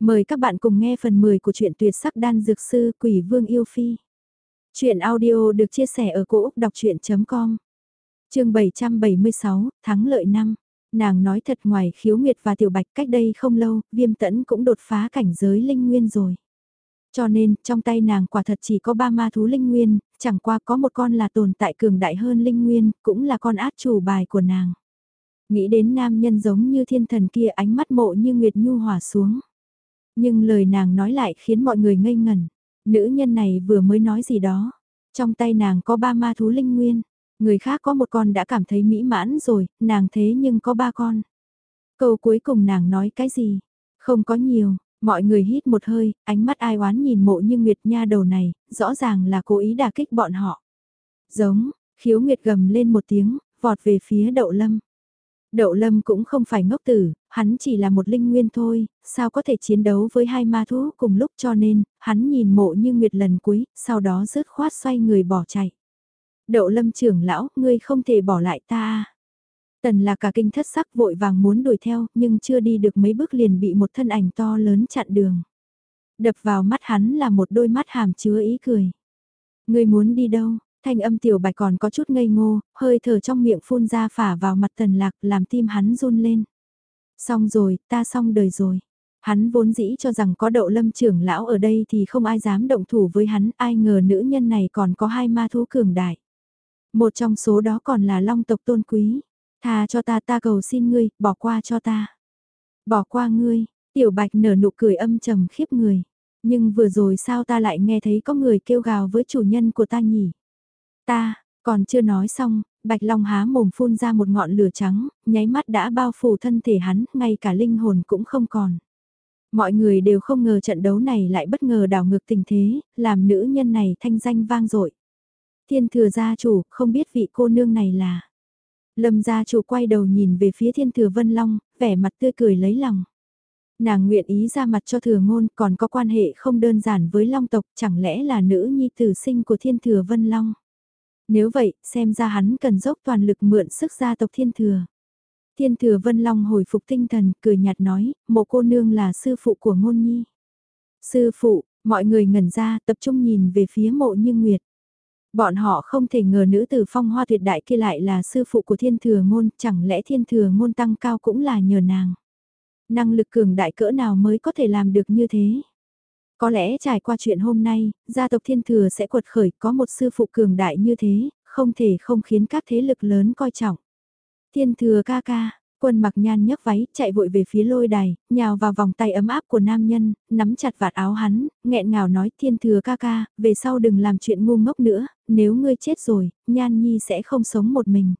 Mời các bạn cùng nghe phần 10 của truyện tuyệt sắc đan dược sư Quỷ Vương Yêu Phi. Chuyện audio được chia sẻ ở cỗ đọc chuyện.com Trường 776, Thắng lợi năm. Nàng nói thật ngoài khiếu nguyệt và tiểu bạch cách đây không lâu, viêm tẫn cũng đột phá cảnh giới linh nguyên rồi. Cho nên, trong tay nàng quả thật chỉ có ba ma thú linh nguyên, chẳng qua có một con là tồn tại cường đại hơn linh nguyên, cũng là con át chủ bài của nàng. Nghĩ đến nam nhân giống như thiên thần kia ánh mắt mộ như nguyệt nhu hỏa xuống. Nhưng lời nàng nói lại khiến mọi người ngây ngẩn. Nữ nhân này vừa mới nói gì đó. Trong tay nàng có ba ma thú linh nguyên. Người khác có một con đã cảm thấy mỹ mãn rồi, nàng thế nhưng có ba con. Câu cuối cùng nàng nói cái gì? Không có nhiều, mọi người hít một hơi, ánh mắt ai oán nhìn mộ như Nguyệt Nha đầu này, rõ ràng là cố ý đả kích bọn họ. Giống, khiếu Nguyệt gầm lên một tiếng, vọt về phía đậu lâm. Đậu lâm cũng không phải ngốc tử, hắn chỉ là một linh nguyên thôi, sao có thể chiến đấu với hai ma thú cùng lúc cho nên, hắn nhìn mộ như nguyệt lần cuối, sau đó rớt khoát xoay người bỏ chạy. Đậu lâm trưởng lão, ngươi không thể bỏ lại ta Tần là cả kinh thất sắc vội vàng muốn đuổi theo, nhưng chưa đi được mấy bước liền bị một thân ảnh to lớn chặn đường. Đập vào mắt hắn là một đôi mắt hàm chứa ý cười. Ngươi muốn đi đâu? Thanh âm tiểu bạch còn có chút ngây ngô, hơi thở trong miệng phun ra phả vào mặt tần lạc làm tim hắn run lên. Xong rồi, ta xong đời rồi. Hắn vốn dĩ cho rằng có đậu lâm trưởng lão ở đây thì không ai dám động thủ với hắn, ai ngờ nữ nhân này còn có hai ma thú cường đại. Một trong số đó còn là long tộc tôn quý. Tha cho ta ta cầu xin ngươi, bỏ qua cho ta. Bỏ qua ngươi, tiểu bạch nở nụ cười âm trầm khiếp người. Nhưng vừa rồi sao ta lại nghe thấy có người kêu gào với chủ nhân của ta nhỉ? Ta, còn chưa nói xong, Bạch Long há mồm phun ra một ngọn lửa trắng, nháy mắt đã bao phủ thân thể hắn, ngay cả linh hồn cũng không còn. Mọi người đều không ngờ trận đấu này lại bất ngờ đảo ngược tình thế, làm nữ nhân này thanh danh vang dội. Thiên thừa gia chủ, không biết vị cô nương này là. Lâm gia chủ quay đầu nhìn về phía thiên thừa Vân Long, vẻ mặt tươi cười lấy lòng. Nàng nguyện ý ra mặt cho thừa ngôn còn có quan hệ không đơn giản với Long tộc chẳng lẽ là nữ nhi tử sinh của thiên thừa Vân Long. Nếu vậy, xem ra hắn cần dốc toàn lực mượn sức gia tộc thiên thừa. Thiên thừa Vân Long hồi phục tinh thần, cười nhạt nói, mộ cô nương là sư phụ của ngôn nhi. Sư phụ, mọi người ngẩn ra tập trung nhìn về phía mộ như nguyệt. Bọn họ không thể ngờ nữ tử phong hoa tuyệt đại kia lại là sư phụ của thiên thừa ngôn, chẳng lẽ thiên thừa ngôn tăng cao cũng là nhờ nàng. Năng lực cường đại cỡ nào mới có thể làm được như thế? Có lẽ trải qua chuyện hôm nay, gia tộc thiên thừa sẽ quật khởi có một sư phụ cường đại như thế, không thể không khiến các thế lực lớn coi trọng. Thiên thừa ca ca, quân mặc nhan nhấc váy, chạy vội về phía lôi đài, nhào vào vòng tay ấm áp của nam nhân, nắm chặt vạt áo hắn, nghẹn ngào nói thiên thừa ca ca, về sau đừng làm chuyện ngu ngốc nữa, nếu ngươi chết rồi, nhan nhi sẽ không sống một mình.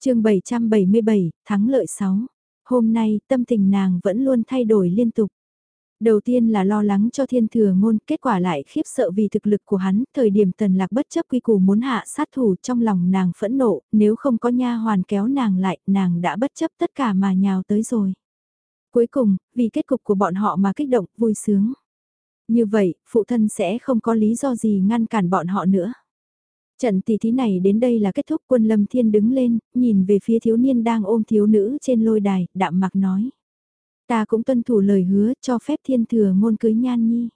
chương 777, thắng lợi 6. Hôm nay, tâm tình nàng vẫn luôn thay đổi liên tục. Đầu tiên là lo lắng cho thiên thừa ngôn, kết quả lại khiếp sợ vì thực lực của hắn, thời điểm tần lạc bất chấp quy củ muốn hạ sát thủ trong lòng nàng phẫn nộ, nếu không có nha hoàn kéo nàng lại, nàng đã bất chấp tất cả mà nhào tới rồi. Cuối cùng, vì kết cục của bọn họ mà kích động, vui sướng. Như vậy, phụ thân sẽ không có lý do gì ngăn cản bọn họ nữa. Trận tỷ thí này đến đây là kết thúc quân lâm thiên đứng lên, nhìn về phía thiếu niên đang ôm thiếu nữ trên lôi đài, đạm mặc nói. Ta cũng tuân thủ lời hứa cho phép thiên thừa ngôn cưới nhan nhi.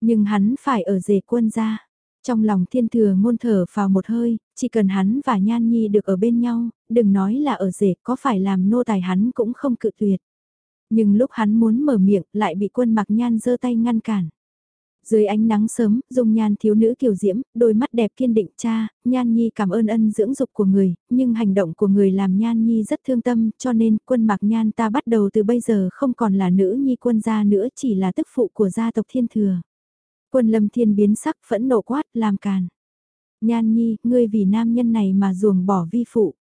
Nhưng hắn phải ở rể quân ra. Trong lòng thiên thừa ngôn thở vào một hơi, chỉ cần hắn và nhan nhi được ở bên nhau, đừng nói là ở rể có phải làm nô tài hắn cũng không cự tuyệt. Nhưng lúc hắn muốn mở miệng lại bị quân mặc nhan giơ tay ngăn cản. Dưới ánh nắng sớm, dung nhan thiếu nữ kiều diễm, đôi mắt đẹp kiên định cha, nhan nhi cảm ơn ân dưỡng dục của người, nhưng hành động của người làm nhan nhi rất thương tâm, cho nên quân mạc nhan ta bắt đầu từ bây giờ không còn là nữ nhi quân gia nữa chỉ là tức phụ của gia tộc thiên thừa. Quân lâm thiên biến sắc phẫn nộ quát làm càn. Nhan nhi, ngươi vì nam nhân này mà ruồng bỏ vi phụ.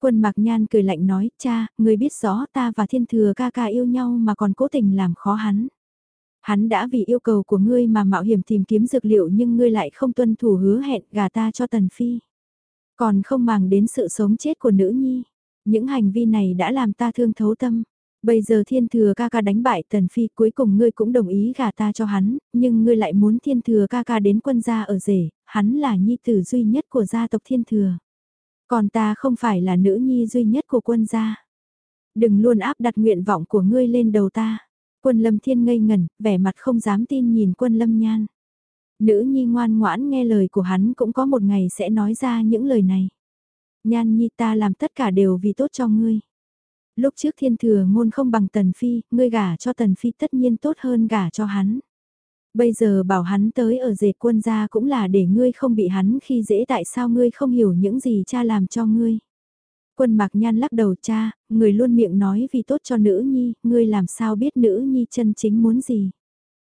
Quân mạc nhan cười lạnh nói, cha, ngươi biết rõ ta và thiên thừa ca ca yêu nhau mà còn cố tình làm khó hắn. Hắn đã vì yêu cầu của ngươi mà mạo hiểm tìm kiếm dược liệu nhưng ngươi lại không tuân thủ hứa hẹn gà ta cho Tần Phi. Còn không màng đến sự sống chết của nữ nhi. Những hành vi này đã làm ta thương thấu tâm. Bây giờ thiên thừa ca ca đánh bại Tần Phi cuối cùng ngươi cũng đồng ý gả ta cho hắn, nhưng ngươi lại muốn thiên thừa ca ca đến quân gia ở rể, hắn là nhi tử duy nhất của gia tộc thiên thừa. Còn ta không phải là nữ nhi duy nhất của quân gia. Đừng luôn áp đặt nguyện vọng của ngươi lên đầu ta. Quân lâm thiên ngây ngẩn, vẻ mặt không dám tin nhìn quân lâm nhan. Nữ nhi ngoan ngoãn nghe lời của hắn cũng có một ngày sẽ nói ra những lời này. Nhan nhi ta làm tất cả đều vì tốt cho ngươi. Lúc trước thiên thừa ngôn không bằng tần phi, ngươi gả cho tần phi tất nhiên tốt hơn gả cho hắn. Bây giờ bảo hắn tới ở dệt quân gia cũng là để ngươi không bị hắn khi dễ tại sao ngươi không hiểu những gì cha làm cho ngươi. Quân mạc nhan lắc đầu cha, người luôn miệng nói vì tốt cho nữ nhi, ngươi làm sao biết nữ nhi chân chính muốn gì.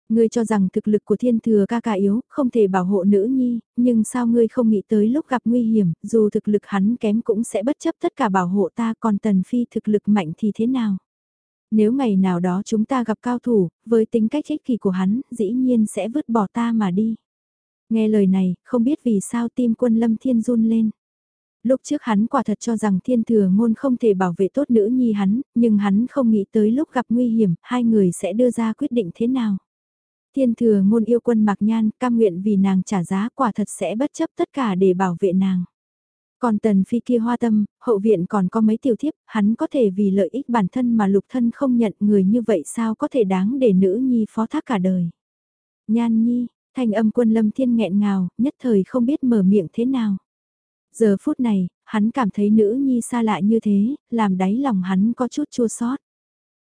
Ngươi cho rằng thực lực của thiên thừa ca ca yếu, không thể bảo hộ nữ nhi, nhưng sao ngươi không nghĩ tới lúc gặp nguy hiểm, dù thực lực hắn kém cũng sẽ bất chấp tất cả bảo hộ ta còn tần phi thực lực mạnh thì thế nào? Nếu ngày nào đó chúng ta gặp cao thủ, với tính cách ích kỷ của hắn, dĩ nhiên sẽ vứt bỏ ta mà đi. Nghe lời này, không biết vì sao tim quân lâm thiên run lên. Lúc trước hắn quả thật cho rằng thiên thừa ngôn không thể bảo vệ tốt nữ nhi hắn, nhưng hắn không nghĩ tới lúc gặp nguy hiểm, hai người sẽ đưa ra quyết định thế nào. Thiên thừa ngôn yêu quân mạc nhan, cam nguyện vì nàng trả giá quả thật sẽ bất chấp tất cả để bảo vệ nàng. Còn tần phi kia hoa tâm, hậu viện còn có mấy tiểu thiếp, hắn có thể vì lợi ích bản thân mà lục thân không nhận người như vậy sao có thể đáng để nữ nhi phó thác cả đời. Nhan nhi, thanh âm quân lâm thiên nghẹn ngào, nhất thời không biết mở miệng thế nào. Giờ phút này, hắn cảm thấy nữ nhi xa lạ như thế, làm đáy lòng hắn có chút chua xót.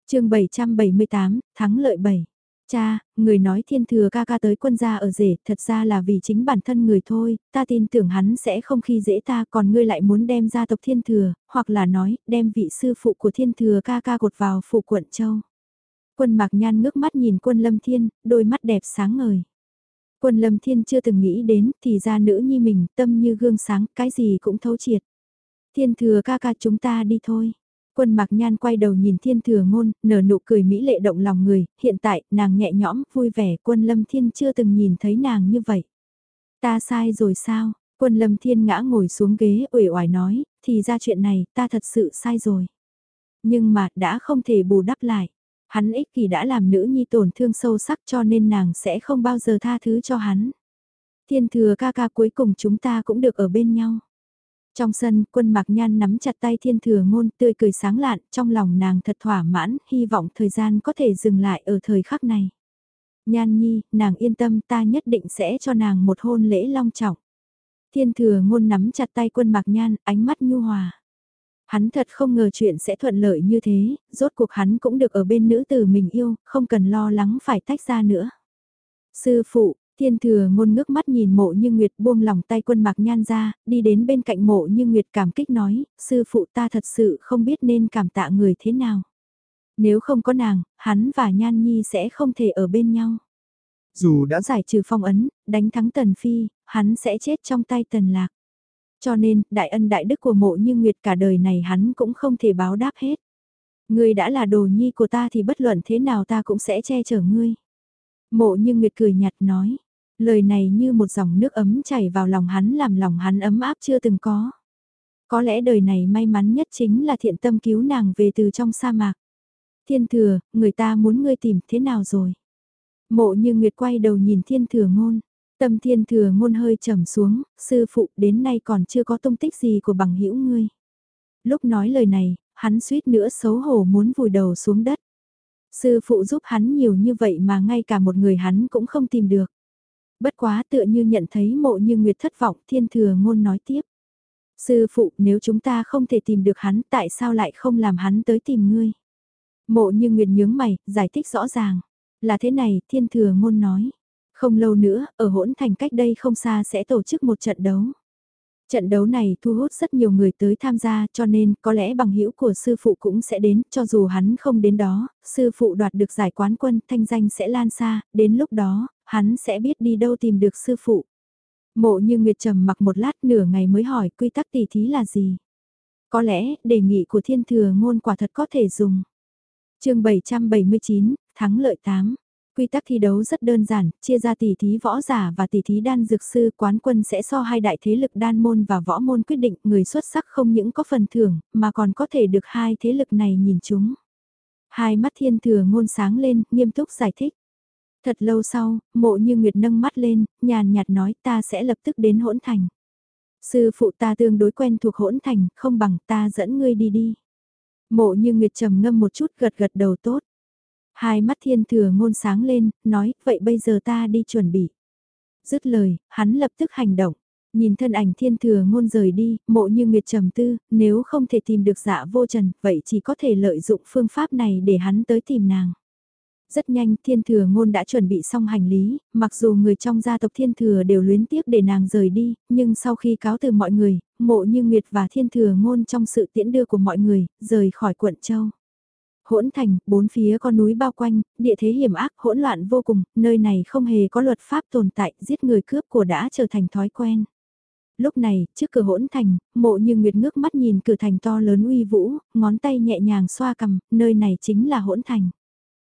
chương 778, thắng lợi 7. Cha, người nói thiên thừa ca ca tới quân gia ở rể, thật ra là vì chính bản thân người thôi, ta tin tưởng hắn sẽ không khi dễ ta còn ngươi lại muốn đem gia tộc thiên thừa, hoặc là nói, đem vị sư phụ của thiên thừa ca ca cột vào phụ quận châu. Quân mạc nhan ngước mắt nhìn quân lâm thiên, đôi mắt đẹp sáng ngời. Quân lâm thiên chưa từng nghĩ đến, thì ra nữ nhi mình, tâm như gương sáng, cái gì cũng thấu triệt. Thiên thừa ca ca chúng ta đi thôi. Quân Mạc Nhan quay đầu nhìn Thiên Thừa Ngôn, nở nụ cười mỹ lệ động lòng người, hiện tại, nàng nhẹ nhõm, vui vẻ, quân Lâm Thiên chưa từng nhìn thấy nàng như vậy. Ta sai rồi sao? Quân Lâm Thiên ngã ngồi xuống ghế uể oải nói, thì ra chuyện này, ta thật sự sai rồi. Nhưng mà, đã không thể bù đắp lại. Hắn ích kỷ đã làm nữ nhi tổn thương sâu sắc cho nên nàng sẽ không bao giờ tha thứ cho hắn. Thiên thừa ca ca cuối cùng chúng ta cũng được ở bên nhau. Trong sân, quân mạc nhan nắm chặt tay thiên thừa ngôn tươi cười sáng lạn, trong lòng nàng thật thỏa mãn, hy vọng thời gian có thể dừng lại ở thời khắc này. Nhan nhi, nàng yên tâm ta nhất định sẽ cho nàng một hôn lễ long trọng. Thiên thừa ngôn nắm chặt tay quân mạc nhan, ánh mắt nhu hòa. Hắn thật không ngờ chuyện sẽ thuận lợi như thế, rốt cuộc hắn cũng được ở bên nữ tử mình yêu, không cần lo lắng phải tách ra nữa. Sư phụ, Thiên thừa ngôn ngước mắt nhìn mộ như Nguyệt buông lòng tay quân mạc nhan ra, đi đến bên cạnh mộ như Nguyệt cảm kích nói, sư phụ ta thật sự không biết nên cảm tạ người thế nào. Nếu không có nàng, hắn và nhan nhi sẽ không thể ở bên nhau. Dù đã giải trừ phong ấn, đánh thắng tần phi, hắn sẽ chết trong tay tần lạc. Cho nên, đại ân đại đức của mộ như Nguyệt cả đời này hắn cũng không thể báo đáp hết. Ngươi đã là đồ nhi của ta thì bất luận thế nào ta cũng sẽ che chở ngươi. Mộ như Nguyệt cười nhạt nói, Lời này như một dòng nước ấm chảy vào lòng hắn làm lòng hắn ấm áp chưa từng có. Có lẽ đời này may mắn nhất chính là thiện tâm cứu nàng về từ trong sa mạc. Thiên thừa, người ta muốn ngươi tìm thế nào rồi? Mộ như Nguyệt quay đầu nhìn thiên thừa ngôn. Tâm thiên thừa ngôn hơi trầm xuống, sư phụ đến nay còn chưa có tung tích gì của bằng hữu ngươi. Lúc nói lời này, hắn suýt nữa xấu hổ muốn vùi đầu xuống đất. Sư phụ giúp hắn nhiều như vậy mà ngay cả một người hắn cũng không tìm được. Bất quá tựa như nhận thấy mộ như Nguyệt thất vọng thiên thừa ngôn nói tiếp. Sư phụ nếu chúng ta không thể tìm được hắn tại sao lại không làm hắn tới tìm ngươi? Mộ như Nguyệt nhướng mày, giải thích rõ ràng. Là thế này, thiên thừa ngôn nói. Không lâu nữa, ở hỗn thành cách đây không xa sẽ tổ chức một trận đấu. Trận đấu này thu hút rất nhiều người tới tham gia cho nên có lẽ bằng hữu của sư phụ cũng sẽ đến cho dù hắn không đến đó, sư phụ đoạt được giải quán quân thanh danh sẽ lan xa, đến lúc đó, hắn sẽ biết đi đâu tìm được sư phụ. Mộ như Nguyệt trầm mặc một lát nửa ngày mới hỏi quy tắc tỷ thí là gì. Có lẽ đề nghị của thiên thừa ngôn quả thật có thể dùng. chương 779, thắng lợi 8. Quy tắc thi đấu rất đơn giản, chia ra tỷ thí võ giả và tỷ thí đan dược sư quán quân sẽ so hai đại thế lực đan môn và võ môn quyết định người xuất sắc không những có phần thưởng, mà còn có thể được hai thế lực này nhìn chúng. Hai mắt thiên thừa ngôn sáng lên, nghiêm túc giải thích. Thật lâu sau, mộ như Nguyệt nâng mắt lên, nhàn nhạt nói ta sẽ lập tức đến hỗn thành. Sư phụ ta tương đối quen thuộc hỗn thành, không bằng ta dẫn ngươi đi đi. Mộ như Nguyệt trầm ngâm một chút gật gật đầu tốt. Hai mắt thiên thừa ngôn sáng lên, nói, vậy bây giờ ta đi chuẩn bị. Dứt lời, hắn lập tức hành động. Nhìn thân ảnh thiên thừa ngôn rời đi, mộ như nguyệt trầm tư, nếu không thể tìm được dạ vô trần, vậy chỉ có thể lợi dụng phương pháp này để hắn tới tìm nàng. Rất nhanh thiên thừa ngôn đã chuẩn bị xong hành lý, mặc dù người trong gia tộc thiên thừa đều luyến tiếc để nàng rời đi, nhưng sau khi cáo từ mọi người, mộ như Nguyệt và thiên thừa ngôn trong sự tiễn đưa của mọi người, rời khỏi quận châu. Hỗn thành, bốn phía có núi bao quanh, địa thế hiểm ác, hỗn loạn vô cùng, nơi này không hề có luật pháp tồn tại, giết người cướp của đã trở thành thói quen lúc này, trước cửa hỗn thành, mộ như nguyệt ngước mắt nhìn cửa thành to lớn uy vũ, ngón tay nhẹ nhàng xoa cầm, nơi này chính là hỗn thành.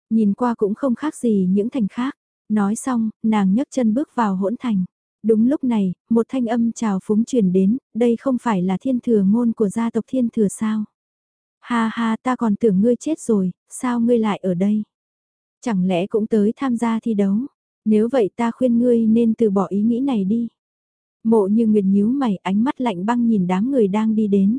Nhìn qua cũng không khác gì những thành khác. Nói xong, nàng nhấc chân bước vào hỗn thành. Đúng lúc này, một thanh âm chào phúng truyền đến, đây không phải là thiên thừa ngôn của gia tộc thiên thừa sao? Ha ha ta còn tưởng ngươi chết rồi, sao ngươi lại ở đây? Chẳng lẽ cũng tới tham gia thi đấu? Nếu vậy ta khuyên ngươi nên từ bỏ ý nghĩ này đi. Mộ như nguyệt nhíu mày ánh mắt lạnh băng nhìn đám người đang đi đến.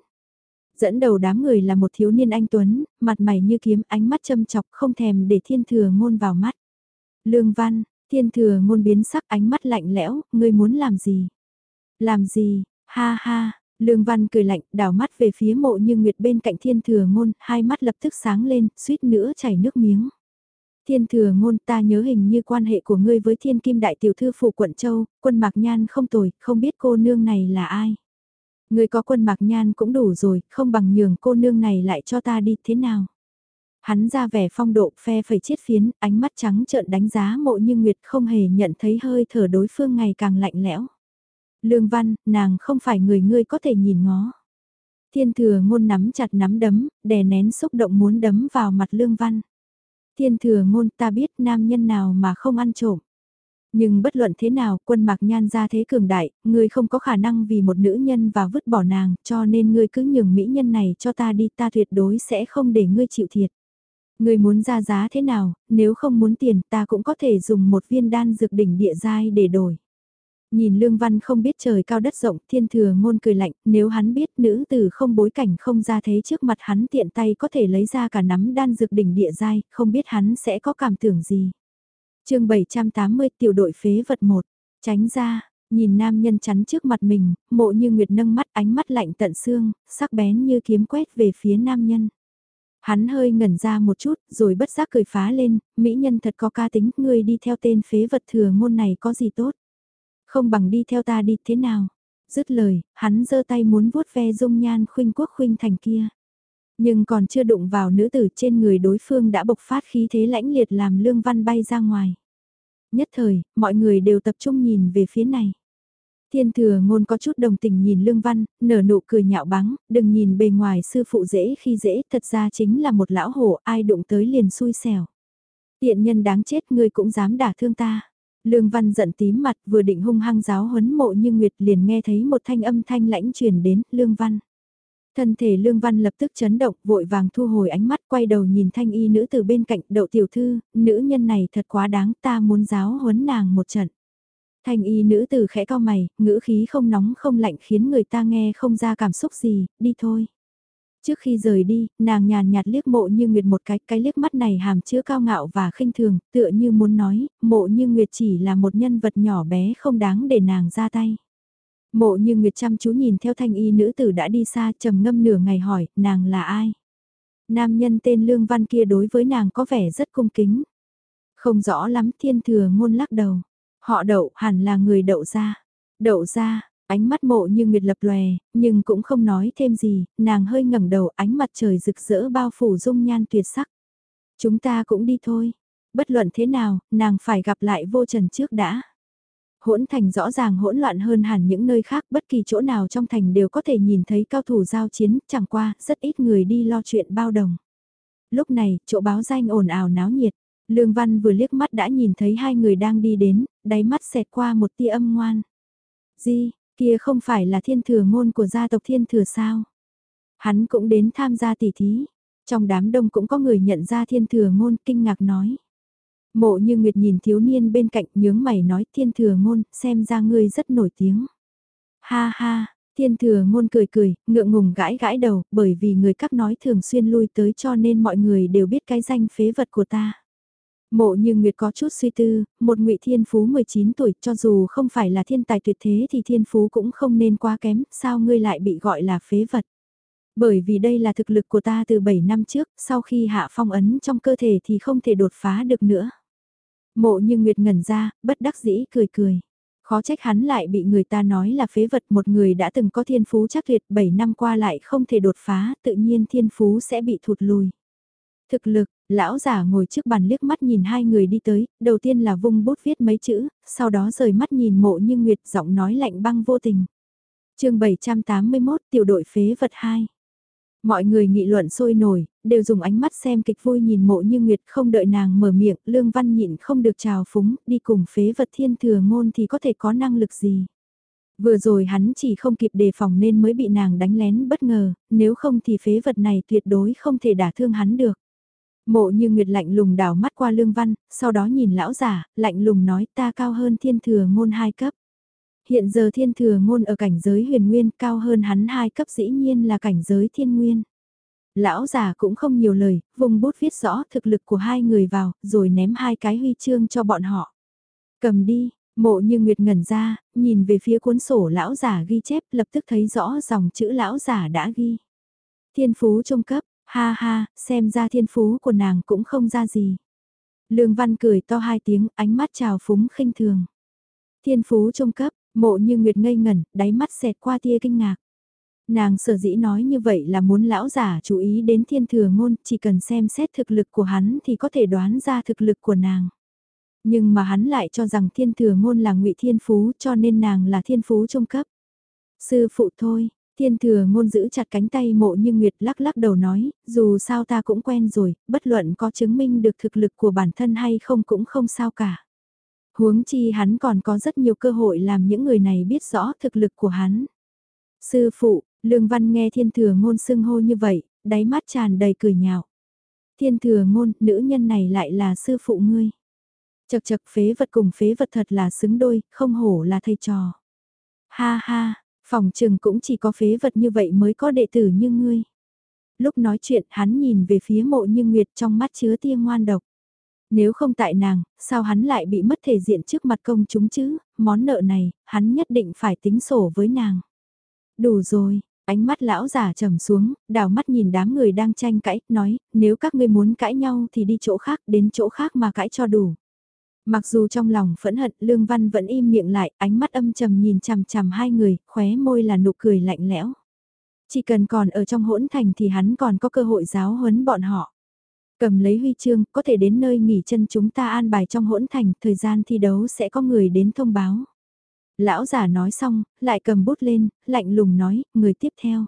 Dẫn đầu đám người là một thiếu niên anh Tuấn, mặt mày như kiếm ánh mắt châm chọc không thèm để thiên thừa ngôn vào mắt. Lương văn, thiên thừa ngôn biến sắc ánh mắt lạnh lẽo, ngươi muốn làm gì? Làm gì? Ha ha, Lương Văn cười lạnh, đảo mắt về phía mộ như nguyệt bên cạnh thiên thừa ngôn, hai mắt lập tức sáng lên, suýt nữa chảy nước miếng. Thiên thừa ngôn ta nhớ hình như quan hệ của ngươi với thiên kim đại tiểu thư phủ quận châu, quân mạc nhan không tồi, không biết cô nương này là ai. Ngươi có quân mạc nhan cũng đủ rồi, không bằng nhường cô nương này lại cho ta đi thế nào. Hắn ra vẻ phong độ phe phẩy chiết phiến, ánh mắt trắng trợn đánh giá mộ như Nguyệt không hề nhận thấy hơi thở đối phương ngày càng lạnh lẽo. Lương văn, nàng không phải người ngươi có thể nhìn ngó. Thiên thừa ngôn nắm chặt nắm đấm, đè nén xúc động muốn đấm vào mặt lương văn. Thiên thừa ngôn ta biết nam nhân nào mà không ăn trộm. Nhưng bất luận thế nào, quân mạc nhan ra thế cường đại, ngươi không có khả năng vì một nữ nhân và vứt bỏ nàng, cho nên ngươi cứ nhường mỹ nhân này cho ta đi, ta tuyệt đối sẽ không để ngươi chịu thiệt. Ngươi muốn ra giá thế nào, nếu không muốn tiền ta cũng có thể dùng một viên đan dược đỉnh địa giai để đổi. Nhìn Lương Văn không biết trời cao đất rộng, thiên thừa ngôn cười lạnh, nếu hắn biết nữ tử không bối cảnh không ra thế trước mặt hắn tiện tay có thể lấy ra cả nắm đan dược đỉnh địa giai, không biết hắn sẽ có cảm tưởng gì chương 780 tiểu đội phế vật 1, tránh ra, nhìn nam nhân chắn trước mặt mình, mộ như nguyệt nâng mắt ánh mắt lạnh tận xương, sắc bén như kiếm quét về phía nam nhân. Hắn hơi ngẩn ra một chút, rồi bất giác cười phá lên, mỹ nhân thật có ca tính, ngươi đi theo tên phế vật thừa ngôn này có gì tốt. Không bằng đi theo ta đi thế nào. Dứt lời, hắn giơ tay muốn vuốt ve dung nhan khuynh quốc khuynh thành kia. Nhưng còn chưa đụng vào nữ tử trên người đối phương đã bộc phát khí thế lãnh liệt làm lương văn bay ra ngoài. Nhất thời, mọi người đều tập trung nhìn về phía này. Thiên thừa ngôn có chút đồng tình nhìn lương văn, nở nụ cười nhạo báng, đừng nhìn bề ngoài sư phụ dễ khi dễ, thật ra chính là một lão hổ, ai đụng tới liền xui xẻo. Tiện nhân đáng chết ngươi cũng dám đả thương ta. Lương Văn giận tím mặt vừa định hung hăng giáo huấn mộ như Nguyệt liền nghe thấy một thanh âm thanh lãnh truyền đến, Lương Văn. Thân thể Lương Văn lập tức chấn động, vội vàng thu hồi ánh mắt quay đầu nhìn thanh y nữ từ bên cạnh đậu tiểu thư, nữ nhân này thật quá đáng ta muốn giáo huấn nàng một trận. Thanh y nữ từ khẽ cao mày, ngữ khí không nóng không lạnh khiến người ta nghe không ra cảm xúc gì, đi thôi. Trước khi rời đi, nàng nhàn nhạt liếc mộ như nguyệt một cái, cái liếc mắt này hàm chứa cao ngạo và khinh thường, tựa như muốn nói, mộ như nguyệt chỉ là một nhân vật nhỏ bé không đáng để nàng ra tay. Mộ như Nguyệt chăm chú nhìn theo thanh y nữ tử đã đi xa trầm ngâm nửa ngày hỏi, nàng là ai? Nam nhân tên Lương Văn kia đối với nàng có vẻ rất cung kính. Không rõ lắm thiên thừa ngôn lắc đầu. Họ đậu hẳn là người đậu ra. Đậu ra, ánh mắt mộ như Nguyệt lập lòe, nhưng cũng không nói thêm gì, nàng hơi ngẩng đầu ánh mặt trời rực rỡ bao phủ dung nhan tuyệt sắc. Chúng ta cũng đi thôi. Bất luận thế nào, nàng phải gặp lại vô trần trước đã hỗn thành rõ ràng hỗn loạn hơn hẳn những nơi khác bất kỳ chỗ nào trong thành đều có thể nhìn thấy cao thủ giao chiến, chẳng qua, rất ít người đi lo chuyện bao đồng. Lúc này, chỗ báo danh ồn ào náo nhiệt, Lương Văn vừa liếc mắt đã nhìn thấy hai người đang đi đến, đáy mắt xẹt qua một tia âm ngoan. Di, kia không phải là thiên thừa ngôn của gia tộc thiên thừa sao? Hắn cũng đến tham gia tỷ thí. Trong đám đông cũng có người nhận ra thiên thừa ngôn kinh ngạc nói. Mộ như Nguyệt nhìn thiếu niên bên cạnh nhướng mày nói thiên thừa ngôn, xem ra ngươi rất nổi tiếng. Ha ha, thiên thừa ngôn cười cười, ngượng ngùng gãi gãi đầu, bởi vì người các nói thường xuyên lui tới cho nên mọi người đều biết cái danh phế vật của ta. Mộ như Nguyệt có chút suy tư, một ngụy thiên phú 19 tuổi cho dù không phải là thiên tài tuyệt thế thì thiên phú cũng không nên quá kém, sao ngươi lại bị gọi là phế vật. Bởi vì đây là thực lực của ta từ 7 năm trước, sau khi hạ phong ấn trong cơ thể thì không thể đột phá được nữa. Mộ như Nguyệt ngẩn ra, bất đắc dĩ cười cười. Khó trách hắn lại bị người ta nói là phế vật một người đã từng có thiên phú chắc tuyệt 7 năm qua lại không thể đột phá, tự nhiên thiên phú sẽ bị thụt lùi. Thực lực, lão giả ngồi trước bàn liếc mắt nhìn hai người đi tới, đầu tiên là vung bút viết mấy chữ, sau đó rời mắt nhìn mộ như Nguyệt giọng nói lạnh băng vô tình. chương 781 tiểu đội phế vật 2 Mọi người nghị luận sôi nổi, đều dùng ánh mắt xem kịch vui nhìn mộ như Nguyệt không đợi nàng mở miệng, Lương Văn nhịn không được trào phúng, đi cùng phế vật thiên thừa ngôn thì có thể có năng lực gì. Vừa rồi hắn chỉ không kịp đề phòng nên mới bị nàng đánh lén bất ngờ, nếu không thì phế vật này tuyệt đối không thể đả thương hắn được. Mộ như Nguyệt lạnh lùng đảo mắt qua Lương Văn, sau đó nhìn lão giả, lạnh lùng nói ta cao hơn thiên thừa ngôn hai cấp. Hiện giờ thiên thừa ngôn ở cảnh giới huyền nguyên cao hơn hắn hai cấp dĩ nhiên là cảnh giới thiên nguyên. Lão già cũng không nhiều lời, vùng bút viết rõ thực lực của hai người vào, rồi ném hai cái huy chương cho bọn họ. Cầm đi, mộ như nguyệt ngẩn ra, nhìn về phía cuốn sổ lão giả ghi chép lập tức thấy rõ dòng chữ lão giả đã ghi. Thiên phú trung cấp, ha ha, xem ra thiên phú của nàng cũng không ra gì. Lương Văn cười to hai tiếng, ánh mắt trào phúng khinh thường. Thiên phú trung cấp, Mộ như Nguyệt ngây ngẩn, đáy mắt xẹt qua tia kinh ngạc. Nàng sở dĩ nói như vậy là muốn lão giả chú ý đến thiên thừa ngôn, chỉ cần xem xét thực lực của hắn thì có thể đoán ra thực lực của nàng. Nhưng mà hắn lại cho rằng thiên thừa ngôn là ngụy thiên phú cho nên nàng là thiên phú trung cấp. Sư phụ thôi, thiên thừa ngôn giữ chặt cánh tay mộ như Nguyệt lắc lắc đầu nói, dù sao ta cũng quen rồi, bất luận có chứng minh được thực lực của bản thân hay không cũng không sao cả. Huống chi hắn còn có rất nhiều cơ hội làm những người này biết rõ thực lực của hắn. Sư phụ, Lương Văn nghe thiên thừa ngôn xưng hô như vậy, đáy mắt tràn đầy cười nhạo. Thiên thừa ngôn, nữ nhân này lại là sư phụ ngươi. Chật chật phế vật cùng phế vật thật là xứng đôi, không hổ là thầy trò. Ha ha, phòng trừng cũng chỉ có phế vật như vậy mới có đệ tử như ngươi. Lúc nói chuyện hắn nhìn về phía mộ như nguyệt trong mắt chứa tia ngoan độc. Nếu không tại nàng, sao hắn lại bị mất thể diện trước mặt công chúng chứ, món nợ này, hắn nhất định phải tính sổ với nàng. Đủ rồi, ánh mắt lão giả trầm xuống, đào mắt nhìn đám người đang tranh cãi, nói, nếu các ngươi muốn cãi nhau thì đi chỗ khác, đến chỗ khác mà cãi cho đủ. Mặc dù trong lòng phẫn hận, Lương Văn vẫn im miệng lại, ánh mắt âm trầm nhìn chằm chằm hai người, khóe môi là nụ cười lạnh lẽo. Chỉ cần còn ở trong hỗn thành thì hắn còn có cơ hội giáo huấn bọn họ. Cầm lấy huy chương, có thể đến nơi nghỉ chân chúng ta an bài trong hỗn thành, thời gian thi đấu sẽ có người đến thông báo. Lão giả nói xong, lại cầm bút lên, lạnh lùng nói, người tiếp theo.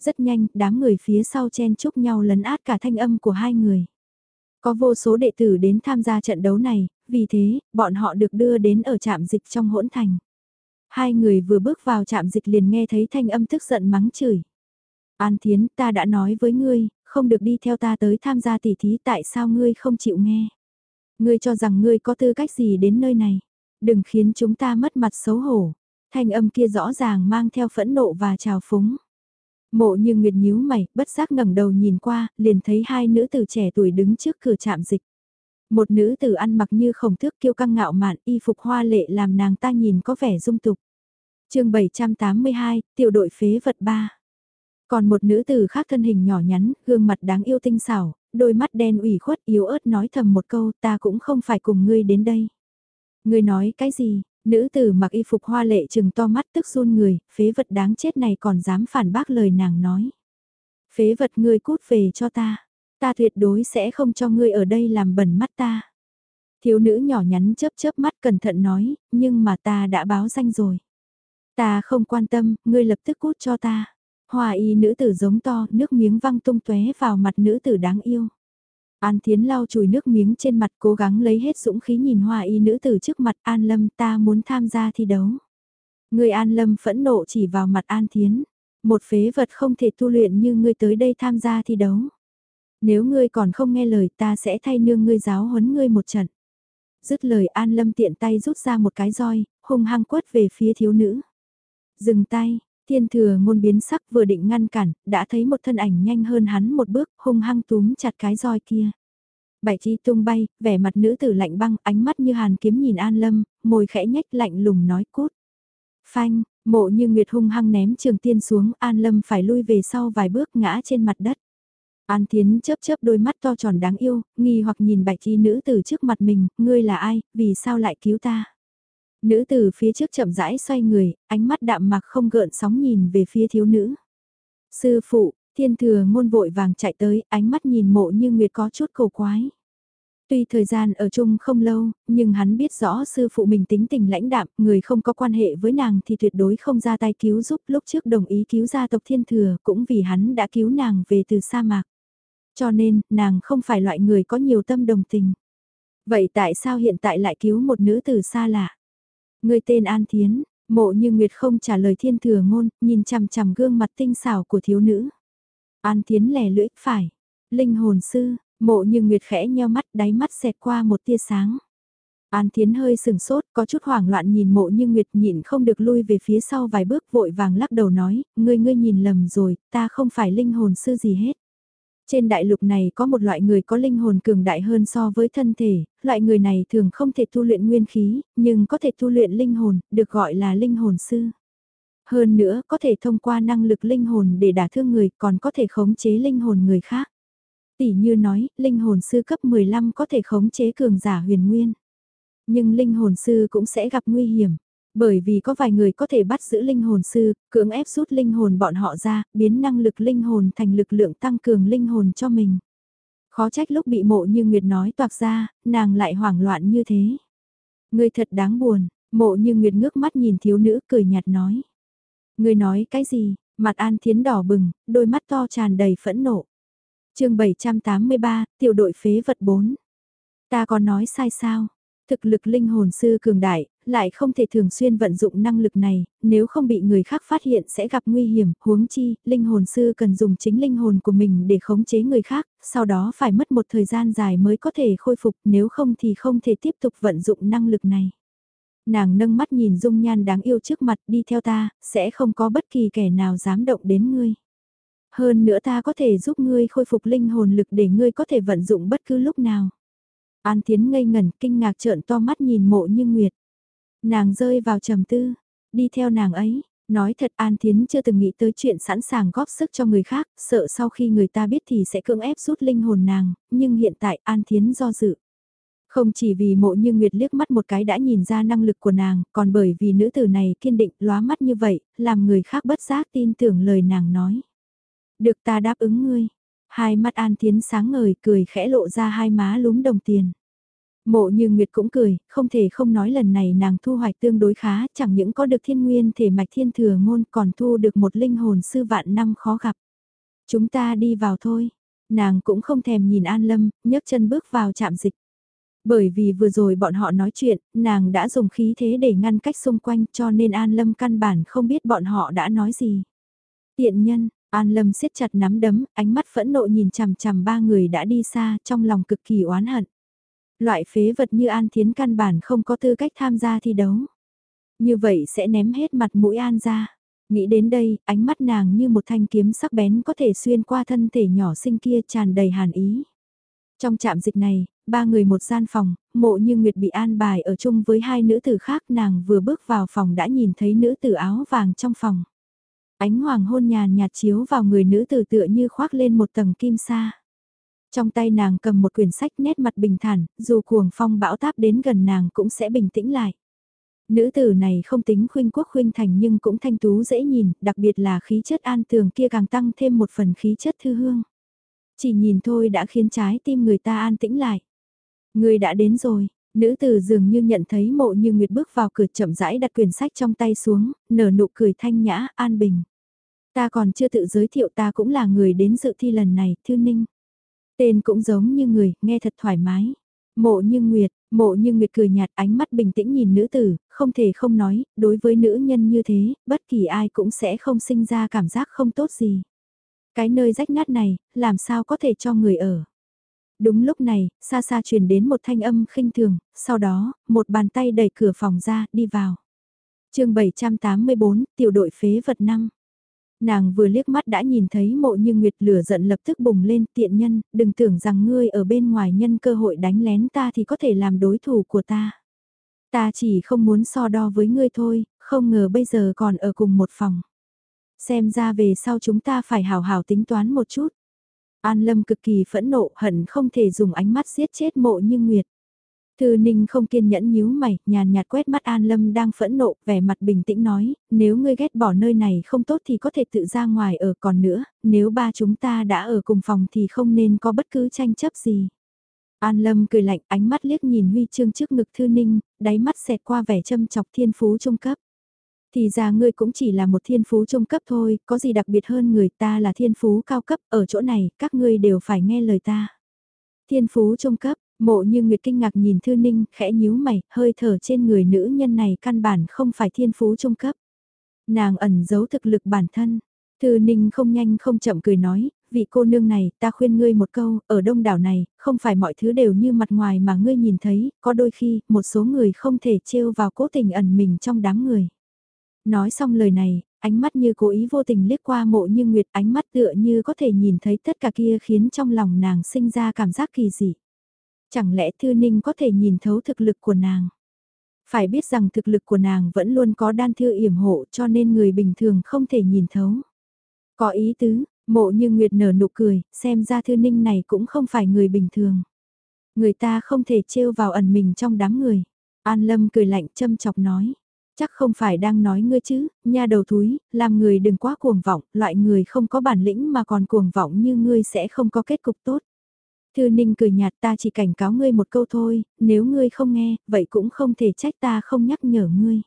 Rất nhanh, đám người phía sau chen chúc nhau lấn át cả thanh âm của hai người. Có vô số đệ tử đến tham gia trận đấu này, vì thế, bọn họ được đưa đến ở trạm dịch trong hỗn thành. Hai người vừa bước vào trạm dịch liền nghe thấy thanh âm tức giận mắng chửi. An Thiến, ta đã nói với ngươi, không được đi theo ta tới tham gia tỷ thí tại sao ngươi không chịu nghe. Ngươi cho rằng ngươi có tư cách gì đến nơi này. Đừng khiến chúng ta mất mặt xấu hổ. Thanh âm kia rõ ràng mang theo phẫn nộ và trào phúng. Mộ như nguyệt nhíu mày, bất giác ngẩng đầu nhìn qua, liền thấy hai nữ tử trẻ tuổi đứng trước cửa trạm dịch. Một nữ tử ăn mặc như khổng thước kiêu căng ngạo mạn, y phục hoa lệ làm nàng ta nhìn có vẻ dung tục. chương 782, tiểu đội phế vật 3. Còn một nữ tử khác thân hình nhỏ nhắn, gương mặt đáng yêu tinh xảo, đôi mắt đen ủy khuất yếu ớt nói thầm một câu ta cũng không phải cùng ngươi đến đây. Ngươi nói cái gì, nữ tử mặc y phục hoa lệ trừng to mắt tức run người, phế vật đáng chết này còn dám phản bác lời nàng nói. Phế vật ngươi cút về cho ta, ta tuyệt đối sẽ không cho ngươi ở đây làm bẩn mắt ta. Thiếu nữ nhỏ nhắn chớp chớp mắt cẩn thận nói, nhưng mà ta đã báo danh rồi. Ta không quan tâm, ngươi lập tức cút cho ta. Hoa y nữ tử giống to, nước miếng văng tung tóe vào mặt nữ tử đáng yêu. An Thiến lau chùi nước miếng trên mặt cố gắng lấy hết dũng khí nhìn hoa y nữ tử trước mặt An Lâm ta muốn tham gia thi đấu. Người An Lâm phẫn nộ chỉ vào mặt An Thiến. Một phế vật không thể tu luyện như ngươi tới đây tham gia thi đấu. Nếu ngươi còn không nghe lời ta sẽ thay nương ngươi giáo huấn ngươi một trận. Dứt lời An Lâm tiện tay rút ra một cái roi, hung hăng quất về phía thiếu nữ. Dừng tay, Thiên thừa ngôn biến sắc vừa định ngăn cản, đã thấy một thân ảnh nhanh hơn hắn một bước, hung hăng túm chặt cái roi kia. Bảy chi tung bay, vẻ mặt nữ tử lạnh băng, ánh mắt như hàn kiếm nhìn An Lâm, môi khẽ nhách lạnh lùng nói cút. Phanh, mộ như Nguyệt hung hăng ném trường tiên xuống, An Lâm phải lui về sau vài bước ngã trên mặt đất. An Tiến chớp chớp đôi mắt to tròn đáng yêu, nghi hoặc nhìn bạch chi nữ tử trước mặt mình, ngươi là ai, vì sao lại cứu ta? Nữ tử phía trước chậm rãi xoay người, ánh mắt đạm mạc không gợn sóng nhìn về phía thiếu nữ. Sư phụ, thiên thừa ngôn vội vàng chạy tới, ánh mắt nhìn mộ như Nguyệt có chút cầu quái. Tuy thời gian ở chung không lâu, nhưng hắn biết rõ sư phụ mình tính tình lãnh đạm, người không có quan hệ với nàng thì tuyệt đối không ra tay cứu giúp lúc trước đồng ý cứu gia tộc thiên thừa cũng vì hắn đã cứu nàng về từ sa mạc. Cho nên, nàng không phải loại người có nhiều tâm đồng tình. Vậy tại sao hiện tại lại cứu một nữ tử xa lạ? Người tên An Thiến, mộ như Nguyệt không trả lời thiên thừa ngôn, nhìn chằm chằm gương mặt tinh xảo của thiếu nữ. An Thiến lẻ lưỡi, phải. Linh hồn sư, mộ như Nguyệt khẽ nheo mắt đáy mắt xẹt qua một tia sáng. An Thiến hơi sừng sốt, có chút hoảng loạn nhìn mộ như Nguyệt nhịn không được lui về phía sau vài bước vội vàng lắc đầu nói, ngươi ngươi nhìn lầm rồi, ta không phải linh hồn sư gì hết. Trên đại lục này có một loại người có linh hồn cường đại hơn so với thân thể, loại người này thường không thể tu luyện nguyên khí, nhưng có thể tu luyện linh hồn, được gọi là linh hồn sư. Hơn nữa, có thể thông qua năng lực linh hồn để đả thương người, còn có thể khống chế linh hồn người khác. Tỷ như nói, linh hồn sư cấp 15 có thể khống chế cường giả huyền nguyên. Nhưng linh hồn sư cũng sẽ gặp nguy hiểm. Bởi vì có vài người có thể bắt giữ linh hồn sư, cưỡng ép rút linh hồn bọn họ ra, biến năng lực linh hồn thành lực lượng tăng cường linh hồn cho mình. Khó trách lúc bị mộ như Nguyệt nói toạc ra, nàng lại hoảng loạn như thế. Người thật đáng buồn, mộ như Nguyệt ngước mắt nhìn thiếu nữ cười nhạt nói. Người nói cái gì, mặt an thiến đỏ bừng, đôi mắt to tràn đầy phẫn nộ. chương 783, tiểu đội phế vật 4. Ta có nói sai sao? Thực lực linh hồn sư cường đại, lại không thể thường xuyên vận dụng năng lực này, nếu không bị người khác phát hiện sẽ gặp nguy hiểm, huống chi, linh hồn sư cần dùng chính linh hồn của mình để khống chế người khác, sau đó phải mất một thời gian dài mới có thể khôi phục, nếu không thì không thể tiếp tục vận dụng năng lực này. Nàng nâng mắt nhìn dung nhan đáng yêu trước mặt đi theo ta, sẽ không có bất kỳ kẻ nào dám động đến ngươi. Hơn nữa ta có thể giúp ngươi khôi phục linh hồn lực để ngươi có thể vận dụng bất cứ lúc nào. An thiến ngây ngẩn kinh ngạc trợn to mắt nhìn mộ như Nguyệt. Nàng rơi vào trầm tư, đi theo nàng ấy, nói thật An Thiến chưa từng nghĩ tới chuyện sẵn sàng góp sức cho người khác, sợ sau khi người ta biết thì sẽ cưỡng ép rút linh hồn nàng, nhưng hiện tại An Thiến do dự. Không chỉ vì mộ như Nguyệt liếc mắt một cái đã nhìn ra năng lực của nàng, còn bởi vì nữ tử này kiên định lóa mắt như vậy, làm người khác bất giác tin tưởng lời nàng nói. Được ta đáp ứng ngươi, Hai mắt An Thiến sáng ngời cười khẽ lộ ra hai má lúm đồng tiền. Mộ như Nguyệt cũng cười, không thể không nói lần này nàng thu hoạch tương đối khá, chẳng những có được thiên nguyên thể mạch thiên thừa ngôn còn thu được một linh hồn sư vạn năm khó gặp. Chúng ta đi vào thôi. Nàng cũng không thèm nhìn An Lâm, nhấc chân bước vào chạm dịch. Bởi vì vừa rồi bọn họ nói chuyện, nàng đã dùng khí thế để ngăn cách xung quanh cho nên An Lâm căn bản không biết bọn họ đã nói gì. Tiện nhân, An Lâm siết chặt nắm đấm, ánh mắt phẫn nộ nhìn chằm chằm ba người đã đi xa, trong lòng cực kỳ oán hận. Loại phế vật như An Thiến căn bản không có tư cách tham gia thi đấu. Như vậy sẽ ném hết mặt mũi An ra. Nghĩ đến đây, ánh mắt nàng như một thanh kiếm sắc bén có thể xuyên qua thân thể nhỏ xinh kia tràn đầy hàn ý. Trong trạm dịch này, ba người một gian phòng, mộ như Nguyệt bị an bài ở chung với hai nữ tử khác nàng vừa bước vào phòng đã nhìn thấy nữ tử áo vàng trong phòng. Ánh hoàng hôn nhàn nhạt chiếu vào người nữ tử tựa như khoác lên một tầng kim sa. Trong tay nàng cầm một quyển sách nét mặt bình thản, dù cuồng phong bão táp đến gần nàng cũng sẽ bình tĩnh lại. Nữ tử này không tính khuynh quốc khuynh thành nhưng cũng thanh tú dễ nhìn, đặc biệt là khí chất an tường kia càng tăng thêm một phần khí chất thư hương. Chỉ nhìn thôi đã khiến trái tim người ta an tĩnh lại. Người đã đến rồi, nữ tử dường như nhận thấy mộ như nguyệt bước vào cửa chậm rãi đặt quyển sách trong tay xuống, nở nụ cười thanh nhã, an bình. Ta còn chưa tự giới thiệu ta cũng là người đến dự thi lần này, Thư Ninh. Tên cũng giống như người, nghe thật thoải mái. Mộ như Nguyệt, mộ như Nguyệt cười nhạt ánh mắt bình tĩnh nhìn nữ tử, không thể không nói, đối với nữ nhân như thế, bất kỳ ai cũng sẽ không sinh ra cảm giác không tốt gì. Cái nơi rách nát này, làm sao có thể cho người ở. Đúng lúc này, xa xa truyền đến một thanh âm khinh thường, sau đó, một bàn tay đẩy cửa phòng ra, đi vào. chương 784, tiểu đội phế vật năm Nàng vừa liếc mắt đã nhìn thấy mộ như nguyệt lửa giận lập tức bùng lên tiện nhân, đừng tưởng rằng ngươi ở bên ngoài nhân cơ hội đánh lén ta thì có thể làm đối thủ của ta. Ta chỉ không muốn so đo với ngươi thôi, không ngờ bây giờ còn ở cùng một phòng. Xem ra về sau chúng ta phải hào hào tính toán một chút. An Lâm cực kỳ phẫn nộ hận không thể dùng ánh mắt giết chết mộ như Nguyệt. Thư Ninh không kiên nhẫn nhíu mày, nhàn nhạt quét mắt An Lâm đang phẫn nộ, vẻ mặt bình tĩnh nói, nếu ngươi ghét bỏ nơi này không tốt thì có thể tự ra ngoài ở còn nữa, nếu ba chúng ta đã ở cùng phòng thì không nên có bất cứ tranh chấp gì. An Lâm cười lạnh ánh mắt liếc nhìn huy chương trước ngực Thư Ninh, đáy mắt xẹt qua vẻ châm chọc thiên phú trung cấp. Thì ra ngươi cũng chỉ là một thiên phú trung cấp thôi, có gì đặc biệt hơn người ta là thiên phú cao cấp, ở chỗ này các ngươi đều phải nghe lời ta. Thiên phú trung cấp, Mộ như Nguyệt kinh ngạc nhìn Thư Ninh, khẽ nhíu mày, hơi thở trên người nữ nhân này căn bản không phải thiên phú trung cấp. Nàng ẩn giấu thực lực bản thân. Thư Ninh không nhanh không chậm cười nói, vị cô nương này, ta khuyên ngươi một câu, ở đông đảo này, không phải mọi thứ đều như mặt ngoài mà ngươi nhìn thấy, có đôi khi, một số người không thể trêu vào cố tình ẩn mình trong đám người. Nói xong lời này, ánh mắt như cố ý vô tình liếc qua mộ như Nguyệt, ánh mắt tựa như có thể nhìn thấy tất cả kia khiến trong lòng nàng sinh ra cảm giác kỳ dị. Chẳng lẽ Thư Ninh có thể nhìn thấu thực lực của nàng? Phải biết rằng thực lực của nàng vẫn luôn có đan thư yểm hộ cho nên người bình thường không thể nhìn thấu. Có ý tứ, mộ như Nguyệt nở nụ cười, xem ra Thư Ninh này cũng không phải người bình thường. Người ta không thể trêu vào ẩn mình trong đám người. An Lâm cười lạnh châm chọc nói. Chắc không phải đang nói ngươi chứ, nha đầu thúi, làm người đừng quá cuồng vọng, loại người không có bản lĩnh mà còn cuồng vọng như ngươi sẽ không có kết cục tốt. Thư Ninh cười nhạt ta chỉ cảnh cáo ngươi một câu thôi, nếu ngươi không nghe, vậy cũng không thể trách ta không nhắc nhở ngươi.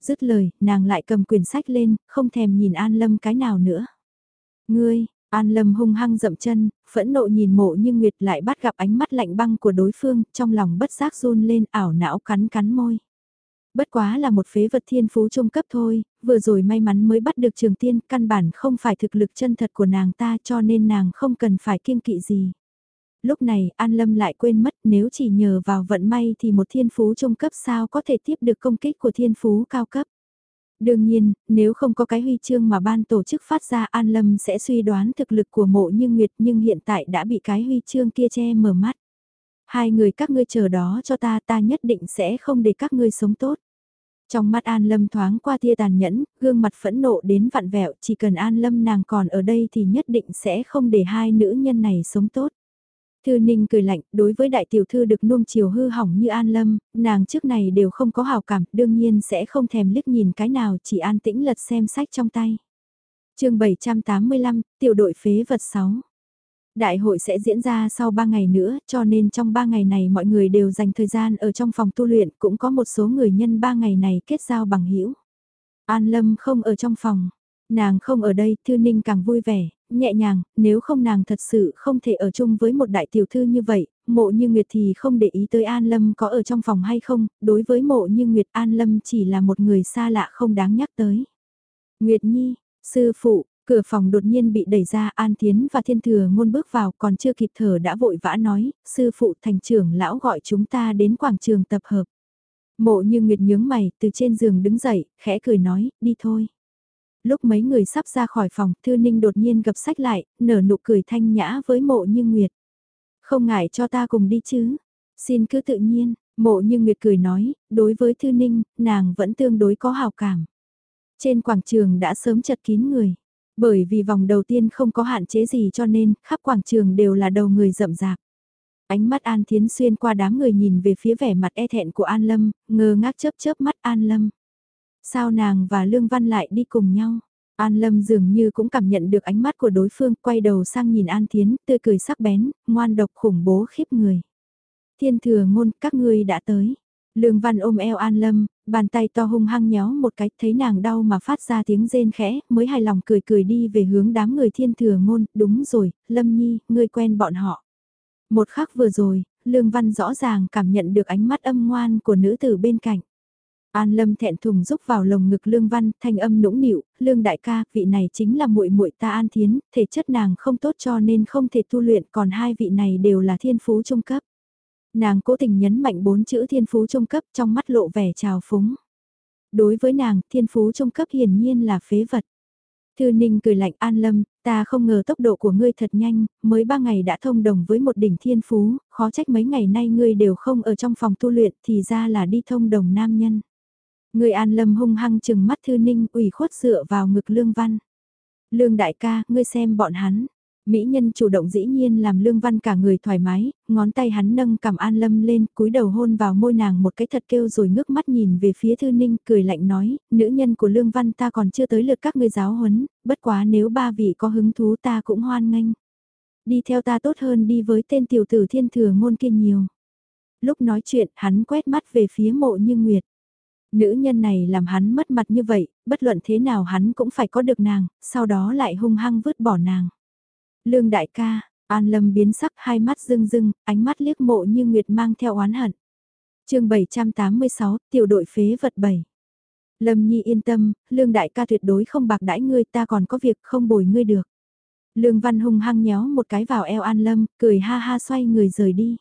Dứt lời, nàng lại cầm quyển sách lên, không thèm nhìn An Lâm cái nào nữa. Ngươi, An Lâm hung hăng dậm chân, phẫn nộ nhìn mộ như Nguyệt lại bắt gặp ánh mắt lạnh băng của đối phương, trong lòng bất giác run lên ảo não cắn cắn môi. Bất quá là một phế vật thiên phú trung cấp thôi, vừa rồi may mắn mới bắt được trường tiên, căn bản không phải thực lực chân thật của nàng ta cho nên nàng không cần phải kiêng kỵ gì. Lúc này An Lâm lại quên mất nếu chỉ nhờ vào vận may thì một thiên phú trung cấp sao có thể tiếp được công kích của thiên phú cao cấp. Đương nhiên, nếu không có cái huy chương mà ban tổ chức phát ra An Lâm sẽ suy đoán thực lực của mộ như Nguyệt nhưng hiện tại đã bị cái huy chương kia che mở mắt. Hai người các ngươi chờ đó cho ta ta nhất định sẽ không để các ngươi sống tốt. Trong mắt An Lâm thoáng qua tia tàn nhẫn, gương mặt phẫn nộ đến vặn vẹo, chỉ cần An Lâm nàng còn ở đây thì nhất định sẽ không để hai nữ nhân này sống tốt. Thư Ninh cười lạnh, đối với đại tiểu thư được nuông chiều hư hỏng như An Lâm, nàng trước này đều không có hào cảm, đương nhiên sẽ không thèm liếc nhìn cái nào chỉ an tĩnh lật xem sách trong tay. chương 785, tiểu đội phế vật 6. Đại hội sẽ diễn ra sau 3 ngày nữa, cho nên trong 3 ngày này mọi người đều dành thời gian ở trong phòng tu luyện, cũng có một số người nhân 3 ngày này kết giao bằng hữu An Lâm không ở trong phòng, nàng không ở đây, Thư Ninh càng vui vẻ, nhẹ nhàng, nếu không nàng thật sự không thể ở chung với một đại tiểu thư như vậy, mộ như Nguyệt thì không để ý tới An Lâm có ở trong phòng hay không, đối với mộ như Nguyệt An Lâm chỉ là một người xa lạ không đáng nhắc tới. Nguyệt Nhi, sư phụ, cửa phòng đột nhiên bị đẩy ra An Thiến và Thiên Thừa ngôn bước vào còn chưa kịp thở đã vội vã nói, sư phụ thành trưởng lão gọi chúng ta đến quảng trường tập hợp. Mộ như Nguyệt nhướng mày từ trên giường đứng dậy, khẽ cười nói, đi thôi. Lúc mấy người sắp ra khỏi phòng, Thư Ninh đột nhiên gập sách lại, nở nụ cười thanh nhã với mộ như Nguyệt. Không ngại cho ta cùng đi chứ? Xin cứ tự nhiên, mộ như Nguyệt cười nói, đối với Thư Ninh, nàng vẫn tương đối có hào cảm. Trên quảng trường đã sớm chật kín người. Bởi vì vòng đầu tiên không có hạn chế gì cho nên, khắp quảng trường đều là đầu người rậm rạp. Ánh mắt An Thiến xuyên qua đám người nhìn về phía vẻ mặt e thẹn của An Lâm, ngơ ngác chớp chớp mắt An Lâm. Sao nàng và Lương Văn lại đi cùng nhau? An Lâm dường như cũng cảm nhận được ánh mắt của đối phương, quay đầu sang nhìn An Thiến, tươi cười sắc bén, ngoan độc khủng bố khiếp người. Thiên thừa ngôn, các ngươi đã tới. Lương Văn ôm eo An Lâm, bàn tay to hung hăng nhéo một cái, thấy nàng đau mà phát ra tiếng rên khẽ, mới hài lòng cười cười đi về hướng đám người thiên thừa ngôn, đúng rồi, Lâm Nhi, ngươi quen bọn họ. Một khắc vừa rồi, Lương Văn rõ ràng cảm nhận được ánh mắt âm ngoan của nữ tử bên cạnh. An Lâm thẹn thùng rúc vào lồng ngực Lương Văn, thanh âm nũng nịu, "Lương đại ca, vị này chính là muội muội ta An Thiến, thể chất nàng không tốt cho nên không thể tu luyện, còn hai vị này đều là thiên phú trung cấp." Nàng cố tình nhấn mạnh bốn chữ thiên phú trung cấp trong mắt lộ vẻ trào phúng. Đối với nàng, thiên phú trung cấp hiển nhiên là phế vật. Thư Ninh cười lạnh An Lâm, ta không ngờ tốc độ của ngươi thật nhanh, mới ba ngày đã thông đồng với một đỉnh thiên phú, khó trách mấy ngày nay ngươi đều không ở trong phòng tu luyện thì ra là đi thông đồng nam nhân. Ngươi An Lâm hung hăng chừng mắt Thư Ninh ủy khuất dựa vào ngực Lương Văn. Lương đại ca, ngươi xem bọn hắn. Mỹ nhân chủ động dĩ nhiên làm lương văn cả người thoải mái, ngón tay hắn nâng cầm an lâm lên, cúi đầu hôn vào môi nàng một cái thật kêu rồi ngước mắt nhìn về phía thư ninh, cười lạnh nói, nữ nhân của lương văn ta còn chưa tới lượt các ngươi giáo huấn, bất quá nếu ba vị có hứng thú ta cũng hoan nghênh. Đi theo ta tốt hơn đi với tên tiểu tử thiên thừa ngôn kia nhiều. Lúc nói chuyện hắn quét mắt về phía mộ như nguyệt. Nữ nhân này làm hắn mất mặt như vậy, bất luận thế nào hắn cũng phải có được nàng, sau đó lại hung hăng vứt bỏ nàng. Lương đại ca, An Lâm biến sắc hai mắt rưng rưng, ánh mắt liếc mộ như Nguyệt mang theo oán hận. chương 786, tiểu đội phế vật 7. Lâm Nhi yên tâm, Lương đại ca tuyệt đối không bạc đãi ngươi ta còn có việc không bồi ngươi được. Lương Văn hung hăng nhéo một cái vào eo An Lâm, cười ha ha xoay người rời đi.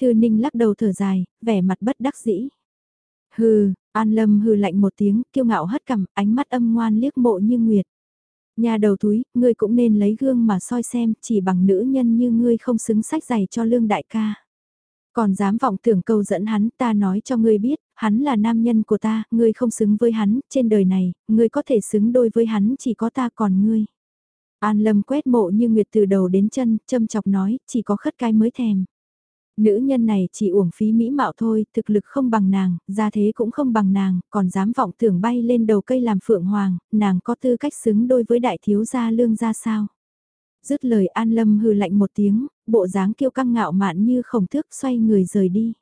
Thư Ninh lắc đầu thở dài, vẻ mặt bất đắc dĩ. Hừ, An Lâm hừ lạnh một tiếng, kiêu ngạo hất cằm, ánh mắt âm ngoan liếc mộ như Nguyệt. Nhà đầu túi, ngươi cũng nên lấy gương mà soi xem, chỉ bằng nữ nhân như ngươi không xứng sách giày cho lương đại ca. Còn dám vọng tưởng câu dẫn hắn, ta nói cho ngươi biết, hắn là nam nhân của ta, ngươi không xứng với hắn, trên đời này, ngươi có thể xứng đôi với hắn chỉ có ta còn ngươi. An Lâm quét mộ như Nguyệt từ đầu đến chân, châm chọc nói, chỉ có khất cái mới thèm. Nữ nhân này chỉ uổng phí mỹ mạo thôi, thực lực không bằng nàng, gia thế cũng không bằng nàng, còn dám vọng tưởng bay lên đầu cây làm phượng hoàng, nàng có tư cách xứng đôi với đại thiếu gia lương gia sao. Dứt lời An Lâm hừ lạnh một tiếng, bộ dáng kiêu căng ngạo mạn như khổng thước xoay người rời đi.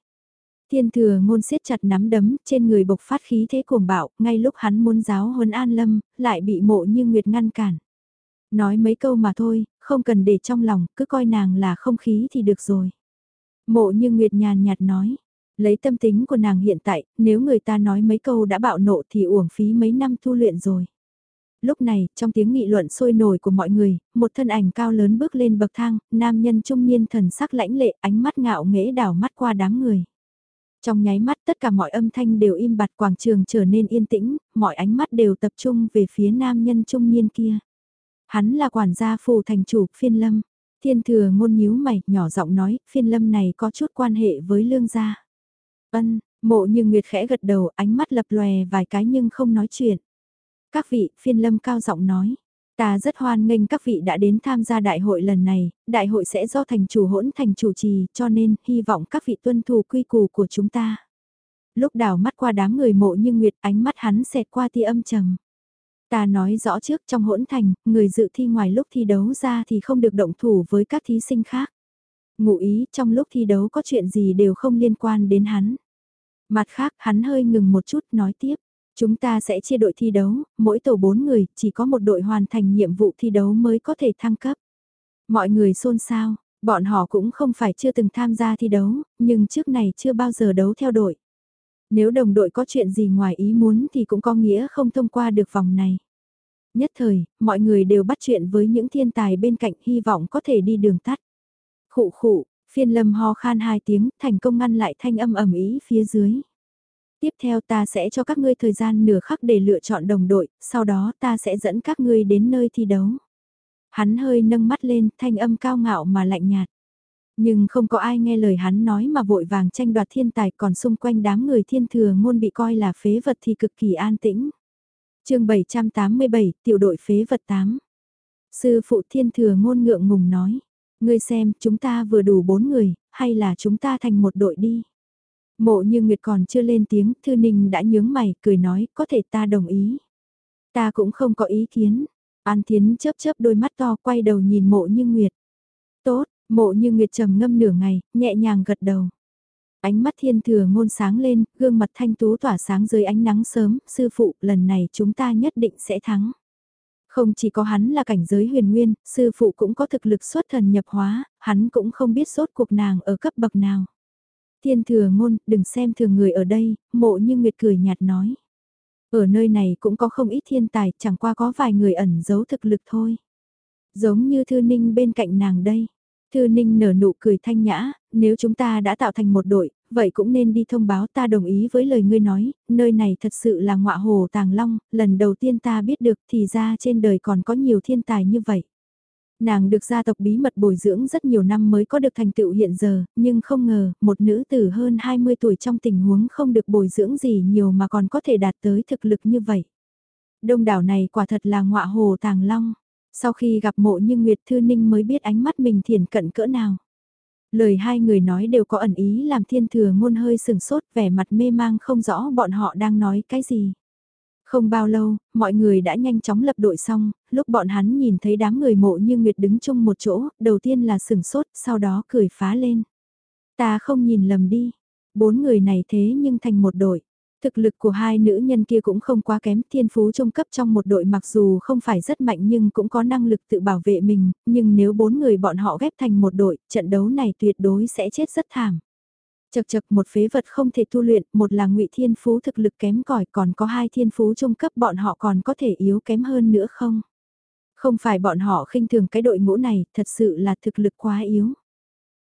Thiên thừa ngôn siết chặt nắm đấm, trên người bộc phát khí thế cuồng bạo, ngay lúc hắn muốn giáo huấn An Lâm, lại bị mộ như Nguyệt ngăn cản. Nói mấy câu mà thôi, không cần để trong lòng, cứ coi nàng là không khí thì được rồi. Mộ như Nguyệt nhàn nhạt nói, lấy tâm tính của nàng hiện tại, nếu người ta nói mấy câu đã bạo nộ thì uổng phí mấy năm tu luyện rồi. Lúc này, trong tiếng nghị luận sôi nổi của mọi người, một thân ảnh cao lớn bước lên bậc thang, nam nhân trung niên thần sắc lãnh lệ, ánh mắt ngạo nghễ đảo mắt qua đám người. Trong nháy mắt tất cả mọi âm thanh đều im bặt quảng trường trở nên yên tĩnh, mọi ánh mắt đều tập trung về phía nam nhân trung niên kia. Hắn là quản gia phù thành chủ phiên lâm. Thiên thừa ngôn nhíu mày, nhỏ giọng nói, phiên lâm này có chút quan hệ với lương gia. Ân, mộ như Nguyệt khẽ gật đầu, ánh mắt lập lòe vài cái nhưng không nói chuyện. Các vị, phiên lâm cao giọng nói. Ta rất hoan nghênh các vị đã đến tham gia đại hội lần này, đại hội sẽ do thành chủ hỗn thành chủ trì, cho nên hy vọng các vị tuân thủ quy củ của chúng ta. Lúc đảo mắt qua đám người mộ như Nguyệt ánh mắt hắn xẹt qua tia âm trầm. Ta nói rõ trước trong hỗn thành, người dự thi ngoài lúc thi đấu ra thì không được động thủ với các thí sinh khác. Ngụ ý trong lúc thi đấu có chuyện gì đều không liên quan đến hắn. Mặt khác hắn hơi ngừng một chút nói tiếp. Chúng ta sẽ chia đội thi đấu, mỗi tổ 4 người, chỉ có một đội hoàn thành nhiệm vụ thi đấu mới có thể thăng cấp. Mọi người xôn xao, bọn họ cũng không phải chưa từng tham gia thi đấu, nhưng trước này chưa bao giờ đấu theo đội. Nếu đồng đội có chuyện gì ngoài ý muốn thì cũng có nghĩa không thông qua được vòng này. Nhất thời, mọi người đều bắt chuyện với những thiên tài bên cạnh hy vọng có thể đi đường tắt. Khụ khụ, phiên lâm ho khan hai tiếng, thành công ngăn lại thanh âm ẩm ý phía dưới. Tiếp theo ta sẽ cho các ngươi thời gian nửa khắc để lựa chọn đồng đội, sau đó ta sẽ dẫn các ngươi đến nơi thi đấu. Hắn hơi nâng mắt lên, thanh âm cao ngạo mà lạnh nhạt. Nhưng không có ai nghe lời hắn nói mà vội vàng tranh đoạt thiên tài còn xung quanh đám người thiên thừa ngôn bị coi là phế vật thì cực kỳ an tĩnh. chương 787, tiểu đội phế vật 8. Sư phụ thiên thừa ngôn ngượng ngùng nói. Ngươi xem, chúng ta vừa đủ bốn người, hay là chúng ta thành một đội đi. Mộ như Nguyệt còn chưa lên tiếng, Thư Ninh đã nhướng mày, cười nói, có thể ta đồng ý. Ta cũng không có ý kiến. An Thiến chớp chớp đôi mắt to quay đầu nhìn mộ như Nguyệt. Tốt, Mộ như Nguyệt trầm ngâm nửa ngày, nhẹ nhàng gật đầu. Ánh mắt thiên thừa ngôn sáng lên, gương mặt thanh tú tỏa sáng dưới ánh nắng sớm, sư phụ, lần này chúng ta nhất định sẽ thắng. Không chỉ có hắn là cảnh giới huyền nguyên, sư phụ cũng có thực lực xuất thần nhập hóa, hắn cũng không biết sốt cuộc nàng ở cấp bậc nào. Thiên thừa ngôn, đừng xem thường người ở đây, mộ như Nguyệt cười nhạt nói. Ở nơi này cũng có không ít thiên tài, chẳng qua có vài người ẩn giấu thực lực thôi. Giống như thư ninh bên cạnh nàng đây. Thư Ninh nở nụ cười thanh nhã, nếu chúng ta đã tạo thành một đội, vậy cũng nên đi thông báo ta đồng ý với lời ngươi nói, nơi này thật sự là ngọa hồ tàng long, lần đầu tiên ta biết được thì ra trên đời còn có nhiều thiên tài như vậy. Nàng được gia tộc bí mật bồi dưỡng rất nhiều năm mới có được thành tựu hiện giờ, nhưng không ngờ, một nữ tử hơn 20 tuổi trong tình huống không được bồi dưỡng gì nhiều mà còn có thể đạt tới thực lực như vậy. Đông đảo này quả thật là ngọa hồ tàng long. Sau khi gặp mộ như Nguyệt Thư Ninh mới biết ánh mắt mình thiền cận cỡ nào. Lời hai người nói đều có ẩn ý làm thiên thừa ngôn hơi sừng sốt vẻ mặt mê mang không rõ bọn họ đang nói cái gì. Không bao lâu, mọi người đã nhanh chóng lập đội xong, lúc bọn hắn nhìn thấy đám người mộ như Nguyệt đứng chung một chỗ, đầu tiên là sừng sốt, sau đó cười phá lên. Ta không nhìn lầm đi, bốn người này thế nhưng thành một đội. Thực lực của hai nữ nhân kia cũng không quá kém, thiên phú trung cấp trong một đội mặc dù không phải rất mạnh nhưng cũng có năng lực tự bảo vệ mình, nhưng nếu bốn người bọn họ ghép thành một đội, trận đấu này tuyệt đối sẽ chết rất thảm. Chật chật một phế vật không thể tu luyện, một là ngụy thiên phú thực lực kém cỏi còn có hai thiên phú trung cấp bọn họ còn có thể yếu kém hơn nữa không? Không phải bọn họ khinh thường cái đội ngũ này, thật sự là thực lực quá yếu.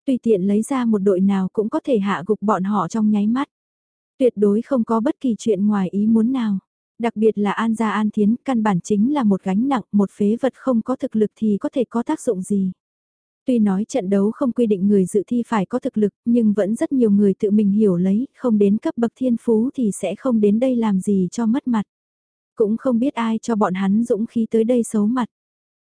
Tùy tiện lấy ra một đội nào cũng có thể hạ gục bọn họ trong nháy mắt. Tuyệt đối không có bất kỳ chuyện ngoài ý muốn nào. Đặc biệt là An Gia An Thiến, căn bản chính là một gánh nặng, một phế vật không có thực lực thì có thể có tác dụng gì. Tuy nói trận đấu không quy định người dự thi phải có thực lực, nhưng vẫn rất nhiều người tự mình hiểu lấy, không đến cấp bậc thiên phú thì sẽ không đến đây làm gì cho mất mặt. Cũng không biết ai cho bọn hắn dũng khí tới đây xấu mặt.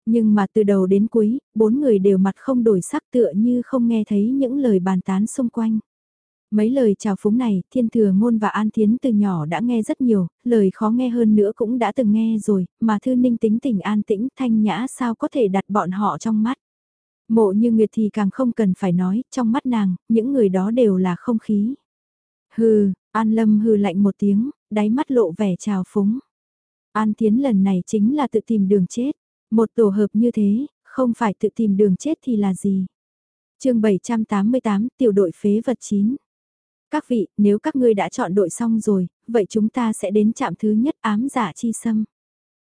Nhưng mà từ đầu đến cuối, bốn người đều mặt không đổi sắc tựa như không nghe thấy những lời bàn tán xung quanh. Mấy lời chào phúng này, thiên thừa ngôn và an thiến từ nhỏ đã nghe rất nhiều, lời khó nghe hơn nữa cũng đã từng nghe rồi, mà thư ninh tính tình an tĩnh thanh nhã sao có thể đặt bọn họ trong mắt. Mộ như Nguyệt thì càng không cần phải nói, trong mắt nàng, những người đó đều là không khí. Hừ, An Lâm hừ lạnh một tiếng, đáy mắt lộ vẻ trào phúng. An Thiến lần này chính là tự tìm đường chết. Một tổ hợp như thế, không phải tự tìm đường chết thì là gì? chương 788, tiểu đội phế vật 9. Các vị, nếu các ngươi đã chọn đội xong rồi, vậy chúng ta sẽ đến trạm thứ nhất ám giả chi sâm.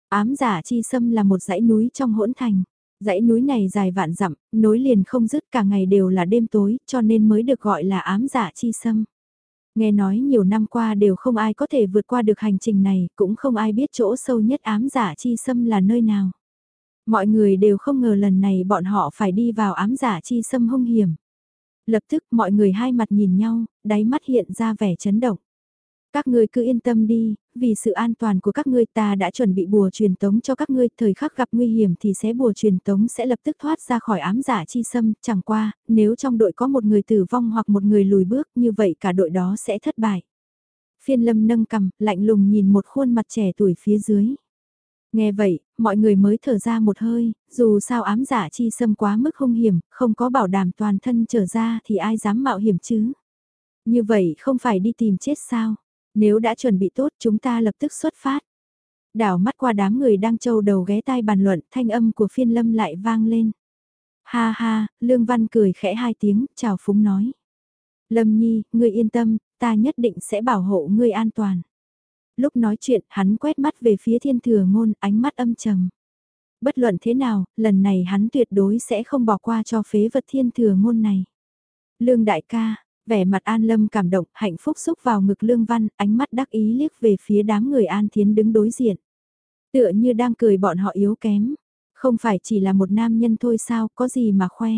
Ám giả chi sâm là một dãy núi trong hỗn thành. Dãy núi này dài vạn dặm, nối liền không dứt cả ngày đều là đêm tối, cho nên mới được gọi là ám giả chi sâm. Nghe nói nhiều năm qua đều không ai có thể vượt qua được hành trình này, cũng không ai biết chỗ sâu nhất ám giả chi sâm là nơi nào. Mọi người đều không ngờ lần này bọn họ phải đi vào ám giả chi sâm hung hiểm. Lập tức mọi người hai mặt nhìn nhau, đáy mắt hiện ra vẻ chấn động. Các ngươi cứ yên tâm đi, vì sự an toàn của các ngươi ta đã chuẩn bị bùa truyền tống cho các ngươi, thời khắc gặp nguy hiểm thì sẽ bùa truyền tống sẽ lập tức thoát ra khỏi ám giả chi xâm, chẳng qua, nếu trong đội có một người tử vong hoặc một người lùi bước như vậy cả đội đó sẽ thất bại. Phiên lâm nâng cầm, lạnh lùng nhìn một khuôn mặt trẻ tuổi phía dưới. Nghe vậy, mọi người mới thở ra một hơi, dù sao ám giả chi xâm quá mức hung hiểm, không có bảo đảm toàn thân trở ra thì ai dám mạo hiểm chứ. Như vậy không phải đi tìm chết sao? Nếu đã chuẩn bị tốt chúng ta lập tức xuất phát. Đảo mắt qua đám người đang trâu đầu ghé tai bàn luận thanh âm của phiên lâm lại vang lên. Ha ha, Lương Văn cười khẽ hai tiếng, chào phúng nói. Lâm Nhi, ngươi yên tâm, ta nhất định sẽ bảo hộ ngươi an toàn. Lúc nói chuyện, hắn quét mắt về phía thiên thừa ngôn, ánh mắt âm trầm. Bất luận thế nào, lần này hắn tuyệt đối sẽ không bỏ qua cho phế vật thiên thừa ngôn này. Lương đại ca, Vẻ mặt An Lâm cảm động, hạnh phúc xúc vào ngực Lương Văn, ánh mắt đắc ý liếc về phía đám người An Thiến đứng đối diện. Tựa như đang cười bọn họ yếu kém. Không phải chỉ là một nam nhân thôi sao, có gì mà khoe.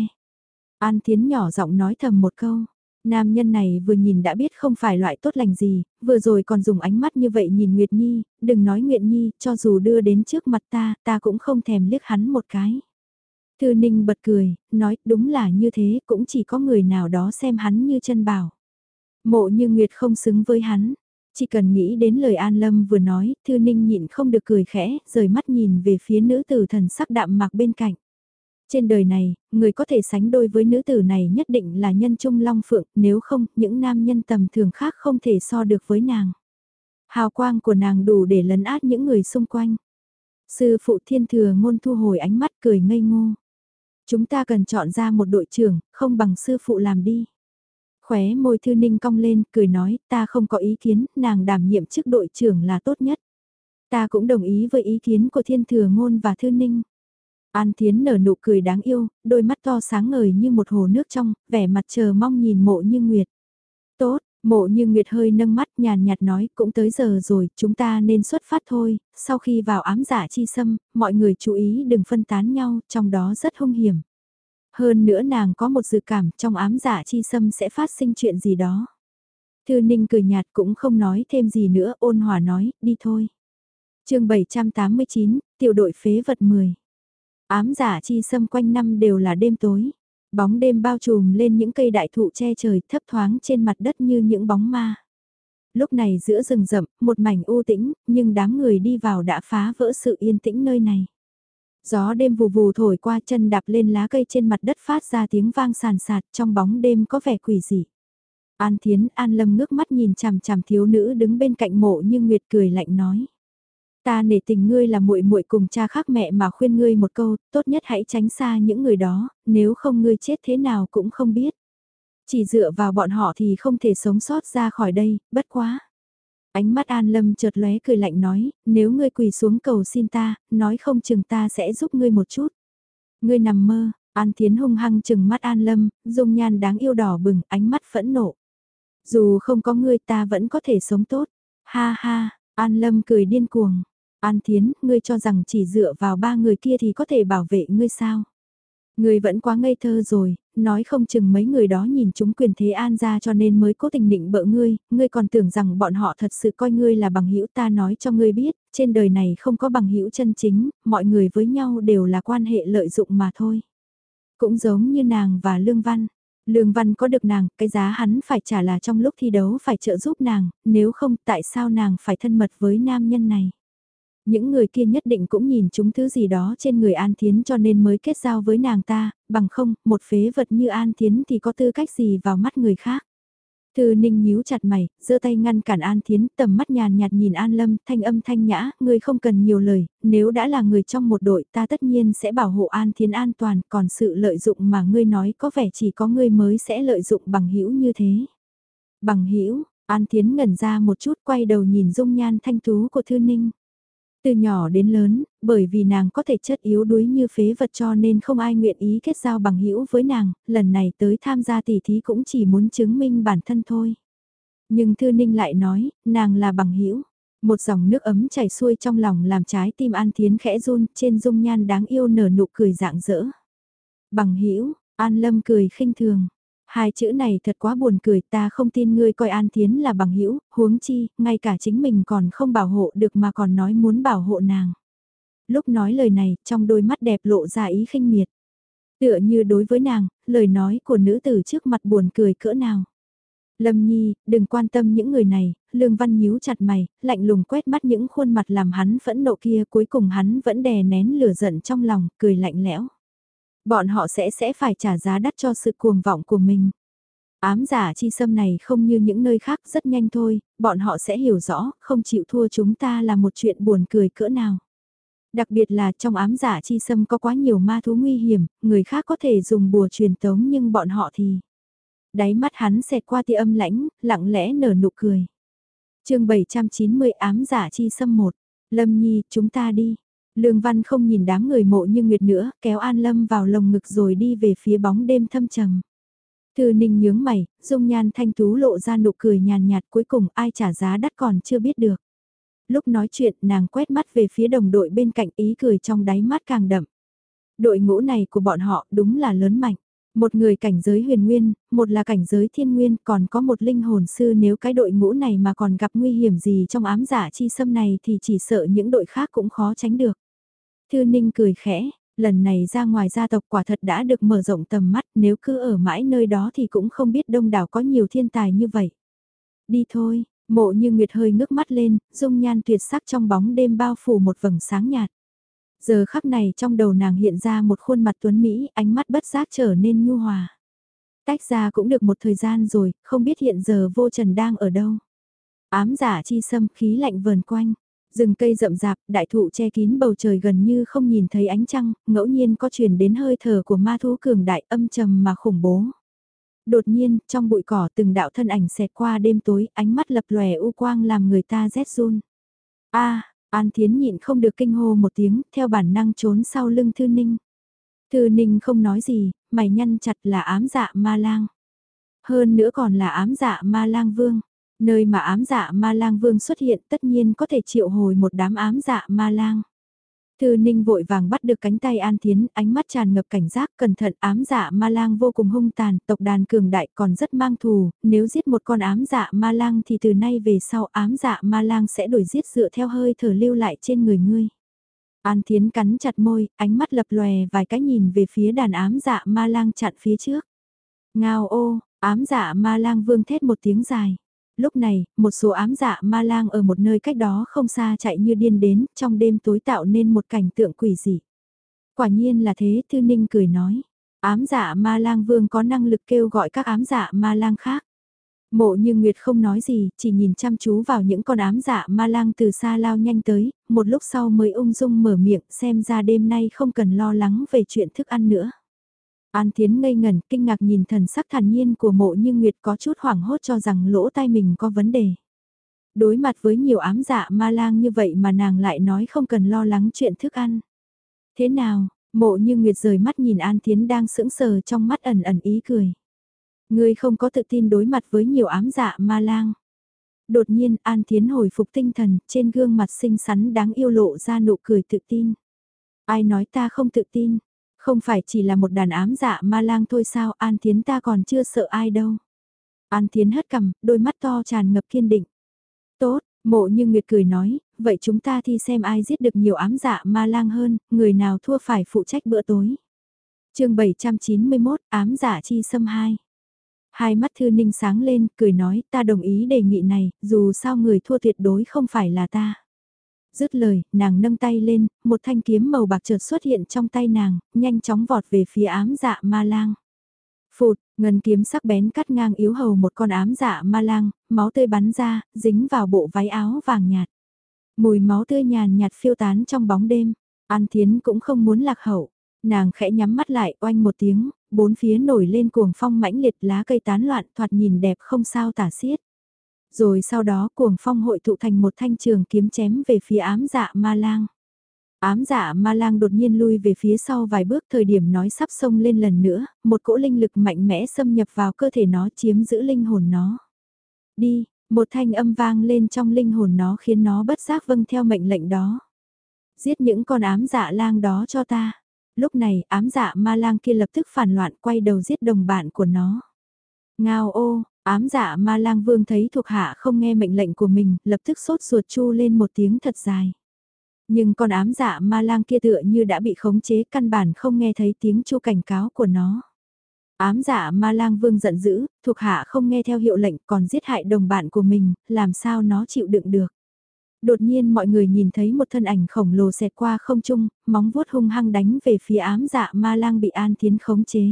An Thiến nhỏ giọng nói thầm một câu. Nam nhân này vừa nhìn đã biết không phải loại tốt lành gì, vừa rồi còn dùng ánh mắt như vậy nhìn Nguyệt Nhi, đừng nói Nguyệt Nhi, cho dù đưa đến trước mặt ta, ta cũng không thèm liếc hắn một cái. Thư Ninh bật cười, nói đúng là như thế cũng chỉ có người nào đó xem hắn như chân bảo. Mộ như Nguyệt không xứng với hắn. Chỉ cần nghĩ đến lời An Lâm vừa nói, Thư Ninh nhịn không được cười khẽ, rời mắt nhìn về phía nữ tử thần sắc đạm mạc bên cạnh. Trên đời này, người có thể sánh đôi với nữ tử này nhất định là nhân trung long phượng, nếu không, những nam nhân tầm thường khác không thể so được với nàng. Hào quang của nàng đủ để lấn át những người xung quanh. Sư phụ thiên thừa ngôn thu hồi ánh mắt cười ngây ngô. Chúng ta cần chọn ra một đội trưởng, không bằng sư phụ làm đi. Khóe môi thư ninh cong lên, cười nói, ta không có ý kiến, nàng đảm nhiệm chức đội trưởng là tốt nhất. Ta cũng đồng ý với ý kiến của thiên thừa ngôn và thư ninh. An Thiến nở nụ cười đáng yêu, đôi mắt to sáng ngời như một hồ nước trong, vẻ mặt chờ mong nhìn mộ như Nguyệt. Tốt, mộ như Nguyệt hơi nâng mắt nhàn nhạt nói cũng tới giờ rồi, chúng ta nên xuất phát thôi, sau khi vào ám giả chi xâm, mọi người chú ý đừng phân tán nhau, trong đó rất hung hiểm. Hơn nữa nàng có một dự cảm trong ám giả chi xâm sẽ phát sinh chuyện gì đó. Thư Ninh cười nhạt cũng không nói thêm gì nữa, ôn hòa nói, đi thôi. chương 789, tiểu đội phế vật 10. Ám giả chi xâm quanh năm đều là đêm tối. Bóng đêm bao trùm lên những cây đại thụ che trời thấp thoáng trên mặt đất như những bóng ma. Lúc này giữa rừng rậm, một mảnh u tĩnh, nhưng đám người đi vào đã phá vỡ sự yên tĩnh nơi này. Gió đêm vù vù thổi qua chân đạp lên lá cây trên mặt đất phát ra tiếng vang sàn sạt trong bóng đêm có vẻ quỷ dị. An Thiến An Lâm ngước mắt nhìn chằm chằm thiếu nữ đứng bên cạnh mộ như Nguyệt cười lạnh nói. Ta nể tình ngươi là muội muội cùng cha khác mẹ mà khuyên ngươi một câu, tốt nhất hãy tránh xa những người đó, nếu không ngươi chết thế nào cũng không biết. Chỉ dựa vào bọn họ thì không thể sống sót ra khỏi đây, bất quá. Ánh mắt An Lâm chợt lóe cười lạnh nói, nếu ngươi quỳ xuống cầu xin ta, nói không chừng ta sẽ giúp ngươi một chút. Ngươi nằm mơ, An tiến hung hăng chừng mắt An Lâm, dung nhan đáng yêu đỏ bừng, ánh mắt phẫn nộ. Dù không có ngươi ta vẫn có thể sống tốt. Ha ha, An Lâm cười điên cuồng. An Thiến, ngươi cho rằng chỉ dựa vào ba người kia thì có thể bảo vệ ngươi sao? Ngươi vẫn quá ngây thơ rồi, nói không chừng mấy người đó nhìn chúng quyền thế an ra cho nên mới cố tình định bỡ ngươi, ngươi còn tưởng rằng bọn họ thật sự coi ngươi là bằng hữu ta nói cho ngươi biết, trên đời này không có bằng hữu chân chính, mọi người với nhau đều là quan hệ lợi dụng mà thôi. Cũng giống như nàng và Lương Văn, Lương Văn có được nàng, cái giá hắn phải trả là trong lúc thi đấu phải trợ giúp nàng, nếu không tại sao nàng phải thân mật với nam nhân này. Những người kia nhất định cũng nhìn chúng thứ gì đó trên người An Thiến cho nên mới kết giao với nàng ta, bằng không, một phế vật như An Thiến thì có tư cách gì vào mắt người khác. Thư Ninh nhíu chặt mày, giơ tay ngăn cản An Thiến, tầm mắt nhàn nhạt nhìn An Lâm, thanh âm thanh nhã, ngươi không cần nhiều lời, nếu đã là người trong một đội ta tất nhiên sẽ bảo hộ An Thiến an toàn, còn sự lợi dụng mà ngươi nói có vẻ chỉ có ngươi mới sẽ lợi dụng bằng hữu như thế. Bằng hữu An Thiến ngẩn ra một chút quay đầu nhìn dung nhan thanh tú của Thư Ninh. Từ nhỏ đến lớn, bởi vì nàng có thể chất yếu đuối như phế vật cho nên không ai nguyện ý kết giao bằng hữu với nàng, lần này tới tham gia tỷ thí cũng chỉ muốn chứng minh bản thân thôi. Nhưng Thư Ninh lại nói, nàng là bằng hữu Một dòng nước ấm chảy xuôi trong lòng làm trái tim An Thiến khẽ run, trên dung nhan đáng yêu nở nụ cười dạng dỡ. Bằng hữu An Lâm cười khinh thường, Hai chữ này thật quá buồn cười ta không tin ngươi coi An Thiến là bằng hữu huống chi, ngay cả chính mình còn không bảo hộ được mà còn nói muốn bảo hộ nàng. Lúc nói lời này, trong đôi mắt đẹp lộ ra ý khinh miệt. Tựa như đối với nàng, lời nói của nữ tử trước mặt buồn cười cỡ nào. Lâm Nhi, đừng quan tâm những người này, Lương Văn nhíu chặt mày, lạnh lùng quét mắt những khuôn mặt làm hắn phẫn nộ kia cuối cùng hắn vẫn đè nén lửa giận trong lòng, cười lạnh lẽo. Bọn họ sẽ sẽ phải trả giá đắt cho sự cuồng vọng của mình. Ám giả chi sâm này không như những nơi khác rất nhanh thôi, bọn họ sẽ hiểu rõ, không chịu thua chúng ta là một chuyện buồn cười cỡ nào. Đặc biệt là trong ám giả chi sâm có quá nhiều ma thú nguy hiểm, người khác có thể dùng bùa truyền tống nhưng bọn họ thì... Đáy mắt hắn xẹt qua tia âm lãnh, lặng lẽ nở nụ cười. chương 790 ám giả chi sâm 1. Lâm Nhi, chúng ta đi. Lương Văn không nhìn đám người mộ như Nguyệt nữa, kéo An Lâm vào lồng ngực rồi đi về phía bóng đêm thâm trầm. Thư Ninh nhướng mày, dung nhan thanh tú lộ ra nụ cười nhàn nhạt cuối cùng ai trả giá đắt còn chưa biết được. Lúc nói chuyện nàng quét mắt về phía đồng đội bên cạnh ý cười trong đáy mắt càng đậm. Đội ngũ này của bọn họ đúng là lớn mạnh. Một người cảnh giới huyền nguyên, một là cảnh giới thiên nguyên, còn có một linh hồn sư nếu cái đội ngũ này mà còn gặp nguy hiểm gì trong ám giả chi xâm này thì chỉ sợ những đội khác cũng khó tránh được. Thư Ninh cười khẽ, lần này ra ngoài gia tộc quả thật đã được mở rộng tầm mắt nếu cứ ở mãi nơi đó thì cũng không biết đông đảo có nhiều thiên tài như vậy. Đi thôi, mộ như Nguyệt hơi ngước mắt lên, dung nhan tuyệt sắc trong bóng đêm bao phủ một vầng sáng nhạt. Giờ khắc này trong đầu nàng hiện ra một khuôn mặt tuấn Mỹ, ánh mắt bất giác trở nên nhu hòa. Tách ra cũng được một thời gian rồi, không biết hiện giờ vô trần đang ở đâu. Ám giả chi sâm khí lạnh vờn quanh, rừng cây rậm rạp, đại thụ che kín bầu trời gần như không nhìn thấy ánh trăng, ngẫu nhiên có truyền đến hơi thở của ma thú cường đại âm trầm mà khủng bố. Đột nhiên, trong bụi cỏ từng đạo thân ảnh xẹt qua đêm tối, ánh mắt lập lòe u quang làm người ta rét run. A, An Thiến nhịn không được kinh hô một tiếng, theo bản năng trốn sau lưng Thư Ninh. Thư Ninh không nói gì, mày nhăn chặt là ám dạ ma lang. Hơn nữa còn là ám dạ ma lang vương. Nơi mà ám dạ ma lang vương xuất hiện tất nhiên có thể triệu hồi một đám ám dạ ma lang. Thư Ninh vội vàng bắt được cánh tay An Thiến, ánh mắt tràn ngập cảnh giác, cẩn thận ám dạ ma lang vô cùng hung tàn, tộc đàn cường đại còn rất mang thù, nếu giết một con ám dạ ma lang thì từ nay về sau ám dạ ma lang sẽ đổi giết dựa theo hơi thở lưu lại trên người ngươi. An Thiến cắn chặt môi, ánh mắt lập lòe vài cái nhìn về phía đàn ám dạ ma lang chặn phía trước. Ngao ô, ám dạ ma lang vương thét một tiếng dài. Lúc này, một số ám dạ ma lang ở một nơi cách đó không xa chạy như điên đến, trong đêm tối tạo nên một cảnh tượng quỷ dị. Quả nhiên là thế, Thư Ninh cười nói. Ám dạ ma lang vương có năng lực kêu gọi các ám dạ ma lang khác. Mộ như Nguyệt không nói gì, chỉ nhìn chăm chú vào những con ám dạ ma lang từ xa lao nhanh tới, một lúc sau mới ung dung mở miệng xem ra đêm nay không cần lo lắng về chuyện thức ăn nữa. An Thiến ngây ngẩn, kinh ngạc nhìn thần sắc thản nhiên của mộ như Nguyệt có chút hoảng hốt cho rằng lỗ tai mình có vấn đề. Đối mặt với nhiều ám dạ ma lang như vậy mà nàng lại nói không cần lo lắng chuyện thức ăn. Thế nào, mộ như Nguyệt rời mắt nhìn An Thiến đang sững sờ trong mắt ẩn ẩn ý cười. Ngươi không có tự tin đối mặt với nhiều ám dạ ma lang. Đột nhiên An Thiến hồi phục tinh thần, trên gương mặt xinh xắn đáng yêu lộ ra nụ cười tự tin. Ai nói ta không tự tin, không phải chỉ là một đàn ám dạ ma lang thôi sao An Thiến ta còn chưa sợ ai đâu. An Thiến hất cầm, đôi mắt to tràn ngập kiên định. Tốt, mộ như Nguyệt cười nói, vậy chúng ta thi xem ai giết được nhiều ám dạ ma lang hơn, người nào thua phải phụ trách bữa tối. chương 791, ám dạ chi xâm 2. Hai mắt Thư Ninh sáng lên, cười nói, ta đồng ý đề nghị này, dù sao người thua tuyệt đối không phải là ta. Dứt lời, nàng nâng tay lên, một thanh kiếm màu bạc chợt xuất hiện trong tay nàng, nhanh chóng vọt về phía ám dạ ma lang. Phụt, ngân kiếm sắc bén cắt ngang yếu hầu một con ám dạ ma lang, máu tươi bắn ra, dính vào bộ váy áo vàng nhạt. Mùi máu tươi nhàn nhạt phiêu tán trong bóng đêm, An Thiến cũng không muốn lạc hậu. Nàng khẽ nhắm mắt lại oanh một tiếng, bốn phía nổi lên cuồng phong mãnh liệt lá cây tán loạn thoạt nhìn đẹp không sao tả xiết. Rồi sau đó cuồng phong hội tụ thành một thanh trường kiếm chém về phía ám dạ ma lang. Ám dạ ma lang đột nhiên lui về phía sau vài bước thời điểm nói sắp xông lên lần nữa, một cỗ linh lực mạnh mẽ xâm nhập vào cơ thể nó chiếm giữ linh hồn nó. Đi, một thanh âm vang lên trong linh hồn nó khiến nó bất giác vâng theo mệnh lệnh đó. Giết những con ám dạ lang đó cho ta. Lúc này ám dạ ma lang kia lập tức phản loạn quay đầu giết đồng bạn của nó. Ngao ô, ám dạ ma lang vương thấy thuộc hạ không nghe mệnh lệnh của mình, lập tức sốt ruột chu lên một tiếng thật dài. Nhưng con ám dạ ma lang kia tựa như đã bị khống chế căn bản không nghe thấy tiếng chu cảnh cáo của nó. Ám dạ ma lang vương giận dữ, thuộc hạ không nghe theo hiệu lệnh còn giết hại đồng bạn của mình, làm sao nó chịu đựng được. Đột nhiên mọi người nhìn thấy một thân ảnh khổng lồ xẹt qua không trung, móng vuốt hung hăng đánh về phía ám dạ ma lang bị an thiến khống chế.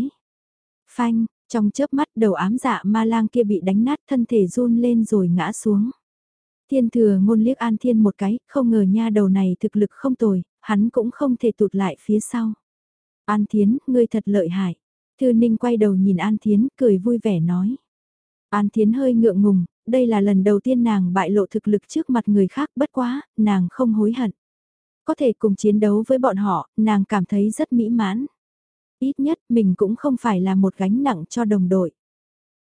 Phanh, trong chớp mắt đầu ám dạ ma lang kia bị đánh nát thân thể run lên rồi ngã xuống. Thiên thừa ngôn liếc an thiên một cái, không ngờ nha đầu này thực lực không tồi, hắn cũng không thể tụt lại phía sau. An thiến, ngươi thật lợi hại. Thư ninh quay đầu nhìn an thiến, cười vui vẻ nói. An thiến hơi ngượng ngùng, đây là lần đầu tiên nàng bại lộ thực lực trước mặt người khác bất quá, nàng không hối hận. Có thể cùng chiến đấu với bọn họ, nàng cảm thấy rất mỹ mãn. Ít nhất mình cũng không phải là một gánh nặng cho đồng đội.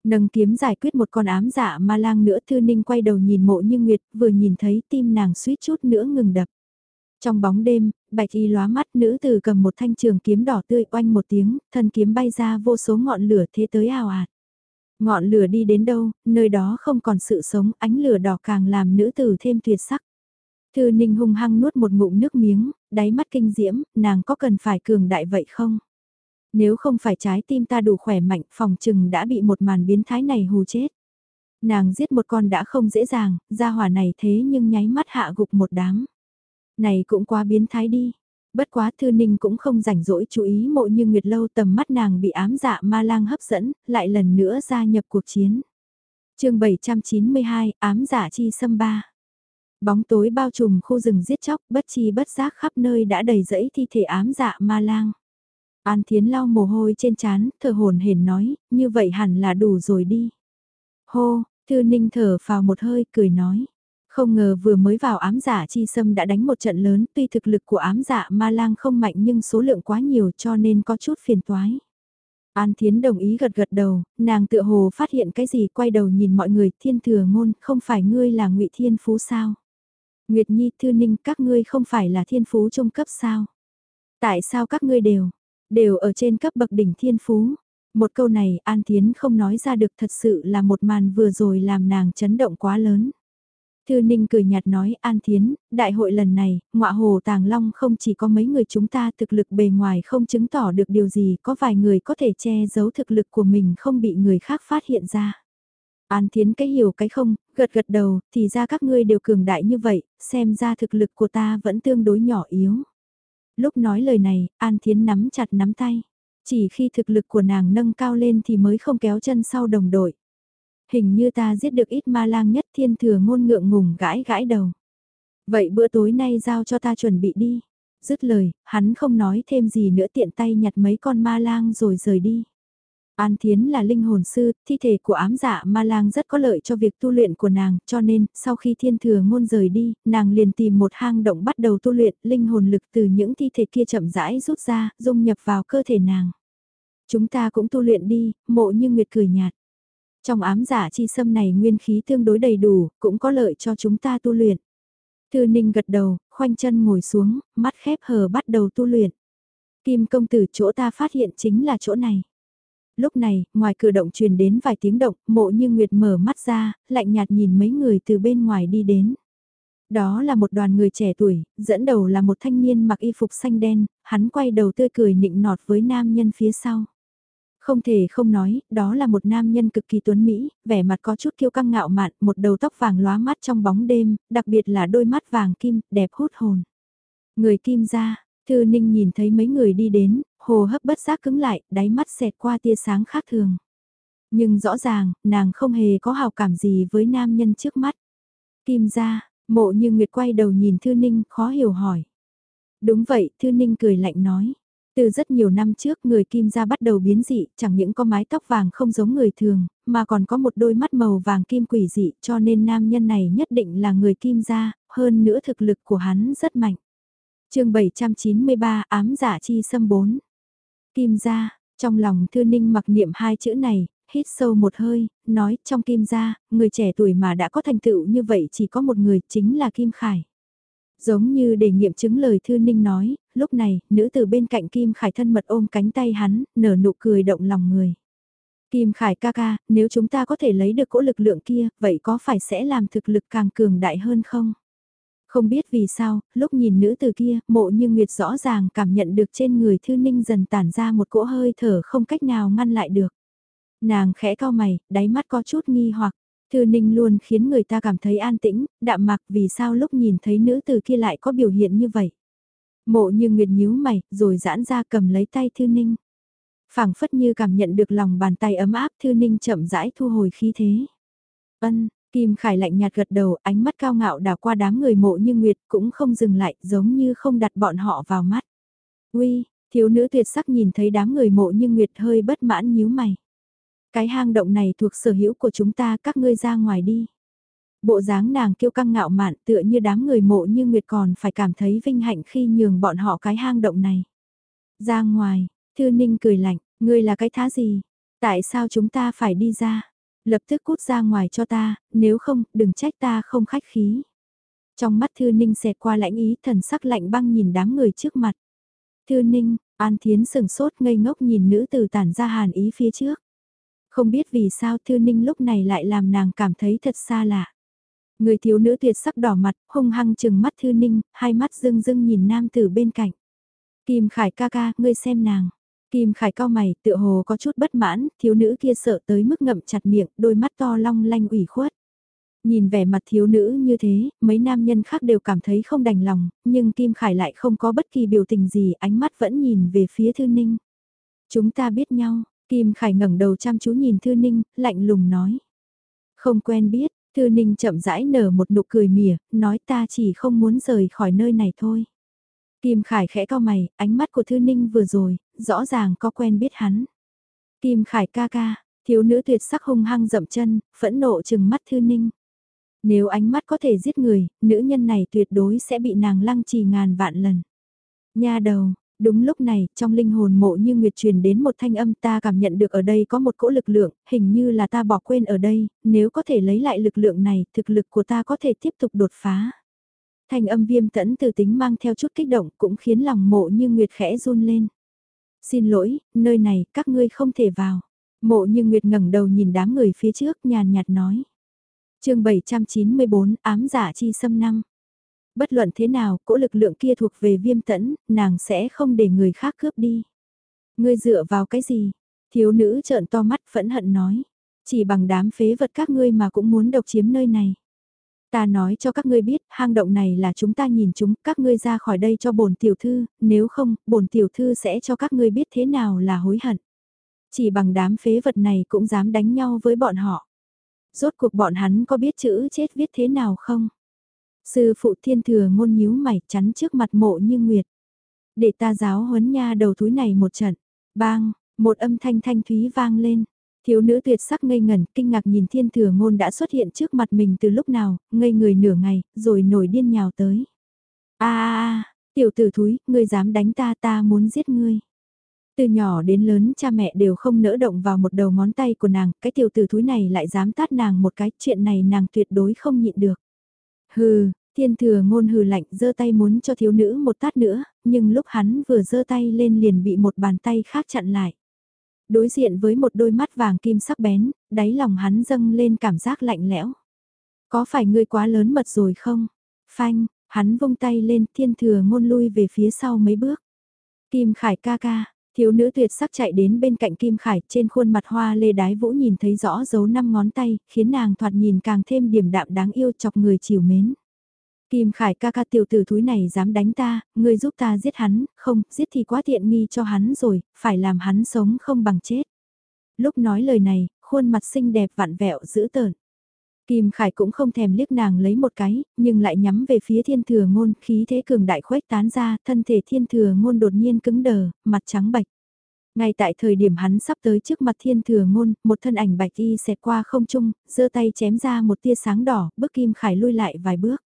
Nâng kiếm giải quyết một con ám giả ma lang nữa Thư Ninh quay đầu nhìn mộ như Nguyệt vừa nhìn thấy tim nàng suýt chút nữa ngừng đập. Trong bóng đêm, bạch y lóa mắt nữ từ cầm một thanh trường kiếm đỏ tươi oanh một tiếng, thân kiếm bay ra vô số ngọn lửa thế tới ào ạt. Ngọn lửa đi đến đâu, nơi đó không còn sự sống, ánh lửa đỏ càng làm nữ tử thêm tuyệt sắc. Thư Ninh hung hăng nuốt một ngụm nước miếng, đáy mắt kinh diễm, nàng có cần phải cường đại vậy không? Nếu không phải trái tim ta đủ khỏe mạnh, phòng chừng đã bị một màn biến thái này hù chết. Nàng giết một con đã không dễ dàng, ra hỏa này thế nhưng nháy mắt hạ gục một đám. Này cũng quá biến thái đi. Bất quá Thư Ninh cũng không rảnh rỗi chú ý mộ như Nguyệt Lâu tầm mắt nàng bị ám dạ ma lang hấp dẫn, lại lần nữa gia nhập cuộc chiến. chương 792, ám dạ chi xâm ba. Bóng tối bao trùm khu rừng giết chóc, bất chi bất giác khắp nơi đã đầy rẫy thi thể ám dạ ma lang. An Thiến lau mồ hôi trên trán, thở hồn hển nói, như vậy hẳn là đủ rồi đi. Hô, Thư Ninh thở vào một hơi, cười nói. Không ngờ vừa mới vào ám giả chi sâm đã đánh một trận lớn tuy thực lực của ám giả ma lang không mạnh nhưng số lượng quá nhiều cho nên có chút phiền toái. An Thiến đồng ý gật gật đầu, nàng tựa hồ phát hiện cái gì quay đầu nhìn mọi người thiên thừa ngôn không phải ngươi là ngụy Thiên Phú sao? Nguyệt Nhi Thư Ninh các ngươi không phải là thiên phú trung cấp sao? Tại sao các ngươi đều, đều ở trên cấp bậc đỉnh thiên phú? Một câu này An Thiến không nói ra được thật sự là một màn vừa rồi làm nàng chấn động quá lớn. Thư Ninh cười nhạt nói An Thiến, đại hội lần này, ngọa hồ Tàng Long không chỉ có mấy người chúng ta thực lực bề ngoài không chứng tỏ được điều gì, có vài người có thể che giấu thực lực của mình không bị người khác phát hiện ra. An Thiến cái hiểu cái không, gật gật đầu, thì ra các ngươi đều cường đại như vậy, xem ra thực lực của ta vẫn tương đối nhỏ yếu. Lúc nói lời này, An Thiến nắm chặt nắm tay. Chỉ khi thực lực của nàng nâng cao lên thì mới không kéo chân sau đồng đội. Hình như ta giết được ít ma lang nhất thiên thừa ngôn ngượng ngùng gãi gãi đầu. Vậy bữa tối nay giao cho ta chuẩn bị đi. Dứt lời, hắn không nói thêm gì nữa tiện tay nhặt mấy con ma lang rồi rời đi. An Thiến là linh hồn sư, thi thể của ám dạ ma lang rất có lợi cho việc tu luyện của nàng, cho nên, sau khi thiên thừa ngôn rời đi, nàng liền tìm một hang động bắt đầu tu luyện, linh hồn lực từ những thi thể kia chậm rãi rút ra, dung nhập vào cơ thể nàng. Chúng ta cũng tu luyện đi, mộ như Nguyệt cười nhạt. Trong ám giả chi sâm này nguyên khí tương đối đầy đủ, cũng có lợi cho chúng ta tu luyện. Thư Ninh gật đầu, khoanh chân ngồi xuống, mắt khép hờ bắt đầu tu luyện. Kim công tử chỗ ta phát hiện chính là chỗ này. Lúc này, ngoài cửa động truyền đến vài tiếng động, mộ như Nguyệt mở mắt ra, lạnh nhạt nhìn mấy người từ bên ngoài đi đến. Đó là một đoàn người trẻ tuổi, dẫn đầu là một thanh niên mặc y phục xanh đen, hắn quay đầu tươi cười nịnh nọt với nam nhân phía sau. Không thể không nói, đó là một nam nhân cực kỳ tuấn Mỹ, vẻ mặt có chút kiêu căng ngạo mạn, một đầu tóc vàng lóa mắt trong bóng đêm, đặc biệt là đôi mắt vàng kim, đẹp hút hồn. Người kim ra, Thư Ninh nhìn thấy mấy người đi đến, hồ hấp bất giác cứng lại, đáy mắt xẹt qua tia sáng khác thường. Nhưng rõ ràng, nàng không hề có hào cảm gì với nam nhân trước mắt. Kim ra, mộ như Nguyệt quay đầu nhìn Thư Ninh, khó hiểu hỏi. Đúng vậy, Thư Ninh cười lạnh nói. Từ rất nhiều năm trước người kim gia bắt đầu biến dị, chẳng những có mái tóc vàng không giống người thường, mà còn có một đôi mắt màu vàng kim quỷ dị cho nên nam nhân này nhất định là người kim gia, hơn nữa thực lực của hắn rất mạnh. chương 793 ám giả chi xâm 4. Kim gia, trong lòng thư ninh mặc niệm hai chữ này, hít sâu một hơi, nói trong kim gia, người trẻ tuổi mà đã có thành tựu như vậy chỉ có một người chính là Kim Khải. Giống như để nghiệm chứng lời Thư Ninh nói, lúc này, nữ từ bên cạnh Kim Khải thân mật ôm cánh tay hắn, nở nụ cười động lòng người. Kim Khải ca ca, nếu chúng ta có thể lấy được cỗ lực lượng kia, vậy có phải sẽ làm thực lực càng cường đại hơn không? Không biết vì sao, lúc nhìn nữ từ kia, mộ như Nguyệt rõ ràng cảm nhận được trên người Thư Ninh dần tản ra một cỗ hơi thở không cách nào ngăn lại được. Nàng khẽ cao mày, đáy mắt có chút nghi hoặc, Thư Ninh luôn khiến người ta cảm thấy an tĩnh, đạm mặc vì sao lúc nhìn thấy nữ từ kia lại có biểu hiện như vậy. Mộ như Nguyệt nhíu mày, rồi giãn ra cầm lấy tay Thư Ninh. phảng phất như cảm nhận được lòng bàn tay ấm áp Thư Ninh chậm rãi thu hồi khí thế. Ân, Kim Khải lạnh nhạt gật đầu, ánh mắt cao ngạo đảo qua đám người mộ như Nguyệt cũng không dừng lại, giống như không đặt bọn họ vào mắt. Uy, thiếu nữ tuyệt sắc nhìn thấy đám người mộ như Nguyệt hơi bất mãn nhíu mày. Cái hang động này thuộc sở hữu của chúng ta các ngươi ra ngoài đi. Bộ dáng nàng kiêu căng ngạo mạn tựa như đám người mộ như Nguyệt còn phải cảm thấy vinh hạnh khi nhường bọn họ cái hang động này. Ra ngoài, Thư Ninh cười lạnh, ngươi là cái thá gì? Tại sao chúng ta phải đi ra? Lập tức cút ra ngoài cho ta, nếu không, đừng trách ta không khách khí. Trong mắt Thư Ninh xẹt qua lãnh ý thần sắc lạnh băng nhìn đám người trước mặt. Thư Ninh, An Thiến sừng sốt ngây ngốc nhìn nữ tử tản ra hàn ý phía trước. Không biết vì sao Thư Ninh lúc này lại làm nàng cảm thấy thật xa lạ. Người thiếu nữ tuyệt sắc đỏ mặt, hung hăng chừng mắt Thư Ninh, hai mắt rưng rưng nhìn nam tử bên cạnh. Kim Khải ca ca, ngươi xem nàng. Kim Khải cao mày, tựa hồ có chút bất mãn, thiếu nữ kia sợ tới mức ngậm chặt miệng, đôi mắt to long lanh ủy khuất. Nhìn vẻ mặt thiếu nữ như thế, mấy nam nhân khác đều cảm thấy không đành lòng, nhưng Kim Khải lại không có bất kỳ biểu tình gì, ánh mắt vẫn nhìn về phía Thư Ninh. Chúng ta biết nhau, Kim Khải ngẩng đầu chăm chú nhìn Thư Ninh, lạnh lùng nói. Không quen biết, Thư Ninh chậm rãi nở một nụ cười mỉa, nói ta chỉ không muốn rời khỏi nơi này thôi. Kim Khải khẽ cao mày, ánh mắt của Thư Ninh vừa rồi, rõ ràng có quen biết hắn. Kim Khải ca ca, thiếu nữ tuyệt sắc hung hăng dậm chân, phẫn nộ chừng mắt Thư Ninh. Nếu ánh mắt có thể giết người, nữ nhân này tuyệt đối sẽ bị nàng lăng trì ngàn vạn lần. Nha đầu, Đúng lúc này, trong linh hồn mộ như nguyệt truyền đến một thanh âm ta cảm nhận được ở đây có một cỗ lực lượng, hình như là ta bỏ quên ở đây, nếu có thể lấy lại lực lượng này, thực lực của ta có thể tiếp tục đột phá. Thanh âm viêm tẫn từ tính mang theo chút kích động cũng khiến lòng mộ như nguyệt khẽ run lên. Xin lỗi, nơi này các ngươi không thể vào. Mộ như nguyệt ngẩng đầu nhìn đám người phía trước nhàn nhạt nói. chương 794 ám giả chi xâm năm bất luận thế nào, cỗ lực lượng kia thuộc về viêm tẫn, nàng sẽ không để người khác cướp đi. Ngươi dựa vào cái gì? Thiếu nữ trợn to mắt phẫn hận nói. Chỉ bằng đám phế vật các ngươi mà cũng muốn độc chiếm nơi này. Ta nói cho các ngươi biết, hang động này là chúng ta nhìn chúng, các ngươi ra khỏi đây cho bổn tiểu thư, nếu không, bổn tiểu thư sẽ cho các ngươi biết thế nào là hối hận. Chỉ bằng đám phế vật này cũng dám đánh nhau với bọn họ. Rốt cuộc bọn hắn có biết chữ chết viết thế nào không? Sư phụ thiên thừa ngôn nhíu mày chắn trước mặt mộ như nguyệt. Để ta giáo huấn nha đầu túi này một trận. Bang, một âm thanh thanh thúy vang lên. Thiếu nữ tuyệt sắc ngây ngẩn, kinh ngạc nhìn thiên thừa ngôn đã xuất hiện trước mặt mình từ lúc nào, ngây người nửa ngày, rồi nổi điên nhào tới. a a tiểu tử thúi, ngươi dám đánh ta ta muốn giết ngươi. Từ nhỏ đến lớn cha mẹ đều không nỡ động vào một đầu ngón tay của nàng, cái tiểu tử thúi này lại dám tát nàng một cái, chuyện này nàng tuyệt đối không nhịn được. Hừ, thiên thừa ngôn hừ lạnh giơ tay muốn cho thiếu nữ một tát nữa, nhưng lúc hắn vừa giơ tay lên liền bị một bàn tay khác chặn lại. Đối diện với một đôi mắt vàng kim sắc bén, đáy lòng hắn dâng lên cảm giác lạnh lẽo. Có phải ngươi quá lớn mật rồi không? Phanh, hắn vung tay lên thiên thừa ngôn lui về phía sau mấy bước. Kim Khải ca ca, thiếu nữ tuyệt sắc chạy đến bên cạnh Kim Khải trên khuôn mặt hoa lê đái vũ nhìn thấy rõ dấu năm ngón tay, khiến nàng thoạt nhìn càng thêm điểm đạm đáng yêu chọc người chiều mến. Kim Khải ca ca tiểu tử thúi này dám đánh ta, ngươi giúp ta giết hắn, không, giết thì quá tiện nghi cho hắn rồi, phải làm hắn sống không bằng chết. Lúc nói lời này, khuôn mặt xinh đẹp vặn vẹo dữ tợn. Kim Khải cũng không thèm liếc nàng lấy một cái, nhưng lại nhắm về phía thiên thừa ngôn khí thế cường đại khuếch tán ra, thân thể thiên thừa ngôn đột nhiên cứng đờ, mặt trắng bạch. Ngay tại thời điểm hắn sắp tới trước mặt thiên thừa ngôn, một thân ảnh bạch y xẹt qua không trung, giơ tay chém ra một tia sáng đỏ, bước Kim Khải lui lại vài bước.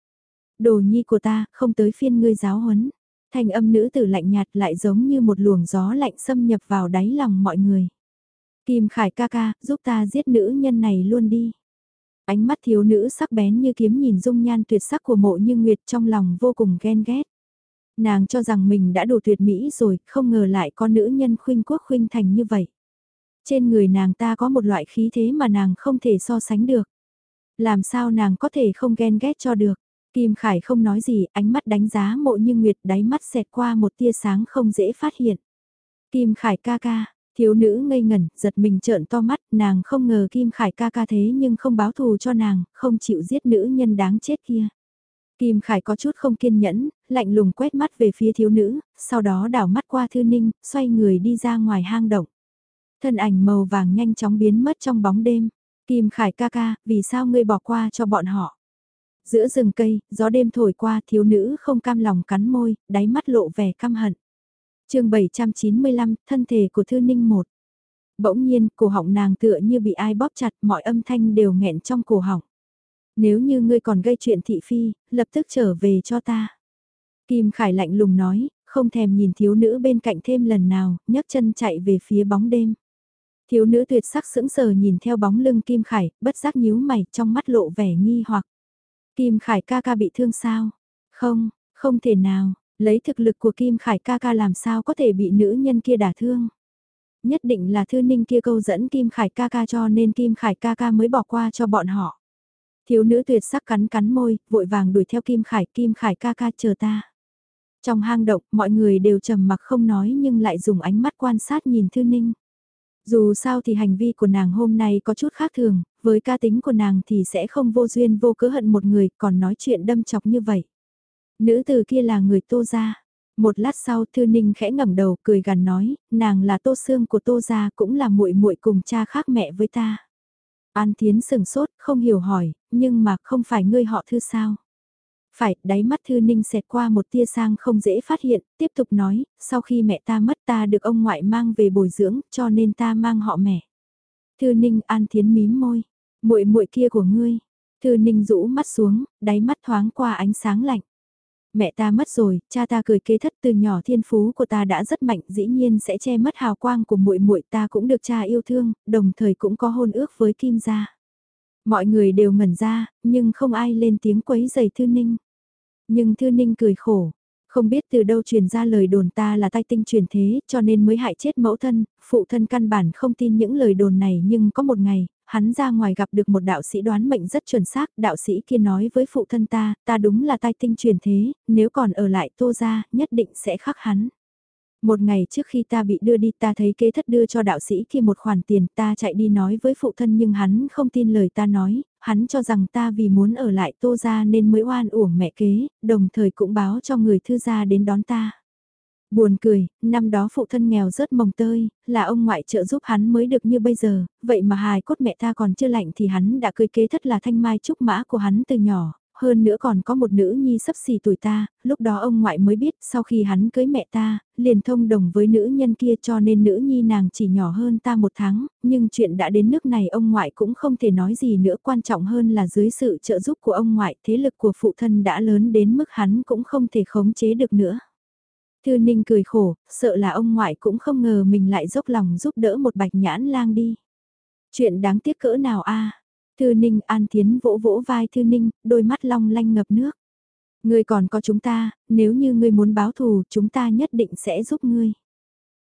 Đồ nhi của ta, không tới phiên ngươi giáo huấn. Thành âm nữ tử lạnh nhạt lại giống như một luồng gió lạnh xâm nhập vào đáy lòng mọi người. Kim Khải ca ca, giúp ta giết nữ nhân này luôn đi. Ánh mắt thiếu nữ sắc bén như kiếm nhìn dung nhan tuyệt sắc của mộ như nguyệt trong lòng vô cùng ghen ghét. Nàng cho rằng mình đã đủ tuyệt mỹ rồi, không ngờ lại có nữ nhân khuynh quốc khuynh thành như vậy. Trên người nàng ta có một loại khí thế mà nàng không thể so sánh được. Làm sao nàng có thể không ghen ghét cho được. Kim Khải không nói gì, ánh mắt đánh giá mộ như nguyệt đáy mắt xẹt qua một tia sáng không dễ phát hiện. Kim Khải ca ca, thiếu nữ ngây ngẩn, giật mình trợn to mắt, nàng không ngờ Kim Khải ca ca thế nhưng không báo thù cho nàng, không chịu giết nữ nhân đáng chết kia. Kim Khải có chút không kiên nhẫn, lạnh lùng quét mắt về phía thiếu nữ, sau đó đảo mắt qua Thư Ninh, xoay người đi ra ngoài hang động. Thân ảnh màu vàng nhanh chóng biến mất trong bóng đêm. Kim Khải ca ca, vì sao ngươi bỏ qua cho bọn họ? Giữa rừng cây, gió đêm thổi qua thiếu nữ không cam lòng cắn môi, đáy mắt lộ vẻ căm hận. chương 795, thân thể của Thư Ninh một. Bỗng nhiên, cổ họng nàng tựa như bị ai bóp chặt, mọi âm thanh đều nghẹn trong cổ họng. Nếu như ngươi còn gây chuyện thị phi, lập tức trở về cho ta. Kim Khải lạnh lùng nói, không thèm nhìn thiếu nữ bên cạnh thêm lần nào, nhấc chân chạy về phía bóng đêm. Thiếu nữ tuyệt sắc sững sờ nhìn theo bóng lưng Kim Khải, bất giác nhíu mày trong mắt lộ vẻ nghi hoặc. Kim Khải ca ca bị thương sao? Không, không thể nào, lấy thực lực của Kim Khải ca ca làm sao có thể bị nữ nhân kia đả thương. Nhất định là thư ninh kia câu dẫn Kim Khải ca ca cho nên Kim Khải ca ca mới bỏ qua cho bọn họ. Thiếu nữ tuyệt sắc cắn cắn môi, vội vàng đuổi theo Kim Khải, Kim Khải ca ca chờ ta. Trong hang động, mọi người đều trầm mặc không nói nhưng lại dùng ánh mắt quan sát nhìn Thư Ninh. Dù sao thì hành vi của nàng hôm nay có chút khác thường, với ca tính của nàng thì sẽ không vô duyên vô cớ hận một người còn nói chuyện đâm chọc như vậy. Nữ từ kia là người tô gia. Một lát sau Thư Ninh khẽ ngẩng đầu cười gằn nói, nàng là tô xương của tô gia cũng là muội muội cùng cha khác mẹ với ta. An Tiến sừng sốt, không hiểu hỏi, nhưng mà không phải ngươi họ Thư sao? Phải, đáy mắt Thư Ninh xẹt qua một tia sang không dễ phát hiện, tiếp tục nói, sau khi mẹ ta mất ta được ông ngoại mang về bồi dưỡng, cho nên ta mang họ mẹ. Thư Ninh An Thiến mím môi, muội muội kia của ngươi. Thư Ninh rũ mắt xuống, đáy mắt thoáng qua ánh sáng lạnh. Mẹ ta mất rồi, cha ta cười kế thất từ nhỏ thiên phú của ta đã rất mạnh, dĩ nhiên sẽ che mất hào quang của muội muội ta cũng được cha yêu thương, đồng thời cũng có hôn ước với Kim gia. Mọi người đều ngẩn ra, nhưng không ai lên tiếng quấy giày Thư Ninh. Nhưng Thư Ninh cười khổ, không biết từ đâu truyền ra lời đồn ta là tai tinh truyền thế, cho nên mới hại chết mẫu thân, phụ thân căn bản không tin những lời đồn này nhưng có một ngày, hắn ra ngoài gặp được một đạo sĩ đoán mệnh rất chuẩn xác, đạo sĩ kia nói với phụ thân ta, ta đúng là tai tinh truyền thế, nếu còn ở lại tô ra, nhất định sẽ khắc hắn. Một ngày trước khi ta bị đưa đi ta thấy kế thất đưa cho đạo sĩ kia một khoản tiền ta chạy đi nói với phụ thân nhưng hắn không tin lời ta nói, hắn cho rằng ta vì muốn ở lại tô ra nên mới oan uổng mẹ kế, đồng thời cũng báo cho người thư gia đến đón ta. Buồn cười, năm đó phụ thân nghèo rớt mồng tơi, là ông ngoại trợ giúp hắn mới được như bây giờ, vậy mà hài cốt mẹ ta còn chưa lạnh thì hắn đã cưới kế thất là thanh mai trúc mã của hắn từ nhỏ, hơn nữa còn có một nữ nhi sắp xỉ tuổi ta, lúc đó ông ngoại mới biết sau khi hắn cưới mẹ ta, liền thông đồng với nữ nhân kia cho nên nữ nhi nàng chỉ nhỏ hơn ta một tháng, nhưng chuyện đã đến nước này ông ngoại cũng không thể nói gì nữa quan trọng hơn là dưới sự trợ giúp của ông ngoại thế lực của phụ thân đã lớn đến mức hắn cũng không thể khống chế được nữa. Thư Ninh cười khổ, sợ là ông ngoại cũng không ngờ mình lại dốc lòng giúp đỡ một bạch nhãn lang đi. Chuyện đáng tiếc cỡ nào a Thư Ninh An Tiến vỗ vỗ vai Thư Ninh, đôi mắt long lanh ngập nước. Ngươi còn có chúng ta, nếu như ngươi muốn báo thù, chúng ta nhất định sẽ giúp ngươi.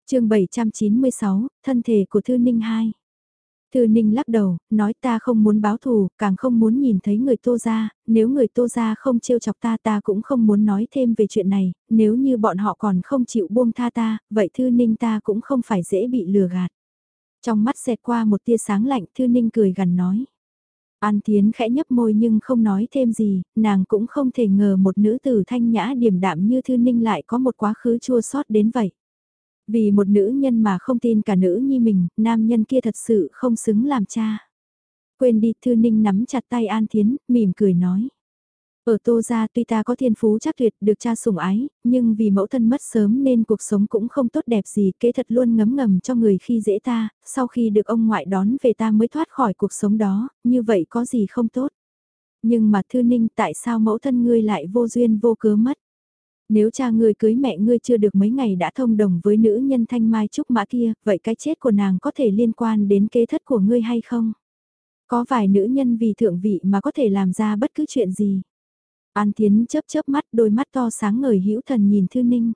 chương 796, thân thể của Thư Ninh 2. Thư Ninh lắc đầu, nói ta không muốn báo thù, càng không muốn nhìn thấy người tô ra, nếu người tô ra không trêu chọc ta ta cũng không muốn nói thêm về chuyện này, nếu như bọn họ còn không chịu buông tha ta, vậy Thư Ninh ta cũng không phải dễ bị lừa gạt. Trong mắt xẹt qua một tia sáng lạnh Thư Ninh cười gần nói. An Tiến khẽ nhấp môi nhưng không nói thêm gì, nàng cũng không thể ngờ một nữ tử thanh nhã điềm đạm như Thư Ninh lại có một quá khứ chua xót đến vậy. Vì một nữ nhân mà không tin cả nữ nhi mình, nam nhân kia thật sự không xứng làm cha. Quên đi Thư Ninh nắm chặt tay An Thiến, mỉm cười nói. Ở Tô Gia tuy ta có thiên phú chắc tuyệt được cha sủng ái, nhưng vì mẫu thân mất sớm nên cuộc sống cũng không tốt đẹp gì, kế thật luôn ngấm ngầm cho người khi dễ ta, sau khi được ông ngoại đón về ta mới thoát khỏi cuộc sống đó, như vậy có gì không tốt. Nhưng mà Thư Ninh tại sao mẫu thân ngươi lại vô duyên vô cớ mất? Nếu cha ngươi cưới mẹ ngươi chưa được mấy ngày đã thông đồng với nữ nhân thanh mai trúc mã kia, vậy cái chết của nàng có thể liên quan đến kế thất của ngươi hay không? Có vài nữ nhân vì thượng vị mà có thể làm ra bất cứ chuyện gì. An Tiến chớp chớp mắt đôi mắt to sáng ngời hữu thần nhìn Thư Ninh.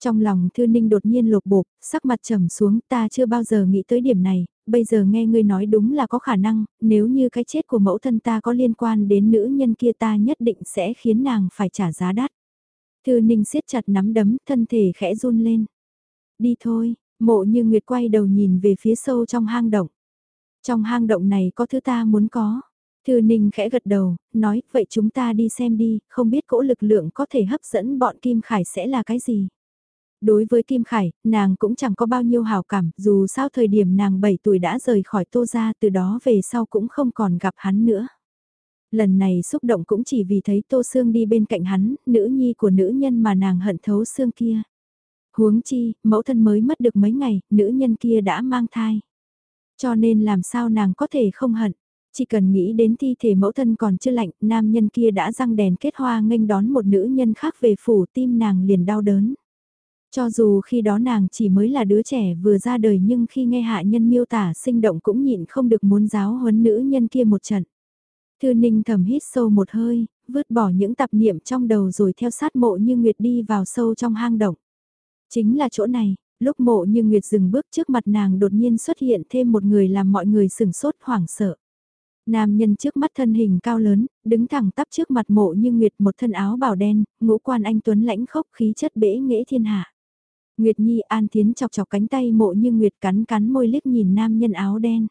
Trong lòng Thư Ninh đột nhiên lột bột, sắc mặt trầm xuống ta chưa bao giờ nghĩ tới điểm này, bây giờ nghe ngươi nói đúng là có khả năng, nếu như cái chết của mẫu thân ta có liên quan đến nữ nhân kia ta nhất định sẽ khiến nàng phải trả giá đắt. Thư Ninh siết chặt nắm đấm, thân thể khẽ run lên. Đi thôi, mộ như Nguyệt quay đầu nhìn về phía sâu trong hang động. Trong hang động này có thứ ta muốn có. Thư Ninh khẽ gật đầu, nói, vậy chúng ta đi xem đi, không biết cỗ lực lượng có thể hấp dẫn bọn Kim Khải sẽ là cái gì. Đối với Kim Khải, nàng cũng chẳng có bao nhiêu hào cảm, dù sao thời điểm nàng 7 tuổi đã rời khỏi Tô Gia từ đó về sau cũng không còn gặp hắn nữa. Lần này xúc động cũng chỉ vì thấy Tô Sương đi bên cạnh hắn, nữ nhi của nữ nhân mà nàng hận thấu xương kia. Huống chi, mẫu thân mới mất được mấy ngày, nữ nhân kia đã mang thai. Cho nên làm sao nàng có thể không hận. Chỉ cần nghĩ đến thi thể mẫu thân còn chưa lạnh, nam nhân kia đã răng đèn kết hoa nghênh đón một nữ nhân khác về phủ tim nàng liền đau đớn. Cho dù khi đó nàng chỉ mới là đứa trẻ vừa ra đời nhưng khi nghe hạ nhân miêu tả sinh động cũng nhịn không được muốn giáo huấn nữ nhân kia một trận. Thư ninh thầm hít sâu một hơi, vứt bỏ những tập niệm trong đầu rồi theo sát mộ như Nguyệt đi vào sâu trong hang động. Chính là chỗ này, lúc mộ như Nguyệt dừng bước trước mặt nàng đột nhiên xuất hiện thêm một người làm mọi người sừng sốt hoảng sợ. Nam nhân trước mắt thân hình cao lớn, đứng thẳng tắp trước mặt mộ như Nguyệt một thân áo bào đen, ngũ quan anh Tuấn lãnh khốc khí chất bể nghệ thiên hạ. Nguyệt Nhi an tiến chọc chọc cánh tay mộ như Nguyệt cắn cắn môi liếc nhìn nam nhân áo đen.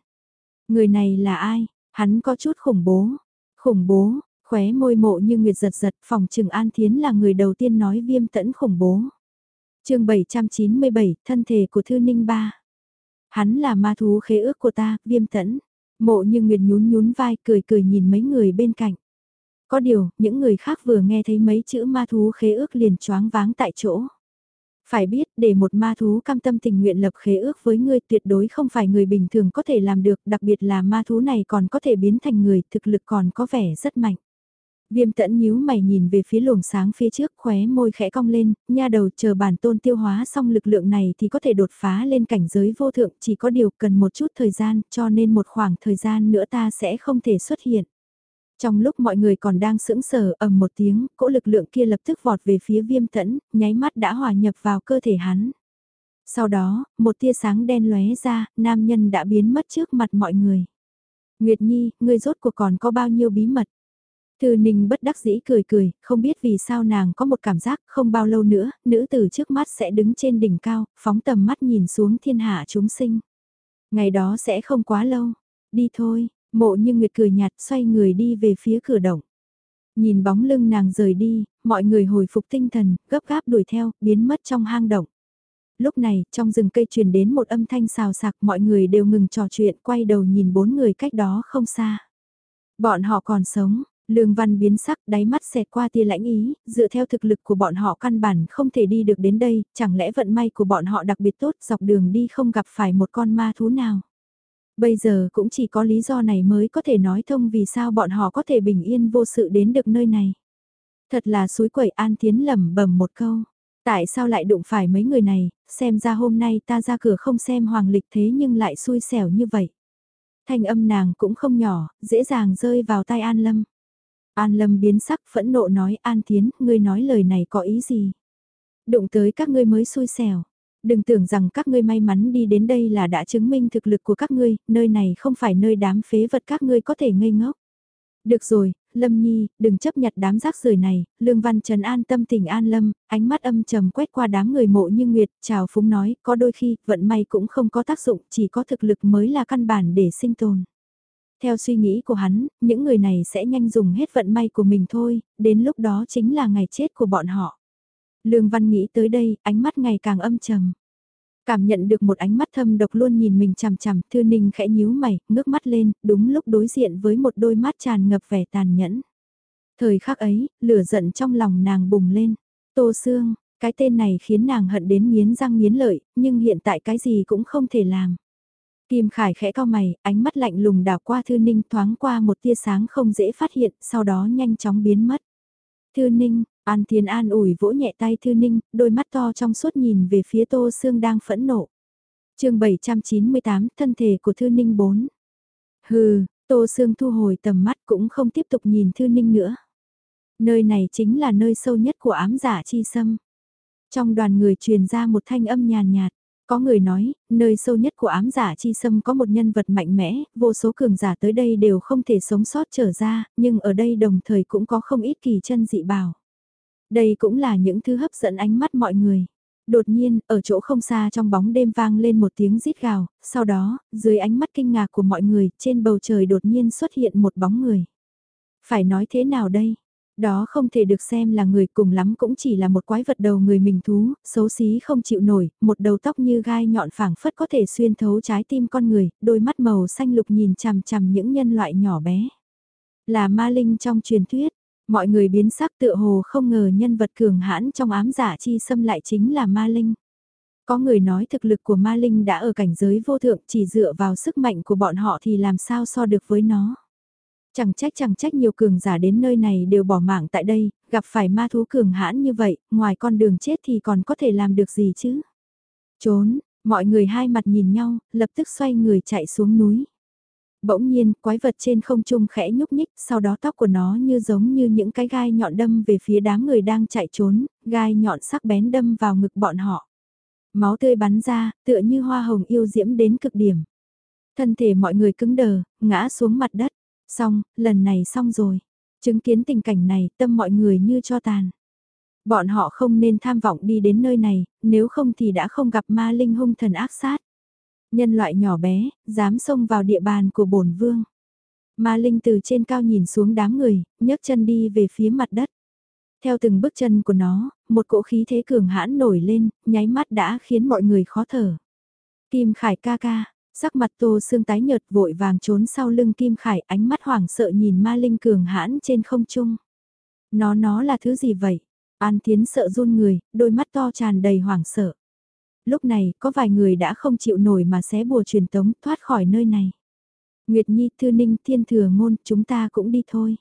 Người này là ai? Hắn có chút khủng bố. Khủng bố, khóe môi mộ như Nguyệt giật giật phòng trừng an tiến là người đầu tiên nói viêm tẫn khủng bố. chương 797, thân thể của Thư Ninh Ba. Hắn là ma thú khế ước của ta, viêm tẫn. Mộ như Nguyệt nhún nhún vai cười cười nhìn mấy người bên cạnh. Có điều, những người khác vừa nghe thấy mấy chữ ma thú khế ước liền choáng váng tại chỗ. Phải biết, để một ma thú cam tâm tình nguyện lập khế ước với ngươi tuyệt đối không phải người bình thường có thể làm được, đặc biệt là ma thú này còn có thể biến thành người, thực lực còn có vẻ rất mạnh. Viêm tẫn nhíu mày nhìn về phía luồng sáng phía trước khóe môi khẽ cong lên, nha đầu chờ bản tôn tiêu hóa xong lực lượng này thì có thể đột phá lên cảnh giới vô thượng chỉ có điều cần một chút thời gian cho nên một khoảng thời gian nữa ta sẽ không thể xuất hiện. Trong lúc mọi người còn đang sững sờ ầm một tiếng, cỗ lực lượng kia lập tức vọt về phía viêm tẫn, nháy mắt đã hòa nhập vào cơ thể hắn. Sau đó, một tia sáng đen lóe ra, nam nhân đã biến mất trước mặt mọi người. Nguyệt Nhi, ngươi rốt cuộc còn có bao nhiêu bí mật? Thư Ninh bất đắc dĩ cười cười, không biết vì sao nàng có một cảm giác không bao lâu nữa, nữ tử trước mắt sẽ đứng trên đỉnh cao, phóng tầm mắt nhìn xuống thiên hạ chúng sinh. Ngày đó sẽ không quá lâu, đi thôi, mộ như Nguyệt cười nhạt xoay người đi về phía cửa động. Nhìn bóng lưng nàng rời đi, mọi người hồi phục tinh thần, gấp gáp đuổi theo, biến mất trong hang động. Lúc này, trong rừng cây truyền đến một âm thanh xào sạc mọi người đều ngừng trò chuyện quay đầu nhìn bốn người cách đó không xa. Bọn họ còn sống, Lương Văn biến sắc đáy mắt xẹt qua tia lãnh ý, dựa theo thực lực của bọn họ căn bản không thể đi được đến đây, chẳng lẽ vận may của bọn họ đặc biệt tốt dọc đường đi không gặp phải một con ma thú nào. Bây giờ cũng chỉ có lý do này mới có thể nói thông vì sao bọn họ có thể bình yên vô sự đến được nơi này. Thật là suối quẩy an tiến lầm bầm một câu. Tại sao lại đụng phải mấy người này, xem ra hôm nay ta ra cửa không xem hoàng lịch thế nhưng lại xui xẻo như vậy. Thanh âm nàng cũng không nhỏ, dễ dàng rơi vào tai An Lâm. An Lâm biến sắc phẫn nộ nói An Thiến, ngươi nói lời này có ý gì? Đụng tới các ngươi mới xui xẻo. Đừng tưởng rằng các ngươi may mắn đi đến đây là đã chứng minh thực lực của các ngươi, nơi này không phải nơi đám phế vật các ngươi có thể ngây ngốc. Được rồi, Lâm Nhi, đừng chấp nhặt đám rác rưởi này, Lương Văn Trần an tâm tình an lâm, ánh mắt âm trầm quét qua đám người mộ như Nguyệt, chào phúng nói, có đôi khi, vận may cũng không có tác dụng, chỉ có thực lực mới là căn bản để sinh tồn. Theo suy nghĩ của hắn, những người này sẽ nhanh dùng hết vận may của mình thôi, đến lúc đó chính là ngày chết của bọn họ. Lương Văn nghĩ tới đây, ánh mắt ngày càng âm trầm. Cảm nhận được một ánh mắt thâm độc luôn nhìn mình chằm chằm, Thư Ninh khẽ nhíu mày, ngước mắt lên, đúng lúc đối diện với một đôi mắt tràn ngập vẻ tàn nhẫn. Thời khắc ấy, lửa giận trong lòng nàng bùng lên. Tô Sương, cái tên này khiến nàng hận đến miến răng miến lợi, nhưng hiện tại cái gì cũng không thể làm. Kim Khải khẽ cao mày, ánh mắt lạnh lùng đảo qua Thư Ninh thoáng qua một tia sáng không dễ phát hiện, sau đó nhanh chóng biến mất. Thư Ninh, An Thiên An ủi vỗ nhẹ tay Thư Ninh, đôi mắt to trong suốt nhìn về phía Tô Sương đang phẫn nộ. chương 798, thân thể của Thư Ninh 4. Hừ, Tô Sương thu hồi tầm mắt cũng không tiếp tục nhìn Thư Ninh nữa. Nơi này chính là nơi sâu nhất của ám giả chi sâm. Trong đoàn người truyền ra một thanh âm nhàn nhạt. Có người nói, nơi sâu nhất của ám giả chi sâm có một nhân vật mạnh mẽ, vô số cường giả tới đây đều không thể sống sót trở ra, nhưng ở đây đồng thời cũng có không ít kỳ chân dị bảo. Đây cũng là những thứ hấp dẫn ánh mắt mọi người. Đột nhiên, ở chỗ không xa trong bóng đêm vang lên một tiếng rít gào, sau đó, dưới ánh mắt kinh ngạc của mọi người, trên bầu trời đột nhiên xuất hiện một bóng người. Phải nói thế nào đây? Đó không thể được xem là người cùng lắm cũng chỉ là một quái vật đầu người mình thú, xấu xí không chịu nổi, một đầu tóc như gai nhọn phảng phất có thể xuyên thấu trái tim con người, đôi mắt màu xanh lục nhìn chằm chằm những nhân loại nhỏ bé. Là ma linh trong truyền thuyết, mọi người biến sắc tựa hồ không ngờ nhân vật cường hãn trong ám giả chi xâm lại chính là ma linh. Có người nói thực lực của ma linh đã ở cảnh giới vô thượng chỉ dựa vào sức mạnh của bọn họ thì làm sao so được với nó. Chẳng trách chẳng trách nhiều cường giả đến nơi này đều bỏ mạng tại đây, gặp phải ma thú cường hãn như vậy, ngoài con đường chết thì còn có thể làm được gì chứ? Trốn, mọi người hai mặt nhìn nhau, lập tức xoay người chạy xuống núi. Bỗng nhiên, quái vật trên không trung khẽ nhúc nhích, sau đó tóc của nó như giống như những cái gai nhọn đâm về phía đám người đang chạy trốn, gai nhọn sắc bén đâm vào ngực bọn họ. Máu tươi bắn ra, tựa như hoa hồng yêu diễm đến cực điểm. Thân thể mọi người cứng đờ, ngã xuống mặt đất. Xong, lần này xong rồi. Chứng kiến tình cảnh này, tâm mọi người như cho tàn. Bọn họ không nên tham vọng đi đến nơi này, nếu không thì đã không gặp ma linh hung thần ác sát. Nhân loại nhỏ bé, dám xông vào địa bàn của bổn vương. Ma linh từ trên cao nhìn xuống đám người, nhấc chân đi về phía mặt đất. Theo từng bước chân của nó, một cỗ khí thế cường hãn nổi lên, nháy mắt đã khiến mọi người khó thở. Kim Khải ca ca, Sắc mặt Tô Sương tái nhợt vội vàng trốn sau lưng Kim Khải ánh mắt hoảng sợ nhìn ma linh cường hãn trên không trung. Nó nó là thứ gì vậy? An Thiến sợ run người, đôi mắt to tràn đầy hoảng sợ. Lúc này, có vài người đã không chịu nổi mà xé bùa truyền tống thoát khỏi nơi này. Nguyệt Nhi, Thư Ninh, Thiên Thừa Ngôn, chúng ta cũng đi thôi.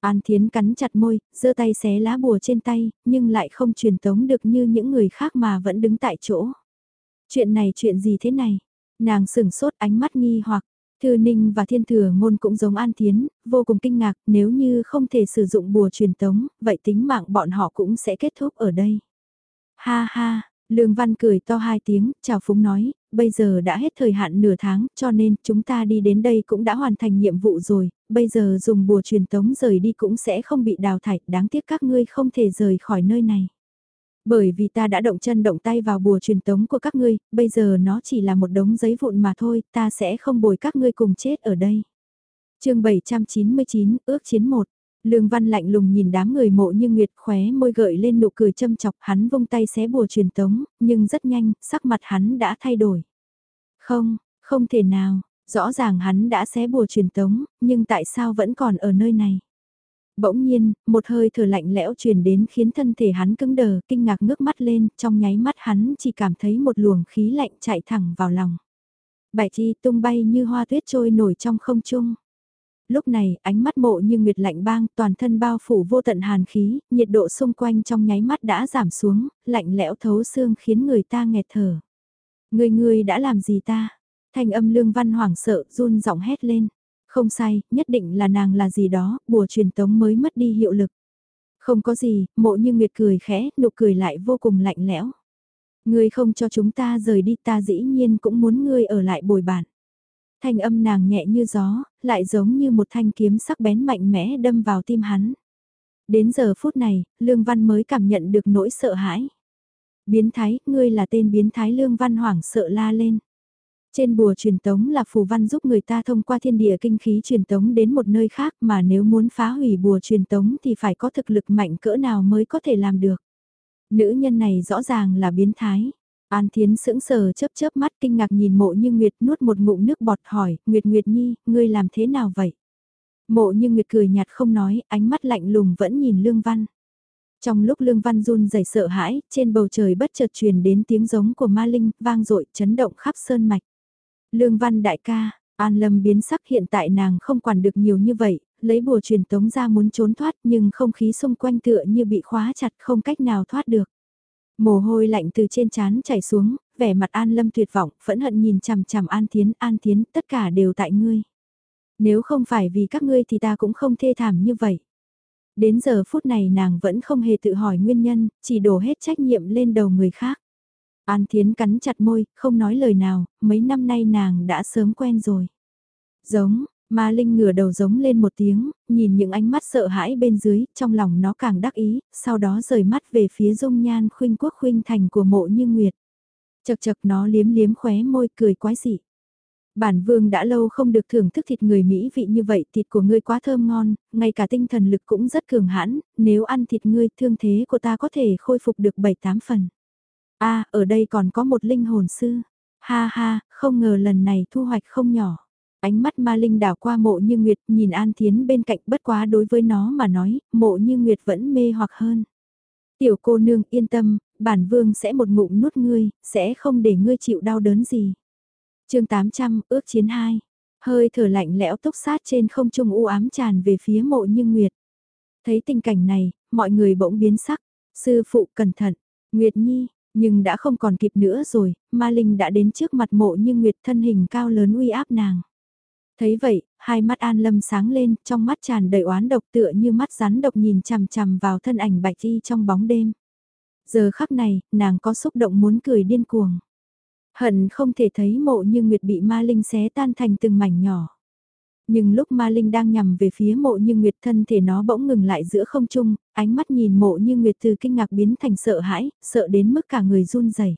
An Thiến cắn chặt môi, giơ tay xé lá bùa trên tay, nhưng lại không truyền tống được như những người khác mà vẫn đứng tại chỗ. Chuyện này chuyện gì thế này? Nàng sừng sốt ánh mắt nghi hoặc, Thư Ninh và Thiên Thừa Ngôn cũng giống An Thiến, vô cùng kinh ngạc nếu như không thể sử dụng bùa truyền tống, vậy tính mạng bọn họ cũng sẽ kết thúc ở đây. Ha ha, Lương Văn cười to hai tiếng, chào phúng nói, bây giờ đã hết thời hạn nửa tháng, cho nên chúng ta đi đến đây cũng đã hoàn thành nhiệm vụ rồi, bây giờ dùng bùa truyền tống rời đi cũng sẽ không bị đào thải, đáng tiếc các ngươi không thể rời khỏi nơi này. Bởi vì ta đã động chân động tay vào bùa truyền tống của các ngươi, bây giờ nó chỉ là một đống giấy vụn mà thôi, ta sẽ không bồi các ngươi cùng chết ở đây. chương 799, ước chiến 1 Lương Văn lạnh lùng nhìn đám người mộ như Nguyệt khóe môi gợi lên nụ cười châm chọc hắn vung tay xé bùa truyền tống, nhưng rất nhanh, sắc mặt hắn đã thay đổi. Không, không thể nào, rõ ràng hắn đã xé bùa truyền tống, nhưng tại sao vẫn còn ở nơi này? Bỗng nhiên, một hơi thở lạnh lẽo truyền đến khiến thân thể hắn cứng đờ, kinh ngạc ngước mắt lên, trong nháy mắt hắn chỉ cảm thấy một luồng khí lạnh chạy thẳng vào lòng. Bài chi tung bay như hoa tuyết trôi nổi trong không trung. Lúc này, ánh mắt mộ như nguyệt lạnh bang, toàn thân bao phủ vô tận hàn khí, nhiệt độ xung quanh trong nháy mắt đã giảm xuống, lạnh lẽo thấu xương khiến người ta nghẹt thở. Người người đã làm gì ta? Thanh âm lương văn hoảng sợ, run giọng hét lên. Không sai, nhất định là nàng là gì đó, bùa truyền tống mới mất đi hiệu lực. Không có gì, mộ như nguyệt cười khẽ, nụ cười lại vô cùng lạnh lẽo. Ngươi không cho chúng ta rời đi ta dĩ nhiên cũng muốn ngươi ở lại bồi bản thanh âm nàng nhẹ như gió, lại giống như một thanh kiếm sắc bén mạnh mẽ đâm vào tim hắn. Đến giờ phút này, Lương Văn mới cảm nhận được nỗi sợ hãi. Biến thái, ngươi là tên biến thái Lương Văn hoảng sợ la lên. Trên bùa truyền tống là phù văn giúp người ta thông qua thiên địa kinh khí truyền tống đến một nơi khác mà nếu muốn phá hủy bùa truyền tống thì phải có thực lực mạnh cỡ nào mới có thể làm được. Nữ nhân này rõ ràng là biến thái. An Thiến sững sờ chớp chớp mắt kinh ngạc nhìn mộ như Nguyệt nuốt một ngụm nước bọt hỏi, Nguyệt Nguyệt Nhi, ngươi làm thế nào vậy? Mộ như Nguyệt cười nhạt không nói, ánh mắt lạnh lùng vẫn nhìn Lương Văn. Trong lúc Lương Văn run rẩy sợ hãi, trên bầu trời bất chợt truyền đến tiếng giống của ma linh, vang dội chấn động khắp sơn mạch. Lương Văn đại ca, An Lâm biến sắc hiện tại nàng không quản được nhiều như vậy, lấy bùa truyền tống ra muốn trốn thoát nhưng không khí xung quanh tựa như bị khóa chặt không cách nào thoát được. Mồ hôi lạnh từ trên trán chảy xuống, vẻ mặt An Lâm tuyệt vọng, phẫn hận nhìn chằm chằm An Tiến, An Tiến, tất cả đều tại ngươi. Nếu không phải vì các ngươi thì ta cũng không thê thảm như vậy. Đến giờ phút này nàng vẫn không hề tự hỏi nguyên nhân, chỉ đổ hết trách nhiệm lên đầu người khác. An Thiến cắn chặt môi, không nói lời nào, mấy năm nay nàng đã sớm quen rồi. Giống, Ma Linh ngửa đầu giống lên một tiếng, nhìn những ánh mắt sợ hãi bên dưới, trong lòng nó càng đắc ý, sau đó rời mắt về phía dung nhan khuynh quốc khuynh thành của mộ như nguyệt. Chật chật nó liếm liếm khóe môi cười quái dị. Bản vương đã lâu không được thưởng thức thịt người Mỹ vị như vậy, thịt của ngươi quá thơm ngon, ngay cả tinh thần lực cũng rất cường hãn, nếu ăn thịt ngươi thương thế của ta có thể khôi phục được 7-8 phần a ở đây còn có một linh hồn sư. Ha ha, không ngờ lần này thu hoạch không nhỏ. Ánh mắt ma linh đảo qua mộ như Nguyệt nhìn An Thiến bên cạnh bất quá đối với nó mà nói, mộ như Nguyệt vẫn mê hoặc hơn. Tiểu cô nương yên tâm, bản vương sẽ một ngụm nuốt ngươi, sẽ không để ngươi chịu đau đớn gì. chương 800, ước chiến 2. Hơi thở lạnh lẽo tốc sát trên không trung u ám tràn về phía mộ như Nguyệt. Thấy tình cảnh này, mọi người bỗng biến sắc. Sư phụ cẩn thận, Nguyệt Nhi, nhưng đã không còn kịp nữa rồi, Ma Linh đã đến trước mặt mộ như Nguyệt thân hình cao lớn uy áp nàng. Thấy vậy, hai mắt An Lâm sáng lên, trong mắt tràn đầy oán độc tựa như mắt rắn độc nhìn chằm chằm vào thân ảnh bạch y trong bóng đêm. Giờ khắc này, nàng có xúc động muốn cười điên cuồng. Hận không thể thấy mộ như Nguyệt bị ma linh xé tan thành từng mảnh nhỏ. Nhưng lúc ma linh đang nhằm về phía mộ như Nguyệt thân thể nó bỗng ngừng lại giữa không trung, ánh mắt nhìn mộ như Nguyệt từ kinh ngạc biến thành sợ hãi, sợ đến mức cả người run rẩy.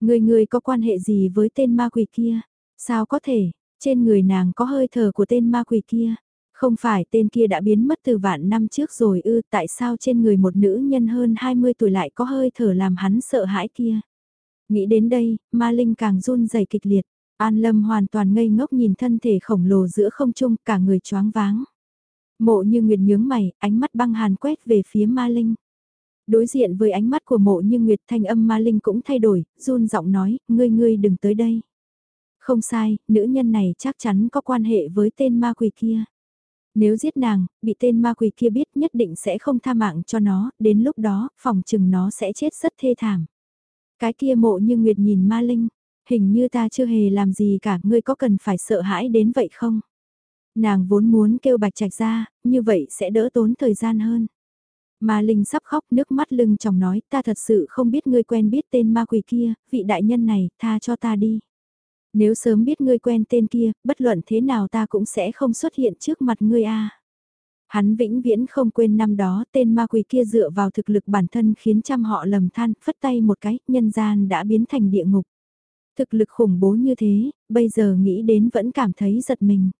Người người có quan hệ gì với tên ma quỷ kia? Sao có thể, trên người nàng có hơi thở của tên ma quỷ kia. Không phải tên kia đã biến mất từ vạn năm trước rồi ư tại sao trên người một nữ nhân hơn 20 tuổi lại có hơi thở làm hắn sợ hãi kia. Nghĩ đến đây, ma linh càng run rẩy kịch liệt. An Lâm hoàn toàn ngây ngốc nhìn thân thể khổng lồ giữa không trung cả người choáng váng. Mộ như nguyệt nhướng mày, ánh mắt băng hàn quét về phía ma linh. Đối diện với ánh mắt của mộ như Nguyệt thanh âm ma linh cũng thay đổi, run giọng nói, ngươi ngươi đừng tới đây. Không sai, nữ nhân này chắc chắn có quan hệ với tên ma quỷ kia. Nếu giết nàng, bị tên ma quỷ kia biết nhất định sẽ không tha mạng cho nó, đến lúc đó, phòng chừng nó sẽ chết rất thê thảm. Cái kia mộ như Nguyệt nhìn ma linh, hình như ta chưa hề làm gì cả, ngươi có cần phải sợ hãi đến vậy không? Nàng vốn muốn kêu bạch trạch ra, như vậy sẽ đỡ tốn thời gian hơn. Ma Linh sắp khóc nước mắt lưng chồng nói ta thật sự không biết ngươi quen biết tên ma quỷ kia, vị đại nhân này, tha cho ta đi. Nếu sớm biết ngươi quen tên kia, bất luận thế nào ta cũng sẽ không xuất hiện trước mặt ngươi a. Hắn vĩnh viễn không quên năm đó tên ma quỷ kia dựa vào thực lực bản thân khiến trăm họ lầm than, phất tay một cái, nhân gian đã biến thành địa ngục. Thực lực khủng bố như thế, bây giờ nghĩ đến vẫn cảm thấy giật mình.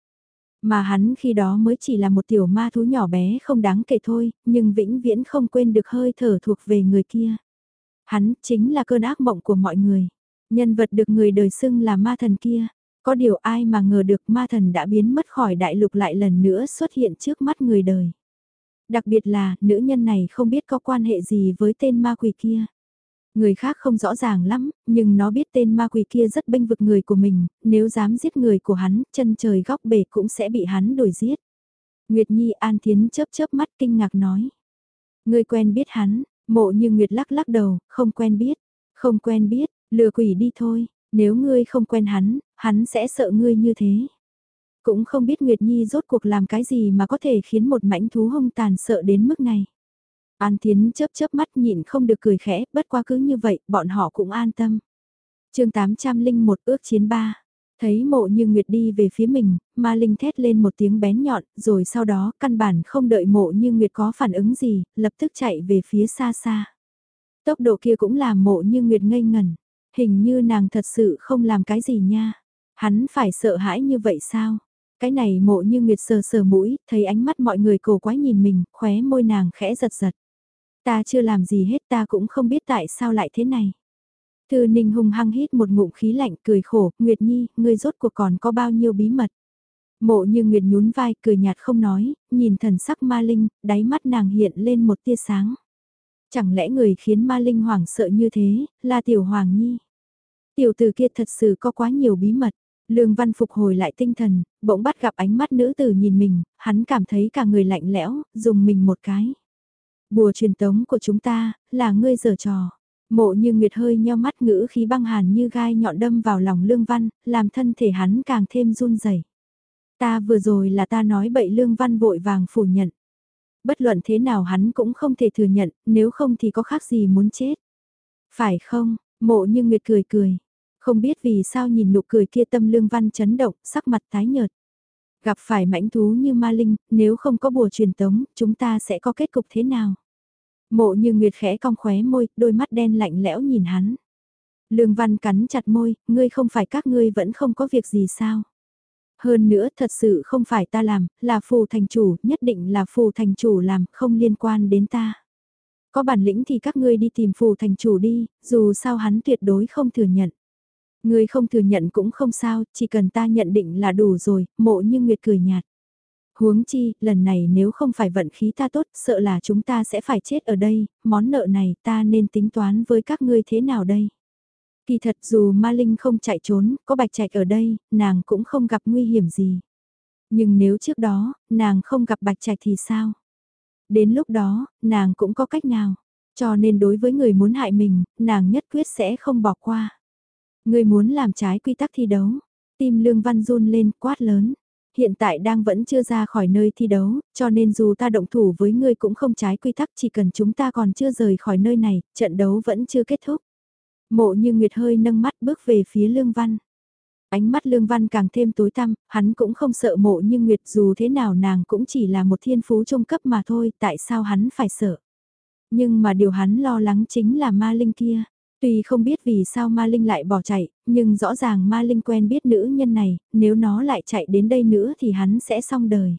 Mà hắn khi đó mới chỉ là một tiểu ma thú nhỏ bé không đáng kể thôi, nhưng vĩnh viễn không quên được hơi thở thuộc về người kia. Hắn chính là cơn ác mộng của mọi người. Nhân vật được người đời xưng là ma thần kia. Có điều ai mà ngờ được ma thần đã biến mất khỏi đại lục lại lần nữa xuất hiện trước mắt người đời. Đặc biệt là, nữ nhân này không biết có quan hệ gì với tên ma quỷ kia. Người khác không rõ ràng lắm, nhưng nó biết tên ma quỷ kia rất bênh vực người của mình, nếu dám giết người của hắn, chân trời góc bể cũng sẽ bị hắn đuổi giết. Nguyệt Nhi An Thiến chớp chớp mắt kinh ngạc nói. Người quen biết hắn, mộ như Nguyệt lắc lắc đầu, không quen biết, không quen biết, lừa quỷ đi thôi, nếu ngươi không quen hắn, hắn sẽ sợ ngươi như thế. Cũng không biết Nguyệt Nhi rốt cuộc làm cái gì mà có thể khiến một mảnh thú hung tàn sợ đến mức này. An Thiến chớp chớp mắt nhịn không được cười khẽ, bất quá cứ như vậy, bọn họ cũng an tâm. chương 801 ước chiến ba. Thấy mộ như Nguyệt đi về phía mình, ma linh thét lên một tiếng bén nhọn, rồi sau đó căn bản không đợi mộ như Nguyệt có phản ứng gì, lập tức chạy về phía xa xa. Tốc độ kia cũng làm mộ như Nguyệt ngây ngẩn, hình như nàng thật sự không làm cái gì nha. Hắn phải sợ hãi như vậy sao? Cái này mộ như Nguyệt sờ sờ mũi, thấy ánh mắt mọi người cổ quái nhìn mình, khóe môi nàng khẽ giật giật. Ta chưa làm gì hết ta cũng không biết tại sao lại thế này. Thư Ninh hung hăng hít một ngụm khí lạnh cười khổ, Nguyệt Nhi, ngươi rốt cuộc còn có bao nhiêu bí mật. Mộ như Nguyệt nhún vai cười nhạt không nói, nhìn thần sắc ma linh, đáy mắt nàng hiện lên một tia sáng. Chẳng lẽ người khiến ma linh hoảng sợ như thế, là tiểu hoàng nhi. Tiểu tử kia thật sự có quá nhiều bí mật. Lương Văn phục hồi lại tinh thần, bỗng bắt gặp ánh mắt nữ tử nhìn mình, hắn cảm thấy cả người lạnh lẽo, dùng mình một cái. Bùa truyền tống của chúng ta, là ngươi giở trò. Mộ như Nguyệt hơi nheo mắt ngữ khí băng hàn như gai nhọn đâm vào lòng Lương Văn, làm thân thể hắn càng thêm run rẩy. Ta vừa rồi là ta nói bậy Lương Văn vội vàng phủ nhận. Bất luận thế nào hắn cũng không thể thừa nhận, nếu không thì có khác gì muốn chết. Phải không, mộ như Nguyệt cười cười. Không biết vì sao nhìn nụ cười kia tâm Lương Văn chấn động, sắc mặt tái nhợt. Gặp phải mãnh thú như ma linh, nếu không có bùa truyền tống, chúng ta sẽ có kết cục thế nào? Mộ như Nguyệt khẽ cong khóe môi, đôi mắt đen lạnh lẽo nhìn hắn. Lương Văn cắn chặt môi, ngươi không phải các ngươi vẫn không có việc gì sao? Hơn nữa thật sự không phải ta làm, là phù thành chủ, nhất định là phù thành chủ làm, không liên quan đến ta. Có bản lĩnh thì các ngươi đi tìm phù thành chủ đi, dù sao hắn tuyệt đối không thừa nhận. Ngươi không thừa nhận cũng không sao, chỉ cần ta nhận định là đủ rồi, mộ như Nguyệt cười nhạt. Huống chi, lần này nếu không phải vận khí ta tốt, sợ là chúng ta sẽ phải chết ở đây, món nợ này ta nên tính toán với các ngươi thế nào đây? Kỳ thật dù Ma Linh không chạy trốn, có bạch trạch ở đây, nàng cũng không gặp nguy hiểm gì. Nhưng nếu trước đó, nàng không gặp bạch trạch thì sao? Đến lúc đó, nàng cũng có cách nào? Cho nên đối với người muốn hại mình, nàng nhất quyết sẽ không bỏ qua. Người muốn làm trái quy tắc thi đấu. Tim Lương Văn run lên quát lớn hiện tại đang vẫn chưa ra khỏi nơi thi đấu, cho nên dù ta động thủ với ngươi cũng không trái quy tắc chỉ cần chúng ta còn chưa rời khỏi nơi này, trận đấu vẫn chưa kết thúc. Mộ như Nguyệt hơi nâng mắt bước về phía Lương Văn. Ánh mắt Lương Văn càng thêm tối tăm, hắn cũng không sợ mộ như Nguyệt dù thế nào nàng cũng chỉ là một thiên phú trung cấp mà thôi, tại sao hắn phải sợ. Nhưng mà điều hắn lo lắng chính là ma linh kia. Tuy không biết vì sao Ma Linh lại bỏ chạy, nhưng rõ ràng Ma Linh quen biết nữ nhân này, nếu nó lại chạy đến đây nữa thì hắn sẽ xong đời.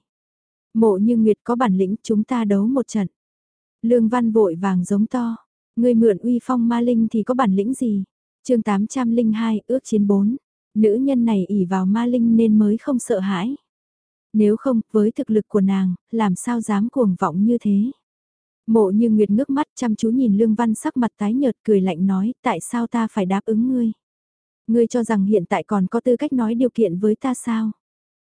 Mộ như Nguyệt có bản lĩnh chúng ta đấu một trận. Lương Văn vội vàng giống to. Người mượn uy phong Ma Linh thì có bản lĩnh gì? chương 802 ước chiến 4. Nữ nhân này ỉ vào Ma Linh nên mới không sợ hãi. Nếu không, với thực lực của nàng, làm sao dám cuồng vọng như thế? Mộ như Nguyệt ngước mắt chăm chú nhìn Lương Văn sắc mặt tái nhợt cười lạnh nói tại sao ta phải đáp ứng ngươi. Ngươi cho rằng hiện tại còn có tư cách nói điều kiện với ta sao?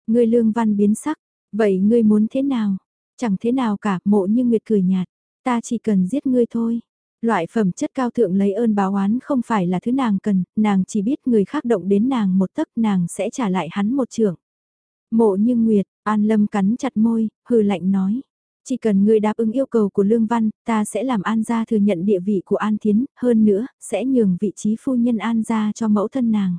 Ngươi Lương Văn biến sắc, vậy ngươi muốn thế nào? Chẳng thế nào cả, mộ như Nguyệt cười nhạt, ta chỉ cần giết ngươi thôi. Loại phẩm chất cao thượng lấy ơn báo oán không phải là thứ nàng cần, nàng chỉ biết người khác động đến nàng một tấc nàng sẽ trả lại hắn một trưởng. Mộ như Nguyệt, An Lâm cắn chặt môi, hừ lạnh nói. Chỉ cần ngươi đáp ứng yêu cầu của Lương Văn, ta sẽ làm An gia thừa nhận địa vị của An Thiến, hơn nữa, sẽ nhường vị trí phu nhân An gia cho mẫu thân nàng.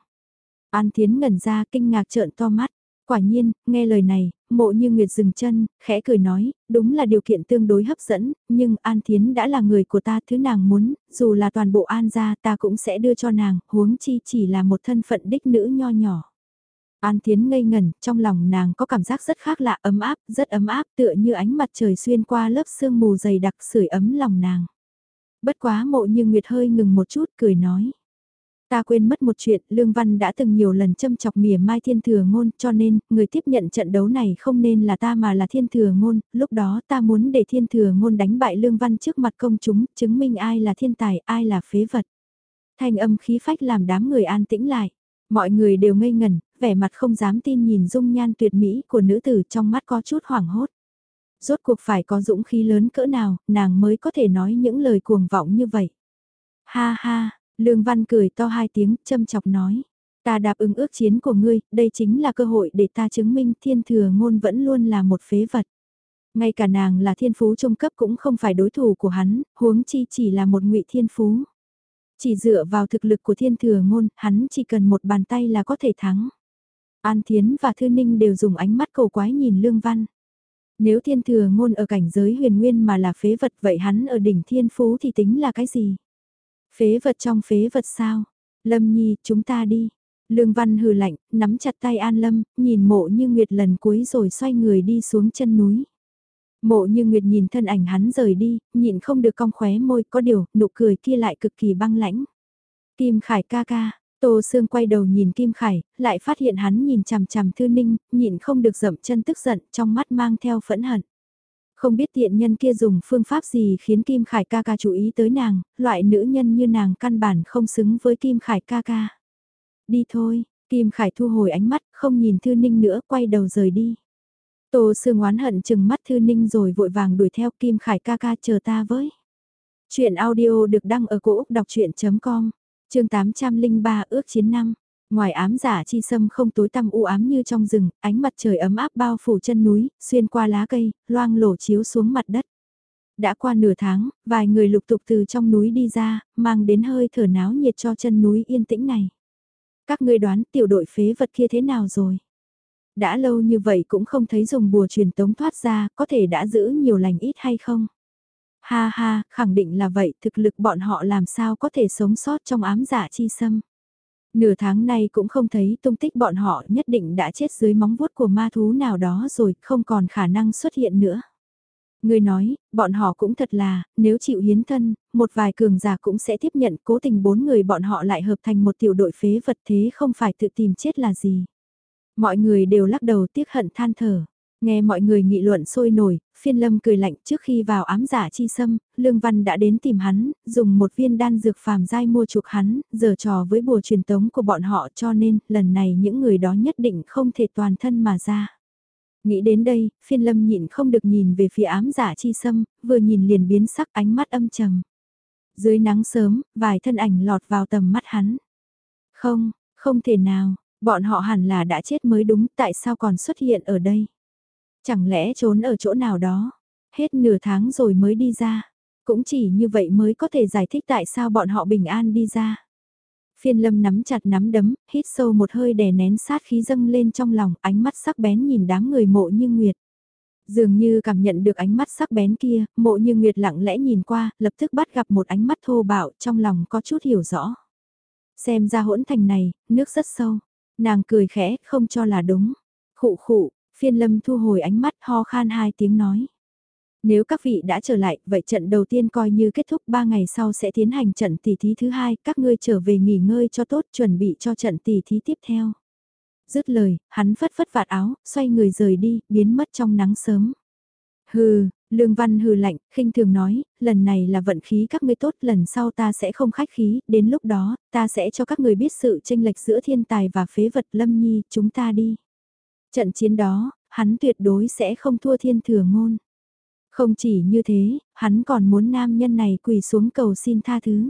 An Thiến ngẩn ra kinh ngạc trợn to mắt. Quả nhiên, nghe lời này, mộ như Nguyệt dừng chân, khẽ cười nói, đúng là điều kiện tương đối hấp dẫn, nhưng An Thiến đã là người của ta thứ nàng muốn, dù là toàn bộ An gia ta cũng sẽ đưa cho nàng, huống chi chỉ là một thân phận đích nữ nho nhỏ. An Thiến ngây ngẩn, trong lòng nàng có cảm giác rất khác lạ, ấm áp, rất ấm áp, tựa như ánh mặt trời xuyên qua lớp sương mù dày đặc sưởi ấm lòng nàng. Bất quá mộ như Nguyệt hơi ngừng một chút, cười nói. Ta quên mất một chuyện, Lương Văn đã từng nhiều lần châm chọc mỉa mai thiên thừa ngôn, cho nên, người tiếp nhận trận đấu này không nên là ta mà là thiên thừa ngôn, lúc đó ta muốn để thiên thừa ngôn đánh bại Lương Văn trước mặt công chúng, chứng minh ai là thiên tài, ai là phế vật. Thanh âm khí phách làm đám người an tĩnh lại. Mọi người đều ngây ngẩn, vẻ mặt không dám tin nhìn dung nhan tuyệt mỹ của nữ tử trong mắt có chút hoảng hốt. Rốt cuộc phải có dũng khí lớn cỡ nào, nàng mới có thể nói những lời cuồng vọng như vậy. Ha ha, Lương Văn cười to hai tiếng, châm chọc nói. Ta đáp ứng ước chiến của ngươi, đây chính là cơ hội để ta chứng minh thiên thừa ngôn vẫn luôn là một phế vật. Ngay cả nàng là thiên phú trung cấp cũng không phải đối thủ của hắn, huống chi chỉ là một ngụy thiên phú. Chỉ dựa vào thực lực của thiên thừa ngôn, hắn chỉ cần một bàn tay là có thể thắng. An Thiến và Thư Ninh đều dùng ánh mắt cầu quái nhìn Lương Văn. Nếu thiên thừa ngôn ở cảnh giới huyền nguyên mà là phế vật vậy hắn ở đỉnh thiên phú thì tính là cái gì? Phế vật trong phế vật sao? Lâm Nhi, chúng ta đi. Lương Văn hừ lạnh, nắm chặt tay An Lâm, nhìn mộ như Nguyệt lần cuối rồi xoay người đi xuống chân núi. Mộ như Nguyệt nhìn thân ảnh hắn rời đi, nhịn không được cong khóe môi, có điều, nụ cười kia lại cực kỳ băng lãnh. Kim Khải ca ca, Tô Sương quay đầu nhìn Kim Khải, lại phát hiện hắn nhìn chằm chằm Thư Ninh, nhịn không được dậm chân tức giận, trong mắt mang theo phẫn hận. Không biết tiện nhân kia dùng phương pháp gì khiến Kim Khải ca ca chú ý tới nàng, loại nữ nhân như nàng căn bản không xứng với Kim Khải ca ca. Đi thôi, Kim Khải thu hồi ánh mắt, không nhìn Thư Ninh nữa, quay đầu rời đi. Tô Sương oán hận chừng mắt Thư Ninh rồi vội vàng đuổi theo Kim Khải ca ca chờ ta với. Chuyện audio được đăng ở cổ Úc đọc chuyện.com, chương 803 ước chiến năm. Ngoài ám giả chi sâm không tối tăm u ám như trong rừng, ánh mặt trời ấm áp bao phủ chân núi, xuyên qua lá cây, loang lổ chiếu xuống mặt đất. Đã qua nửa tháng, vài người lục tục từ trong núi đi ra, mang đến hơi thở náo nhiệt cho chân núi yên tĩnh này. Các ngươi đoán tiểu đội phế vật kia thế nào rồi? Đã lâu như vậy cũng không thấy dùng bùa truyền tống thoát ra, có thể đã giữ nhiều lành ít hay không? Ha ha, khẳng định là vậy, thực lực bọn họ làm sao có thể sống sót trong ám giả chi sâm. Nửa tháng nay cũng không thấy tung tích bọn họ nhất định đã chết dưới móng vuốt của ma thú nào đó rồi, không còn khả năng xuất hiện nữa. Người nói, bọn họ cũng thật là, nếu chịu hiến thân, một vài cường giả cũng sẽ tiếp nhận cố tình bốn người bọn họ lại hợp thành một tiểu đội phế vật thế không phải tự tìm chết là gì. Mọi người đều lắc đầu tiếc hận than thở. Nghe mọi người nghị luận sôi nổi, phiên lâm cười lạnh trước khi vào ám giả chi sâm, Lương Văn đã đến tìm hắn, dùng một viên đan dược phàm dai mua chuộc hắn, giờ trò với bùa truyền tống của bọn họ cho nên lần này những người đó nhất định không thể toàn thân mà ra. Nghĩ đến đây, phiên lâm nhịn không được nhìn về phía ám giả chi sâm, vừa nhìn liền biến sắc ánh mắt âm trầm. Dưới nắng sớm, vài thân ảnh lọt vào tầm mắt hắn. Không, không thể nào, bọn họ hẳn là đã chết mới đúng tại sao còn xuất hiện ở đây. Chẳng lẽ trốn ở chỗ nào đó, hết nửa tháng rồi mới đi ra. Cũng chỉ như vậy mới có thể giải thích tại sao bọn họ bình an đi ra. Phiên lâm nắm chặt nắm đấm, hít sâu một hơi đè nén sát khí dâng lên trong lòng, ánh mắt sắc bén nhìn đám người mộ như nguyệt. Dường như cảm nhận được ánh mắt sắc bén kia, mộ như nguyệt lặng lẽ nhìn qua, lập tức bắt gặp một ánh mắt thô bạo, trong lòng có chút hiểu rõ. Xem ra hỗn thành này, nước rất sâu. Nàng cười khẽ, không cho là đúng. Khụ khụ, Phiên lâm thu hồi ánh mắt ho khan hai tiếng nói. Nếu các vị đã trở lại, vậy trận đầu tiên coi như kết thúc 3 ngày sau sẽ tiến hành trận tỷ thí thứ hai, các ngươi trở về nghỉ ngơi cho tốt, chuẩn bị cho trận tỷ thí tiếp theo. Dứt lời, hắn phất phất vạt áo, xoay người rời đi, biến mất trong nắng sớm. Hừ, Lương Văn hừ lạnh, khinh thường nói, lần này là vận khí các ngươi tốt, lần sau ta sẽ không khách khí, đến lúc đó, ta sẽ cho các người biết sự tranh lệch giữa thiên tài và phế vật lâm nhi, chúng ta đi. Trận chiến đó, hắn tuyệt đối sẽ không thua thiên thừa ngôn. Không chỉ như thế, hắn còn muốn nam nhân này quỳ xuống cầu xin tha thứ.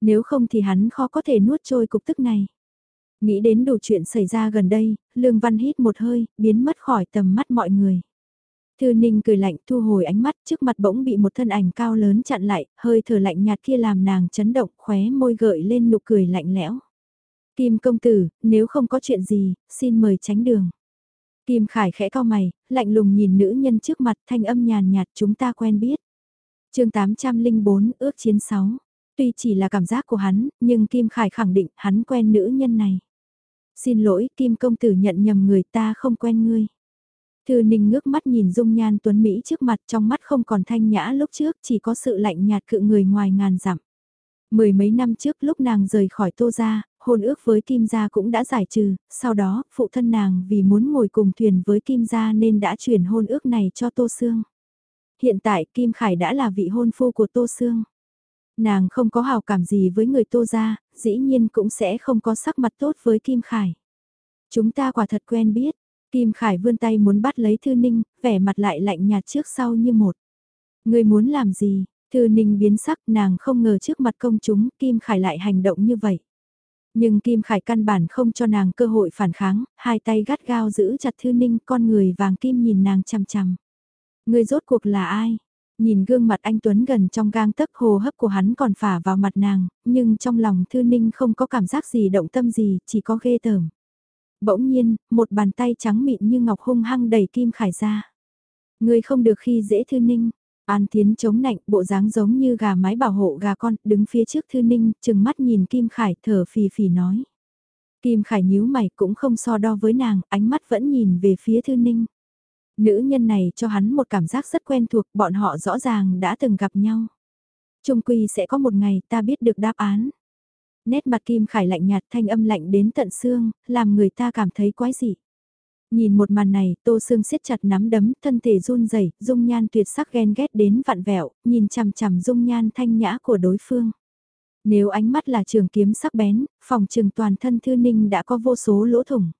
Nếu không thì hắn khó có thể nuốt trôi cục tức này. Nghĩ đến đủ chuyện xảy ra gần đây, Lương Văn hít một hơi, biến mất khỏi tầm mắt mọi người. Thư Ninh cười lạnh thu hồi ánh mắt trước mặt bỗng bị một thân ảnh cao lớn chặn lại, hơi thở lạnh nhạt kia làm nàng chấn động khóe môi gợi lên nụ cười lạnh lẽo. Kim công tử, nếu không có chuyện gì, xin mời tránh đường. Kim Khải khẽ cao mày, lạnh lùng nhìn nữ nhân trước mặt thanh âm nhàn nhạt chúng ta quen biết. chương 804 ước chiến 6. Tuy chỉ là cảm giác của hắn, nhưng Kim Khải khẳng định hắn quen nữ nhân này. Xin lỗi, Kim công tử nhận nhầm người ta không quen ngươi. Thư Ninh ngước mắt nhìn dung nhan tuấn Mỹ trước mặt trong mắt không còn thanh nhã lúc trước chỉ có sự lạnh nhạt cự người ngoài ngàn dặm. Mười mấy năm trước lúc nàng rời khỏi tô gia, hôn ước với Kim Gia cũng đã giải trừ, sau đó phụ thân nàng vì muốn ngồi cùng thuyền với Kim Gia nên đã chuyển hôn ước này cho Tô Sương. Hiện tại Kim Khải đã là vị hôn phu của Tô Sương. Nàng không có hào cảm gì với người Tô Gia, dĩ nhiên cũng sẽ không có sắc mặt tốt với Kim Khải. Chúng ta quả thật quen biết, Kim Khải vươn tay muốn bắt lấy Thư Ninh, vẻ mặt lại lạnh nhạt trước sau như một. Người muốn làm gì? Thư Ninh biến sắc nàng không ngờ trước mặt công chúng Kim Khải lại hành động như vậy. Nhưng Kim Khải căn bản không cho nàng cơ hội phản kháng, hai tay gắt gao giữ chặt Thư Ninh con người vàng kim nhìn nàng chằm chằm. Người rốt cuộc là ai? Nhìn gương mặt anh Tuấn gần trong gang tấc hồ hấp của hắn còn phả vào mặt nàng, nhưng trong lòng Thư Ninh không có cảm giác gì động tâm gì, chỉ có ghê tởm. Bỗng nhiên, một bàn tay trắng mịn như ngọc hung hăng đẩy Kim Khải ra. Người không được khi dễ Thư Ninh. An Thiến chống nạnh, bộ dáng giống như gà mái bảo hộ gà con, đứng phía trước Thư Ninh, chừng mắt nhìn Kim Khải thở phì phì nói. Kim Khải nhíu mày cũng không so đo với nàng, ánh mắt vẫn nhìn về phía Thư Ninh. Nữ nhân này cho hắn một cảm giác rất quen thuộc, bọn họ rõ ràng đã từng gặp nhau. Trung quy sẽ có một ngày ta biết được đáp án. Nét mặt Kim Khải lạnh nhạt thanh âm lạnh đến tận xương, làm người ta cảm thấy quái dị. Nhìn một màn này, Tô Sương siết chặt nắm đấm, thân thể run rẩy, dung nhan tuyệt sắc ghen ghét đến vặn vẹo, nhìn chằm chằm dung nhan thanh nhã của đối phương. Nếu ánh mắt là trường kiếm sắc bén, phòng trường toàn thân Thư Ninh đã có vô số lỗ thủng.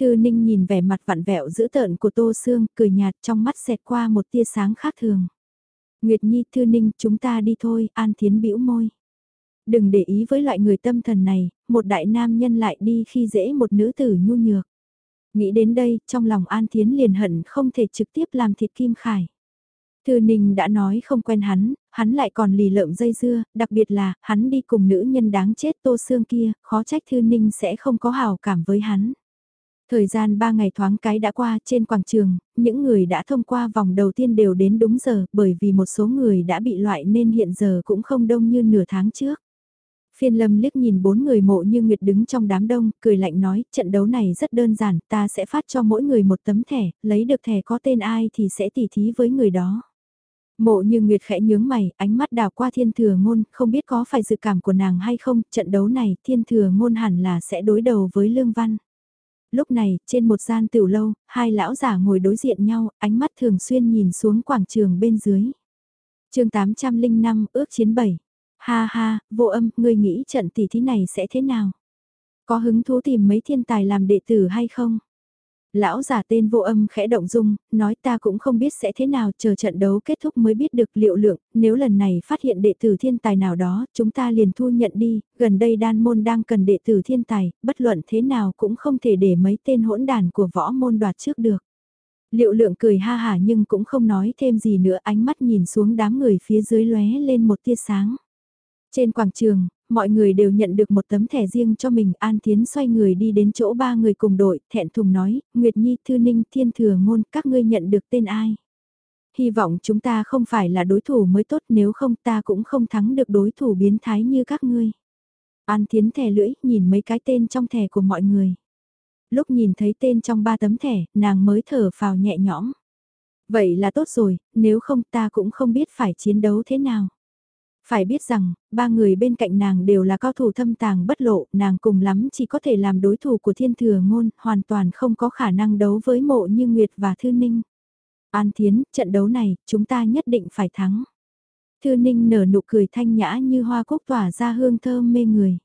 Thư Ninh nhìn vẻ mặt vặn vẹo dữ tợn của Tô Sương, cười nhạt trong mắt xẹt qua một tia sáng khác thường. Nguyệt Nhi, Thư Ninh, chúng ta đi thôi, An Thiến bĩu môi. Đừng để ý với loại người tâm thần này, một đại nam nhân lại đi khi dễ một nữ tử nhu nhược. Nghĩ đến đây, trong lòng An Thiến liền hận không thể trực tiếp làm thịt Kim Khải. Thư Ninh đã nói không quen hắn, hắn lại còn lì lợm dây dưa, đặc biệt là, hắn đi cùng nữ nhân đáng chết Tô xương kia, khó trách Thư Ninh sẽ không có hào cảm với hắn. Thời gian 3 ngày thoáng cái đã qua trên quảng trường, những người đã thông qua vòng đầu tiên đều đến đúng giờ bởi vì một số người đã bị loại nên hiện giờ cũng không đông như nửa tháng trước. Phiên lâm liếc nhìn bốn người mộ như Nguyệt đứng trong đám đông, cười lạnh nói, trận đấu này rất đơn giản, ta sẽ phát cho mỗi người một tấm thẻ, lấy được thẻ có tên ai thì sẽ tỉ thí với người đó. Mộ như Nguyệt khẽ nhướng mày, ánh mắt đào qua thiên thừa ngôn, không biết có phải dự cảm của nàng hay không, trận đấu này thiên thừa ngôn hẳn là sẽ đối đầu với Lương Văn. Lúc này, trên một gian tiểu lâu, hai lão giả ngồi đối diện nhau, ánh mắt thường xuyên nhìn xuống quảng trường bên dưới. chương 805 ước chiến 7 Ha ha, vô âm, ngươi nghĩ trận tỷ thí này sẽ thế nào? Có hứng thú tìm mấy thiên tài làm đệ tử hay không? Lão giả tên vô âm khẽ động dung, nói ta cũng không biết sẽ thế nào chờ trận đấu kết thúc mới biết được liệu lượng, nếu lần này phát hiện đệ tử thiên tài nào đó, chúng ta liền thu nhận đi, gần đây đan môn đang cần đệ tử thiên tài, bất luận thế nào cũng không thể để mấy tên hỗn đàn của võ môn đoạt trước được. Liệu lượng cười ha hả nhưng cũng không nói thêm gì nữa ánh mắt nhìn xuống đám người phía dưới lóe lên một tia sáng. Trên quảng trường, mọi người đều nhận được một tấm thẻ riêng cho mình. An Thiến xoay người đi đến chỗ ba người cùng đội, thẹn thùng nói, Nguyệt Nhi, Thư Ninh, Thiên Thừa Ngôn, các ngươi nhận được tên ai? Hy vọng chúng ta không phải là đối thủ mới tốt nếu không ta cũng không thắng được đối thủ biến thái như các ngươi. An Thiến thẻ lưỡi, nhìn mấy cái tên trong thẻ của mọi người. Lúc nhìn thấy tên trong ba tấm thẻ, nàng mới thở phào nhẹ nhõm. Vậy là tốt rồi, nếu không ta cũng không biết phải chiến đấu thế nào. Phải biết rằng, ba người bên cạnh nàng đều là cao thủ thâm tàng bất lộ, nàng cùng lắm chỉ có thể làm đối thủ của thiên thừa ngôn, hoàn toàn không có khả năng đấu với mộ như Nguyệt và Thư Ninh. An Thiến, trận đấu này, chúng ta nhất định phải thắng. Thư Ninh nở nụ cười thanh nhã như hoa cúc tỏa ra hương thơm mê người.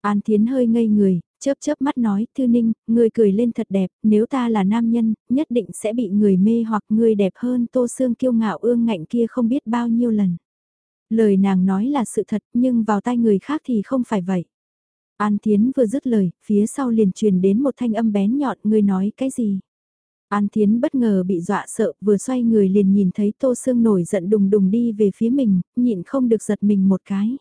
An Thiến hơi ngây người, chớp chớp mắt nói, Thư Ninh, người cười lên thật đẹp, nếu ta là nam nhân, nhất định sẽ bị người mê hoặc người đẹp hơn tô xương kiêu ngạo ương ngạnh kia không biết bao nhiêu lần. Lời nàng nói là sự thật nhưng vào tai người khác thì không phải vậy. An Thiến vừa dứt lời, phía sau liền truyền đến một thanh âm bén nhọn, người nói cái gì? An Thiến bất ngờ bị dọa sợ, vừa xoay người liền nhìn thấy Tô Sương nổi giận đùng đùng đi về phía mình, nhịn không được giật mình một cái.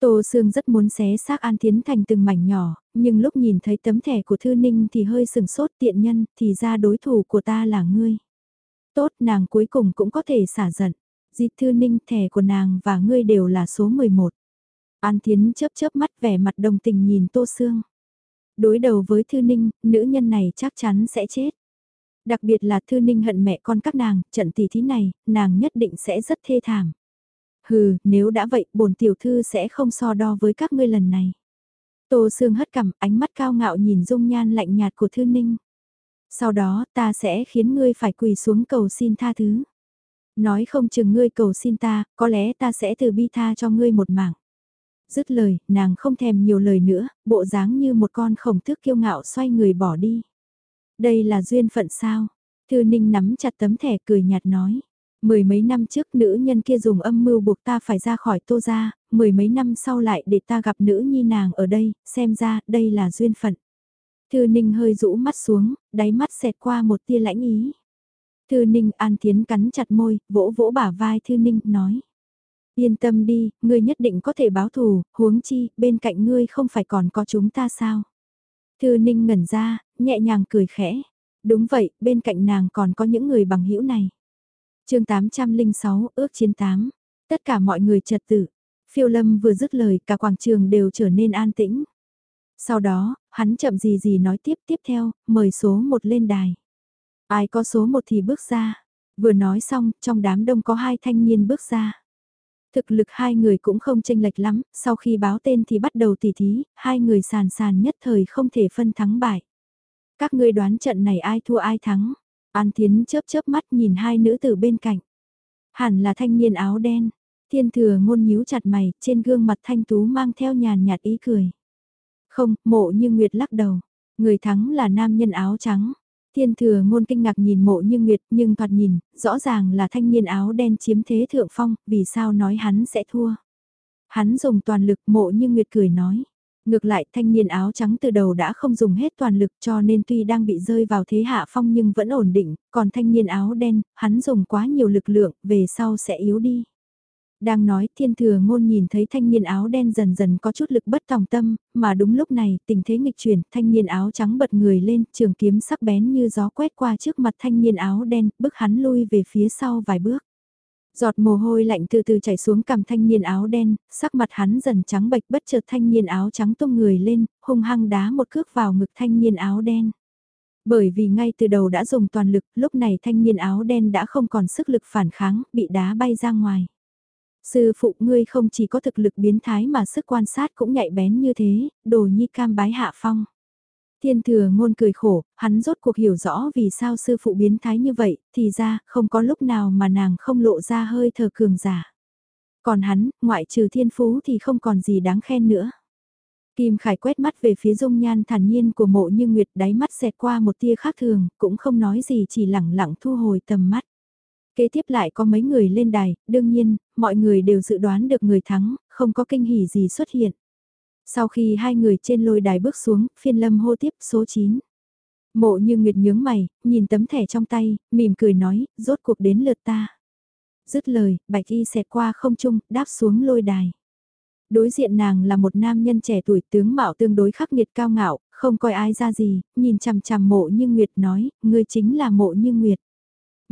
Tô Sương rất muốn xé xác An Thiến thành từng mảnh nhỏ, nhưng lúc nhìn thấy tấm thẻ của Thư Ninh thì hơi sừng sốt tiện nhân, thì ra đối thủ của ta là ngươi. Tốt, nàng cuối cùng cũng có thể xả giận. Di Thư Ninh thẻ của nàng và ngươi đều là số 11. An Thiến chớp chớp mắt vẻ mặt đồng tình nhìn Tô Sương. Đối đầu với Thư Ninh, nữ nhân này chắc chắn sẽ chết. Đặc biệt là Thư Ninh hận mẹ con các nàng, trận tỷ thí này, nàng nhất định sẽ rất thê thảm. Hừ, nếu đã vậy, bổn tiểu thư sẽ không so đo với các ngươi lần này. Tô Sương hất cằm, ánh mắt cao ngạo nhìn dung nhan lạnh nhạt của Thư Ninh. Sau đó, ta sẽ khiến ngươi phải quỳ xuống cầu xin tha thứ. Nói không chừng ngươi cầu xin ta, có lẽ ta sẽ từ bi tha cho ngươi một mảng. Dứt lời, nàng không thèm nhiều lời nữa, bộ dáng như một con khổng tước kiêu ngạo xoay người bỏ đi. Đây là duyên phận sao? Thư Ninh nắm chặt tấm thẻ cười nhạt nói. Mười mấy năm trước nữ nhân kia dùng âm mưu buộc ta phải ra khỏi tô gia, mười mấy năm sau lại để ta gặp nữ nhi nàng ở đây, xem ra đây là duyên phận. Thư Ninh hơi rũ mắt xuống, đáy mắt xẹt qua một tia lãnh ý. Thư Ninh An Thiến cắn chặt môi, vỗ vỗ bả vai Thư Ninh, nói. Yên tâm đi, ngươi nhất định có thể báo thù, huống chi, bên cạnh ngươi không phải còn có chúng ta sao? Thư Ninh ngẩn ra, nhẹ nhàng cười khẽ. Đúng vậy, bên cạnh nàng còn có những người bằng hữu này. chương 806, ước chiến 8. Tất cả mọi người trật tự. Phiêu Lâm vừa dứt lời, cả quảng trường đều trở nên an tĩnh. Sau đó, hắn chậm gì gì nói tiếp tiếp theo, mời số một lên đài. Ai có số một thì bước ra. Vừa nói xong, trong đám đông có hai thanh niên bước ra. Thực lực hai người cũng không chênh lệch lắm, sau khi báo tên thì bắt đầu tỉ thí, hai người sàn sàn nhất thời không thể phân thắng bại. Các ngươi đoán trận này ai thua ai thắng? An Thiến chớp chớp mắt nhìn hai nữ tử bên cạnh. Hẳn là thanh niên áo đen. Thiên thừa ngôn nhíu chặt mày, trên gương mặt thanh tú mang theo nhàn nhạt ý cười. Không, mộ như Nguyệt lắc đầu. Người thắng là nam nhân áo trắng. Thiên thừa ngôn kinh ngạc nhìn mộ như Nguyệt nhưng thoạt nhìn, rõ ràng là thanh niên áo đen chiếm thế thượng phong, vì sao nói hắn sẽ thua. Hắn dùng toàn lực mộ như Nguyệt cười nói. Ngược lại thanh niên áo trắng từ đầu đã không dùng hết toàn lực cho nên tuy đang bị rơi vào thế hạ phong nhưng vẫn ổn định, còn thanh niên áo đen, hắn dùng quá nhiều lực lượng, về sau sẽ yếu đi. Đang nói thiên thừa ngôn nhìn thấy thanh niên áo đen dần dần có chút lực bất tòng tâm, mà đúng lúc này tình thế nghịch chuyển, thanh niên áo trắng bật người lên, trường kiếm sắc bén như gió quét qua trước mặt thanh niên áo đen, bức hắn lui về phía sau vài bước. Giọt mồ hôi lạnh từ từ chảy xuống cằm thanh niên áo đen, sắc mặt hắn dần trắng bệch bất chợt thanh niên áo trắng tung người lên, hung hăng đá một cước vào ngực thanh niên áo đen. Bởi vì ngay từ đầu đã dùng toàn lực, lúc này thanh niên áo đen đã không còn sức lực phản kháng, bị đá bay ra ngoài. Sư phụ ngươi không chỉ có thực lực biến thái mà sức quan sát cũng nhạy bén như thế, đồ nhi cam bái hạ phong. Thiên thừa ngôn cười khổ, hắn rốt cuộc hiểu rõ vì sao sư phụ biến thái như vậy, thì ra, không có lúc nào mà nàng không lộ ra hơi thờ cường giả. Còn hắn, ngoại trừ thiên phú thì không còn gì đáng khen nữa. Kim Khải quét mắt về phía dung nhan thản nhiên của mộ như Nguyệt đáy mắt xẹt qua một tia khác thường, cũng không nói gì chỉ lẳng lặng thu hồi tầm mắt. Kế tiếp lại có mấy người lên đài, đương nhiên, mọi người đều dự đoán được người thắng, không có kinh hỉ gì xuất hiện. Sau khi hai người trên lôi đài bước xuống, phiên lâm hô tiếp số 9. Mộ như Nguyệt nhướng mày, nhìn tấm thẻ trong tay, mỉm cười nói, rốt cuộc đến lượt ta. Dứt lời, bạch y xẹt qua không trung, đáp xuống lôi đài. Đối diện nàng là một nam nhân trẻ tuổi tướng mạo tương đối khắc nghiệt cao ngạo, không coi ai ra gì, nhìn chằm chằm mộ như Nguyệt nói, ngươi chính là mộ như Nguyệt.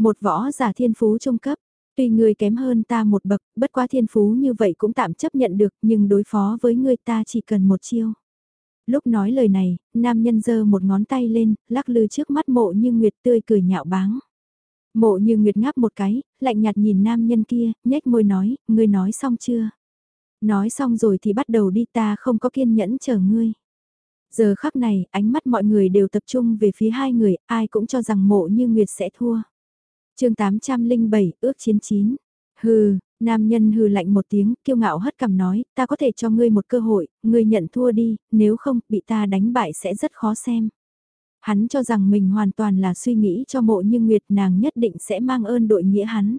Một võ giả thiên phú trung cấp, tuy ngươi kém hơn ta một bậc, bất quá thiên phú như vậy cũng tạm chấp nhận được, nhưng đối phó với ngươi ta chỉ cần một chiêu. Lúc nói lời này, nam nhân giơ một ngón tay lên, lắc lư trước mắt mộ như Nguyệt tươi cười nhạo báng. Mộ như Nguyệt ngáp một cái, lạnh nhạt nhìn nam nhân kia, nhếch môi nói, ngươi nói xong chưa? Nói xong rồi thì bắt đầu đi ta không có kiên nhẫn chờ ngươi. Giờ khắc này, ánh mắt mọi người đều tập trung về phía hai người, ai cũng cho rằng mộ như Nguyệt sẽ thua chương 807, ước chiến chín. Hừ, nam nhân hừ lạnh một tiếng, kiêu ngạo hất cằm nói, ta có thể cho ngươi một cơ hội, ngươi nhận thua đi, nếu không, bị ta đánh bại sẽ rất khó xem. Hắn cho rằng mình hoàn toàn là suy nghĩ cho mộ như Nguyệt nàng nhất định sẽ mang ơn đội nghĩa hắn.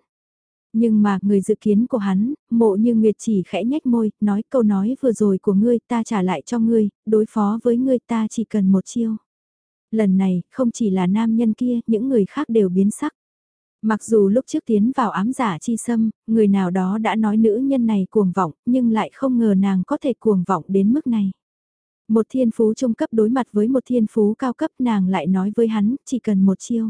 Nhưng mà người dự kiến của hắn, mộ như Nguyệt chỉ khẽ nhếch môi, nói câu nói vừa rồi của ngươi ta trả lại cho ngươi, đối phó với ngươi ta chỉ cần một chiêu. Lần này, không chỉ là nam nhân kia, những người khác đều biến sắc. Mặc dù lúc trước tiến vào ám giả chi sâm, người nào đó đã nói nữ nhân này cuồng vọng, nhưng lại không ngờ nàng có thể cuồng vọng đến mức này. Một thiên phú trung cấp đối mặt với một thiên phú cao cấp nàng lại nói với hắn, chỉ cần một chiêu.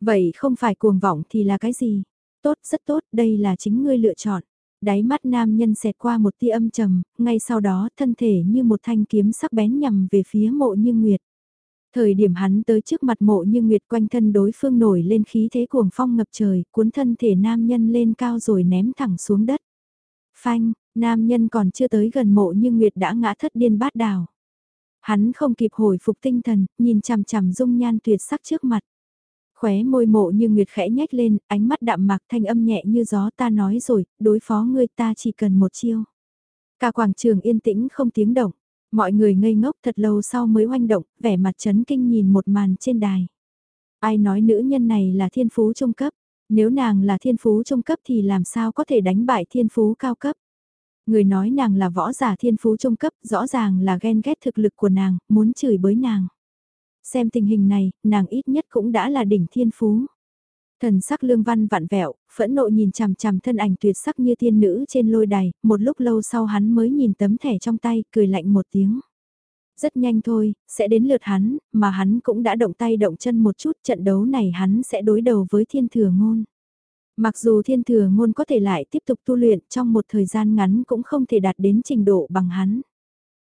Vậy không phải cuồng vọng thì là cái gì? Tốt, rất tốt, đây là chính ngươi lựa chọn. Đáy mắt nam nhân xẹt qua một tia âm trầm, ngay sau đó thân thể như một thanh kiếm sắc bén nhằm về phía mộ như nguyệt. Thời điểm hắn tới trước mặt mộ như nguyệt quanh thân đối phương nổi lên khí thế cuồng phong ngập trời, cuốn thân thể nam nhân lên cao rồi ném thẳng xuống đất. Phanh, nam nhân còn chưa tới gần mộ như nguyệt đã ngã thất điên bát đào. Hắn không kịp hồi phục tinh thần, nhìn chằm chằm dung nhan tuyệt sắc trước mặt. Khóe môi mộ như nguyệt khẽ nhếch lên, ánh mắt đạm mạc thanh âm nhẹ như gió ta nói rồi, đối phó ngươi ta chỉ cần một chiêu. Cả quảng trường yên tĩnh không tiếng động, mọi người ngây ngốc thật lâu sau mới oanh động, vẻ mặt chấn kinh nhìn một màn trên đài. Ai nói nữ nhân này là thiên phú trung cấp, nếu nàng là thiên phú trung cấp thì làm sao có thể đánh bại thiên phú cao cấp. Người nói nàng là võ giả thiên phú trung cấp, rõ ràng là ghen ghét thực lực của nàng, muốn chửi bới nàng. Xem tình hình này, nàng ít nhất cũng đã là đỉnh thiên phú. Thần sắc lương văn vặn vẹo, phẫn nộ nhìn chằm chằm thân ảnh tuyệt sắc như thiên nữ trên lôi đài, một lúc lâu sau hắn mới nhìn tấm thẻ trong tay, cười lạnh một tiếng. Rất nhanh thôi, sẽ đến lượt hắn, mà hắn cũng đã động tay động chân một chút, trận đấu này hắn sẽ đối đầu với thiên thừa ngôn. Mặc dù thiên thừa ngôn có thể lại tiếp tục tu luyện trong một thời gian ngắn cũng không thể đạt đến trình độ bằng hắn.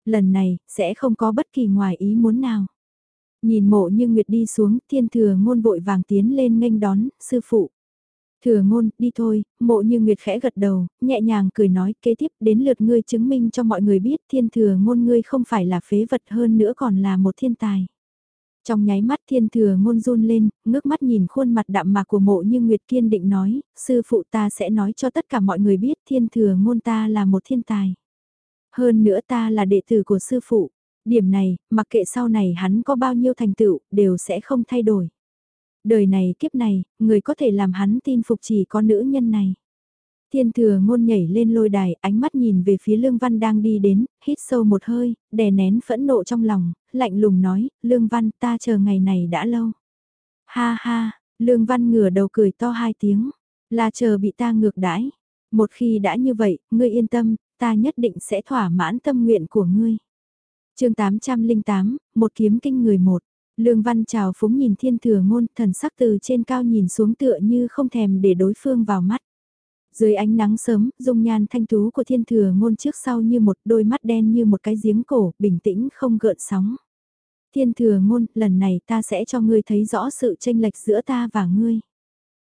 Lần này, sẽ không có bất kỳ ngoài ý muốn nào. Nhìn mộ như Nguyệt đi xuống, thiên thừa ngôn vội vàng tiến lên nghênh đón, sư phụ. Thừa ngôn, đi thôi, mộ như Nguyệt khẽ gật đầu, nhẹ nhàng cười nói kế tiếp đến lượt ngươi chứng minh cho mọi người biết thiên thừa ngôn ngươi không phải là phế vật hơn nữa còn là một thiên tài. Trong nháy mắt thiên thừa ngôn run lên, ngước mắt nhìn khuôn mặt đạm mạc của mộ như Nguyệt kiên định nói, sư phụ ta sẽ nói cho tất cả mọi người biết thiên thừa ngôn ta là một thiên tài. Hơn nữa ta là đệ tử của sư phụ, điểm này, mặc kệ sau này hắn có bao nhiêu thành tựu, đều sẽ không thay đổi. Đời này kiếp này, người có thể làm hắn tin phục chỉ có nữ nhân này. Thiên thừa ngôn nhảy lên lôi đài, ánh mắt nhìn về phía Lương Văn đang đi đến, hít sâu một hơi, đè nén phẫn nộ trong lòng, lạnh lùng nói, Lương Văn ta chờ ngày này đã lâu. Ha ha, Lương Văn ngửa đầu cười to hai tiếng, là chờ bị ta ngược đãi. Một khi đã như vậy, ngươi yên tâm, ta nhất định sẽ thỏa mãn tâm nguyện của ngươi. chương 808, một kiếm kinh người một. Lương Văn chào phúng nhìn thiên thừa ngôn thần sắc từ trên cao nhìn xuống tựa như không thèm để đối phương vào mắt. Dưới ánh nắng sớm, dung nhan thanh tú của thiên thừa ngôn trước sau như một đôi mắt đen như một cái giếng cổ, bình tĩnh không gợn sóng. Thiên thừa ngôn, lần này ta sẽ cho ngươi thấy rõ sự tranh lệch giữa ta và ngươi.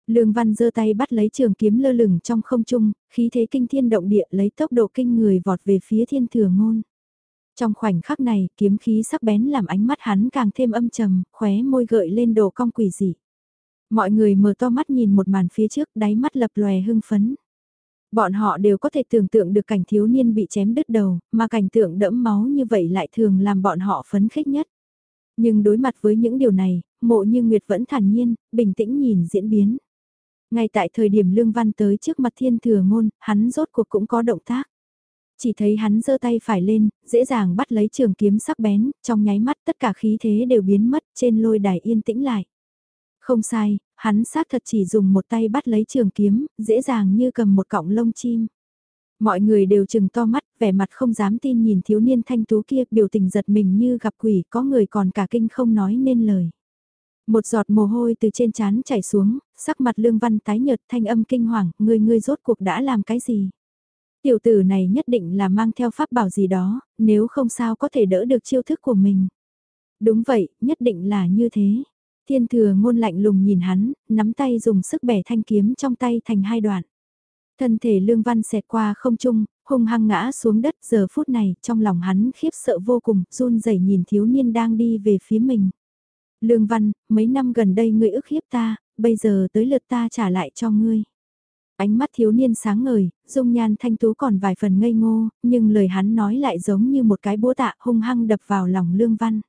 Lương Văn giơ tay bắt lấy trường kiếm lơ lửng trong không trung, khí thế kinh thiên động địa lấy tốc độ kinh người vọt về phía thiên thừa ngôn. Trong khoảnh khắc này, kiếm khí sắc bén làm ánh mắt hắn càng thêm âm trầm, khóe môi gợi lên đồ cong quỷ dị. Mọi người mở to mắt nhìn một màn phía trước đáy mắt lập lòe hưng phấn. Bọn họ đều có thể tưởng tượng được cảnh thiếu niên bị chém đứt đầu, mà cảnh tượng đẫm máu như vậy lại thường làm bọn họ phấn khích nhất. Nhưng đối mặt với những điều này, mộ như Nguyệt vẫn thản nhiên, bình tĩnh nhìn diễn biến. Ngay tại thời điểm Lương Văn tới trước mặt thiên thừa ngôn, hắn rốt cuộc cũng có động tác. Chỉ thấy hắn giơ tay phải lên, dễ dàng bắt lấy trường kiếm sắc bén, trong nháy mắt tất cả khí thế đều biến mất trên lôi đài yên tĩnh lại. Không sai, hắn xác thật chỉ dùng một tay bắt lấy trường kiếm, dễ dàng như cầm một cọng lông chim. Mọi người đều chừng to mắt, vẻ mặt không dám tin nhìn thiếu niên thanh tú kia, biểu tình giật mình như gặp quỷ, có người còn cả kinh không nói nên lời. Một giọt mồ hôi từ trên trán chảy xuống, sắc mặt lương văn tái nhợt thanh âm kinh hoàng, người ngươi rốt cuộc đã làm cái gì? Tiểu tử này nhất định là mang theo pháp bảo gì đó, nếu không sao có thể đỡ được chiêu thức của mình. Đúng vậy, nhất định là như thế. Thiên thừa ngôn lạnh lùng nhìn hắn, nắm tay dùng sức bẻ thanh kiếm trong tay thành hai đoạn. Thân thể lương văn xẹt qua không trung, hung hăng ngã xuống đất giờ phút này, trong lòng hắn khiếp sợ vô cùng, run rẩy nhìn thiếu niên đang đi về phía mình. Lương văn, mấy năm gần đây ngươi ức hiếp ta, bây giờ tới lượt ta trả lại cho ngươi. Ánh mắt thiếu niên sáng ngời, dung nhan thanh tú còn vài phần ngây ngô, nhưng lời hắn nói lại giống như một cái búa tạ hung hăng đập vào lòng Lương Văn.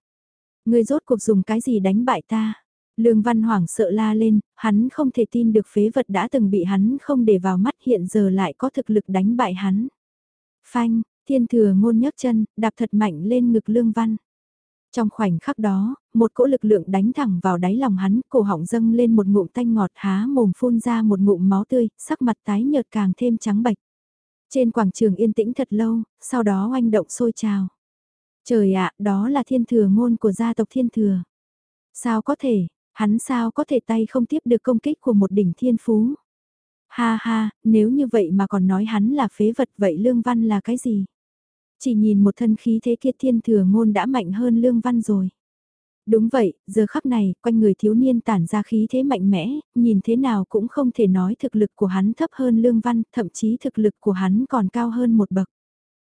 Ngươi rốt cuộc dùng cái gì đánh bại ta? Lương Văn hoảng sợ la lên, hắn không thể tin được phế vật đã từng bị hắn không để vào mắt hiện giờ lại có thực lực đánh bại hắn. Phanh, thiên thừa ngôn nhấc chân, đạp thật mạnh lên ngực Lương Văn. Trong khoảnh khắc đó, một cỗ lực lượng đánh thẳng vào đáy lòng hắn, cổ họng dâng lên một ngụm tanh ngọt há mồm phun ra một ngụm máu tươi, sắc mặt tái nhợt càng thêm trắng bạch. Trên quảng trường yên tĩnh thật lâu, sau đó oanh động sôi trào. Trời ạ, đó là thiên thừa ngôn của gia tộc thiên thừa. Sao có thể, hắn sao có thể tay không tiếp được công kích của một đỉnh thiên phú. Ha ha, nếu như vậy mà còn nói hắn là phế vật vậy lương văn là cái gì? Chỉ nhìn một thân khí thế kia thiên thừa ngôn đã mạnh hơn lương văn rồi. Đúng vậy, giờ khắc này, quanh người thiếu niên tản ra khí thế mạnh mẽ, nhìn thế nào cũng không thể nói thực lực của hắn thấp hơn lương văn, thậm chí thực lực của hắn còn cao hơn một bậc.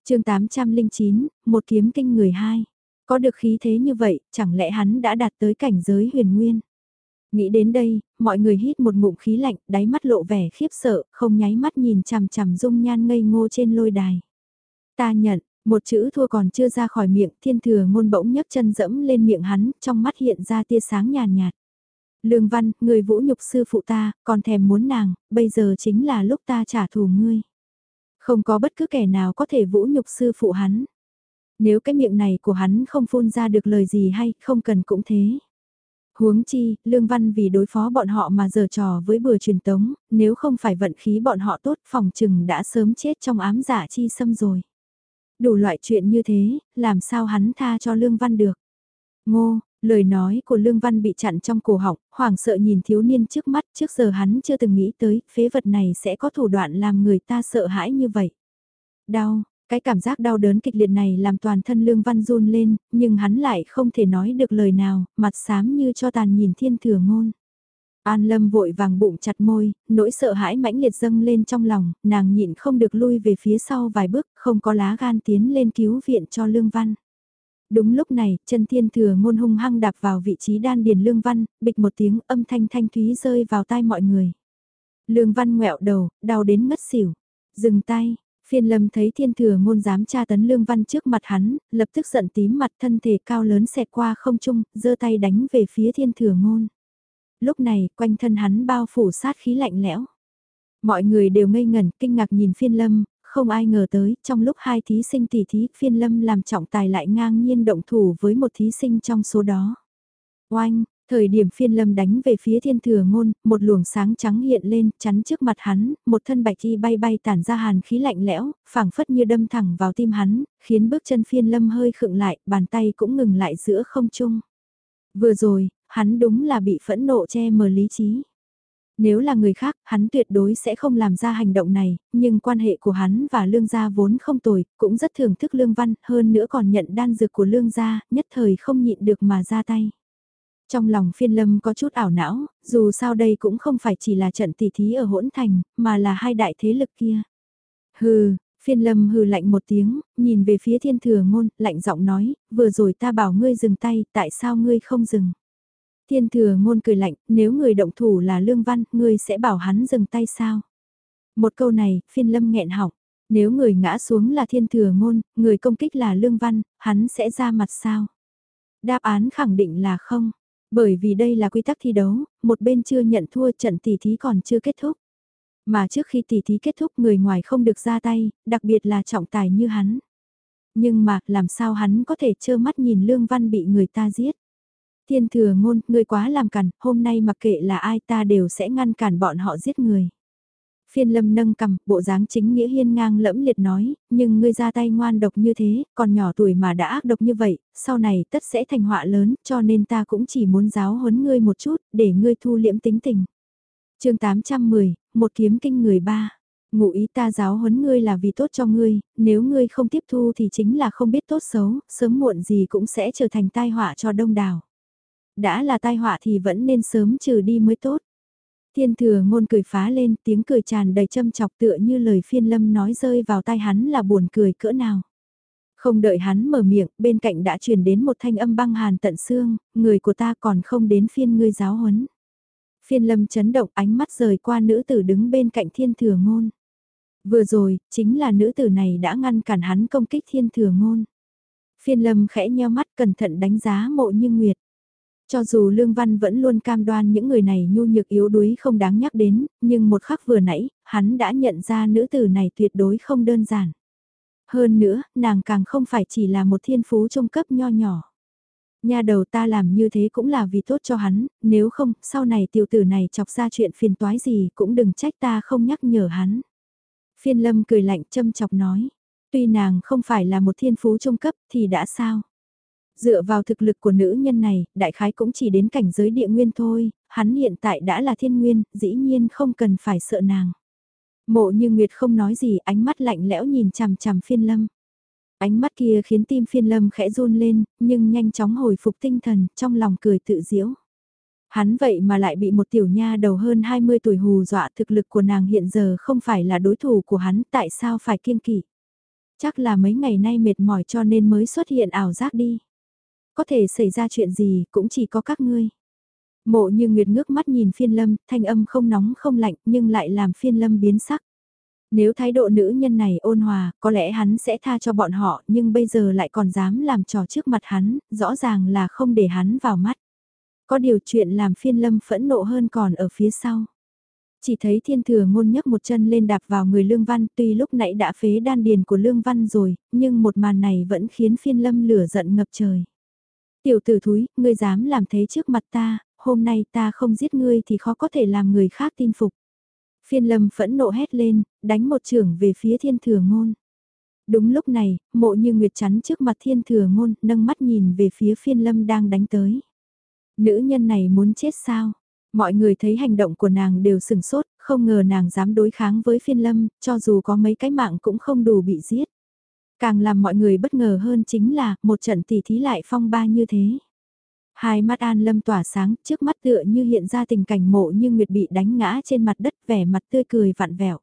chương 809, một kiếm kinh người hai. Có được khí thế như vậy, chẳng lẽ hắn đã đạt tới cảnh giới huyền nguyên? Nghĩ đến đây, mọi người hít một ngụm khí lạnh, đáy mắt lộ vẻ khiếp sợ, không nháy mắt nhìn chằm chằm dung nhan ngây ngô trên lôi đài. Ta nhận, một chữ thua còn chưa ra khỏi miệng, thiên thừa ngôn bỗng nhấc chân dẫm lên miệng hắn, trong mắt hiện ra tia sáng nhàn nhạt, Lương Văn, người vũ nhục sư phụ ta, còn thèm muốn nàng, bây giờ chính là lúc ta trả thù ngươi. Không có bất cứ kẻ nào có thể vũ nhục sư phụ hắn. Nếu cái miệng này của hắn không phun ra được lời gì hay, không cần cũng thế. Huống chi, Lương Văn vì đối phó bọn họ mà giở trò với bừa truyền tống, nếu không phải vận khí bọn họ tốt phòng trừng đã sớm chết trong ám giả chi xâm rồi. Đủ loại chuyện như thế, làm sao hắn tha cho Lương Văn được. Ngô, lời nói của Lương Văn bị chặn trong cổ họng, hoảng sợ nhìn thiếu niên trước mắt, trước giờ hắn chưa từng nghĩ tới, phế vật này sẽ có thủ đoạn làm người ta sợ hãi như vậy. Đau, cái cảm giác đau đớn kịch liệt này làm toàn thân Lương Văn run lên, nhưng hắn lại không thể nói được lời nào, mặt xám như cho tàn nhìn thiên thừa ngôn. An Lâm vội vàng bụng chặt môi, nỗi sợ hãi mãnh liệt dâng lên trong lòng, nàng nhịn không được lui về phía sau vài bước, không có lá gan tiến lên cứu viện cho Lương Văn. Đúng lúc này, chân thiên thừa ngôn hung hăng đạp vào vị trí đan điền Lương Văn, bịch một tiếng âm thanh thanh thúy rơi vào tai mọi người. Lương Văn ngẹo đầu, đau đến ngất xỉu. Dừng tay, phiên lâm thấy thiên thừa ngôn dám tra tấn Lương Văn trước mặt hắn, lập tức giận tím mặt thân thể cao lớn xẹt qua không trung, giơ tay đánh về phía thiên thừa ngôn lúc này quanh thân hắn bao phủ sát khí lạnh lẽo. Mọi người đều ngây ngẩn, kinh ngạc nhìn phiên lâm, không ai ngờ tới, trong lúc hai thí sinh tỷ thí, phiên lâm làm trọng tài lại ngang nhiên động thủ với một thí sinh trong số đó. Oanh, thời điểm phiên lâm đánh về phía thiên thừa ngôn, một luồng sáng trắng hiện lên, chắn trước mặt hắn, một thân bạch y bay bay tản ra hàn khí lạnh lẽo, phảng phất như đâm thẳng vào tim hắn, khiến bước chân phiên lâm hơi khựng lại, bàn tay cũng ngừng lại giữa không trung. Vừa rồi, hắn đúng là bị phẫn nộ che mờ lý trí. Nếu là người khác, hắn tuyệt đối sẽ không làm ra hành động này, nhưng quan hệ của hắn và lương gia vốn không tồi, cũng rất thưởng thức lương văn, hơn nữa còn nhận đan dược của lương gia, nhất thời không nhịn được mà ra tay. Trong lòng phiên lâm có chút ảo não, dù sao đây cũng không phải chỉ là trận tỷ thí ở hỗn thành, mà là hai đại thế lực kia. Hừ, phiên lâm hừ lạnh một tiếng, nhìn về phía thiên thừa ngôn, lạnh giọng nói, vừa rồi ta bảo ngươi dừng tay, tại sao ngươi không dừng? Thiên thừa ngôn cười lạnh, nếu người động thủ là Lương Văn, ngươi sẽ bảo hắn dừng tay sao? Một câu này, phiên lâm nghẹn họng. Nếu người ngã xuống là thiên thừa ngôn, người công kích là Lương Văn, hắn sẽ ra mặt sao? Đáp án khẳng định là không. Bởi vì đây là quy tắc thi đấu, một bên chưa nhận thua trận tỷ thí còn chưa kết thúc. Mà trước khi tỷ thí kết thúc người ngoài không được ra tay, đặc biệt là trọng tài như hắn. Nhưng mà, làm sao hắn có thể trơ mắt nhìn Lương Văn bị người ta giết? Thiên thừa ngôn, ngươi quá làm cản, hôm nay mặc kệ là ai ta đều sẽ ngăn cản bọn họ giết người. Phiên lâm nâng cầm, bộ dáng chính nghĩa hiên ngang lẫm liệt nói, nhưng ngươi ra tay ngoan độc như thế, còn nhỏ tuổi mà đã ác độc như vậy, sau này tất sẽ thành họa lớn, cho nên ta cũng chỉ muốn giáo huấn ngươi một chút, để ngươi thu liễm tính tình. chương 810, một kiếm kinh người ba. Ngụ ý ta giáo huấn ngươi là vì tốt cho ngươi, nếu ngươi không tiếp thu thì chính là không biết tốt xấu, sớm muộn gì cũng sẽ trở thành tai họa cho đông đảo đã là tai họa thì vẫn nên sớm trừ đi mới tốt. Thiên thừa ngôn cười phá lên, tiếng cười tràn đầy châm chọc tựa như lời phiên lâm nói rơi vào tai hắn là buồn cười cỡ nào. Không đợi hắn mở miệng, bên cạnh đã truyền đến một thanh âm băng hàn tận xương, người của ta còn không đến phiên ngươi giáo huấn. Phiên lâm chấn động ánh mắt rời qua nữ tử đứng bên cạnh thiên thừa ngôn. Vừa rồi, chính là nữ tử này đã ngăn cản hắn công kích thiên thừa ngôn. Phiên lâm khẽ nheo mắt cẩn thận đánh giá mộ như nguyệt. Cho dù Lương Văn vẫn luôn cam đoan những người này nhu nhược yếu đuối không đáng nhắc đến, nhưng một khắc vừa nãy, hắn đã nhận ra nữ tử này tuyệt đối không đơn giản. Hơn nữa, nàng càng không phải chỉ là một thiên phú trung cấp nho nhỏ. Nhà đầu ta làm như thế cũng là vì tốt cho hắn, nếu không, sau này tiểu tử này chọc ra chuyện phiền toái gì cũng đừng trách ta không nhắc nhở hắn. Phiên lâm cười lạnh châm chọc nói, tuy nàng không phải là một thiên phú trung cấp thì đã sao? Dựa vào thực lực của nữ nhân này, đại khái cũng chỉ đến cảnh giới địa nguyên thôi, hắn hiện tại đã là thiên nguyên, dĩ nhiên không cần phải sợ nàng. Mộ như Nguyệt không nói gì, ánh mắt lạnh lẽo nhìn chằm chằm phiên lâm. Ánh mắt kia khiến tim phiên lâm khẽ run lên, nhưng nhanh chóng hồi phục tinh thần, trong lòng cười tự diễu. Hắn vậy mà lại bị một tiểu nha đầu hơn 20 tuổi hù dọa thực lực của nàng hiện giờ không phải là đối thủ của hắn, tại sao phải kiêng kỵ? Chắc là mấy ngày nay mệt mỏi cho nên mới xuất hiện ảo giác đi. Có thể xảy ra chuyện gì cũng chỉ có các ngươi. Mộ như Nguyệt ngước mắt nhìn phiên lâm, thanh âm không nóng không lạnh nhưng lại làm phiên lâm biến sắc. Nếu thái độ nữ nhân này ôn hòa, có lẽ hắn sẽ tha cho bọn họ nhưng bây giờ lại còn dám làm trò trước mặt hắn, rõ ràng là không để hắn vào mắt. Có điều chuyện làm phiên lâm phẫn nộ hơn còn ở phía sau. Chỉ thấy thiên thừa ngôn nhấc một chân lên đạp vào người Lương Văn tuy lúc nãy đã phế đan điền của Lương Văn rồi, nhưng một màn này vẫn khiến phiên lâm lửa giận ngập trời. Tiểu tử thúi, ngươi dám làm thế trước mặt ta, hôm nay ta không giết ngươi thì khó có thể làm người khác tin phục. Phiên lâm phẫn nộ hét lên, đánh một trưởng về phía thiên thừa ngôn. Đúng lúc này, mộ như nguyệt chắn trước mặt thiên thừa ngôn, nâng mắt nhìn về phía phiên lâm đang đánh tới. Nữ nhân này muốn chết sao? Mọi người thấy hành động của nàng đều sừng sốt, không ngờ nàng dám đối kháng với phiên lâm, cho dù có mấy cái mạng cũng không đủ bị giết. Càng làm mọi người bất ngờ hơn chính là, một trận tỷ thí lại phong ba như thế. Hai mắt An Lâm tỏa sáng, trước mắt tựa như hiện ra tình cảnh mộ như Nguyệt bị đánh ngã trên mặt đất vẻ mặt tươi cười vạn vẹo.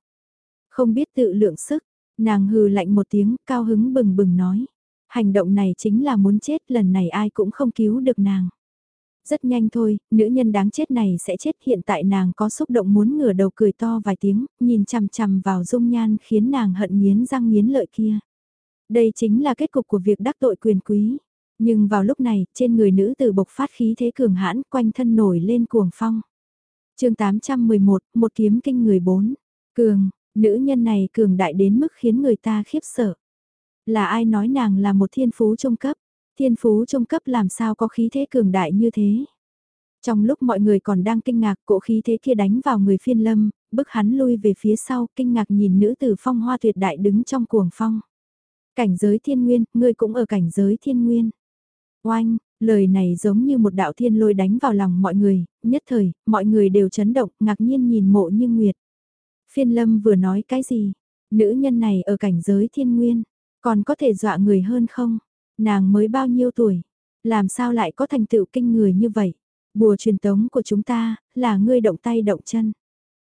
Không biết tự lượng sức, nàng hừ lạnh một tiếng, cao hứng bừng bừng nói. Hành động này chính là muốn chết, lần này ai cũng không cứu được nàng. Rất nhanh thôi, nữ nhân đáng chết này sẽ chết hiện tại nàng có xúc động muốn ngửa đầu cười to vài tiếng, nhìn chằm chằm vào dung nhan khiến nàng hận nghiến răng nghiến lợi kia. Đây chính là kết cục của việc đắc tội quyền quý. Nhưng vào lúc này, trên người nữ tử bộc phát khí thế cường hãn, quanh thân nổi lên cuồng phong. chương 811, một kiếm kinh người bốn. Cường, nữ nhân này cường đại đến mức khiến người ta khiếp sợ. Là ai nói nàng là một thiên phú trung cấp? Thiên phú trung cấp làm sao có khí thế cường đại như thế? Trong lúc mọi người còn đang kinh ngạc cỗ khí thế kia đánh vào người phiên lâm, bức hắn lui về phía sau kinh ngạc nhìn nữ tử phong hoa tuyệt đại đứng trong cuồng phong. Cảnh giới thiên nguyên, ngươi cũng ở cảnh giới thiên nguyên. Oanh, lời này giống như một đạo thiên lôi đánh vào lòng mọi người, nhất thời, mọi người đều chấn động, ngạc nhiên nhìn mộ như nguyệt. Phiên lâm vừa nói cái gì? Nữ nhân này ở cảnh giới thiên nguyên, còn có thể dọa người hơn không? Nàng mới bao nhiêu tuổi? Làm sao lại có thành tựu kinh người như vậy? Bùa truyền tống của chúng ta, là ngươi động tay động chân.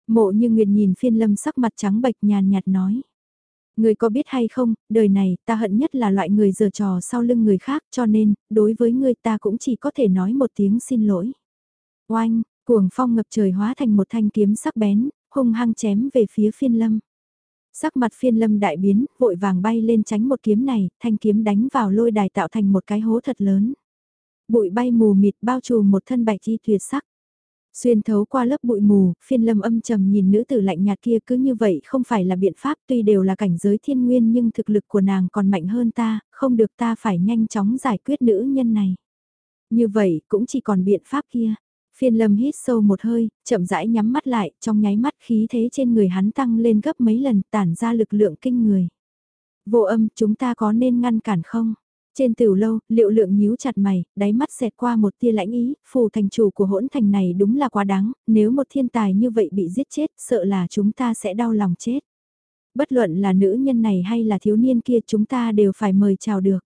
Mộ như Nguyệt nhìn phiên lâm sắc mặt trắng bệch nhàn nhạt nói. Người có biết hay không, đời này ta hận nhất là loại người giở trò sau lưng người khác cho nên, đối với người ta cũng chỉ có thể nói một tiếng xin lỗi. Oanh, cuồng phong ngập trời hóa thành một thanh kiếm sắc bén, hung hăng chém về phía phiên lâm. Sắc mặt phiên lâm đại biến, vội vàng bay lên tránh một kiếm này, thanh kiếm đánh vào lôi đài tạo thành một cái hố thật lớn. Bụi bay mù mịt bao trùm một thân bạch chi tuyệt sắc. Xuyên thấu qua lớp bụi mù, phiên lâm âm trầm nhìn nữ tử lạnh nhạt kia cứ như vậy không phải là biện pháp tuy đều là cảnh giới thiên nguyên nhưng thực lực của nàng còn mạnh hơn ta, không được ta phải nhanh chóng giải quyết nữ nhân này. Như vậy cũng chỉ còn biện pháp kia. Phiên lâm hít sâu một hơi, chậm rãi nhắm mắt lại, trong nháy mắt khí thế trên người hắn tăng lên gấp mấy lần tản ra lực lượng kinh người. Vô âm, chúng ta có nên ngăn cản không? Trên tiểu lâu, liệu lượng nhíu chặt mày, đáy mắt xẹt qua một tia lãnh ý, phù thành chủ của hỗn thành này đúng là quá đáng, nếu một thiên tài như vậy bị giết chết, sợ là chúng ta sẽ đau lòng chết. Bất luận là nữ nhân này hay là thiếu niên kia chúng ta đều phải mời chào được.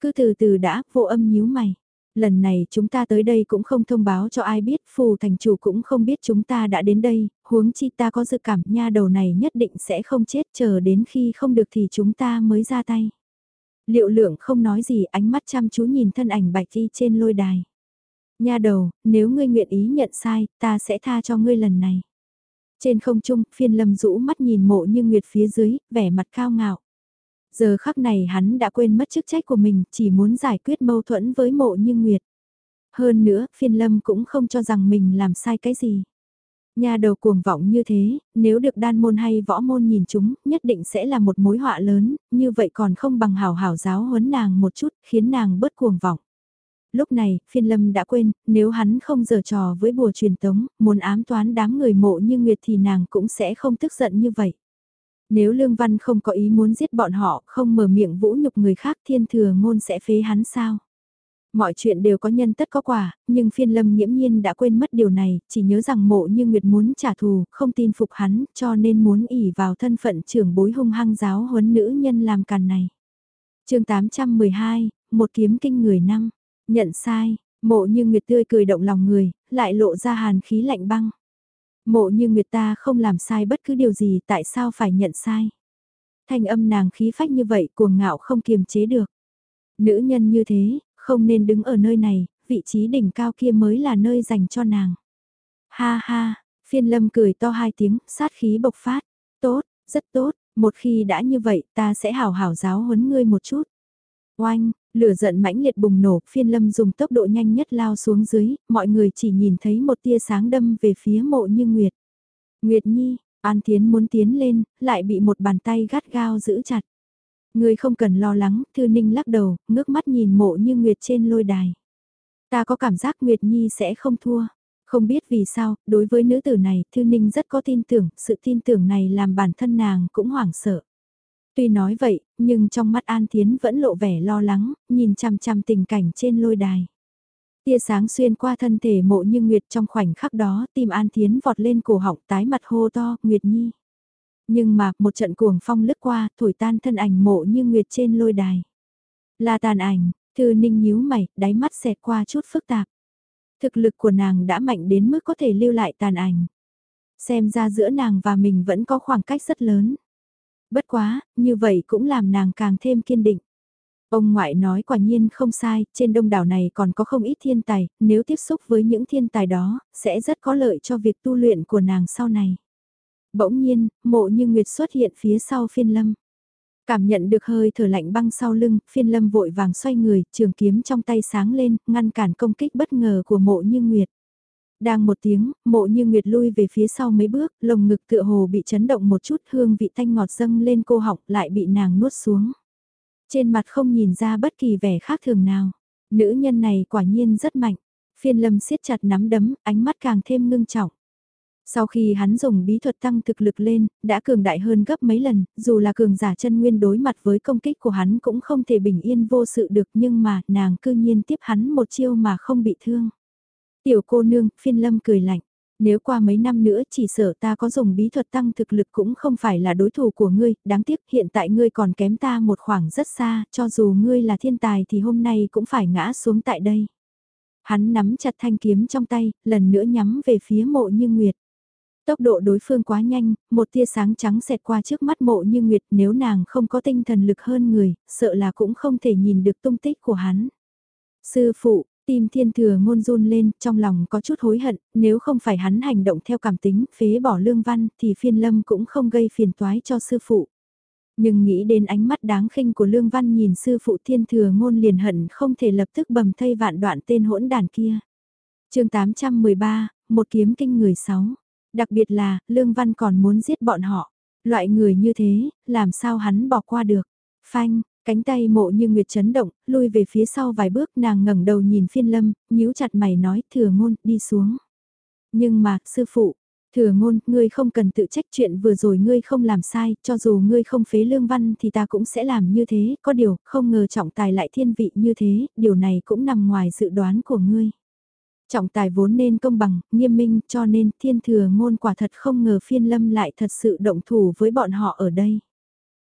Cứ từ từ đã, vô âm nhíu mày. Lần này chúng ta tới đây cũng không thông báo cho ai biết, phù thành chủ cũng không biết chúng ta đã đến đây, huống chi ta có dự cảm nha đầu này nhất định sẽ không chết chờ đến khi không được thì chúng ta mới ra tay. Liệu lượng không nói gì ánh mắt chăm chú nhìn thân ảnh bạch y trên lôi đài. Nha đầu, nếu ngươi nguyện ý nhận sai, ta sẽ tha cho ngươi lần này. Trên không trung, phiên lâm rũ mắt nhìn mộ như nguyệt phía dưới, vẻ mặt cao ngạo. Giờ khắc này hắn đã quên mất chức trách của mình, chỉ muốn giải quyết mâu thuẫn với mộ như nguyệt. Hơn nữa, phiên lâm cũng không cho rằng mình làm sai cái gì. Nhà đầu cuồng vọng như thế, nếu được đan môn hay võ môn nhìn chúng, nhất định sẽ là một mối họa lớn, như vậy còn không bằng hào hào giáo huấn nàng một chút, khiến nàng bớt cuồng vọng. Lúc này, phiên lâm đã quên, nếu hắn không giở trò với bùa truyền tống, muốn ám toán đám người mộ như Nguyệt thì nàng cũng sẽ không tức giận như vậy. Nếu Lương Văn không có ý muốn giết bọn họ, không mở miệng vũ nhục người khác thiên thừa ngôn sẽ phế hắn sao? Mọi chuyện đều có nhân tất có quả, nhưng phiên lâm nghiễm nhiên đã quên mất điều này, chỉ nhớ rằng mộ như Nguyệt muốn trả thù, không tin phục hắn, cho nên muốn ỉ vào thân phận trưởng bối hung hăng giáo huấn nữ nhân làm càn này. chương 812, một kiếm kinh người năm, nhận sai, mộ như Nguyệt tươi cười động lòng người, lại lộ ra hàn khí lạnh băng. Mộ như Nguyệt ta không làm sai bất cứ điều gì tại sao phải nhận sai. Thanh âm nàng khí phách như vậy cuồng ngạo không kiềm chế được. Nữ nhân như thế, không nên đứng ở nơi này, vị trí đỉnh cao kia mới là nơi dành cho nàng. Ha ha, phiên lâm cười to hai tiếng, sát khí bộc phát. Tốt, rất tốt, một khi đã như vậy ta sẽ hảo hảo giáo huấn ngươi một chút. Oanh, lửa giận mãnh liệt bùng nổ, phiên lâm dùng tốc độ nhanh nhất lao xuống dưới, mọi người chỉ nhìn thấy một tia sáng đâm về phía mộ như Nguyệt. Nguyệt Nhi, An Tiến muốn tiến lên, lại bị một bàn tay gắt gao giữ chặt. Người không cần lo lắng, Thư Ninh lắc đầu, ngước mắt nhìn mộ như Nguyệt trên lôi đài. Ta có cảm giác Nguyệt Nhi sẽ không thua. Không biết vì sao, đối với nữ tử này, Thư Ninh rất có tin tưởng, sự tin tưởng này làm bản thân nàng cũng hoảng sợ. Tuy nói vậy, nhưng trong mắt An Thiến vẫn lộ vẻ lo lắng, nhìn chằm chằm tình cảnh trên lôi đài. Tia sáng xuyên qua thân thể mộ như Nguyệt trong khoảnh khắc đó, tim An Thiến vọt lên cổ họng tái mặt hô to, Nguyệt Nhi. Nhưng mà, một trận cuồng phong lướt qua, thổi tan thân ảnh mộ như nguyệt trên lôi đài. Là tàn ảnh, thư ninh nhíu mày, đáy mắt xẹt qua chút phức tạp. Thực lực của nàng đã mạnh đến mức có thể lưu lại tàn ảnh. Xem ra giữa nàng và mình vẫn có khoảng cách rất lớn. Bất quá, như vậy cũng làm nàng càng thêm kiên định. Ông ngoại nói quả nhiên không sai, trên đông đảo này còn có không ít thiên tài, nếu tiếp xúc với những thiên tài đó, sẽ rất có lợi cho việc tu luyện của nàng sau này. Bỗng nhiên, mộ như Nguyệt xuất hiện phía sau phiên lâm. Cảm nhận được hơi thở lạnh băng sau lưng, phiên lâm vội vàng xoay người, trường kiếm trong tay sáng lên, ngăn cản công kích bất ngờ của mộ như Nguyệt. Đang một tiếng, mộ như Nguyệt lui về phía sau mấy bước, lồng ngực tựa hồ bị chấn động một chút hương vị thanh ngọt dâng lên cô họng lại bị nàng nuốt xuống. Trên mặt không nhìn ra bất kỳ vẻ khác thường nào. Nữ nhân này quả nhiên rất mạnh. Phiên lâm siết chặt nắm đấm, ánh mắt càng thêm ngưng trọng. Sau khi hắn dùng bí thuật tăng thực lực lên, đã cường đại hơn gấp mấy lần, dù là cường giả chân nguyên đối mặt với công kích của hắn cũng không thể bình yên vô sự được nhưng mà nàng cư nhiên tiếp hắn một chiêu mà không bị thương. Tiểu cô nương, phiên lâm cười lạnh. Nếu qua mấy năm nữa chỉ sợ ta có dùng bí thuật tăng thực lực cũng không phải là đối thủ của ngươi, đáng tiếc hiện tại ngươi còn kém ta một khoảng rất xa, cho dù ngươi là thiên tài thì hôm nay cũng phải ngã xuống tại đây. Hắn nắm chặt thanh kiếm trong tay, lần nữa nhắm về phía mộ như nguyệt. Tốc độ đối phương quá nhanh, một tia sáng trắng xẹt qua trước mắt mộ như nguyệt nếu nàng không có tinh thần lực hơn người, sợ là cũng không thể nhìn được tung tích của hắn. Sư phụ, tim thiên thừa ngôn run lên, trong lòng có chút hối hận, nếu không phải hắn hành động theo cảm tính, phế bỏ lương văn, thì phiên lâm cũng không gây phiền toái cho sư phụ. Nhưng nghĩ đến ánh mắt đáng khinh của lương văn nhìn sư phụ thiên thừa ngôn liền hận không thể lập tức bầm thây vạn đoạn tên hỗn đàn kia. chương 813, một kiếm kinh người sáu Đặc biệt là, Lương Văn còn muốn giết bọn họ. Loại người như thế, làm sao hắn bỏ qua được. Phanh, cánh tay mộ như nguyệt chấn động, lui về phía sau vài bước nàng ngẩng đầu nhìn phiên lâm, nhíu chặt mày nói thừa ngôn, đi xuống. Nhưng mà, sư phụ, thừa ngôn, ngươi không cần tự trách chuyện vừa rồi ngươi không làm sai, cho dù ngươi không phế lương văn thì ta cũng sẽ làm như thế, có điều, không ngờ trọng tài lại thiên vị như thế, điều này cũng nằm ngoài dự đoán của ngươi. Trọng tài vốn nên công bằng, nghiêm minh cho nên thiên thừa ngôn quả thật không ngờ phiên lâm lại thật sự động thủ với bọn họ ở đây.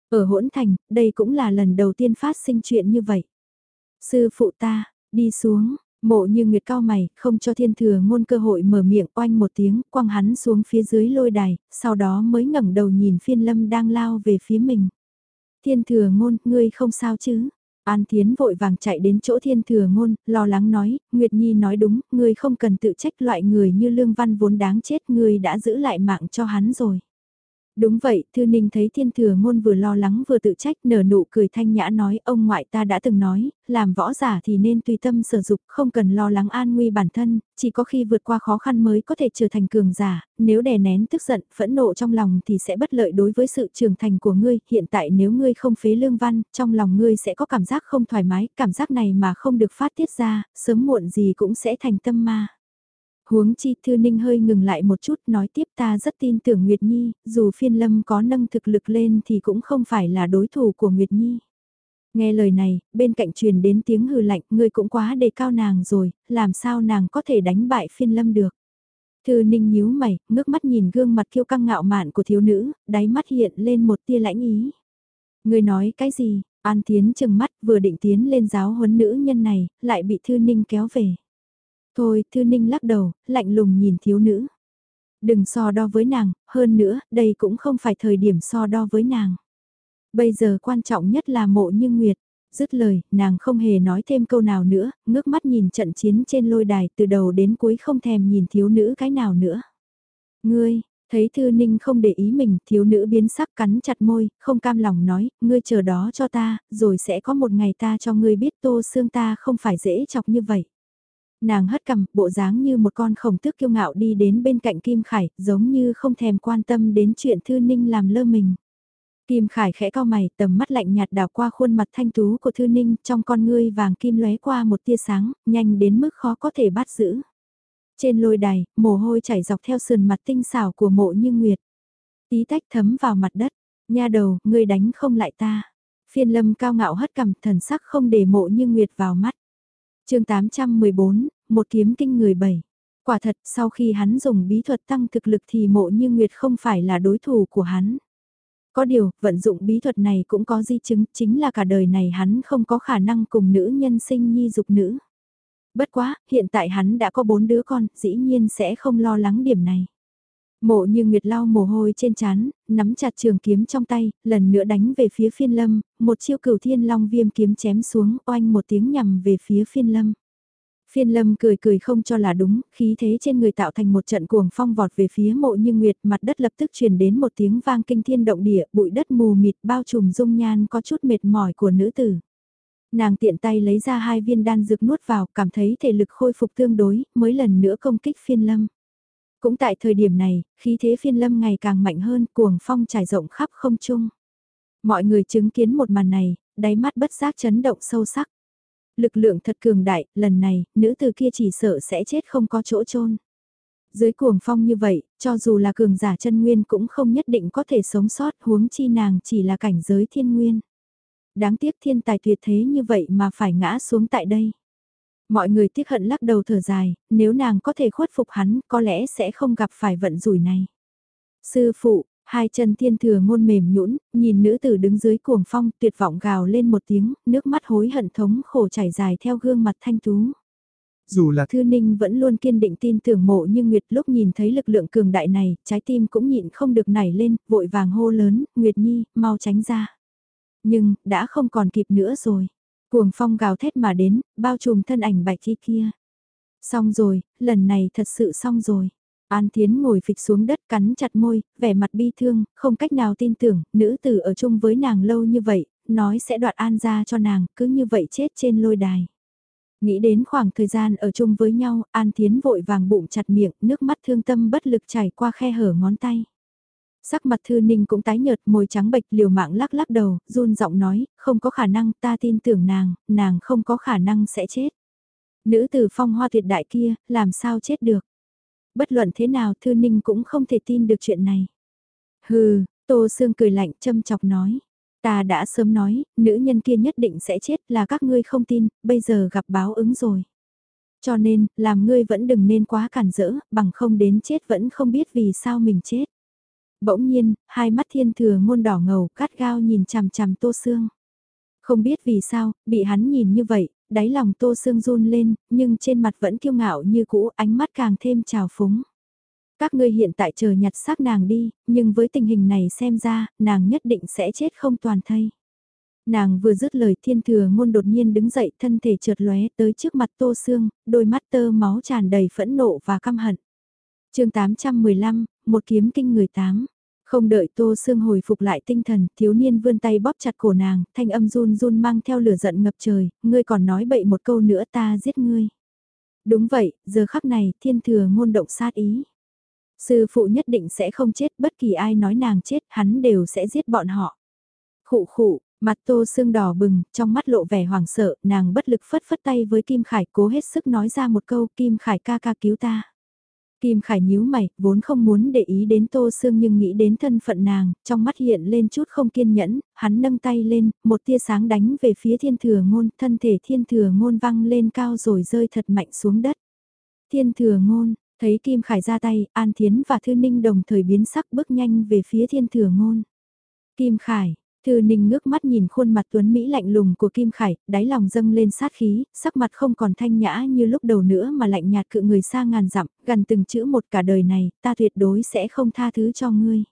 Ở hỗn thành, đây cũng là lần đầu tiên phát sinh chuyện như vậy. Sư phụ ta, đi xuống, mộ như nguyệt cao mày, không cho thiên thừa ngôn cơ hội mở miệng oanh một tiếng, quăng hắn xuống phía dưới lôi đài, sau đó mới ngẩng đầu nhìn phiên lâm đang lao về phía mình. Thiên thừa ngôn, ngươi không sao chứ? An Thiến vội vàng chạy đến chỗ thiên thừa ngôn, lo lắng nói, Nguyệt Nhi nói đúng, ngươi không cần tự trách loại người như Lương Văn vốn đáng chết, ngươi đã giữ lại mạng cho hắn rồi. Đúng vậy, Thư Ninh thấy thiên thừa ngôn vừa lo lắng vừa tự trách nở nụ cười thanh nhã nói ông ngoại ta đã từng nói, làm võ giả thì nên tùy tâm sở dục, không cần lo lắng an nguy bản thân, chỉ có khi vượt qua khó khăn mới có thể trở thành cường giả, nếu đè nén tức giận, phẫn nộ trong lòng thì sẽ bất lợi đối với sự trưởng thành của ngươi, hiện tại nếu ngươi không phế lương văn, trong lòng ngươi sẽ có cảm giác không thoải mái, cảm giác này mà không được phát tiết ra, sớm muộn gì cũng sẽ thành tâm ma. Huống chi Thư Ninh hơi ngừng lại một chút nói tiếp ta rất tin tưởng Nguyệt Nhi, dù phiên lâm có nâng thực lực lên thì cũng không phải là đối thủ của Nguyệt Nhi. Nghe lời này, bên cạnh truyền đến tiếng hừ lạnh, ngươi cũng quá đề cao nàng rồi, làm sao nàng có thể đánh bại phiên lâm được. Thư Ninh nhíu mày, ngước mắt nhìn gương mặt kiêu căng ngạo mạn của thiếu nữ, đáy mắt hiện lên một tia lãnh ý. Ngươi nói cái gì? An Tiến chừng mắt vừa định tiến lên giáo huấn nữ nhân này, lại bị Thư Ninh kéo về. Thôi, Thư Ninh lắc đầu, lạnh lùng nhìn thiếu nữ. Đừng so đo với nàng, hơn nữa, đây cũng không phải thời điểm so đo với nàng. Bây giờ quan trọng nhất là mộ như Nguyệt. Dứt lời, nàng không hề nói thêm câu nào nữa, ngước mắt nhìn trận chiến trên lôi đài từ đầu đến cuối không thèm nhìn thiếu nữ cái nào nữa. Ngươi, thấy Thư Ninh không để ý mình, thiếu nữ biến sắc cắn chặt môi, không cam lòng nói, ngươi chờ đó cho ta, rồi sẽ có một ngày ta cho ngươi biết tô xương ta không phải dễ chọc như vậy. Nàng hất cằm, bộ dáng như một con khổng tước kiêu ngạo đi đến bên cạnh Kim Khải, giống như không thèm quan tâm đến chuyện Thư Ninh làm lơ mình. Kim Khải khẽ cao mày, tầm mắt lạnh nhạt đảo qua khuôn mặt thanh tú của Thư Ninh, trong con ngươi vàng kim lóe qua một tia sáng, nhanh đến mức khó có thể bắt giữ. Trên lôi đài, mồ hôi chảy dọc theo sườn mặt tinh xảo của mộ như nguyệt. Tí tách thấm vào mặt đất, nha đầu, ngươi đánh không lại ta. Phiên lâm cao ngạo hất cằm thần sắc không để mộ như nguyệt vào mắt chương 814, một kiếm kinh người bảy. Quả thật, sau khi hắn dùng bí thuật tăng thực lực thì mộ như Nguyệt không phải là đối thủ của hắn. Có điều, vận dụng bí thuật này cũng có di chứng, chính là cả đời này hắn không có khả năng cùng nữ nhân sinh nhi dục nữ. Bất quá, hiện tại hắn đã có bốn đứa con, dĩ nhiên sẽ không lo lắng điểm này. Mộ như Nguyệt lau mồ hôi trên chán, nắm chặt trường kiếm trong tay, lần nữa đánh về phía phiên lâm, một chiêu cửu thiên long viêm kiếm chém xuống, oanh một tiếng nhằm về phía phiên lâm. Phiên lâm cười cười không cho là đúng, khí thế trên người tạo thành một trận cuồng phong vọt về phía mộ như nguyệt, mặt đất lập tức truyền đến một tiếng vang kinh thiên động địa, bụi đất mù mịt bao trùm dung nhan có chút mệt mỏi của nữ tử. Nàng tiện tay lấy ra hai viên đan dược nuốt vào, cảm thấy thể lực khôi phục tương đối, mới lần nữa công kích phiên lâm. Cũng tại thời điểm này, khí thế phiên lâm ngày càng mạnh hơn, cuồng phong trải rộng khắp không trung. Mọi người chứng kiến một màn này, đáy mắt bất giác chấn động sâu sắc. Lực lượng thật cường đại, lần này, nữ từ kia chỉ sợ sẽ chết không có chỗ chôn Dưới cuồng phong như vậy, cho dù là cường giả chân nguyên cũng không nhất định có thể sống sót huống chi nàng chỉ là cảnh giới thiên nguyên. Đáng tiếc thiên tài tuyệt thế như vậy mà phải ngã xuống tại đây. Mọi người tiếc hận lắc đầu thở dài, nếu nàng có thể khuất phục hắn có lẽ sẽ không gặp phải vận rủi này. Sư phụ, hai chân thiên thừa ngôn mềm nhũn nhìn nữ tử đứng dưới cuồng phong tuyệt vọng gào lên một tiếng, nước mắt hối hận thống khổ chảy dài theo gương mặt thanh tú. Dù là Thư Ninh vẫn luôn kiên định tin tưởng mộ nhưng Nguyệt lúc nhìn thấy lực lượng cường đại này, trái tim cũng nhịn không được nảy lên, vội vàng hô lớn, Nguyệt Nhi, mau tránh ra. Nhưng, đã không còn kịp nữa rồi. Cuồng phong gào thét mà đến, bao trùm thân ảnh bạch thi kia. Xong rồi, lần này thật sự xong rồi. An Thiến ngồi phịch xuống đất cắn chặt môi, vẻ mặt bi thương, không cách nào tin tưởng, nữ tử ở chung với nàng lâu như vậy, nói sẽ đoạt an ra cho nàng, cứ như vậy chết trên lôi đài. Nghĩ đến khoảng thời gian ở chung với nhau, An Thiến vội vàng bụng chặt miệng, nước mắt thương tâm bất lực chảy qua khe hở ngón tay. Sắc mặt Thư Ninh cũng tái nhợt môi trắng bệch liều mạng lắc lắc đầu, run giọng nói, không có khả năng ta tin tưởng nàng, nàng không có khả năng sẽ chết. Nữ tử phong hoa tuyệt đại kia, làm sao chết được. Bất luận thế nào Thư Ninh cũng không thể tin được chuyện này. Hừ, Tô Sương cười lạnh châm chọc nói. Ta đã sớm nói, nữ nhân kia nhất định sẽ chết là các ngươi không tin, bây giờ gặp báo ứng rồi. Cho nên, làm ngươi vẫn đừng nên quá cản rỡ, bằng không đến chết vẫn không biết vì sao mình chết. Bỗng nhiên, hai mắt thiên thừa ngôn đỏ ngầu cắt gao nhìn chằm chằm tô xương. Không biết vì sao, bị hắn nhìn như vậy, đáy lòng tô xương run lên, nhưng trên mặt vẫn kiêu ngạo như cũ, ánh mắt càng thêm trào phúng. Các ngươi hiện tại chờ nhặt xác nàng đi, nhưng với tình hình này xem ra, nàng nhất định sẽ chết không toàn thây. Nàng vừa dứt lời thiên thừa ngôn đột nhiên đứng dậy thân thể trượt lóe tới trước mặt tô xương, đôi mắt tơ máu tràn đầy phẫn nộ và căm hận. chương 815, một kiếm kinh người tám. Không đợi Tô Sương hồi phục lại tinh thần, thiếu niên vươn tay bóp chặt cổ nàng, thanh âm run run mang theo lửa giận ngập trời, ngươi còn nói bậy một câu nữa ta giết ngươi. Đúng vậy, giờ khắc này, thiên thừa ngôn động sát ý. Sư phụ nhất định sẽ không chết, bất kỳ ai nói nàng chết, hắn đều sẽ giết bọn họ. Khụ khụ, mặt tô sương đỏ bừng, trong mắt lộ vẻ hoảng sợ, nàng bất lực phất phất tay với Kim Khải cố hết sức nói ra một câu Kim Khải ca ca cứu ta. Kim Khải nhíu mày, vốn không muốn để ý đến Tô Sương nhưng nghĩ đến thân phận nàng, trong mắt hiện lên chút không kiên nhẫn, hắn nâng tay lên, một tia sáng đánh về phía thiên thừa ngôn, thân thể thiên thừa ngôn văng lên cao rồi rơi thật mạnh xuống đất. Thiên thừa ngôn, thấy Kim Khải ra tay, An Thiến và Thư Ninh đồng thời biến sắc bước nhanh về phía thiên thừa ngôn. Kim Khải, Thư Ninh ngước mắt nhìn khuôn mặt tuấn Mỹ lạnh lùng của Kim Khải, đáy lòng dâng lên sát khí, sắc mặt không còn thanh nhã như lúc đầu nữa mà lạnh nhạt cự người xa ngàn dặm, gần từng chữ một cả đời này, ta tuyệt đối sẽ không tha thứ cho ngươi.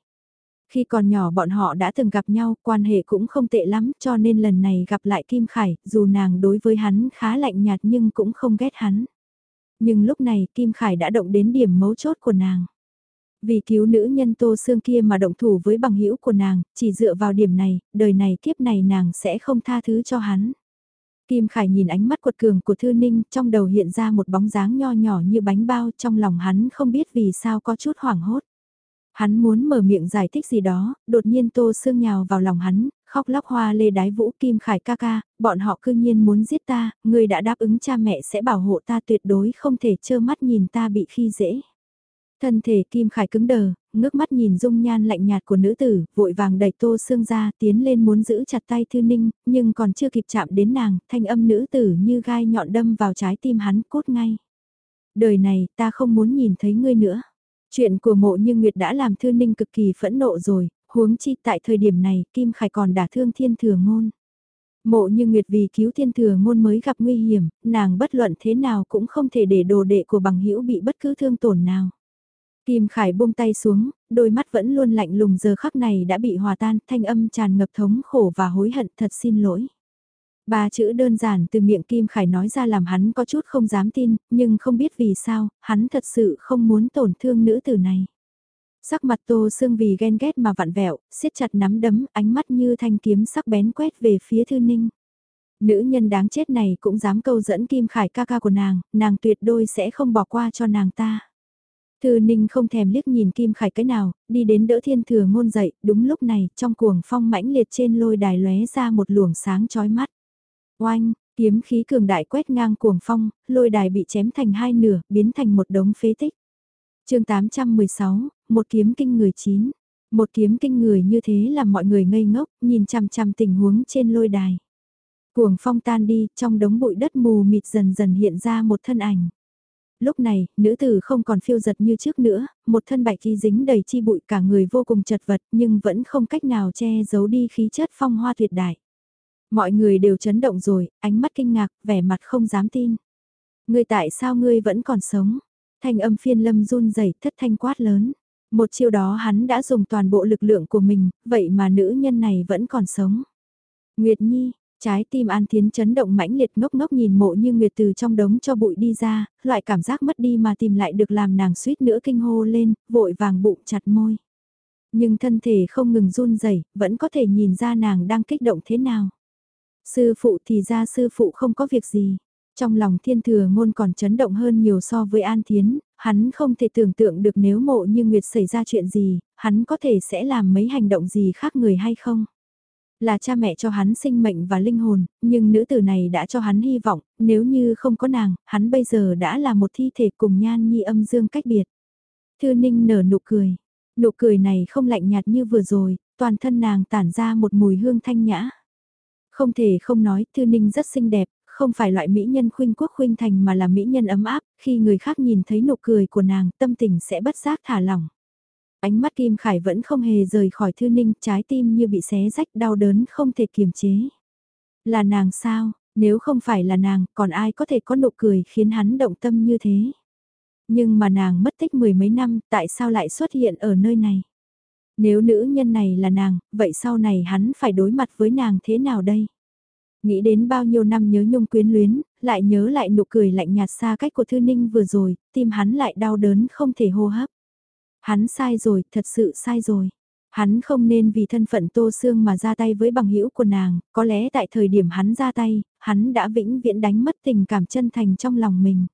Khi còn nhỏ bọn họ đã từng gặp nhau, quan hệ cũng không tệ lắm, cho nên lần này gặp lại Kim Khải, dù nàng đối với hắn khá lạnh nhạt nhưng cũng không ghét hắn. Nhưng lúc này Kim Khải đã động đến điểm mấu chốt của nàng. Vì cứu nữ nhân Tô xương kia mà động thủ với bằng hữu của nàng, chỉ dựa vào điểm này, đời này kiếp này nàng sẽ không tha thứ cho hắn. Kim Khải nhìn ánh mắt quật cường của Thư Ninh, trong đầu hiện ra một bóng dáng nho nhỏ như bánh bao, trong lòng hắn không biết vì sao có chút hoảng hốt. Hắn muốn mở miệng giải thích gì đó, đột nhiên Tô Sương nhào vào lòng hắn, khóc lóc hoa lê đái vũ Kim Khải ca ca, bọn họ cư nhiên muốn giết ta, người đã đáp ứng cha mẹ sẽ bảo hộ ta tuyệt đối không thể trơ mắt nhìn ta bị khi dễ. Thân thể Kim Khải cứng đờ, ngước mắt nhìn dung nhan lạnh nhạt của nữ tử, vội vàng đẩy tô xương ra, tiến lên muốn giữ chặt tay Thư Ninh, nhưng còn chưa kịp chạm đến nàng, thanh âm nữ tử như gai nhọn đâm vào trái tim hắn cốt ngay. Đời này ta không muốn nhìn thấy ngươi nữa. Chuyện của mộ như Nguyệt đã làm Thư Ninh cực kỳ phẫn nộ rồi, huống chi tại thời điểm này Kim Khải còn đả thương thiên thừa ngôn. Mộ như Nguyệt vì cứu thiên thừa ngôn mới gặp nguy hiểm, nàng bất luận thế nào cũng không thể để đồ đệ của bằng hữu bị bất cứ thương tổn nào. Kim Khải buông tay xuống, đôi mắt vẫn luôn lạnh lùng giờ khắc này đã bị hòa tan, thanh âm tràn ngập thống khổ và hối hận thật xin lỗi. Ba chữ đơn giản từ miệng Kim Khải nói ra làm hắn có chút không dám tin, nhưng không biết vì sao, hắn thật sự không muốn tổn thương nữ tử này. Sắc mặt tô sương vì ghen ghét mà vặn vẹo, siết chặt nắm đấm, ánh mắt như thanh kiếm sắc bén quét về phía thư ninh. Nữ nhân đáng chết này cũng dám câu dẫn Kim Khải ca ca của nàng, nàng tuyệt đôi sẽ không bỏ qua cho nàng ta. Thư Ninh không thèm liếc nhìn Kim Khải cái nào, đi đến đỡ thiên thừa ngôn dậy, đúng lúc này, trong cuồng phong mãnh liệt trên lôi đài lóe ra một luồng sáng chói mắt. Oanh, kiếm khí cường đại quét ngang cuồng phong, lôi đài bị chém thành hai nửa, biến thành một đống phế tích. chương 816, một kiếm kinh người chín. Một kiếm kinh người như thế làm mọi người ngây ngốc, nhìn chằm chằm tình huống trên lôi đài. Cuồng phong tan đi, trong đống bụi đất mù mịt dần dần hiện ra một thân ảnh. Lúc này, nữ tử không còn phiêu giật như trước nữa, một thân bạch chi dính đầy chi bụi cả người vô cùng chật vật nhưng vẫn không cách nào che giấu đi khí chất phong hoa tuyệt đại. Mọi người đều chấn động rồi, ánh mắt kinh ngạc, vẻ mặt không dám tin. Ngươi tại sao ngươi vẫn còn sống? Thanh âm phiên lâm run rẩy thất thanh quát lớn. Một chiêu đó hắn đã dùng toàn bộ lực lượng của mình, vậy mà nữ nhân này vẫn còn sống. Nguyệt Nhi, Trái tim An Thiến chấn động mãnh liệt ngốc ngốc nhìn mộ như Nguyệt từ trong đống cho bụi đi ra, loại cảm giác mất đi mà tìm lại được làm nàng suýt nữa kinh hô lên, vội vàng bụng chặt môi. Nhưng thân thể không ngừng run rẩy vẫn có thể nhìn ra nàng đang kích động thế nào. Sư phụ thì ra sư phụ không có việc gì. Trong lòng thiên thừa ngôn còn chấn động hơn nhiều so với An Thiến, hắn không thể tưởng tượng được nếu mộ như Nguyệt xảy ra chuyện gì, hắn có thể sẽ làm mấy hành động gì khác người hay không là cha mẹ cho hắn sinh mệnh và linh hồn, nhưng nữ tử này đã cho hắn hy vọng, nếu như không có nàng, hắn bây giờ đã là một thi thể cùng nhan nhi âm dương cách biệt. Thư Ninh nở nụ cười, nụ cười này không lạnh nhạt như vừa rồi, toàn thân nàng tản ra một mùi hương thanh nhã. Không thể không nói, Thư Ninh rất xinh đẹp, không phải loại mỹ nhân khuynh quốc khuynh thành mà là mỹ nhân ấm áp, khi người khác nhìn thấy nụ cười của nàng, tâm tình sẽ bất giác thả lỏng. Ánh mắt Kim Khải vẫn không hề rời khỏi Thư Ninh, trái tim như bị xé rách đau đớn không thể kiềm chế. Là nàng sao, nếu không phải là nàng, còn ai có thể có nụ cười khiến hắn động tâm như thế. Nhưng mà nàng mất tích mười mấy năm, tại sao lại xuất hiện ở nơi này? Nếu nữ nhân này là nàng, vậy sau này hắn phải đối mặt với nàng thế nào đây? Nghĩ đến bao nhiêu năm nhớ nhung quyến luyến, lại nhớ lại nụ cười lạnh nhạt xa cách của Thư Ninh vừa rồi, tim hắn lại đau đớn không thể hô hấp. Hắn sai rồi, thật sự sai rồi. Hắn không nên vì thân phận Tô Sương mà ra tay với bằng hữu của nàng, có lẽ tại thời điểm hắn ra tay, hắn đã vĩnh viễn đánh mất tình cảm chân thành trong lòng mình.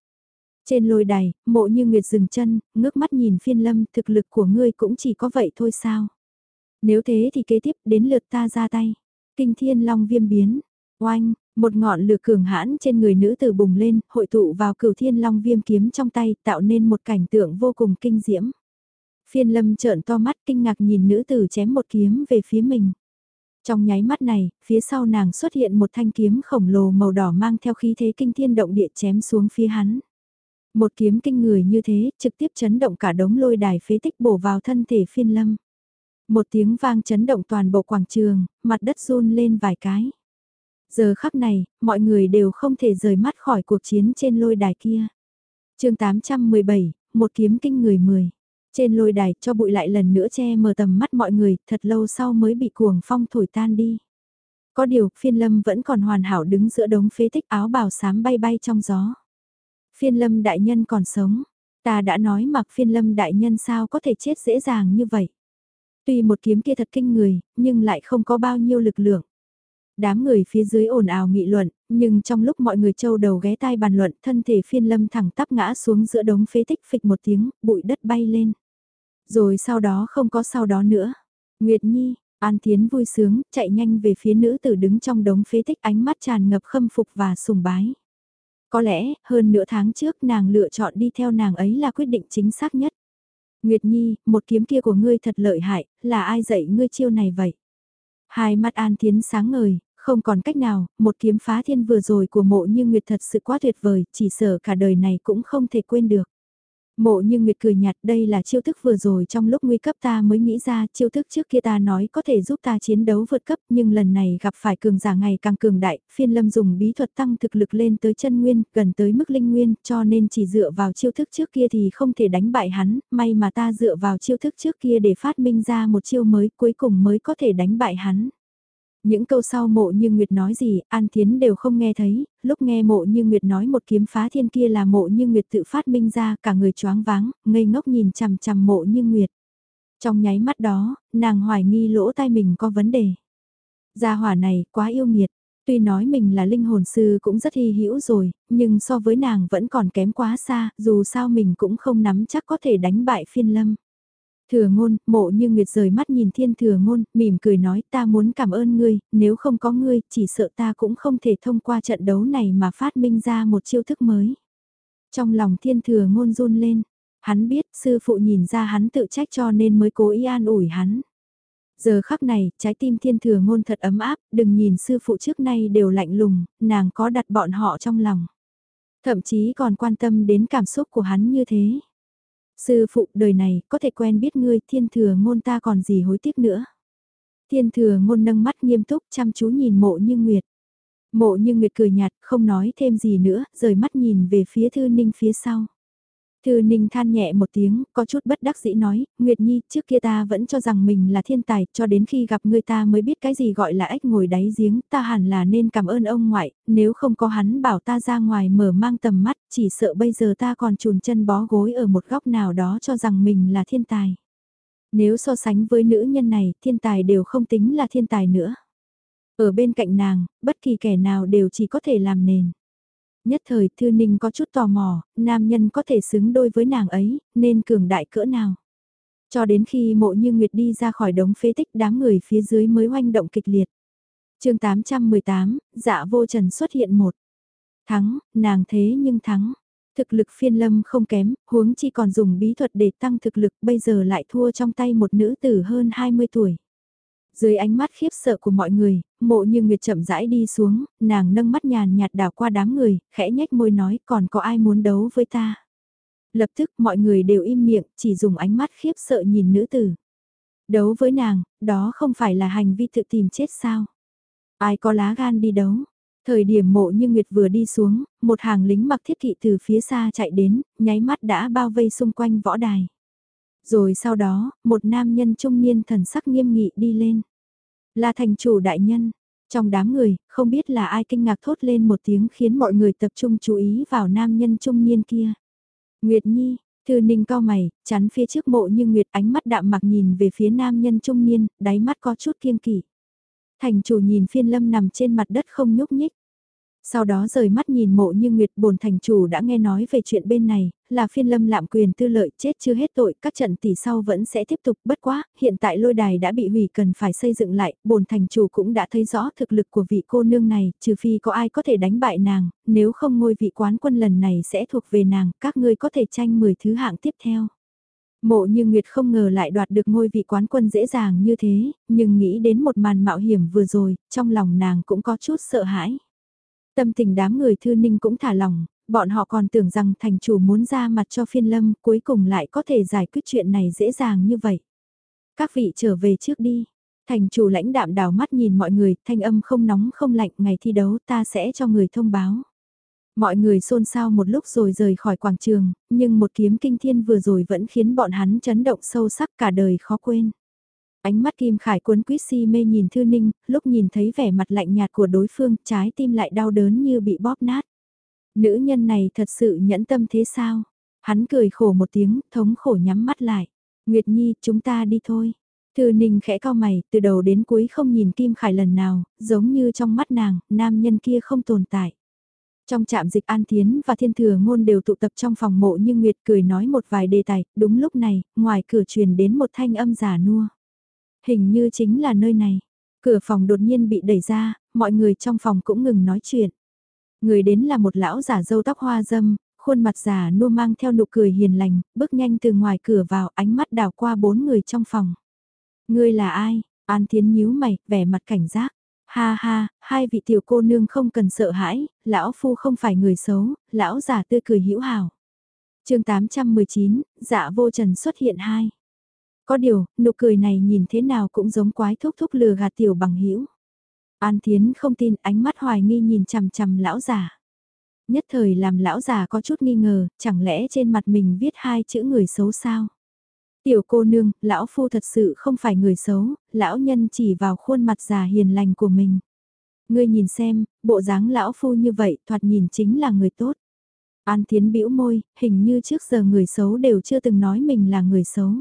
Trên lôi đài, mộ như Nguyệt dừng chân, ngước mắt nhìn phiên lâm, thực lực của ngươi cũng chỉ có vậy thôi sao? Nếu thế thì kế tiếp đến lượt ta ra tay. Kinh thiên long viêm biến, oanh, một ngọn lửa cường hãn trên người nữ tử bùng lên, hội tụ vào cửu thiên long viêm kiếm trong tay, tạo nên một cảnh tượng vô cùng kinh diễm. Phiên lâm trợn to mắt kinh ngạc nhìn nữ tử chém một kiếm về phía mình. Trong nháy mắt này, phía sau nàng xuất hiện một thanh kiếm khổng lồ màu đỏ mang theo khí thế kinh thiên động địa chém xuống phía hắn. Một kiếm kinh người như thế, trực tiếp chấn động cả đống lôi đài phế tích bổ vào thân thể phiên lâm. Một tiếng vang chấn động toàn bộ quảng trường, mặt đất run lên vài cái. Giờ khắc này, mọi người đều không thể rời mắt khỏi cuộc chiến trên lôi đài kia. chương 817, một kiếm kinh người 10. Trên lôi đài cho bụi lại lần nữa che mờ tầm mắt mọi người, thật lâu sau mới bị cuồng phong thổi tan đi. Có điều, phiên lâm vẫn còn hoàn hảo đứng giữa đống phế tích áo bào sám bay bay trong gió. Phiên lâm đại nhân còn sống, ta đã nói mặc phiên lâm đại nhân sao có thể chết dễ dàng như vậy. Tuy một kiếm kia thật kinh người, nhưng lại không có bao nhiêu lực lượng. Đám người phía dưới ồn ào nghị luận, nhưng trong lúc mọi người châu đầu ghé tai bàn luận, thân thể phiên lâm thẳng tắp ngã xuống giữa đống phế tích phịch một tiếng, bụi đất bay lên. Rồi sau đó không có sau đó nữa. Nguyệt Nhi, An Tiến vui sướng, chạy nhanh về phía nữ tử đứng trong đống phế tích ánh mắt tràn ngập khâm phục và sùng bái. Có lẽ, hơn nửa tháng trước nàng lựa chọn đi theo nàng ấy là quyết định chính xác nhất. Nguyệt Nhi, một kiếm kia của ngươi thật lợi hại, là ai dạy ngươi chiêu này vậy? Hai mắt An Tiến sáng ngời, không còn cách nào, một kiếm phá thiên vừa rồi của mộ như Nguyệt thật sự quá tuyệt vời, chỉ sợ cả đời này cũng không thể quên được. Mộ như Nguyệt cười nhạt đây là chiêu thức vừa rồi trong lúc nguy cấp ta mới nghĩ ra chiêu thức trước kia ta nói có thể giúp ta chiến đấu vượt cấp nhưng lần này gặp phải cường giả ngày càng cường đại, phiên lâm dùng bí thuật tăng thực lực lên tới chân nguyên, gần tới mức linh nguyên cho nên chỉ dựa vào chiêu thức trước kia thì không thể đánh bại hắn, may mà ta dựa vào chiêu thức trước kia để phát minh ra một chiêu mới cuối cùng mới có thể đánh bại hắn. Những câu sau mộ như Nguyệt nói gì, An Thiến đều không nghe thấy, lúc nghe mộ như Nguyệt nói một kiếm phá thiên kia là mộ như Nguyệt tự phát minh ra, cả người choáng váng, ngây ngốc nhìn chằm chằm mộ như Nguyệt. Trong nháy mắt đó, nàng hoài nghi lỗ tai mình có vấn đề. Gia hỏa này quá yêu nghiệt, tuy nói mình là linh hồn sư cũng rất hy hữu rồi, nhưng so với nàng vẫn còn kém quá xa, dù sao mình cũng không nắm chắc có thể đánh bại phiên lâm. Thừa ngôn, mộ như Nguyệt rời mắt nhìn thiên thừa ngôn, mỉm cười nói ta muốn cảm ơn ngươi, nếu không có ngươi, chỉ sợ ta cũng không thể thông qua trận đấu này mà phát minh ra một chiêu thức mới. Trong lòng thiên thừa ngôn run lên, hắn biết sư phụ nhìn ra hắn tự trách cho nên mới cố ý an ủi hắn. Giờ khắc này, trái tim thiên thừa ngôn thật ấm áp, đừng nhìn sư phụ trước nay đều lạnh lùng, nàng có đặt bọn họ trong lòng. Thậm chí còn quan tâm đến cảm xúc của hắn như thế. Sư phụ, đời này, có thể quen biết ngươi, thiên thừa ngôn ta còn gì hối tiếc nữa. Thiên thừa ngôn nâng mắt nghiêm túc, chăm chú nhìn mộ như nguyệt. Mộ như nguyệt cười nhạt, không nói thêm gì nữa, rời mắt nhìn về phía thư ninh phía sau. Thư Ninh than nhẹ một tiếng, có chút bất đắc dĩ nói, Nguyệt Nhi, trước kia ta vẫn cho rằng mình là thiên tài, cho đến khi gặp người ta mới biết cái gì gọi là ếch ngồi đáy giếng, ta hẳn là nên cảm ơn ông ngoại, nếu không có hắn bảo ta ra ngoài mở mang tầm mắt, chỉ sợ bây giờ ta còn chùn chân bó gối ở một góc nào đó cho rằng mình là thiên tài. Nếu so sánh với nữ nhân này, thiên tài đều không tính là thiên tài nữa. Ở bên cạnh nàng, bất kỳ kẻ nào đều chỉ có thể làm nền. Nhất thời Thư Ninh có chút tò mò, nam nhân có thể xứng đôi với nàng ấy, nên cường đại cỡ nào. Cho đến khi mộ như Nguyệt đi ra khỏi đống phế tích đám người phía dưới mới hoành động kịch liệt. chương 818, dạ vô trần xuất hiện một. Thắng, nàng thế nhưng thắng. Thực lực phiên lâm không kém, huống chi còn dùng bí thuật để tăng thực lực bây giờ lại thua trong tay một nữ tử hơn 20 tuổi. Dưới ánh mắt khiếp sợ của mọi người, mộ như Nguyệt chậm rãi đi xuống, nàng nâng mắt nhàn nhạt đảo qua đám người, khẽ nhếch môi nói còn có ai muốn đấu với ta. Lập tức mọi người đều im miệng, chỉ dùng ánh mắt khiếp sợ nhìn nữ tử. Đấu với nàng, đó không phải là hành vi tự tìm chết sao. Ai có lá gan đi đấu. Thời điểm mộ như Nguyệt vừa đi xuống, một hàng lính mặc thiết kỵ từ phía xa chạy đến, nháy mắt đã bao vây xung quanh võ đài. Rồi sau đó, một nam nhân trung niên thần sắc nghiêm nghị đi lên. Là thành chủ đại nhân. Trong đám người, không biết là ai kinh ngạc thốt lên một tiếng khiến mọi người tập trung chú ý vào nam nhân trung niên kia. Nguyệt Nhi, Thư Ninh cao mày, chắn phía trước mộ như Nguyệt ánh mắt đạm mặc nhìn về phía nam nhân trung niên, đáy mắt có chút kiêng kỵ. Thành chủ nhìn phiên lâm nằm trên mặt đất không nhúc nhích. Sau đó rời mắt nhìn mộ như Nguyệt bồn thành chủ đã nghe nói về chuyện bên này, là phiên lâm lạm quyền tư lợi chết chưa hết tội, các trận tỷ sau vẫn sẽ tiếp tục bất quá, hiện tại lôi đài đã bị hủy cần phải xây dựng lại, bồn thành chủ cũng đã thấy rõ thực lực của vị cô nương này, trừ phi có ai có thể đánh bại nàng, nếu không ngôi vị quán quân lần này sẽ thuộc về nàng, các ngươi có thể tranh 10 thứ hạng tiếp theo. Mộ như Nguyệt không ngờ lại đoạt được ngôi vị quán quân dễ dàng như thế, nhưng nghĩ đến một màn mạo hiểm vừa rồi, trong lòng nàng cũng có chút sợ hãi. Tâm tình đám người thư ninh cũng thả lòng, bọn họ còn tưởng rằng thành chủ muốn ra mặt cho phiên lâm cuối cùng lại có thể giải quyết chuyện này dễ dàng như vậy. Các vị trở về trước đi. Thành chủ lãnh đạm đảo mắt nhìn mọi người, thanh âm không nóng không lạnh, ngày thi đấu ta sẽ cho người thông báo. Mọi người xôn xao một lúc rồi rời khỏi quảng trường, nhưng một kiếm kinh thiên vừa rồi vẫn khiến bọn hắn chấn động sâu sắc cả đời khó quên. Ánh mắt Kim Khải cuốn quýt si mê nhìn Thư Ninh, lúc nhìn thấy vẻ mặt lạnh nhạt của đối phương, trái tim lại đau đớn như bị bóp nát. Nữ nhân này thật sự nhẫn tâm thế sao? Hắn cười khổ một tiếng, thống khổ nhắm mắt lại. Nguyệt Nhi, chúng ta đi thôi. Thư Ninh khẽ cao mày, từ đầu đến cuối không nhìn Kim Khải lần nào, giống như trong mắt nàng, nam nhân kia không tồn tại. Trong trạm dịch An Thiến và Thiên Thừa Ngôn đều tụ tập trong phòng mộ nhưng Nguyệt cười nói một vài đề tài, đúng lúc này, ngoài cửa truyền đến một thanh âm giả nua. Hình như chính là nơi này. Cửa phòng đột nhiên bị đẩy ra, mọi người trong phòng cũng ngừng nói chuyện. Người đến là một lão giả dâu tóc hoa dâm, khuôn mặt già nua mang theo nụ cười hiền lành, bước nhanh từ ngoài cửa vào ánh mắt đảo qua bốn người trong phòng. Ngươi là ai? An Thiến nhíu mày, vẻ mặt cảnh giác. Ha ha, hai vị tiểu cô nương không cần sợ hãi, lão phu không phải người xấu, lão giả tươi cười hữu hảo. chương 819, dạ vô trần xuất hiện hai. Có điều, nụ cười này nhìn thế nào cũng giống quái thúc thúc lừa gạt tiểu bằng hữu An Thiến không tin ánh mắt hoài nghi nhìn chằm chằm lão già. Nhất thời làm lão già có chút nghi ngờ, chẳng lẽ trên mặt mình viết hai chữ người xấu sao? Tiểu cô nương, lão phu thật sự không phải người xấu, lão nhân chỉ vào khuôn mặt già hiền lành của mình. Ngươi nhìn xem, bộ dáng lão phu như vậy thoạt nhìn chính là người tốt. An Thiến bĩu môi, hình như trước giờ người xấu đều chưa từng nói mình là người xấu.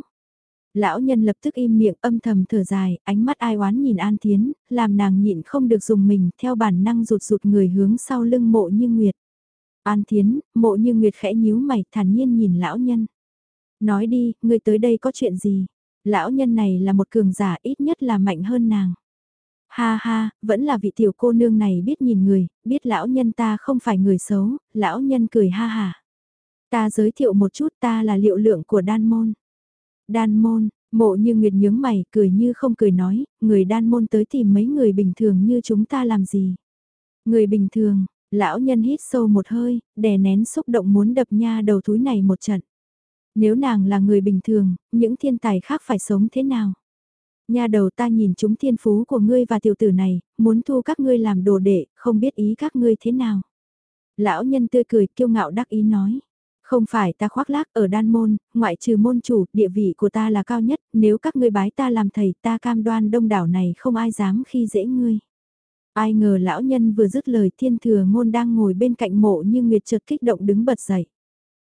Lão nhân lập tức im miệng âm thầm thở dài, ánh mắt ai oán nhìn An Thiến, làm nàng nhịn không được dùng mình theo bản năng rụt rụt người hướng sau lưng mộ như Nguyệt. An Thiến, mộ như Nguyệt khẽ nhíu mày thản nhiên nhìn lão nhân. Nói đi, người tới đây có chuyện gì? Lão nhân này là một cường giả ít nhất là mạnh hơn nàng. Ha ha, vẫn là vị tiểu cô nương này biết nhìn người, biết lão nhân ta không phải người xấu, lão nhân cười ha ha. Ta giới thiệu một chút ta là liệu lượng của đan môn. Đan môn, mộ như nguyệt nhướng mày, cười như không cười nói, người đan môn tới tìm mấy người bình thường như chúng ta làm gì. Người bình thường, lão nhân hít sâu một hơi, đè nén xúc động muốn đập nha đầu túi này một trận. Nếu nàng là người bình thường, những thiên tài khác phải sống thế nào? Nha đầu ta nhìn chúng thiên phú của ngươi và tiểu tử này, muốn thu các ngươi làm đồ đệ, không biết ý các ngươi thế nào. Lão nhân tươi cười kiêu ngạo đắc ý nói. Không phải ta khoác lác ở đan môn, ngoại trừ môn chủ, địa vị của ta là cao nhất, nếu các ngươi bái ta làm thầy ta cam đoan đông đảo này không ai dám khi dễ ngươi. Ai ngờ lão nhân vừa dứt lời thiên thừa ngôn đang ngồi bên cạnh mộ như nguyệt chợt kích động đứng bật dậy.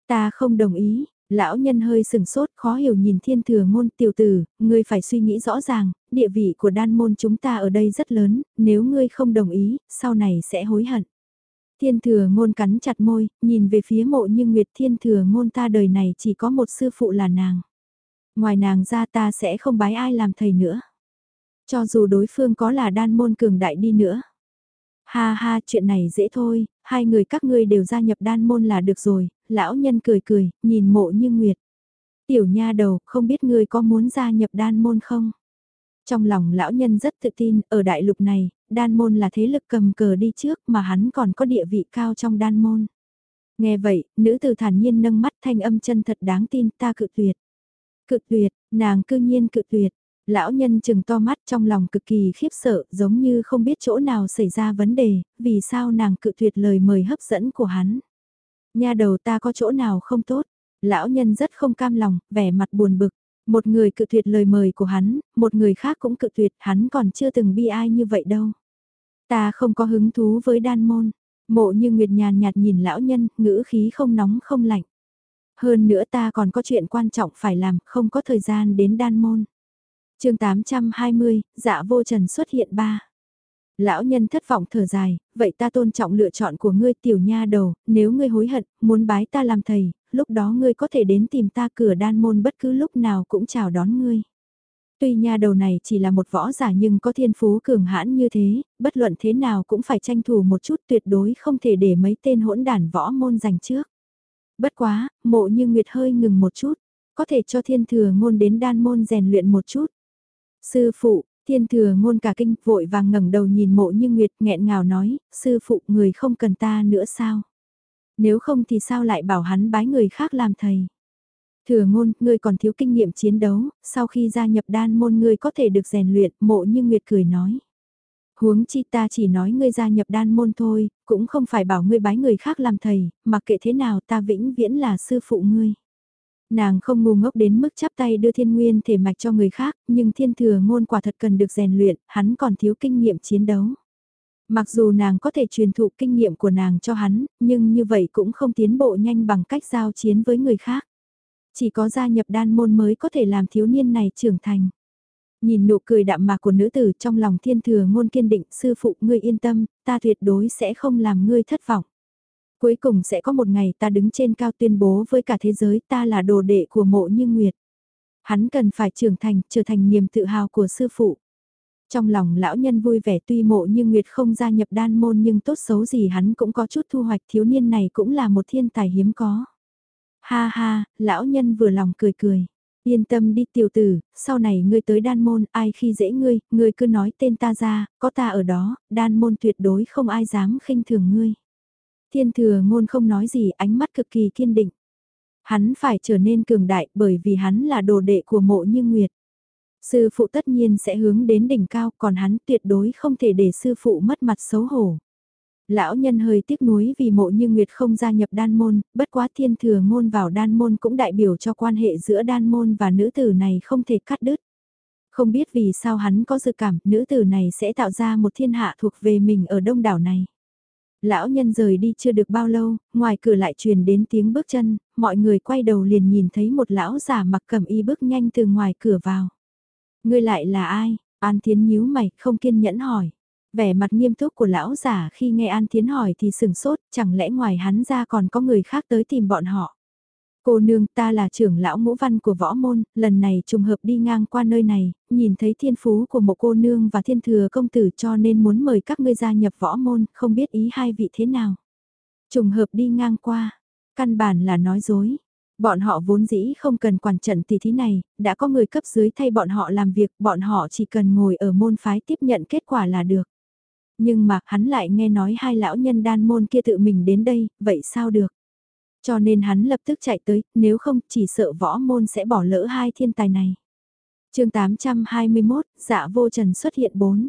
Ta không đồng ý, lão nhân hơi sừng sốt khó hiểu nhìn thiên thừa ngôn tiểu tử, ngươi phải suy nghĩ rõ ràng, địa vị của đan môn chúng ta ở đây rất lớn, nếu ngươi không đồng ý, sau này sẽ hối hận. Thiên thừa ngôn cắn chặt môi, nhìn về phía mộ như Nguyệt thiên thừa ngôn ta đời này chỉ có một sư phụ là nàng. Ngoài nàng ra ta sẽ không bái ai làm thầy nữa. Cho dù đối phương có là đan môn cường đại đi nữa. Ha ha, chuyện này dễ thôi, hai người các ngươi đều gia nhập đan môn là được rồi, lão nhân cười cười, nhìn mộ như Nguyệt. Tiểu nha đầu, không biết ngươi có muốn gia nhập đan môn không? Trong lòng lão nhân rất tự tin, ở đại lục này, đan môn là thế lực cầm cờ đi trước mà hắn còn có địa vị cao trong đan môn. Nghe vậy, nữ tử thản nhiên nâng mắt thanh âm chân thật đáng tin ta cự tuyệt. Cự tuyệt, nàng cư nhiên cự tuyệt. Lão nhân chừng to mắt trong lòng cực kỳ khiếp sợ giống như không biết chỗ nào xảy ra vấn đề, vì sao nàng cự tuyệt lời mời hấp dẫn của hắn. Nhà đầu ta có chỗ nào không tốt, lão nhân rất không cam lòng, vẻ mặt buồn bực. Một người cự tuyệt lời mời của hắn, một người khác cũng cự tuyệt, hắn còn chưa từng bi ai như vậy đâu. Ta không có hứng thú với đan môn. Mộ như Nguyệt nhàn nhạt nhìn lão nhân, ngữ khí không nóng không lạnh. Hơn nữa ta còn có chuyện quan trọng phải làm, không có thời gian đến đan môn. chương 820, dạ vô trần xuất hiện ba. Lão nhân thất vọng thở dài, vậy ta tôn trọng lựa chọn của ngươi tiểu nha đầu, nếu ngươi hối hận, muốn bái ta làm thầy, lúc đó ngươi có thể đến tìm ta cửa đan môn bất cứ lúc nào cũng chào đón ngươi. Tuy nha đầu này chỉ là một võ giả nhưng có thiên phú cường hãn như thế, bất luận thế nào cũng phải tranh thủ một chút tuyệt đối không thể để mấy tên hỗn đản võ môn giành trước. Bất quá, mộ như Nguyệt hơi ngừng một chút, có thể cho thiên thừa ngôn đến đan môn rèn luyện một chút. Sư phụ, thiên thừa ngôn cả kinh vội vàng ngẩng đầu nhìn mộ như Nguyệt nghẹn ngào nói, sư phụ người không cần ta nữa sao? Nếu không thì sao lại bảo hắn bái người khác làm thầy? Thừa ngôn, ngươi còn thiếu kinh nghiệm chiến đấu, sau khi gia nhập đan môn ngươi có thể được rèn luyện, mộ như Nguyệt cười nói. Huống chi ta chỉ nói ngươi gia nhập đan môn thôi, cũng không phải bảo ngươi bái người khác làm thầy, mặc kệ thế nào ta vĩnh viễn là sư phụ ngươi. Nàng không ngu ngốc đến mức chắp tay đưa thiên nguyên thể mạch cho người khác, nhưng thiên thừa ngôn quả thật cần được rèn luyện, hắn còn thiếu kinh nghiệm chiến đấu. Mặc dù nàng có thể truyền thụ kinh nghiệm của nàng cho hắn, nhưng như vậy cũng không tiến bộ nhanh bằng cách giao chiến với người khác. Chỉ có gia nhập đan môn mới có thể làm thiếu niên này trưởng thành. Nhìn nụ cười đạm mạc của nữ tử trong lòng thiên thừa ngôn kiên định sư phụ ngươi yên tâm, ta tuyệt đối sẽ không làm ngươi thất vọng. Cuối cùng sẽ có một ngày ta đứng trên cao tuyên bố với cả thế giới ta là đồ đệ của mộ như nguyệt. Hắn cần phải trưởng thành, trở thành niềm tự hào của sư phụ. Trong lòng lão nhân vui vẻ tuy mộ như Nguyệt không gia nhập đan môn nhưng tốt xấu gì hắn cũng có chút thu hoạch thiếu niên này cũng là một thiên tài hiếm có. Ha ha, lão nhân vừa lòng cười cười. Yên tâm đi tiểu tử, sau này ngươi tới đan môn, ai khi dễ ngươi, ngươi cứ nói tên ta ra, có ta ở đó, đan môn tuyệt đối không ai dám khinh thường ngươi. Thiên thừa ngôn không nói gì, ánh mắt cực kỳ kiên định. Hắn phải trở nên cường đại bởi vì hắn là đồ đệ của mộ như Nguyệt. Sư phụ tất nhiên sẽ hướng đến đỉnh cao còn hắn tuyệt đối không thể để sư phụ mất mặt xấu hổ. Lão nhân hơi tiếc nuối vì mộ như Nguyệt không gia nhập đan môn, bất quá thiên thừa ngôn vào đan môn cũng đại biểu cho quan hệ giữa đan môn và nữ tử này không thể cắt đứt. Không biết vì sao hắn có dự cảm nữ tử này sẽ tạo ra một thiên hạ thuộc về mình ở đông đảo này. Lão nhân rời đi chưa được bao lâu, ngoài cửa lại truyền đến tiếng bước chân, mọi người quay đầu liền nhìn thấy một lão giả mặc cầm y bước nhanh từ ngoài cửa vào. Ngươi lại là ai? An Thiến nhíu mày, không kiên nhẫn hỏi. Vẻ mặt nghiêm túc của lão giả khi nghe An Thiến hỏi thì sừng sốt, chẳng lẽ ngoài hắn ra còn có người khác tới tìm bọn họ. Cô nương ta là trưởng lão ngũ văn của võ môn, lần này trùng hợp đi ngang qua nơi này, nhìn thấy thiên phú của một cô nương và thiên thừa công tử cho nên muốn mời các ngươi gia nhập võ môn, không biết ý hai vị thế nào. Trùng hợp đi ngang qua, căn bản là nói dối, Bọn họ vốn dĩ không cần quản trận tỷ thí này, đã có người cấp dưới thay bọn họ làm việc, bọn họ chỉ cần ngồi ở môn phái tiếp nhận kết quả là được. Nhưng mà hắn lại nghe nói hai lão nhân đan môn kia tự mình đến đây, vậy sao được? Cho nên hắn lập tức chạy tới, nếu không chỉ sợ võ môn sẽ bỏ lỡ hai thiên tài này. chương 821, dạ vô trần xuất hiện 4.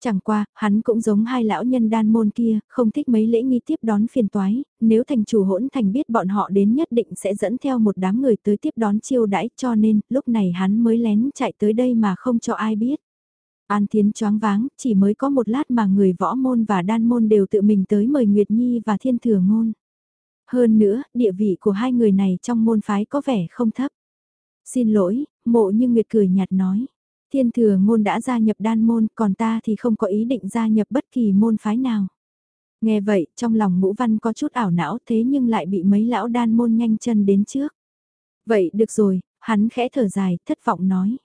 Chẳng qua, hắn cũng giống hai lão nhân đan môn kia, không thích mấy lễ nghi tiếp đón phiền toái, nếu thành chủ hỗn thành biết bọn họ đến nhất định sẽ dẫn theo một đám người tới tiếp đón chiêu đãi cho nên lúc này hắn mới lén chạy tới đây mà không cho ai biết. An Thiến choáng váng, chỉ mới có một lát mà người võ môn và đan môn đều tự mình tới mời Nguyệt Nhi và Thiên Thừa Ngôn. Hơn nữa, địa vị của hai người này trong môn phái có vẻ không thấp. Xin lỗi, mộ như Nguyệt cười nhạt nói. Thiên thừa ngôn đã gia nhập đan môn, còn ta thì không có ý định gia nhập bất kỳ môn phái nào. Nghe vậy, trong lòng ngũ văn có chút ảo não thế nhưng lại bị mấy lão đan môn nhanh chân đến trước. Vậy được rồi, hắn khẽ thở dài, thất vọng nói.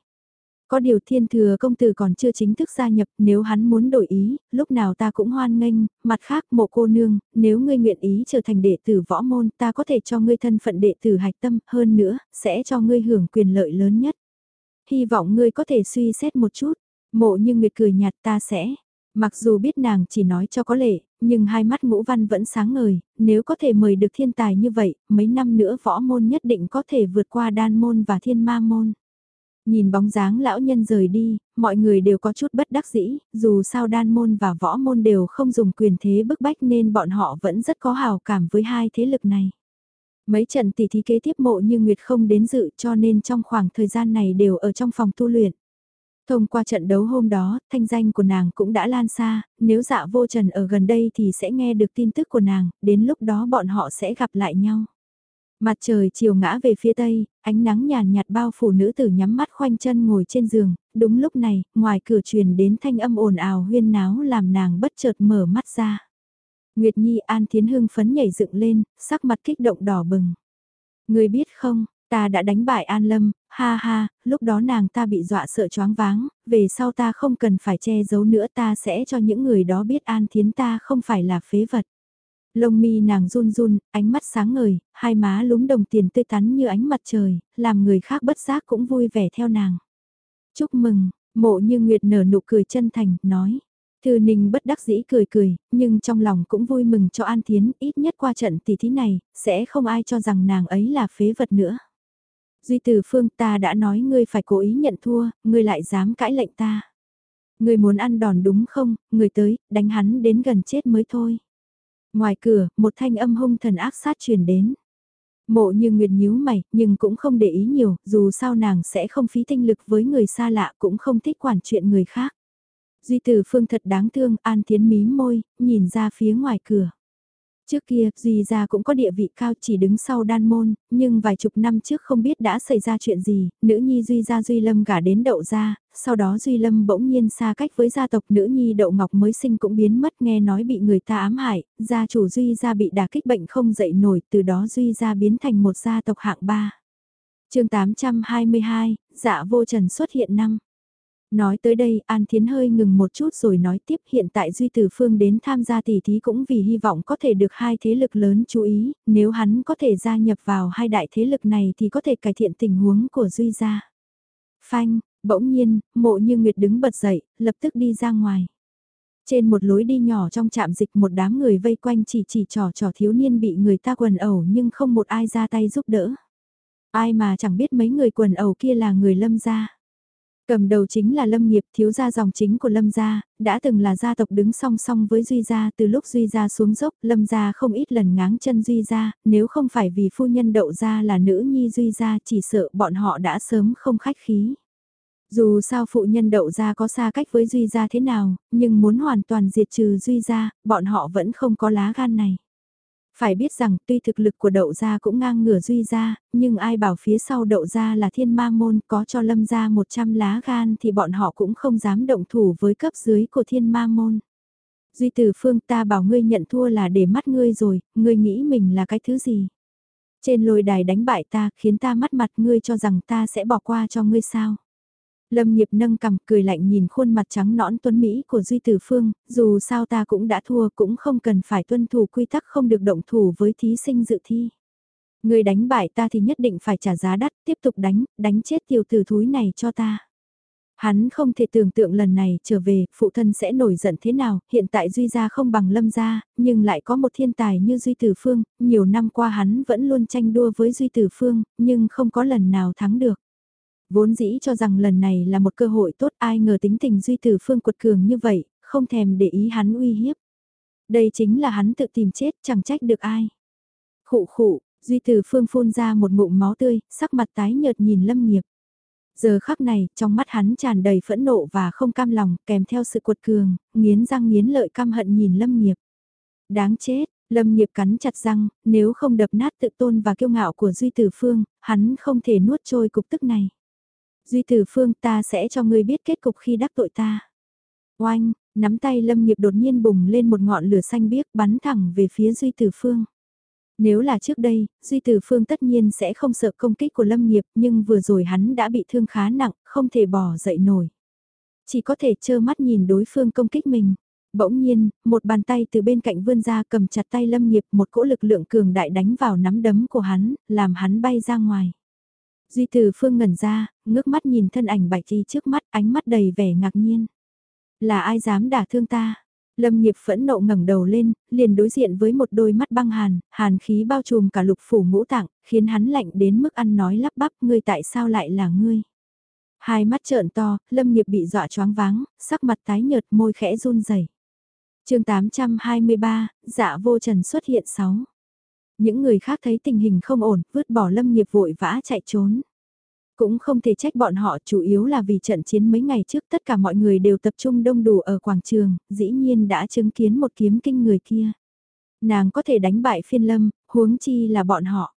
Có điều thiên thừa công tử còn chưa chính thức gia nhập, nếu hắn muốn đổi ý, lúc nào ta cũng hoan nghênh, mặt khác mộ cô nương, nếu ngươi nguyện ý trở thành đệ tử võ môn ta có thể cho ngươi thân phận đệ tử hạch tâm, hơn nữa, sẽ cho ngươi hưởng quyền lợi lớn nhất hy vọng ngươi có thể suy xét một chút. Mộ như Nguyệt cười nhạt ta sẽ. Mặc dù biết nàng chỉ nói cho có lệ, nhưng hai mắt ngũ văn vẫn sáng ngời, nếu có thể mời được thiên tài như vậy, mấy năm nữa võ môn nhất định có thể vượt qua đan môn và thiên ma môn. Nhìn bóng dáng lão nhân rời đi, mọi người đều có chút bất đắc dĩ, dù sao đan môn và võ môn đều không dùng quyền thế bức bách nên bọn họ vẫn rất có hào cảm với hai thế lực này. Mấy trận tỷ thí kế tiếp mộ như Nguyệt không đến dự cho nên trong khoảng thời gian này đều ở trong phòng tu luyện. Thông qua trận đấu hôm đó, thanh danh của nàng cũng đã lan xa, nếu dạ vô trần ở gần đây thì sẽ nghe được tin tức của nàng, đến lúc đó bọn họ sẽ gặp lại nhau. Mặt trời chiều ngã về phía tây, ánh nắng nhàn nhạt bao phủ nữ tử nhắm mắt khoanh chân ngồi trên giường, đúng lúc này, ngoài cửa truyền đến thanh âm ồn ào huyên náo làm nàng bất chợt mở mắt ra. Nguyệt Nhi An Thiến hưng phấn nhảy dựng lên, sắc mặt kích động đỏ bừng. Người biết không, ta đã đánh bại An Lâm, ha ha, lúc đó nàng ta bị dọa sợ choáng váng, về sau ta không cần phải che giấu nữa ta sẽ cho những người đó biết An Thiến ta không phải là phế vật. Lông mi nàng run run, ánh mắt sáng ngời, hai má lúm đồng tiền tươi tắn như ánh mặt trời, làm người khác bất giác cũng vui vẻ theo nàng. Chúc mừng, mộ như Nguyệt nở nụ cười chân thành, nói. Thư Ninh bất đắc dĩ cười cười, nhưng trong lòng cũng vui mừng cho An Thiến, ít nhất qua trận tỷ thí này, sẽ không ai cho rằng nàng ấy là phế vật nữa. Duy Tử Phương ta đã nói ngươi phải cố ý nhận thua, ngươi lại dám cãi lệnh ta. Ngươi muốn ăn đòn đúng không, ngươi tới, đánh hắn đến gần chết mới thôi. Ngoài cửa, một thanh âm hung thần ác sát truyền đến. Mộ như Nguyệt nhíu mày, nhưng cũng không để ý nhiều, dù sao nàng sẽ không phí tinh lực với người xa lạ cũng không thích quản chuyện người khác. Duy Tử Phương thật đáng thương, An Thiến mím môi, nhìn ra phía ngoài cửa. Trước kia, Duy Gia cũng có địa vị cao chỉ đứng sau đan môn, nhưng vài chục năm trước không biết đã xảy ra chuyện gì, nữ nhi Duy Gia Duy Lâm gả đến đậu gia, sau đó Duy Lâm bỗng nhiên xa cách với gia tộc nữ nhi đậu ngọc mới sinh cũng biến mất nghe nói bị người ta ám hại, gia chủ Duy Gia bị đả kích bệnh không dậy nổi, từ đó Duy Gia biến thành một gia tộc hạng ba. chương 822, dạ vô trần xuất hiện năm. Nói tới đây, An Thiến hơi ngừng một chút rồi nói tiếp hiện tại Duy Tử Phương đến tham gia tỷ thí cũng vì hy vọng có thể được hai thế lực lớn chú ý, nếu hắn có thể gia nhập vào hai đại thế lực này thì có thể cải thiện tình huống của Duy gia. Phanh, bỗng nhiên, mộ như Nguyệt đứng bật dậy, lập tức đi ra ngoài. Trên một lối đi nhỏ trong trạm dịch một đám người vây quanh chỉ chỉ trò trò thiếu niên bị người ta quần ẩu nhưng không một ai ra tay giúp đỡ. Ai mà chẳng biết mấy người quần ẩu kia là người lâm gia. Cầm đầu chính là Lâm Nghiệp thiếu gia dòng chính của Lâm gia, đã từng là gia tộc đứng song song với Duy gia từ lúc Duy gia xuống dốc, Lâm gia không ít lần ngáng chân Duy gia, nếu không phải vì phu nhân đậu gia là nữ nhi Duy gia chỉ sợ bọn họ đã sớm không khách khí. Dù sao phụ nhân đậu gia có xa cách với Duy gia thế nào, nhưng muốn hoàn toàn diệt trừ Duy gia, bọn họ vẫn không có lá gan này. Phải biết rằng tuy thực lực của đậu gia cũng ngang ngửa duy gia, nhưng ai bảo phía sau đậu gia là thiên ma môn có cho lâm gia 100 lá gan thì bọn họ cũng không dám động thủ với cấp dưới của thiên ma môn. Duy tử phương ta bảo ngươi nhận thua là để mắt ngươi rồi, ngươi nghĩ mình là cái thứ gì? Trên lôi đài đánh bại ta khiến ta mắt mặt ngươi cho rằng ta sẽ bỏ qua cho ngươi sao? Lâm nghiệp nâng cầm cười lạnh nhìn khuôn mặt trắng nõn tuấn Mỹ của Duy Tử Phương, dù sao ta cũng đã thua cũng không cần phải tuân thủ quy tắc không được động thủ với thí sinh dự thi. Người đánh bại ta thì nhất định phải trả giá đắt, tiếp tục đánh, đánh chết tiểu tử thúi này cho ta. Hắn không thể tưởng tượng lần này trở về, phụ thân sẽ nổi giận thế nào, hiện tại Duy gia không bằng Lâm gia, nhưng lại có một thiên tài như Duy Tử Phương, nhiều năm qua hắn vẫn luôn tranh đua với Duy Tử Phương, nhưng không có lần nào thắng được. Vốn dĩ cho rằng lần này là một cơ hội tốt ai ngờ tính tình Duy Tử Phương quật cường như vậy, không thèm để ý hắn uy hiếp. Đây chính là hắn tự tìm chết chẳng trách được ai. Khụ khụ, Duy Tử Phương phun ra một ngụm máu tươi, sắc mặt tái nhợt nhìn Lâm Nghiệp. Giờ khắc này, trong mắt hắn tràn đầy phẫn nộ và không cam lòng, kèm theo sự quật cường, nghiến răng nghiến lợi căm hận nhìn Lâm Nghiệp. Đáng chết, Lâm Nghiệp cắn chặt răng, nếu không đập nát tự tôn và kiêu ngạo của Duy Tử Phương, hắn không thể nuốt trôi cục tức này. Duy Tử Phương ta sẽ cho ngươi biết kết cục khi đắc tội ta. Oanh, nắm tay Lâm Nghiệp đột nhiên bùng lên một ngọn lửa xanh biếc bắn thẳng về phía Duy Tử Phương. Nếu là trước đây, Duy Tử Phương tất nhiên sẽ không sợ công kích của Lâm Nghiệp nhưng vừa rồi hắn đã bị thương khá nặng, không thể bỏ dậy nổi. Chỉ có thể trơ mắt nhìn đối phương công kích mình. Bỗng nhiên, một bàn tay từ bên cạnh vươn ra cầm chặt tay Lâm Nghiệp một cỗ lực lượng cường đại đánh vào nắm đấm của hắn, làm hắn bay ra ngoài. Duy Từ Phương ngẩn ra, ngước mắt nhìn thân ảnh bạch y trước mắt ánh mắt đầy vẻ ngạc nhiên. Là ai dám đả thương ta? Lâm nghiệp phẫn nộ ngẩng đầu lên, liền đối diện với một đôi mắt băng hàn, hàn khí bao trùm cả lục phủ ngũ tạng, khiến hắn lạnh đến mức ăn nói lắp bắp, ngươi tại sao lại là ngươi? Hai mắt trợn to, lâm nghiệp bị dọa choáng váng, sắc mặt tái nhợt môi khẽ run rẩy. chương 823, dạ vô trần xuất hiện 6. Những người khác thấy tình hình không ổn, vứt bỏ lâm nghiệp vội vã chạy trốn. Cũng không thể trách bọn họ chủ yếu là vì trận chiến mấy ngày trước tất cả mọi người đều tập trung đông đủ ở quảng trường, dĩ nhiên đã chứng kiến một kiếm kinh người kia. Nàng có thể đánh bại phiên lâm, huống chi là bọn họ.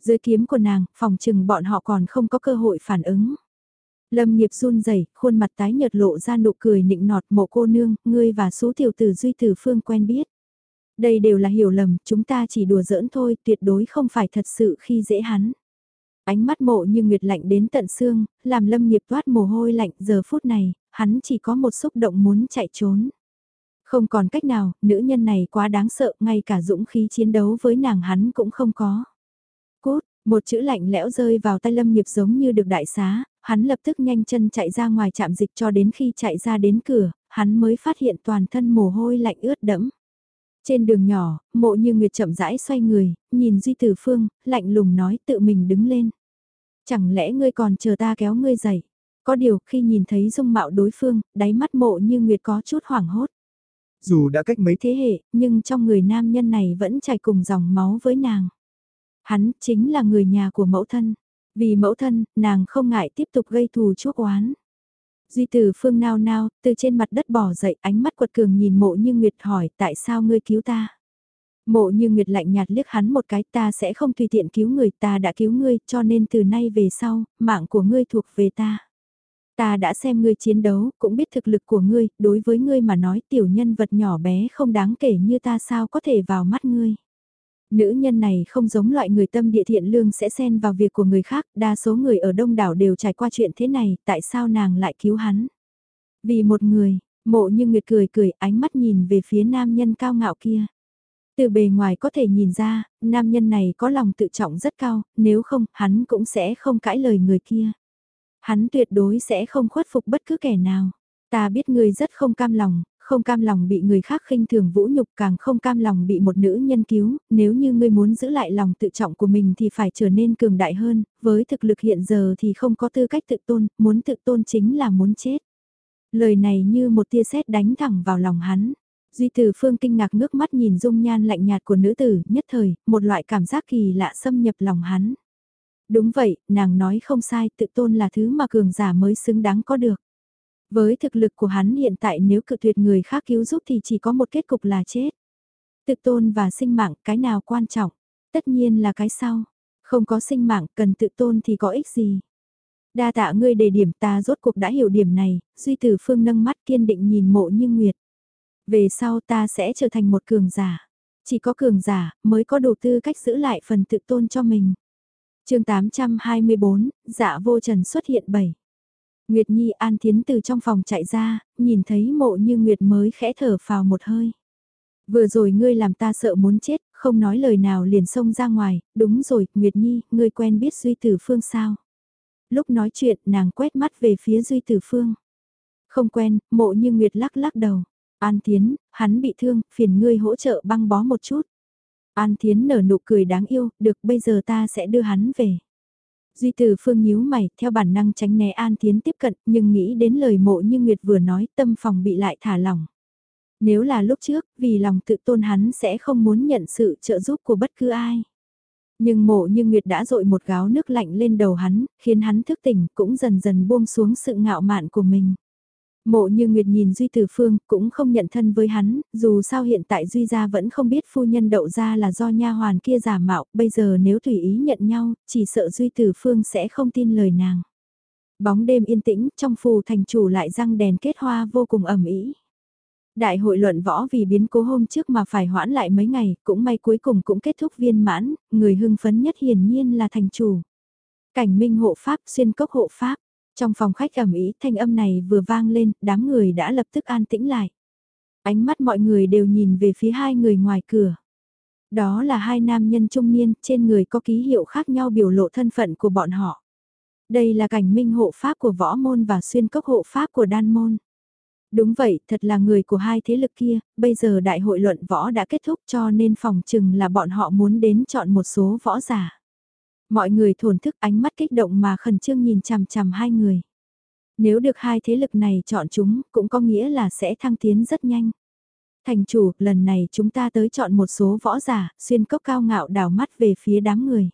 Dưới kiếm của nàng, phòng chừng bọn họ còn không có cơ hội phản ứng. Lâm nghiệp run rẩy khuôn mặt tái nhợt lộ ra nụ cười nịnh nọt mộ cô nương, ngươi và số tiểu tử duy tử phương quen biết. Đây đều là hiểu lầm, chúng ta chỉ đùa giỡn thôi, tuyệt đối không phải thật sự khi dễ hắn. Ánh mắt mộ như nguyệt lạnh đến tận xương, làm lâm nghiệp toát mồ hôi lạnh giờ phút này, hắn chỉ có một xúc động muốn chạy trốn. Không còn cách nào, nữ nhân này quá đáng sợ, ngay cả dũng khí chiến đấu với nàng hắn cũng không có. Cốt, một chữ lạnh lẽo rơi vào tay lâm nghiệp giống như được đại xá, hắn lập tức nhanh chân chạy ra ngoài trạm dịch cho đến khi chạy ra đến cửa, hắn mới phát hiện toàn thân mồ hôi lạnh ướt đẫm. Trên đường nhỏ, mộ như Nguyệt chậm rãi xoay người, nhìn Duy Tử Phương, lạnh lùng nói tự mình đứng lên. Chẳng lẽ ngươi còn chờ ta kéo ngươi dậy? Có điều khi nhìn thấy dung mạo đối phương, đáy mắt mộ như Nguyệt có chút hoảng hốt. Dù đã cách mấy thế hệ, nhưng trong người nam nhân này vẫn chảy cùng dòng máu với nàng. Hắn chính là người nhà của mẫu thân. Vì mẫu thân, nàng không ngại tiếp tục gây thù chuốc oán. Duy tử phương nao nao, từ trên mặt đất bỏ dậy ánh mắt quật cường nhìn mộ như Nguyệt hỏi tại sao ngươi cứu ta. Mộ như Nguyệt lạnh nhạt liếc hắn một cái ta sẽ không tùy tiện cứu người ta đã cứu ngươi cho nên từ nay về sau, mạng của ngươi thuộc về ta. Ta đã xem ngươi chiến đấu, cũng biết thực lực của ngươi, đối với ngươi mà nói tiểu nhân vật nhỏ bé không đáng kể như ta sao có thể vào mắt ngươi. Nữ nhân này không giống loại người tâm địa thiện lương sẽ xen vào việc của người khác, đa số người ở đông đảo đều trải qua chuyện thế này, tại sao nàng lại cứu hắn? Vì một người, mộ như nguyệt cười cười ánh mắt nhìn về phía nam nhân cao ngạo kia. Từ bề ngoài có thể nhìn ra, nam nhân này có lòng tự trọng rất cao, nếu không, hắn cũng sẽ không cãi lời người kia. Hắn tuyệt đối sẽ không khuất phục bất cứ kẻ nào. Ta biết ngươi rất không cam lòng, không cam lòng bị người khác khinh thường vũ nhục càng không cam lòng bị một nữ nhân cứu, nếu như ngươi muốn giữ lại lòng tự trọng của mình thì phải trở nên cường đại hơn, với thực lực hiện giờ thì không có tư cách tự tôn, muốn tự tôn chính là muốn chết. Lời này như một tia sét đánh thẳng vào lòng hắn. Duy Tử Phương kinh ngạc ngước mắt nhìn dung nhan lạnh nhạt của nữ tử, nhất thời, một loại cảm giác kỳ lạ xâm nhập lòng hắn. Đúng vậy, nàng nói không sai, tự tôn là thứ mà cường giả mới xứng đáng có được. Với thực lực của hắn hiện tại nếu cự tuyệt người khác cứu giúp thì chỉ có một kết cục là chết. Tự tôn và sinh mạng cái nào quan trọng? Tất nhiên là cái sau. Không có sinh mạng cần tự tôn thì có ích gì? Đa tạ ngươi đề điểm ta rốt cuộc đã hiểu điểm này, Duy Tử Phương nâng mắt kiên định nhìn mộ như Nguyệt. Về sau ta sẽ trở thành một cường giả. Chỉ có cường giả mới có đủ tư cách giữ lại phần tự tôn cho mình. chương 824, dạ vô trần xuất hiện 7. Nguyệt Nhi An Thiến từ trong phòng chạy ra, nhìn thấy mộ như Nguyệt mới khẽ thở phào một hơi. Vừa rồi ngươi làm ta sợ muốn chết, không nói lời nào liền xông ra ngoài, đúng rồi, Nguyệt Nhi, ngươi quen biết Duy Tử Phương sao? Lúc nói chuyện, nàng quét mắt về phía Duy Tử Phương. Không quen, mộ như Nguyệt lắc lắc đầu. An Thiến, hắn bị thương, phiền ngươi hỗ trợ băng bó một chút. An Thiến nở nụ cười đáng yêu, được bây giờ ta sẽ đưa hắn về. Duy Từ Phương nhíu mày, theo bản năng tránh né An Thiến tiếp cận, nhưng nghĩ đến lời mộ như Nguyệt vừa nói, tâm phòng bị lại thả lỏng. Nếu là lúc trước, vì lòng tự tôn hắn sẽ không muốn nhận sự trợ giúp của bất cứ ai. Nhưng mộ như Nguyệt đã dội một gáo nước lạnh lên đầu hắn, khiến hắn thức tỉnh, cũng dần dần buông xuống sự ngạo mạn của mình. Mộ như Nguyệt nhìn Duy Tử Phương cũng không nhận thân với hắn, dù sao hiện tại Duy gia vẫn không biết phu nhân đậu ra là do nha hoàn kia giả mạo, bây giờ nếu tùy ý nhận nhau, chỉ sợ Duy Tử Phương sẽ không tin lời nàng. Bóng đêm yên tĩnh, trong phù thành chủ lại răng đèn kết hoa vô cùng ẩm ý. Đại hội luận võ vì biến cố hôm trước mà phải hoãn lại mấy ngày, cũng may cuối cùng cũng kết thúc viên mãn, người hưng phấn nhất hiển nhiên là thành chủ. Cảnh minh hộ pháp xuyên cốc hộ pháp, trong phòng khách ẩm ý thanh âm này vừa vang lên, đám người đã lập tức an tĩnh lại. Ánh mắt mọi người đều nhìn về phía hai người ngoài cửa. Đó là hai nam nhân trung niên, trên người có ký hiệu khác nhau biểu lộ thân phận của bọn họ. Đây là cảnh minh hộ pháp của võ môn và xuyên cốc hộ pháp của đan môn. Đúng vậy, thật là người của hai thế lực kia, bây giờ đại hội luận võ đã kết thúc cho nên phòng chừng là bọn họ muốn đến chọn một số võ giả. Mọi người thổn thức ánh mắt kích động mà khẩn trương nhìn chằm chằm hai người. Nếu được hai thế lực này chọn chúng, cũng có nghĩa là sẽ thăng tiến rất nhanh. Thành chủ, lần này chúng ta tới chọn một số võ giả, xuyên cốc cao ngạo đảo mắt về phía đám người.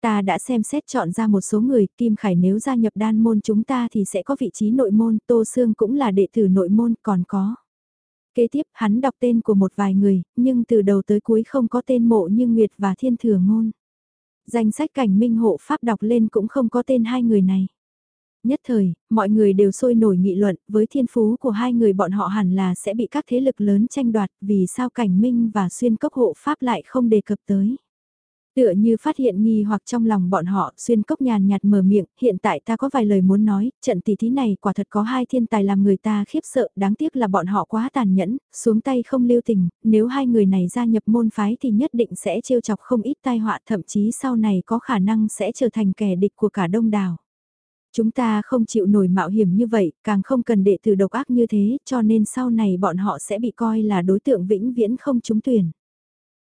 Ta đã xem xét chọn ra một số người, Kim Khải nếu gia nhập đan môn chúng ta thì sẽ có vị trí nội môn, Tô Sương cũng là đệ tử nội môn, còn có. Kế tiếp, hắn đọc tên của một vài người, nhưng từ đầu tới cuối không có tên mộ như Nguyệt và Thiên Thừa Ngôn. Danh sách cảnh minh hộ pháp đọc lên cũng không có tên hai người này. Nhất thời, mọi người đều sôi nổi nghị luận với thiên phú của hai người bọn họ hẳn là sẽ bị các thế lực lớn tranh đoạt vì sao cảnh minh và xuyên cốc hộ pháp lại không đề cập tới. Tựa như phát hiện nghi hoặc trong lòng bọn họ, xuyên cốc nhàn nhạt mở miệng, hiện tại ta có vài lời muốn nói, trận tỷ thí này quả thật có hai thiên tài làm người ta khiếp sợ, đáng tiếc là bọn họ quá tàn nhẫn, xuống tay không lưu tình, nếu hai người này gia nhập môn phái thì nhất định sẽ trêu chọc không ít tai họa, thậm chí sau này có khả năng sẽ trở thành kẻ địch của cả đông đảo. Chúng ta không chịu nổi mạo hiểm như vậy, càng không cần đệ tử độc ác như thế, cho nên sau này bọn họ sẽ bị coi là đối tượng vĩnh viễn không trúng tuyển.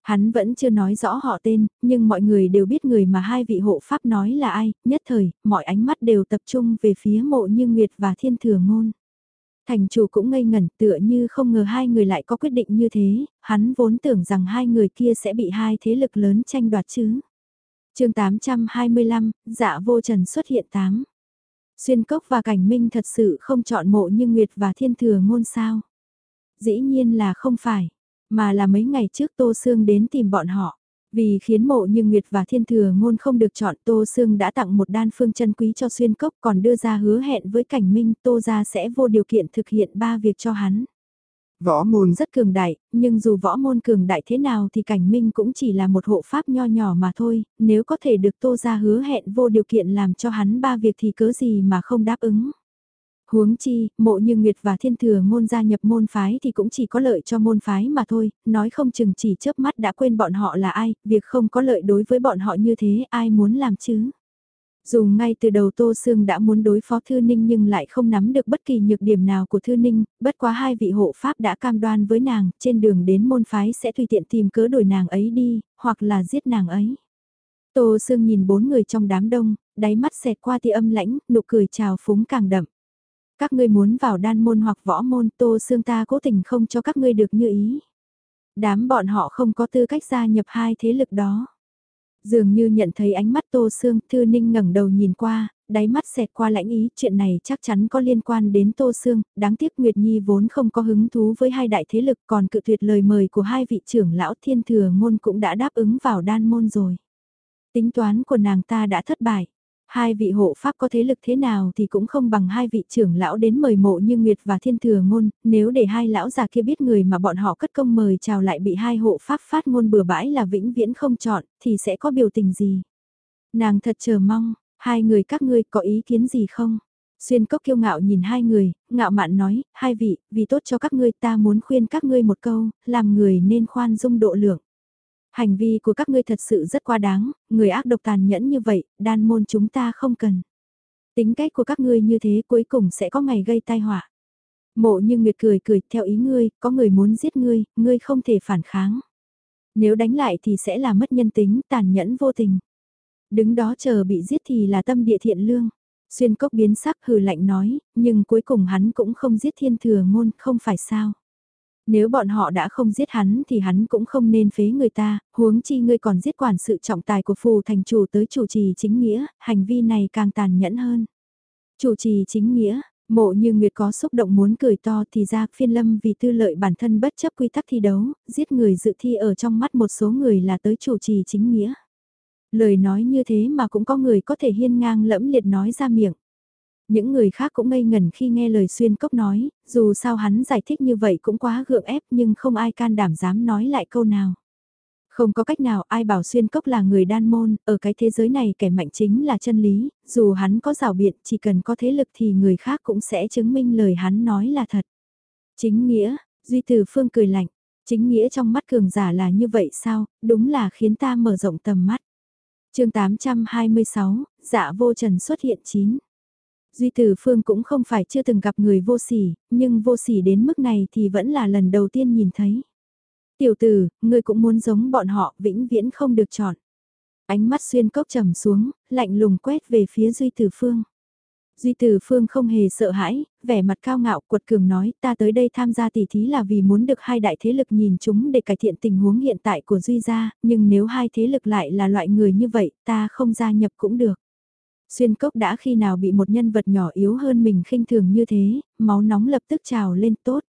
Hắn vẫn chưa nói rõ họ tên, nhưng mọi người đều biết người mà hai vị hộ pháp nói là ai, nhất thời, mọi ánh mắt đều tập trung về phía mộ như Nguyệt và Thiên Thừa Ngôn. Thành chủ cũng ngây ngẩn tựa như không ngờ hai người lại có quyết định như thế, hắn vốn tưởng rằng hai người kia sẽ bị hai thế lực lớn tranh đoạt chứ. chương 825, dạ vô trần xuất hiện tám Xuyên cốc và cảnh minh thật sự không chọn mộ như Nguyệt và Thiên Thừa Ngôn sao. Dĩ nhiên là không phải. Mà là mấy ngày trước Tô Sương đến tìm bọn họ. Vì khiến mộ như Nguyệt và Thiên Thừa ngôn không được chọn Tô Sương đã tặng một đan phương chân quý cho xuyên cốc còn đưa ra hứa hẹn với cảnh minh Tô gia sẽ vô điều kiện thực hiện ba việc cho hắn. Võ môn rất cường đại, nhưng dù võ môn cường đại thế nào thì cảnh minh cũng chỉ là một hộ pháp nho nhỏ mà thôi, nếu có thể được tô gia hứa hẹn vô điều kiện làm cho hắn ba việc thì cớ gì mà không đáp ứng. Huống chi, mộ như Nguyệt và Thiên Thừa ngôn gia nhập môn phái thì cũng chỉ có lợi cho môn phái mà thôi, nói không chừng chỉ chớp mắt đã quên bọn họ là ai, việc không có lợi đối với bọn họ như thế ai muốn làm chứ. Dù ngay từ đầu Tô Sương đã muốn đối phó Thư Ninh nhưng lại không nắm được bất kỳ nhược điểm nào của Thư Ninh, bất quá hai vị hộ pháp đã cam đoan với nàng, trên đường đến môn phái sẽ tùy tiện tìm cớ đuổi nàng ấy đi, hoặc là giết nàng ấy. Tô Sương nhìn bốn người trong đám đông, đáy mắt xẹt qua tia âm lãnh, nụ cười trào phúng càng đậm. Các ngươi muốn vào đan môn hoặc võ môn tô xương ta cố tình không cho các ngươi được như ý. Đám bọn họ không có tư cách gia nhập hai thế lực đó. Dường như nhận thấy ánh mắt tô xương, thư ninh ngẩng đầu nhìn qua, đáy mắt xẹt qua lãnh ý, chuyện này chắc chắn có liên quan đến Tô Sương, đáng tiếc Nguyệt Nhi vốn không có hứng thú với hai đại thế lực còn cự tuyệt lời mời của hai vị trưởng lão thiên thừa ngôn cũng đã đáp ứng vào đan môn rồi. Tính toán của nàng ta đã thất bại. Hai vị hộ pháp có thế lực thế nào thì cũng không bằng hai vị trưởng lão đến mời mộ như Nguyệt và Thiên Thừa Ngôn, nếu để hai lão già kia biết người mà bọn họ cất công mời chào lại bị hai hộ pháp phát ngôn bừa bãi là vĩnh viễn không chọn, thì sẽ có biểu tình gì? Nàng thật chờ mong, hai người các ngươi có ý kiến gì không? Xuyên cốc kiêu ngạo nhìn hai người, ngạo mạn nói, hai vị, vì tốt cho các ngươi ta muốn khuyên các ngươi một câu, làm người nên khoan dung độ lượng. Hành vi của các ngươi thật sự rất quá đáng, người ác độc tàn nhẫn như vậy, đan môn chúng ta không cần. Tính cách của các ngươi như thế cuối cùng sẽ có ngày gây tai họa. Mộ như Nguyệt cười cười, theo ý ngươi, có người muốn giết ngươi, ngươi không thể phản kháng. Nếu đánh lại thì sẽ là mất nhân tính, tàn nhẫn vô tình. Đứng đó chờ bị giết thì là tâm địa thiện lương. Xuyên cốc biến sắc hừ lạnh nói, nhưng cuối cùng hắn cũng không giết thiên thừa ngôn, không phải sao. Nếu bọn họ đã không giết hắn thì hắn cũng không nên phế người ta, huống chi ngươi còn giết quản sự trọng tài của phù thành chủ tới chủ trì chính nghĩa, hành vi này càng tàn nhẫn hơn. Chủ trì chính nghĩa, mộ như Nguyệt có xúc động muốn cười to thì ra phiên lâm vì tư lợi bản thân bất chấp quy tắc thi đấu, giết người dự thi ở trong mắt một số người là tới chủ trì chính nghĩa. Lời nói như thế mà cũng có người có thể hiên ngang lẫm liệt nói ra miệng. Những người khác cũng ngây ngần khi nghe lời xuyên cốc nói, dù sao hắn giải thích như vậy cũng quá gượng ép nhưng không ai can đảm dám nói lại câu nào. Không có cách nào ai bảo xuyên cốc là người đan môn, ở cái thế giới này kẻ mạnh chính là chân lý, dù hắn có rào biện chỉ cần có thế lực thì người khác cũng sẽ chứng minh lời hắn nói là thật. Chính nghĩa, Duy Từ Phương cười lạnh, chính nghĩa trong mắt cường giả là như vậy sao, đúng là khiến ta mở rộng tầm mắt. chương 826, dạ vô trần xuất hiện chín. Duy Tử Phương cũng không phải chưa từng gặp người vô sỉ, nhưng vô sỉ đến mức này thì vẫn là lần đầu tiên nhìn thấy. Tiểu tử, ngươi cũng muốn giống bọn họ, vĩnh viễn không được chọn. Ánh mắt xuyên cốc trầm xuống, lạnh lùng quét về phía Duy Tử Phương. Duy Tử Phương không hề sợ hãi, vẻ mặt cao ngạo quật cường nói ta tới đây tham gia tỷ thí là vì muốn được hai đại thế lực nhìn chúng để cải thiện tình huống hiện tại của Duy gia, nhưng nếu hai thế lực lại là loại người như vậy ta không gia nhập cũng được. Xuyên cốc đã khi nào bị một nhân vật nhỏ yếu hơn mình khinh thường như thế, máu nóng lập tức trào lên tốt.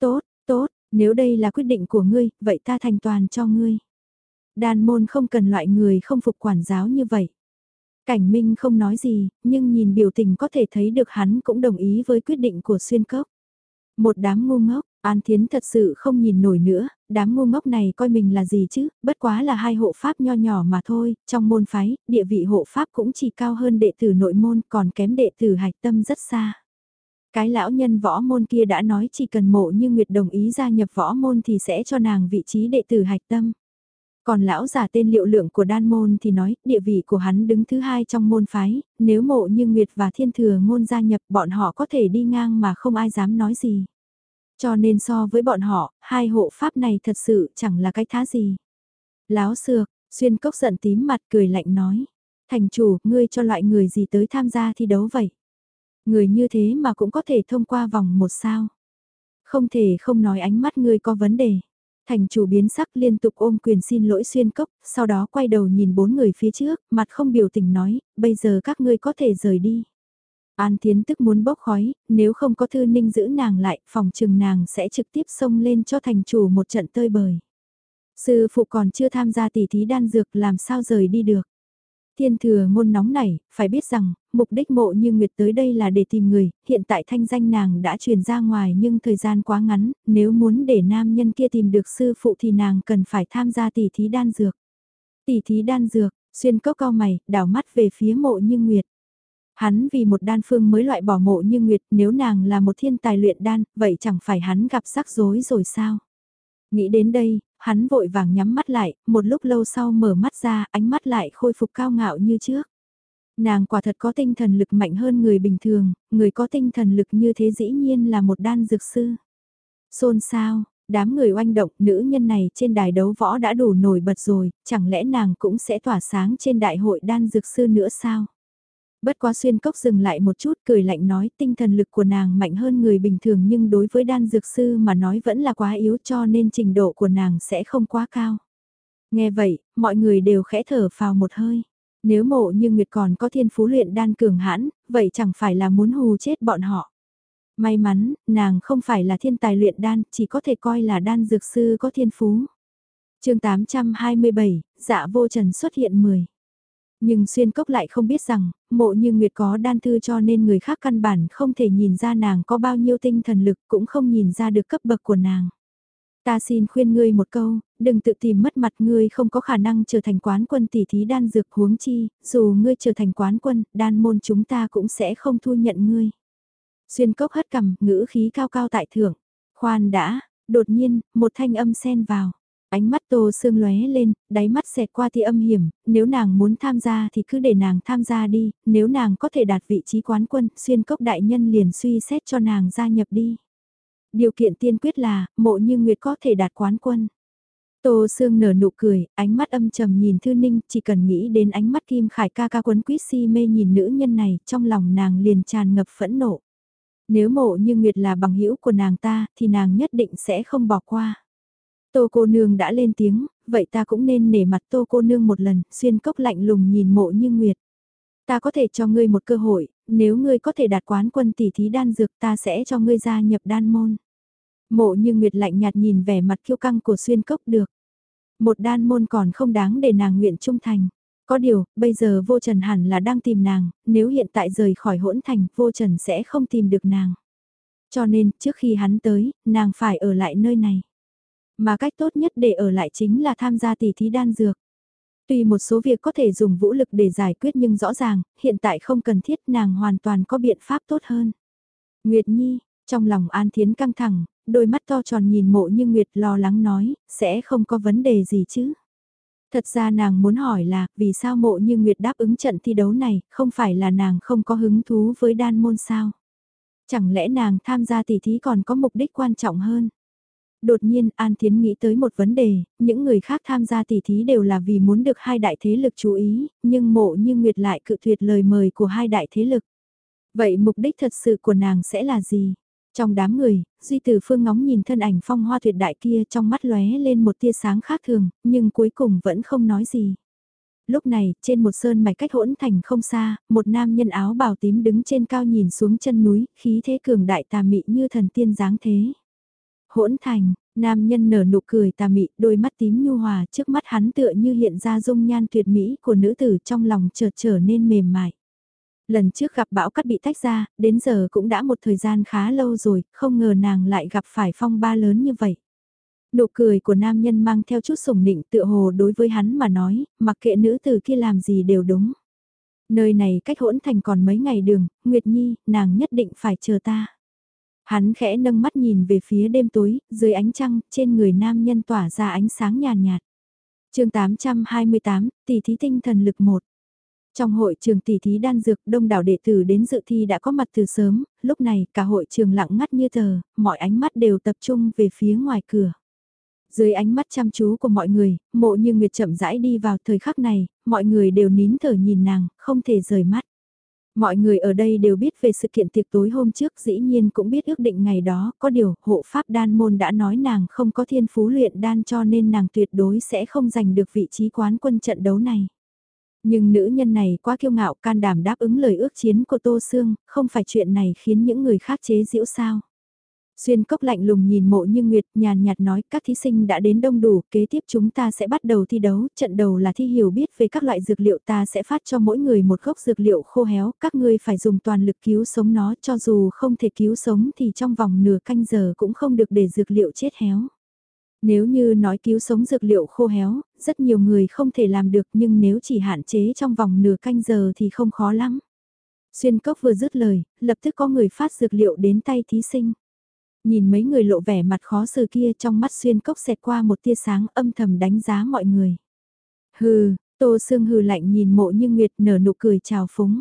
Tốt, tốt, nếu đây là quyết định của ngươi, vậy ta thành toàn cho ngươi. Đàn môn không cần loại người không phục quản giáo như vậy. Cảnh Minh không nói gì, nhưng nhìn biểu tình có thể thấy được hắn cũng đồng ý với quyết định của xuyên cốc. Một đám ngu ngốc, An Thiến thật sự không nhìn nổi nữa, đám ngu ngốc này coi mình là gì chứ, bất quá là hai hộ pháp nho nhỏ mà thôi, trong môn phái, địa vị hộ pháp cũng chỉ cao hơn đệ tử nội môn còn kém đệ tử hạch tâm rất xa. Cái lão nhân võ môn kia đã nói chỉ cần mộ như Nguyệt đồng ý gia nhập võ môn thì sẽ cho nàng vị trí đệ tử hạch tâm. Còn lão giả tên liệu lượng của đan môn thì nói, địa vị của hắn đứng thứ hai trong môn phái, nếu mộ như Nguyệt và thiên thừa ngôn gia nhập bọn họ có thể đi ngang mà không ai dám nói gì. Cho nên so với bọn họ, hai hộ pháp này thật sự chẳng là cái thá gì. Láo xược, xuyên cốc giận tím mặt cười lạnh nói. Thành chủ, ngươi cho loại người gì tới tham gia thi đấu vậy? Người như thế mà cũng có thể thông qua vòng một sao. Không thể không nói ánh mắt ngươi có vấn đề. Thành chủ biến sắc liên tục ôm quyền xin lỗi xuyên cốc, sau đó quay đầu nhìn bốn người phía trước, mặt không biểu tình nói, bây giờ các ngươi có thể rời đi. An Thiến tức muốn bốc khói, nếu không có thư ninh giữ nàng lại, phòng trừng nàng sẽ trực tiếp xông lên cho thành chủ một trận tơi bời. Sư phụ còn chưa tham gia tỷ thí đan dược làm sao rời đi được. Thiên thừa ngôn nóng này, phải biết rằng, mục đích mộ như Nguyệt tới đây là để tìm người, hiện tại thanh danh nàng đã truyền ra ngoài nhưng thời gian quá ngắn, nếu muốn để nam nhân kia tìm được sư phụ thì nàng cần phải tham gia tỷ thí đan dược. Tỷ thí đan dược, xuyên cốc cao mày, đảo mắt về phía mộ như Nguyệt. Hắn vì một đan phương mới loại bỏ mộ như Nguyệt, nếu nàng là một thiên tài luyện đan, vậy chẳng phải hắn gặp rắc rối rồi sao? Nghĩ đến đây, hắn vội vàng nhắm mắt lại, một lúc lâu sau mở mắt ra, ánh mắt lại khôi phục cao ngạo như trước. Nàng quả thật có tinh thần lực mạnh hơn người bình thường, người có tinh thần lực như thế dĩ nhiên là một đan dược sư. Xôn sao, đám người oanh động nữ nhân này trên đài đấu võ đã đủ nổi bật rồi, chẳng lẽ nàng cũng sẽ tỏa sáng trên đại hội đan dược sư nữa sao? Bất quá xuyên cốc dừng lại một chút cười lạnh nói tinh thần lực của nàng mạnh hơn người bình thường nhưng đối với đan dược sư mà nói vẫn là quá yếu cho nên trình độ của nàng sẽ không quá cao. Nghe vậy, mọi người đều khẽ thở vào một hơi. Nếu mộ như Nguyệt còn có thiên phú luyện đan cường hãn, vậy chẳng phải là muốn hù chết bọn họ. May mắn, nàng không phải là thiên tài luyện đan, chỉ có thể coi là đan dược sư có thiên phú. chương 827, dạ vô trần xuất hiện 10. Nhưng xuyên cốc lại không biết rằng, mộ như Nguyệt có đan thư cho nên người khác căn bản không thể nhìn ra nàng có bao nhiêu tinh thần lực cũng không nhìn ra được cấp bậc của nàng. Ta xin khuyên ngươi một câu, đừng tự tìm mất mặt ngươi không có khả năng trở thành quán quân tỷ thí đan dược huống chi, dù ngươi trở thành quán quân, đan môn chúng ta cũng sẽ không thu nhận ngươi. Xuyên cốc hất cầm, ngữ khí cao cao tại thượng. Khoan đã, đột nhiên, một thanh âm xen vào. Ánh mắt Tô Sương lóe lên, đáy mắt xẹt qua thì âm hiểm, nếu nàng muốn tham gia thì cứ để nàng tham gia đi, nếu nàng có thể đạt vị trí quán quân, xuyên cốc đại nhân liền suy xét cho nàng gia nhập đi. Điều kiện tiên quyết là, mộ như Nguyệt có thể đạt quán quân. Tô Sương nở nụ cười, ánh mắt âm trầm nhìn Thư Ninh, chỉ cần nghĩ đến ánh mắt Kim Khải ca ca quấn quýt si mê nhìn nữ nhân này, trong lòng nàng liền tràn ngập phẫn nộ. Nếu mộ như Nguyệt là bằng hữu của nàng ta, thì nàng nhất định sẽ không bỏ qua. Tô cô nương đã lên tiếng, vậy ta cũng nên nể mặt tô cô nương một lần, xuyên cốc lạnh lùng nhìn mộ như nguyệt. Ta có thể cho ngươi một cơ hội, nếu ngươi có thể đạt quán quân tỷ thí đan dược ta sẽ cho ngươi gia nhập đan môn. Mộ như nguyệt lạnh nhạt nhìn vẻ mặt kiêu căng của xuyên cốc được. Một đan môn còn không đáng để nàng nguyện trung thành. Có điều, bây giờ vô trần hẳn là đang tìm nàng, nếu hiện tại rời khỏi hỗn thành, vô trần sẽ không tìm được nàng. Cho nên, trước khi hắn tới, nàng phải ở lại nơi này. Mà cách tốt nhất để ở lại chính là tham gia tỷ thí đan dược. Tuy một số việc có thể dùng vũ lực để giải quyết nhưng rõ ràng, hiện tại không cần thiết nàng hoàn toàn có biện pháp tốt hơn. Nguyệt Nhi, trong lòng An Thiến căng thẳng, đôi mắt to tròn nhìn mộ như Nguyệt lo lắng nói, sẽ không có vấn đề gì chứ. Thật ra nàng muốn hỏi là, vì sao mộ như Nguyệt đáp ứng trận thi đấu này, không phải là nàng không có hứng thú với đan môn sao? Chẳng lẽ nàng tham gia tỷ thí còn có mục đích quan trọng hơn? Đột nhiên An Thiến nghĩ tới một vấn đề, những người khác tham gia tỷ thí đều là vì muốn được hai đại thế lực chú ý, nhưng mộ như Nguyệt lại cự tuyệt lời mời của hai đại thế lực. Vậy mục đích thật sự của nàng sẽ là gì? Trong đám người, Duy Tử Phương ngóng nhìn thân ảnh phong hoa tuyệt đại kia trong mắt lóe lên một tia sáng khác thường, nhưng cuối cùng vẫn không nói gì. Lúc này, trên một sơn mạch cách hỗn thành không xa, một nam nhân áo bào tím đứng trên cao nhìn xuống chân núi, khí thế cường đại tà mị như thần tiên dáng thế. Hỗn thành, nam nhân nở nụ cười tà mị, đôi mắt tím nhu hòa, trước mắt hắn tựa như hiện ra dung nhan tuyệt mỹ của nữ tử trong lòng chợt trở nên mềm mại. Lần trước gặp bão cắt bị tách ra, đến giờ cũng đã một thời gian khá lâu rồi, không ngờ nàng lại gặp phải phong ba lớn như vậy. Nụ cười của nam nhân mang theo chút sủng nịnh tựa hồ đối với hắn mà nói, mặc kệ nữ từ kia làm gì đều đúng. Nơi này cách hỗn thành còn mấy ngày đường, Nguyệt Nhi, nàng nhất định phải chờ ta. Hắn khẽ nâng mắt nhìn về phía đêm tối, dưới ánh trăng, trên người nam nhân tỏa ra ánh sáng nhàn nhạt, nhạt. chương 828, tỷ thí tinh thần lực 1. Trong hội trường tỷ thí đan dược đông đảo đệ tử đến dự thi đã có mặt từ sớm, lúc này cả hội trường lặng ngắt như tờ, mọi ánh mắt đều tập trung về phía ngoài cửa. Dưới ánh mắt chăm chú của mọi người, mộ như Nguyệt chậm rãi đi vào thời khắc này, mọi người đều nín thở nhìn nàng, không thể rời mắt. Mọi người ở đây đều biết về sự kiện tiệc tối hôm trước dĩ nhiên cũng biết ước định ngày đó, có điều hộ pháp đan môn đã nói nàng không có thiên phú luyện đan cho nên nàng tuyệt đối sẽ không giành được vị trí quán quân trận đấu này. Nhưng nữ nhân này quá kiêu ngạo can đảm đáp ứng lời ước chiến của Tô Sương, không phải chuyện này khiến những người khác chế giễu sao. Xuyên cốc lạnh lùng nhìn mộ như Nguyệt nhàn nhạt nói các thí sinh đã đến đông đủ, kế tiếp chúng ta sẽ bắt đầu thi đấu, trận đầu là thi hiểu biết về các loại dược liệu ta sẽ phát cho mỗi người một gốc dược liệu khô héo, các ngươi phải dùng toàn lực cứu sống nó cho dù không thể cứu sống thì trong vòng nửa canh giờ cũng không được để dược liệu chết héo. Nếu như nói cứu sống dược liệu khô héo, rất nhiều người không thể làm được nhưng nếu chỉ hạn chế trong vòng nửa canh giờ thì không khó lắm. Xuyên cốc vừa dứt lời, lập tức có người phát dược liệu đến tay thí sinh. Nhìn mấy người lộ vẻ mặt khó xử kia trong mắt xuyên cốc xẹt qua một tia sáng âm thầm đánh giá mọi người. Hừ, Tô Sương hừ lạnh nhìn mộ như Nguyệt nở nụ cười chào phúng.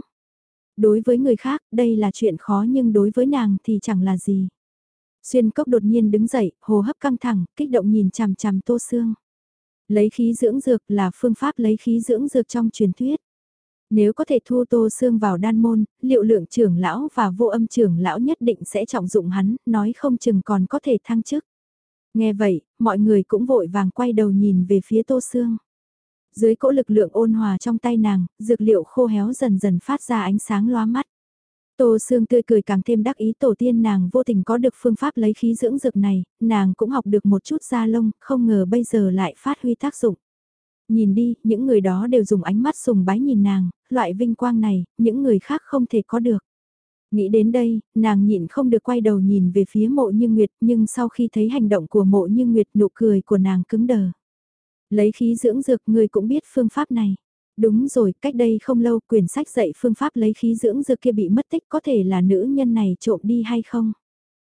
Đối với người khác, đây là chuyện khó nhưng đối với nàng thì chẳng là gì. Xuyên cốc đột nhiên đứng dậy, hồ hấp căng thẳng, kích động nhìn chằm chằm Tô Sương. Lấy khí dưỡng dược là phương pháp lấy khí dưỡng dược trong truyền thuyết. Nếu có thể thu Tô Sương vào đan môn, liệu lượng trưởng lão và vô âm trưởng lão nhất định sẽ trọng dụng hắn, nói không chừng còn có thể thăng chức. Nghe vậy, mọi người cũng vội vàng quay đầu nhìn về phía Tô Sương. Dưới cỗ lực lượng ôn hòa trong tay nàng, dược liệu khô héo dần dần phát ra ánh sáng loa mắt. Tô Sương tươi cười càng thêm đắc ý tổ tiên nàng vô tình có được phương pháp lấy khí dưỡng dược này, nàng cũng học được một chút da lông, không ngờ bây giờ lại phát huy tác dụng. Nhìn đi, những người đó đều dùng ánh mắt sùng bái nhìn nàng, loại vinh quang này, những người khác không thể có được. Nghĩ đến đây, nàng nhịn không được quay đầu nhìn về phía mộ như Nguyệt nhưng sau khi thấy hành động của mộ như Nguyệt nụ cười của nàng cứng đờ. Lấy khí dưỡng dược người cũng biết phương pháp này. Đúng rồi, cách đây không lâu quyển sách dạy phương pháp lấy khí dưỡng dược kia bị mất tích có thể là nữ nhân này trộm đi hay không?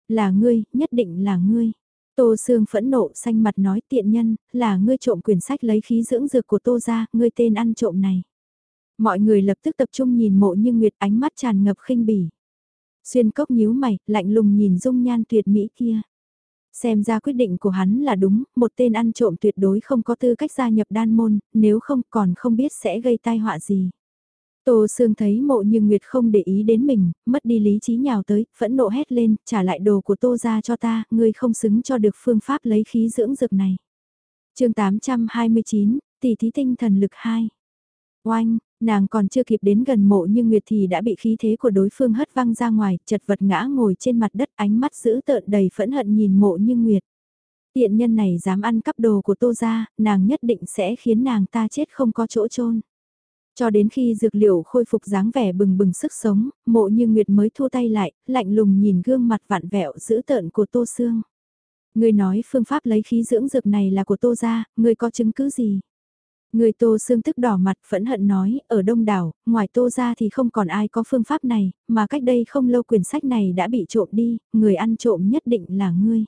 Là ngươi, nhất định là ngươi. Tô Sương phẫn nộ xanh mặt nói tiện nhân, là ngươi trộm quyển sách lấy khí dưỡng dược của Tô ra, ngươi tên ăn trộm này. Mọi người lập tức tập trung nhìn mộ như Nguyệt ánh mắt tràn ngập khinh bỉ. Xuyên cốc nhíu mày, lạnh lùng nhìn dung nhan tuyệt mỹ kia. Xem ra quyết định của hắn là đúng, một tên ăn trộm tuyệt đối không có tư cách gia nhập đan môn, nếu không còn không biết sẽ gây tai họa gì. Tô Sương thấy mộ như Nguyệt không để ý đến mình, mất đi lý trí nhào tới, phẫn nộ hét lên, trả lại đồ của Tô ra cho ta, ngươi không xứng cho được phương pháp lấy khí dưỡng dược này. chương 829, tỷ thí tinh thần lực 2. Oanh, nàng còn chưa kịp đến gần mộ như Nguyệt thì đã bị khí thế của đối phương hất văng ra ngoài, chật vật ngã ngồi trên mặt đất ánh mắt giữ tợn đầy phẫn hận nhìn mộ như Nguyệt. Tiện nhân này dám ăn cắp đồ của tô ra, nàng nhất định sẽ khiến nàng ta chết không có chỗ chôn cho đến khi dược liệu khôi phục dáng vẻ bừng bừng sức sống, mộ như Nguyệt mới thu tay lại, lạnh lùng nhìn gương mặt vạn vẹo dữ tợn của Tô Sương. Người nói phương pháp lấy khí dưỡng dược này là của Tô gia, người có chứng cứ gì? Người Tô Sương tức đỏ mặt phẫn hận nói, ở đông đảo, ngoài Tô gia thì không còn ai có phương pháp này, mà cách đây không lâu quyển sách này đã bị trộm đi, người ăn trộm nhất định là ngươi.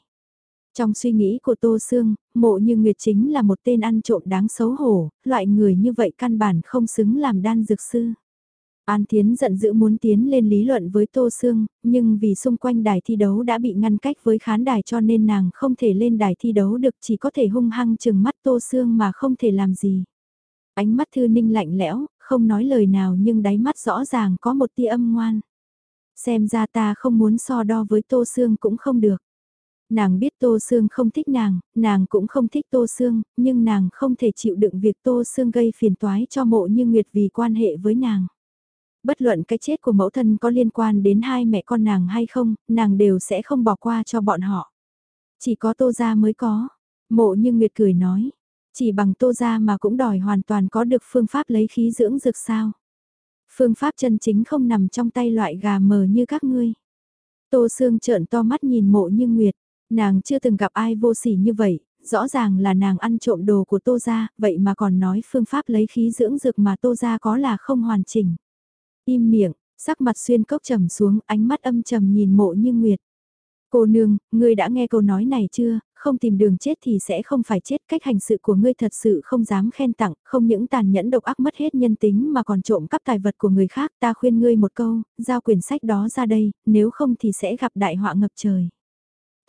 Trong suy nghĩ của Tô Sương, mộ như Nguyệt chính là một tên ăn trộm đáng xấu hổ, loại người như vậy căn bản không xứng làm đan dược sư. An Thiến giận dữ muốn tiến lên lý luận với Tô Sương, nhưng vì xung quanh đài thi đấu đã bị ngăn cách với khán đài cho nên nàng không thể lên đài thi đấu được chỉ có thể hung hăng chừng mắt Tô Sương mà không thể làm gì. Ánh mắt Thư Ninh lạnh lẽo, không nói lời nào nhưng đáy mắt rõ ràng có một tia âm ngoan. xem ra ta không muốn so đo với Tô Sương cũng không được. Nàng biết Tô Sương không thích nàng, nàng cũng không thích Tô Sương, nhưng nàng không thể chịu đựng việc Tô Sương gây phiền toái cho mộ như Nguyệt vì quan hệ với nàng. Bất luận cái chết của mẫu thân có liên quan đến hai mẹ con nàng hay không, nàng đều sẽ không bỏ qua cho bọn họ. Chỉ có Tô Gia mới có. Mộ như Nguyệt cười nói, chỉ bằng Tô Gia mà cũng đòi hoàn toàn có được phương pháp lấy khí dưỡng dược sao. Phương pháp chân chính không nằm trong tay loại gà mờ như các ngươi. Tô Sương trợn to mắt nhìn mộ như Nguyệt, nàng chưa từng gặp ai vô sỉ như vậy, rõ ràng là nàng ăn trộm đồ của Tô Gia, vậy mà còn nói phương pháp lấy khí dưỡng dược mà Tô Gia có là không hoàn chỉnh. Im miệng, sắc mặt xuyên cốc trầm xuống, ánh mắt âm trầm nhìn mộ như Nguyệt. Cô nương, ngươi đã nghe câu nói này chưa, không tìm đường chết thì sẽ không phải chết. Cách hành sự của ngươi thật sự không dám khen tặng, không những tàn nhẫn độc ác mất hết nhân tính mà còn trộm cắp tài vật của người khác. Ta khuyên ngươi một câu, giao quyển sách đó ra đây, nếu không thì sẽ gặp đại họa ngập trời.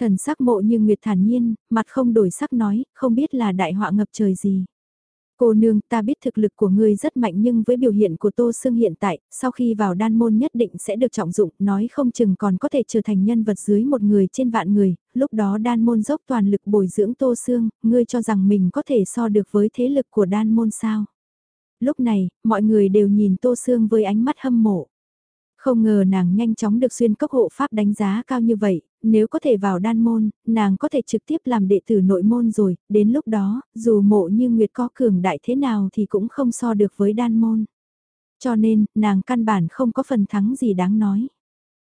Thần sắc mộ như Nguyệt thản nhiên, mặt không đổi sắc nói, không biết là đại họa ngập trời gì. Cô nương ta biết thực lực của ngươi rất mạnh nhưng với biểu hiện của Tô Sương hiện tại, sau khi vào đan môn nhất định sẽ được trọng dụng, nói không chừng còn có thể trở thành nhân vật dưới một người trên vạn người, lúc đó đan môn dốc toàn lực bồi dưỡng Tô Sương, ngươi cho rằng mình có thể so được với thế lực của đan môn sao. Lúc này, mọi người đều nhìn Tô Sương với ánh mắt hâm mộ. Không ngờ nàng nhanh chóng được xuyên cốc hộ pháp đánh giá cao như vậy, nếu có thể vào đan môn, nàng có thể trực tiếp làm đệ tử nội môn rồi, đến lúc đó, dù mộ như Nguyệt có cường đại thế nào thì cũng không so được với đan môn. Cho nên, nàng căn bản không có phần thắng gì đáng nói.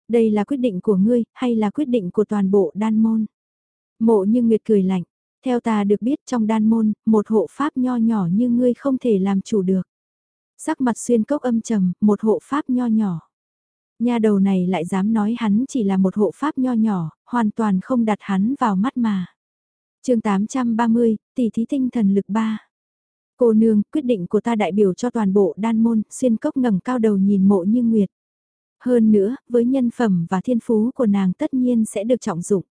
Đây là quyết định của ngươi, hay là quyết định của toàn bộ đan môn? Mộ như Nguyệt cười lạnh, theo ta được biết trong đan môn, một hộ pháp nho nhỏ như ngươi không thể làm chủ được. Sắc mặt xuyên cốc âm trầm, một hộ pháp nho nhỏ. Nhà đầu này lại dám nói hắn chỉ là một hộ pháp nho nhỏ, hoàn toàn không đặt hắn vào mắt mà. chương 830, tỷ thí tinh thần lực 3. Cô nương, quyết định của ta đại biểu cho toàn bộ đan môn, xuyên cốc ngẩng cao đầu nhìn mộ như nguyệt. Hơn nữa, với nhân phẩm và thiên phú của nàng tất nhiên sẽ được trọng dụng.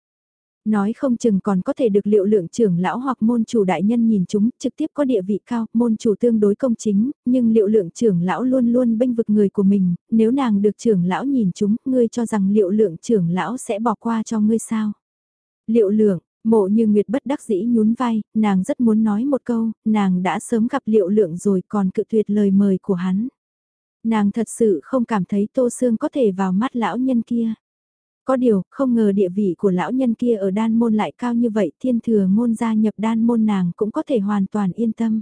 Nói không chừng còn có thể được liệu lượng trưởng lão hoặc môn chủ đại nhân nhìn chúng, trực tiếp có địa vị cao, môn chủ tương đối công chính, nhưng liệu lượng trưởng lão luôn luôn bênh vực người của mình, nếu nàng được trưởng lão nhìn chúng, ngươi cho rằng liệu lượng trưởng lão sẽ bỏ qua cho ngươi sao? Liệu lượng, mộ như Nguyệt bất đắc dĩ nhún vai, nàng rất muốn nói một câu, nàng đã sớm gặp liệu lượng rồi còn cự tuyệt lời mời của hắn. Nàng thật sự không cảm thấy tô xương có thể vào mắt lão nhân kia. Có điều, không ngờ địa vị của lão nhân kia ở đan môn lại cao như vậy, thiên thừa ngôn gia nhập đan môn nàng cũng có thể hoàn toàn yên tâm.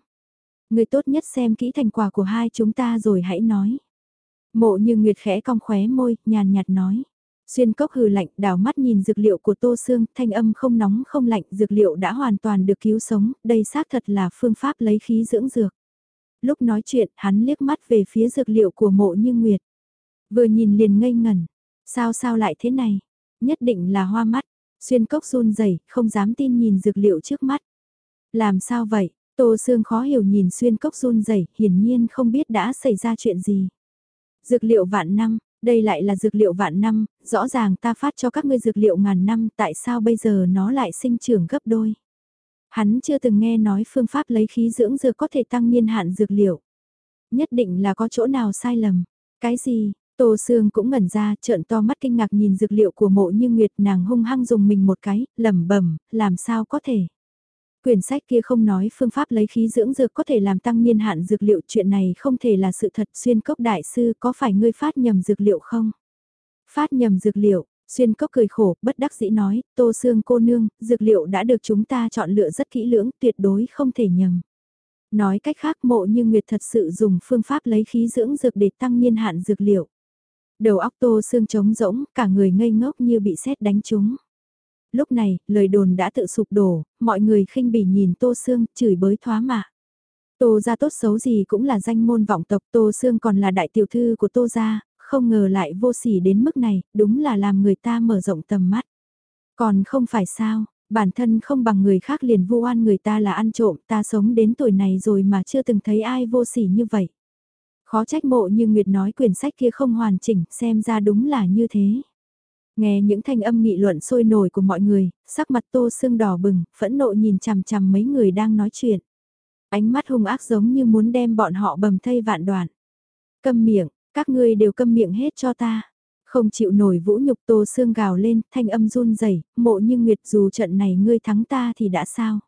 Người tốt nhất xem kỹ thành quả của hai chúng ta rồi hãy nói. Mộ như Nguyệt khẽ cong khóe môi, nhàn nhạt nói. Xuyên cốc hừ lạnh, đảo mắt nhìn dược liệu của Tô Sương, thanh âm không nóng không lạnh, dược liệu đã hoàn toàn được cứu sống, đây xác thật là phương pháp lấy khí dưỡng dược. Lúc nói chuyện, hắn liếc mắt về phía dược liệu của mộ như Nguyệt. Vừa nhìn liền ngây ngẩn, Sao sao lại thế này? Nhất định là hoa mắt. Xuyên cốc run rẩy không dám tin nhìn dược liệu trước mắt. Làm sao vậy? Tô Sương khó hiểu nhìn xuyên cốc run rẩy hiển nhiên không biết đã xảy ra chuyện gì. Dược liệu vạn năm, đây lại là dược liệu vạn năm, rõ ràng ta phát cho các ngươi dược liệu ngàn năm, tại sao bây giờ nó lại sinh trưởng gấp đôi? Hắn chưa từng nghe nói phương pháp lấy khí dưỡng dược có thể tăng niên hạn dược liệu. Nhất định là có chỗ nào sai lầm. Cái gì, Tô Sương cũng ngẩn ra, trợn to mắt kinh ngạc nhìn dược liệu của mộ như Nguyệt nàng hung hăng dùng mình một cái, lẩm bẩm, làm sao có thể. Quyển sách kia không nói phương pháp lấy khí dưỡng dược có thể làm tăng niên hạn dược liệu chuyện này không thể là sự thật xuyên cốc đại sư có phải ngươi phát nhầm dược liệu không? Phát nhầm dược liệu, xuyên cốc cười khổ, bất đắc dĩ nói, tô xương cô nương, dược liệu đã được chúng ta chọn lựa rất kỹ lưỡng, tuyệt đối không thể nhầm. Nói cách khác mộ như Nguyệt thật sự dùng phương pháp lấy khí dưỡng dược để tăng niên hạn dược liệu. Đầu óc tô xương trống rỗng, cả người ngây ngốc như bị sét đánh trúng. Lúc này, lời đồn đã tự sụp đổ, mọi người khinh bỉ nhìn tô xương, chửi bới thoá mạ. Tô gia tốt xấu gì cũng là danh môn vọng tộc Tô Sương còn là đại tiểu thư của Tô gia, không ngờ lại vô sỉ đến mức này, đúng là làm người ta mở rộng tầm mắt. Còn không phải sao, bản thân không bằng người khác liền vu oan người ta là ăn trộm, ta sống đến tuổi này rồi mà chưa từng thấy ai vô sỉ như vậy. Khó trách mộ như Nguyệt nói quyển sách kia không hoàn chỉnh, xem ra đúng là như thế. Nghe những thanh âm nghị luận sôi nổi của mọi người, sắc mặt tô sương đỏ bừng, phẫn nộ nhìn chằm chằm mấy người đang nói chuyện. Ánh mắt hung ác giống như muốn đem bọn họ bầm thây vạn đoạn. Câm miệng, các ngươi đều câm miệng hết cho ta. Không chịu nổi vũ nhục tô xương gào lên, thanh âm run rẩy mộ như nguyệt dù trận này ngươi thắng ta thì đã sao?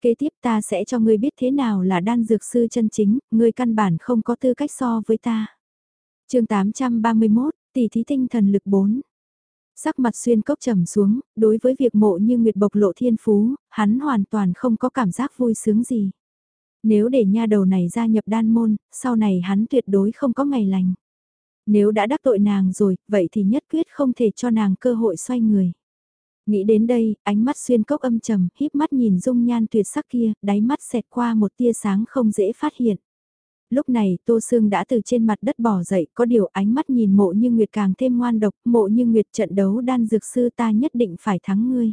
Kế tiếp ta sẽ cho ngươi biết thế nào là đan dược sư chân chính, ngươi căn bản không có tư cách so với ta. chương 831, tỷ thí tinh thần lực 4. Sắc mặt xuyên cốc trầm xuống, đối với việc mộ như Nguyệt bộc lộ thiên phú, hắn hoàn toàn không có cảm giác vui sướng gì. Nếu để nha đầu này gia nhập đan môn, sau này hắn tuyệt đối không có ngày lành. Nếu đã đắc tội nàng rồi, vậy thì nhất quyết không thể cho nàng cơ hội xoay người. Nghĩ đến đây, ánh mắt xuyên cốc âm trầm, híp mắt nhìn dung nhan tuyệt sắc kia, đáy mắt xẹt qua một tia sáng không dễ phát hiện. Lúc này Tô Sương đã từ trên mặt đất bỏ dậy, có điều ánh mắt nhìn mộ như Nguyệt càng thêm ngoan độc, mộ như Nguyệt trận đấu đan dược sư ta nhất định phải thắng ngươi.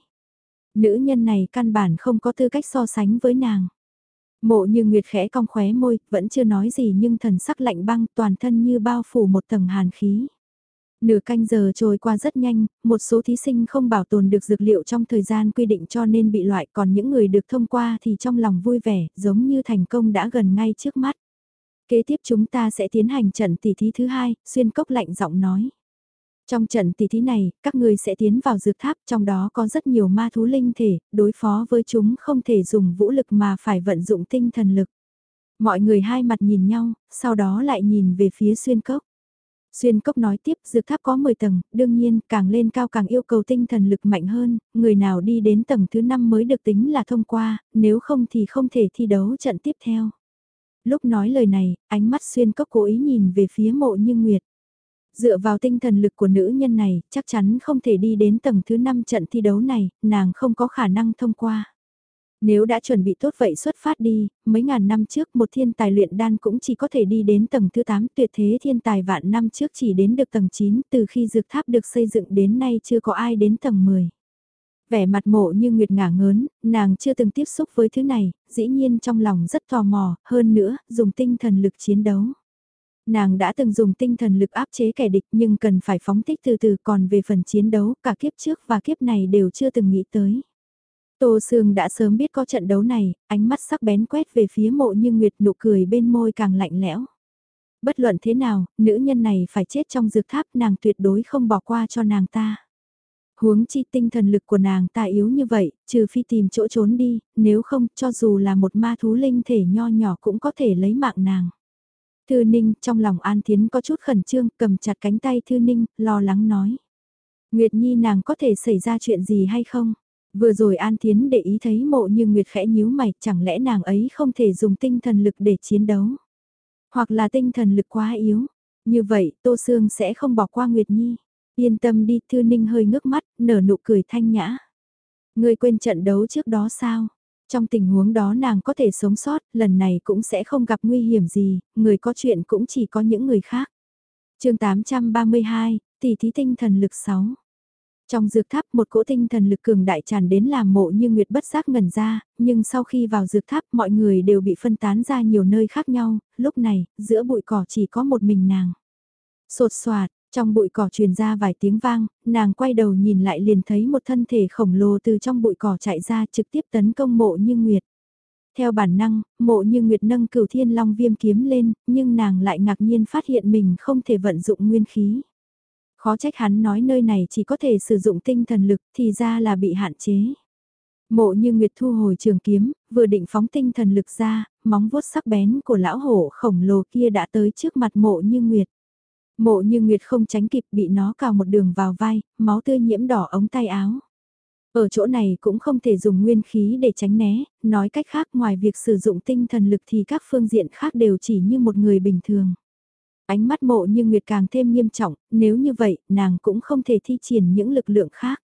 Nữ nhân này căn bản không có tư cách so sánh với nàng. Mộ như Nguyệt khẽ cong khóe môi, vẫn chưa nói gì nhưng thần sắc lạnh băng toàn thân như bao phủ một tầng hàn khí. Nửa canh giờ trôi qua rất nhanh, một số thí sinh không bảo tồn được dược liệu trong thời gian quy định cho nên bị loại còn những người được thông qua thì trong lòng vui vẻ, giống như thành công đã gần ngay trước mắt. Kế tiếp chúng ta sẽ tiến hành trận tỷ thí thứ hai, xuyên cốc lạnh giọng nói. Trong trận tỷ thí này, các người sẽ tiến vào dược tháp, trong đó có rất nhiều ma thú linh thể, đối phó với chúng không thể dùng vũ lực mà phải vận dụng tinh thần lực. Mọi người hai mặt nhìn nhau, sau đó lại nhìn về phía xuyên cốc. Xuyên cốc nói tiếp dược tháp có 10 tầng, đương nhiên càng lên cao càng yêu cầu tinh thần lực mạnh hơn, người nào đi đến tầng thứ 5 mới được tính là thông qua, nếu không thì không thể thi đấu trận tiếp theo. Lúc nói lời này, ánh mắt xuyên cốc cố ý nhìn về phía mộ như nguyệt. Dựa vào tinh thần lực của nữ nhân này, chắc chắn không thể đi đến tầng thứ 5 trận thi đấu này, nàng không có khả năng thông qua. Nếu đã chuẩn bị tốt vậy xuất phát đi, mấy ngàn năm trước một thiên tài luyện đan cũng chỉ có thể đi đến tầng thứ 8 tuyệt thế thiên tài vạn năm trước chỉ đến được tầng 9 từ khi dược tháp được xây dựng đến nay chưa có ai đến tầng 10. Vẻ mặt mộ như nguyệt ngả ngớn, nàng chưa từng tiếp xúc với thứ này, dĩ nhiên trong lòng rất tò mò, hơn nữa, dùng tinh thần lực chiến đấu. Nàng đã từng dùng tinh thần lực áp chế kẻ địch nhưng cần phải phóng thích từ từ còn về phần chiến đấu cả kiếp trước và kiếp này đều chưa từng nghĩ tới. Tô Sương đã sớm biết có trận đấu này, ánh mắt sắc bén quét về phía mộ như nguyệt nụ cười bên môi càng lạnh lẽo. Bất luận thế nào, nữ nhân này phải chết trong dược tháp nàng tuyệt đối không bỏ qua cho nàng ta. Huống chi tinh thần lực của nàng ta yếu như vậy, trừ phi tìm chỗ trốn đi, nếu không cho dù là một ma thú linh thể nho nhỏ cũng có thể lấy mạng nàng. Thư Ninh trong lòng An Thiến có chút khẩn trương cầm chặt cánh tay Thư Ninh, lo lắng nói. Nguyệt Nhi nàng có thể xảy ra chuyện gì hay không? Vừa rồi An Thiến để ý thấy mộ như Nguyệt khẽ nhíu mày, chẳng lẽ nàng ấy không thể dùng tinh thần lực để chiến đấu? Hoặc là tinh thần lực quá yếu? Như vậy, Tô Sương sẽ không bỏ qua Nguyệt Nhi. Yên tâm đi, Thư Ninh hơi ngước mắt, nở nụ cười thanh nhã. Người quên trận đấu trước đó sao? Trong tình huống đó nàng có thể sống sót, lần này cũng sẽ không gặp nguy hiểm gì, người có chuyện cũng chỉ có những người khác. chương 832, tỷ thí tinh thần lực 6. Trong dược tháp một cỗ tinh thần lực cường đại tràn đến làm mộ như Nguyệt bất giác ngẩn ra, nhưng sau khi vào dược tháp mọi người đều bị phân tán ra nhiều nơi khác nhau, lúc này, giữa bụi cỏ chỉ có một mình nàng. Sột soạt, trong bụi cỏ truyền ra vài tiếng vang, nàng quay đầu nhìn lại liền thấy một thân thể khổng lồ từ trong bụi cỏ chạy ra trực tiếp tấn công mộ như Nguyệt. Theo bản năng, mộ như Nguyệt nâng cửu thiên long viêm kiếm lên, nhưng nàng lại ngạc nhiên phát hiện mình không thể vận dụng nguyên khí. Khó trách hắn nói nơi này chỉ có thể sử dụng tinh thần lực thì ra là bị hạn chế. Mộ như Nguyệt thu hồi trường kiếm, vừa định phóng tinh thần lực ra, móng vuốt sắc bén của lão hổ khổng lồ kia đã tới trước mặt mộ như Nguyệt. Mộ như Nguyệt không tránh kịp bị nó cào một đường vào vai, máu tươi nhiễm đỏ ống tay áo. Ở chỗ này cũng không thể dùng nguyên khí để tránh né, nói cách khác ngoài việc sử dụng tinh thần lực thì các phương diện khác đều chỉ như một người bình thường. Ánh mắt mộ như Nguyệt càng thêm nghiêm trọng, nếu như vậy, nàng cũng không thể thi triển những lực lượng khác.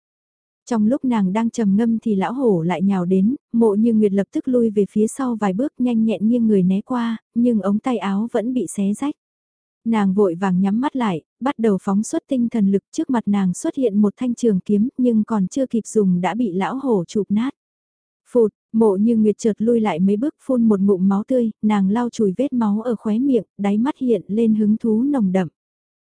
Trong lúc nàng đang trầm ngâm thì lão hổ lại nhào đến, mộ như Nguyệt lập tức lui về phía sau vài bước nhanh nhẹn nghiêng người né qua, nhưng ống tay áo vẫn bị xé rách. Nàng vội vàng nhắm mắt lại, bắt đầu phóng xuất tinh thần lực trước mặt nàng xuất hiện một thanh trường kiếm nhưng còn chưa kịp dùng đã bị lão hổ chụp nát. Phụt, mộ như nguyệt chợt lui lại mấy bước phun một ngụm máu tươi, nàng lau chùi vết máu ở khóe miệng, đáy mắt hiện lên hứng thú nồng đậm.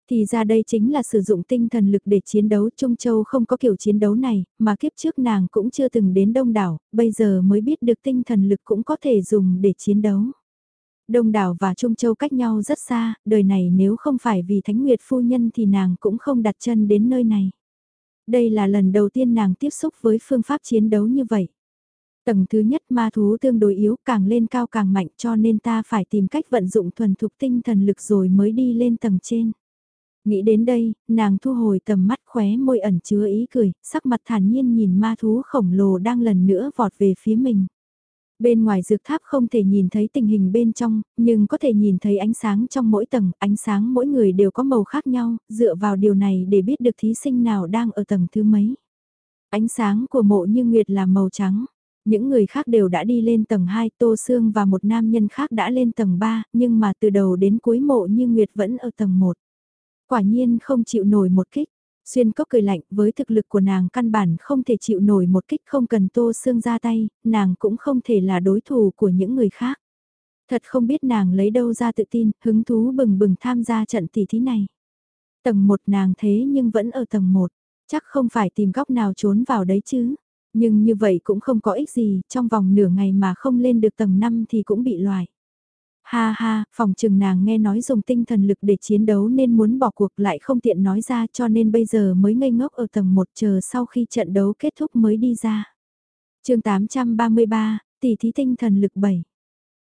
Thì ra đây chính là sử dụng tinh thần lực để chiến đấu Trung Châu không có kiểu chiến đấu này, mà kiếp trước nàng cũng chưa từng đến đông đảo, bây giờ mới biết được tinh thần lực cũng có thể dùng để chiến đấu. Đông đảo và Trung Châu cách nhau rất xa, đời này nếu không phải vì Thánh Nguyệt phu nhân thì nàng cũng không đặt chân đến nơi này. Đây là lần đầu tiên nàng tiếp xúc với phương pháp chiến đấu như vậy. Tầng thứ nhất ma thú tương đối yếu càng lên cao càng mạnh cho nên ta phải tìm cách vận dụng thuần thục tinh thần lực rồi mới đi lên tầng trên. Nghĩ đến đây, nàng thu hồi tầm mắt khóe môi ẩn chứa ý cười, sắc mặt thản nhiên nhìn ma thú khổng lồ đang lần nữa vọt về phía mình. Bên ngoài dược tháp không thể nhìn thấy tình hình bên trong, nhưng có thể nhìn thấy ánh sáng trong mỗi tầng, ánh sáng mỗi người đều có màu khác nhau, dựa vào điều này để biết được thí sinh nào đang ở tầng thứ mấy. Ánh sáng của mộ như nguyệt là màu trắng. Những người khác đều đã đi lên tầng 2, Tô Sương và một nam nhân khác đã lên tầng 3, nhưng mà từ đầu đến cuối mộ như Nguyệt vẫn ở tầng 1. Quả nhiên không chịu nổi một kích. Xuyên cốc cười lạnh với thực lực của nàng căn bản không thể chịu nổi một kích không cần Tô Sương ra tay, nàng cũng không thể là đối thủ của những người khác. Thật không biết nàng lấy đâu ra tự tin, hứng thú bừng bừng tham gia trận tỷ thí này. Tầng 1 nàng thế nhưng vẫn ở tầng 1, chắc không phải tìm góc nào trốn vào đấy chứ. Nhưng như vậy cũng không có ích gì, trong vòng nửa ngày mà không lên được tầng 5 thì cũng bị loại. Ha ha, phòng trừng nàng nghe nói dùng tinh thần lực để chiến đấu nên muốn bỏ cuộc lại không tiện nói ra cho nên bây giờ mới ngây ngốc ở tầng 1 chờ sau khi trận đấu kết thúc mới đi ra. chương 833, tỷ thí tinh thần lực 7.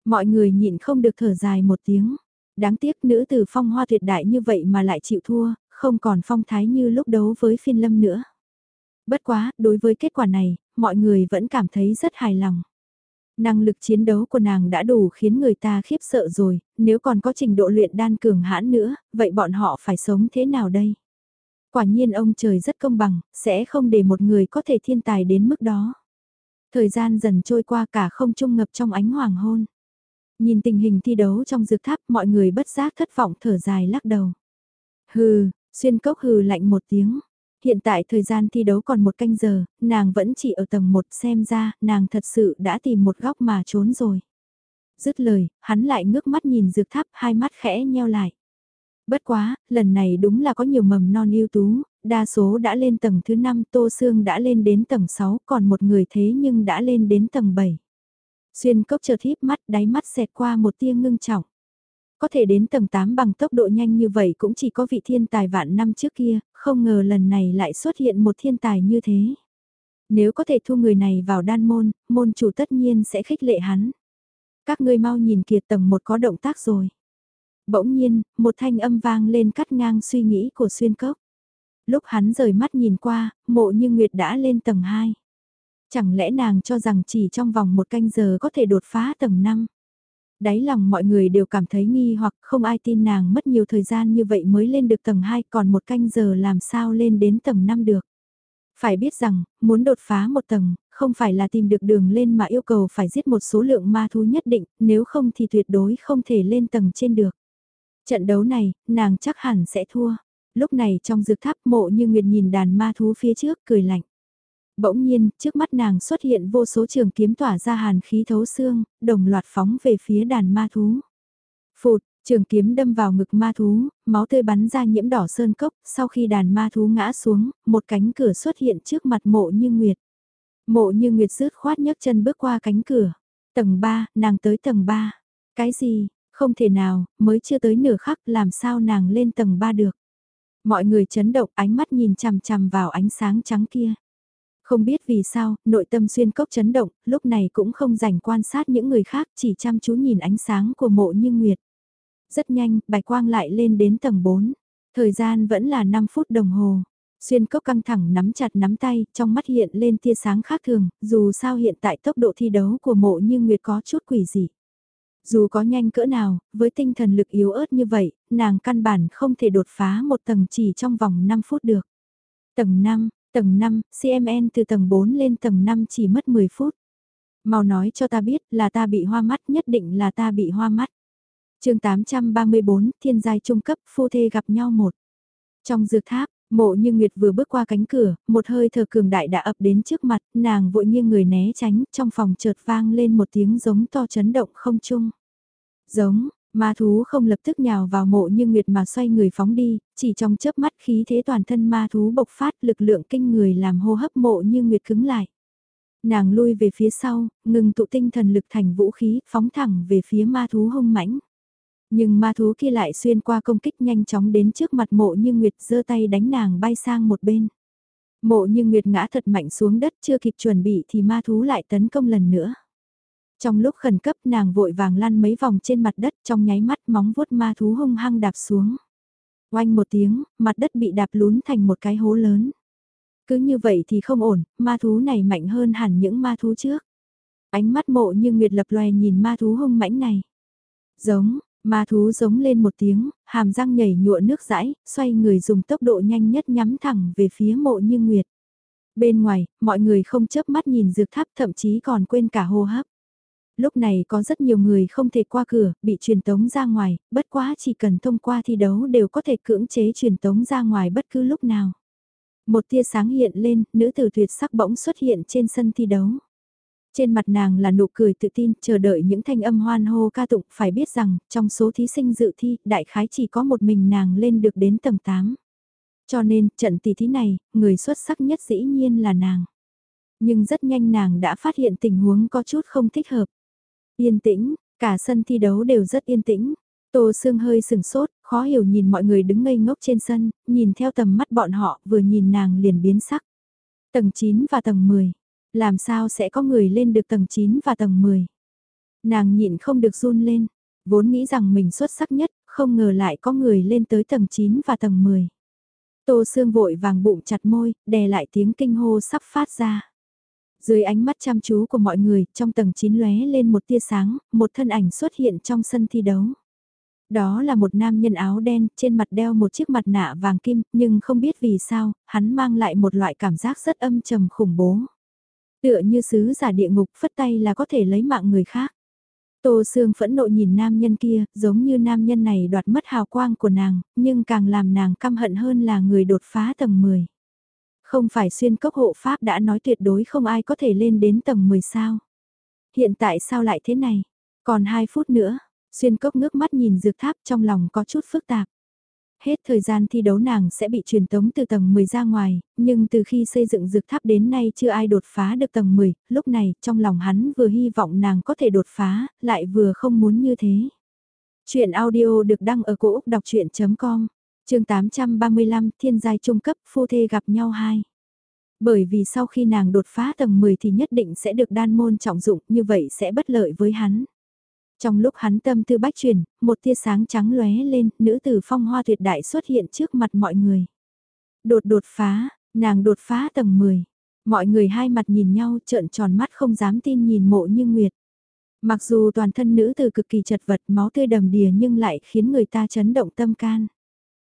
Mọi người nhịn không được thở dài một tiếng. Đáng tiếc nữ tử phong hoa tuyệt đại như vậy mà lại chịu thua, không còn phong thái như lúc đấu với phiên lâm nữa. Bất quá, đối với kết quả này, mọi người vẫn cảm thấy rất hài lòng. Năng lực chiến đấu của nàng đã đủ khiến người ta khiếp sợ rồi, nếu còn có trình độ luyện đan cường hãn nữa, vậy bọn họ phải sống thế nào đây? Quả nhiên ông trời rất công bằng, sẽ không để một người có thể thiên tài đến mức đó. Thời gian dần trôi qua cả không trung ngập trong ánh hoàng hôn. Nhìn tình hình thi đấu trong dược tháp mọi người bất giác thất vọng thở dài lắc đầu. Hừ, xuyên cốc hừ lạnh một tiếng, Hiện tại thời gian thi đấu còn một canh giờ, nàng vẫn chỉ ở tầng 1 xem ra, nàng thật sự đã tìm một góc mà trốn rồi. Dứt lời, hắn lại ngước mắt nhìn dược tháp hai mắt khẽ nheo lại. Bất quá, lần này đúng là có nhiều mầm non ưu tú, đa số đã lên tầng thứ 5, Tô Sương đã lên đến tầng 6, còn một người thế nhưng đã lên đến tầng 7. Xuyên cốc chợt híp mắt, đáy mắt xẹt qua một tia ngưng trọng. Có thể đến tầng 8 bằng tốc độ nhanh như vậy cũng chỉ có vị thiên tài vạn năm trước kia, không ngờ lần này lại xuất hiện một thiên tài như thế. Nếu có thể thu người này vào đan môn, môn chủ tất nhiên sẽ khích lệ hắn. Các ngươi mau nhìn kìa tầng một có động tác rồi. Bỗng nhiên, một thanh âm vang lên cắt ngang suy nghĩ của xuyên cốc. Lúc hắn rời mắt nhìn qua, mộ như Nguyệt đã lên tầng 2. Chẳng lẽ nàng cho rằng chỉ trong vòng một canh giờ có thể đột phá tầng 5? Đáy lòng mọi người đều cảm thấy nghi hoặc không ai tin nàng mất nhiều thời gian như vậy mới lên được tầng 2 còn một canh giờ làm sao lên đến tầng 5 được. Phải biết rằng, muốn đột phá một tầng, không phải là tìm được đường lên mà yêu cầu phải giết một số lượng ma thú nhất định, nếu không thì tuyệt đối không thể lên tầng trên được. Trận đấu này, nàng chắc hẳn sẽ thua. Lúc này trong dược tháp mộ như Nguyệt nhìn đàn ma thú phía trước cười lạnh. Bỗng nhiên, trước mắt nàng xuất hiện vô số trường kiếm tỏa ra hàn khí thấu xương, đồng loạt phóng về phía đàn ma thú. Phụt, trường kiếm đâm vào ngực ma thú, máu tươi bắn ra nhiễm đỏ sơn cốc, sau khi đàn ma thú ngã xuống, một cánh cửa xuất hiện trước mặt mộ như nguyệt. Mộ như nguyệt rứt khoát nhấc chân bước qua cánh cửa. Tầng 3, nàng tới tầng 3. Cái gì, không thể nào, mới chưa tới nửa khắc làm sao nàng lên tầng 3 được. Mọi người chấn động ánh mắt nhìn chằm chằm vào ánh sáng trắng kia. Không biết vì sao, nội tâm xuyên cốc chấn động, lúc này cũng không rảnh quan sát những người khác, chỉ chăm chú nhìn ánh sáng của mộ như nguyệt. Rất nhanh, bạch quang lại lên đến tầng 4. Thời gian vẫn là 5 phút đồng hồ. Xuyên cốc căng thẳng nắm chặt nắm tay, trong mắt hiện lên tia sáng khác thường, dù sao hiện tại tốc độ thi đấu của mộ như nguyệt có chút quỷ dị. Dù có nhanh cỡ nào, với tinh thần lực yếu ớt như vậy, nàng căn bản không thể đột phá một tầng chỉ trong vòng 5 phút được. Tầng 5, Tầng 5, CMN từ tầng 4 lên tầng 5 chỉ mất 10 phút. Mau nói cho ta biết là ta bị hoa mắt, nhất định là ta bị hoa mắt. chương 834, thiên giai trung cấp, phu thê gặp nhau một. Trong dược tháp, mộ như Nguyệt vừa bước qua cánh cửa, một hơi thở cường đại đã ập đến trước mặt, nàng vội nghiêng người né tránh, trong phòng chợt vang lên một tiếng giống to chấn động không chung. Giống, Ma thú không lập tức nhào vào mộ như nguyệt mà xoay người phóng đi, chỉ trong chớp mắt khí thế toàn thân ma thú bộc phát lực lượng kinh người làm hô hấp mộ như nguyệt cứng lại. Nàng lui về phía sau, ngừng tụ tinh thần lực thành vũ khí, phóng thẳng về phía ma thú hung mãnh. Nhưng ma thú kia lại xuyên qua công kích nhanh chóng đến trước mặt mộ như Nguyệt giơ tay đánh nàng bay sang một bên. Mộ như Nguyệt ngã thật mạnh xuống đất chưa kịp chuẩn bị thì ma thú lại tấn công lần nữa. Trong lúc khẩn cấp nàng vội vàng lăn mấy vòng trên mặt đất trong nháy mắt móng vuốt ma thú hung hăng đạp xuống. Oanh một tiếng, mặt đất bị đạp lún thành một cái hố lớn. Cứ như vậy thì không ổn, ma thú này mạnh hơn hẳn những ma thú trước. Ánh mắt mộ như Nguyệt lập loè nhìn ma thú hung mãnh này. Giống, ma thú giống lên một tiếng, hàm răng nhảy nhụa nước rãi, xoay người dùng tốc độ nhanh nhất nhắm thẳng về phía mộ như Nguyệt. Bên ngoài, mọi người không chớp mắt nhìn dược tháp thậm chí còn quên cả hô hấp. Lúc này có rất nhiều người không thể qua cửa, bị truyền tống ra ngoài, bất quá chỉ cần thông qua thi đấu đều có thể cưỡng chế truyền tống ra ngoài bất cứ lúc nào. Một tia sáng hiện lên, nữ tử tuyệt sắc bỗng xuất hiện trên sân thi đấu. Trên mặt nàng là nụ cười tự tin, chờ đợi những thanh âm hoan hô ca tụng, phải biết rằng, trong số thí sinh dự thi, đại khái chỉ có một mình nàng lên được đến tầng 8. Cho nên, trận tỷ thí này, người xuất sắc nhất dĩ nhiên là nàng. Nhưng rất nhanh nàng đã phát hiện tình huống có chút không thích hợp. Yên tĩnh, cả sân thi đấu đều rất yên tĩnh. Tô Sương hơi sừng sốt, khó hiểu nhìn mọi người đứng ngây ngốc trên sân, nhìn theo tầm mắt bọn họ vừa nhìn nàng liền biến sắc. Tầng 9 và tầng 10. Làm sao sẽ có người lên được tầng 9 và tầng 10? Nàng nhịn không được run lên, vốn nghĩ rằng mình xuất sắc nhất, không ngờ lại có người lên tới tầng 9 và tầng 10. Tô Sương vội vàng bụng chặt môi, đè lại tiếng kinh hô sắp phát ra. Dưới ánh mắt chăm chú của mọi người, trong tầng 9 lóe lên một tia sáng, một thân ảnh xuất hiện trong sân thi đấu. Đó là một nam nhân áo đen, trên mặt đeo một chiếc mặt nạ vàng kim, nhưng không biết vì sao, hắn mang lại một loại cảm giác rất âm trầm khủng bố. Tựa như sứ giả địa ngục phất tay là có thể lấy mạng người khác. Tô Sương phẫn nộ nhìn nam nhân kia, giống như nam nhân này đoạt mất hào quang của nàng, nhưng càng làm nàng căm hận hơn là người đột phá tầng 10. Không phải xuyên cốc hộ pháp đã nói tuyệt đối không ai có thể lên đến tầng 10 sao. Hiện tại sao lại thế này? Còn 2 phút nữa, xuyên cốc ngước mắt nhìn dược tháp trong lòng có chút phức tạp. Hết thời gian thi đấu nàng sẽ bị truyền tống từ tầng 10 ra ngoài, nhưng từ khi xây dựng dược tháp đến nay chưa ai đột phá được tầng 10, lúc này trong lòng hắn vừa hy vọng nàng có thể đột phá, lại vừa không muốn như thế. Chuyện audio được đăng ở cổ Úc đọc chuyện.com chương 835 thiên giai trung cấp phu thê gặp nhau hai. Bởi vì sau khi nàng đột phá tầng 10 thì nhất định sẽ được đan môn trọng dụng, như vậy sẽ bất lợi với hắn. Trong lúc hắn tâm tư bách truyền, một tia sáng trắng lóe lên, nữ tử phong hoa tuyệt đại xuất hiện trước mặt mọi người. Đột đột phá, nàng đột phá tầng 10. Mọi người hai mặt nhìn nhau trợn tròn mắt không dám tin nhìn mộ như nguyệt. Mặc dù toàn thân nữ tử cực kỳ chật vật máu tươi đầm đìa nhưng lại khiến người ta chấn động tâm can.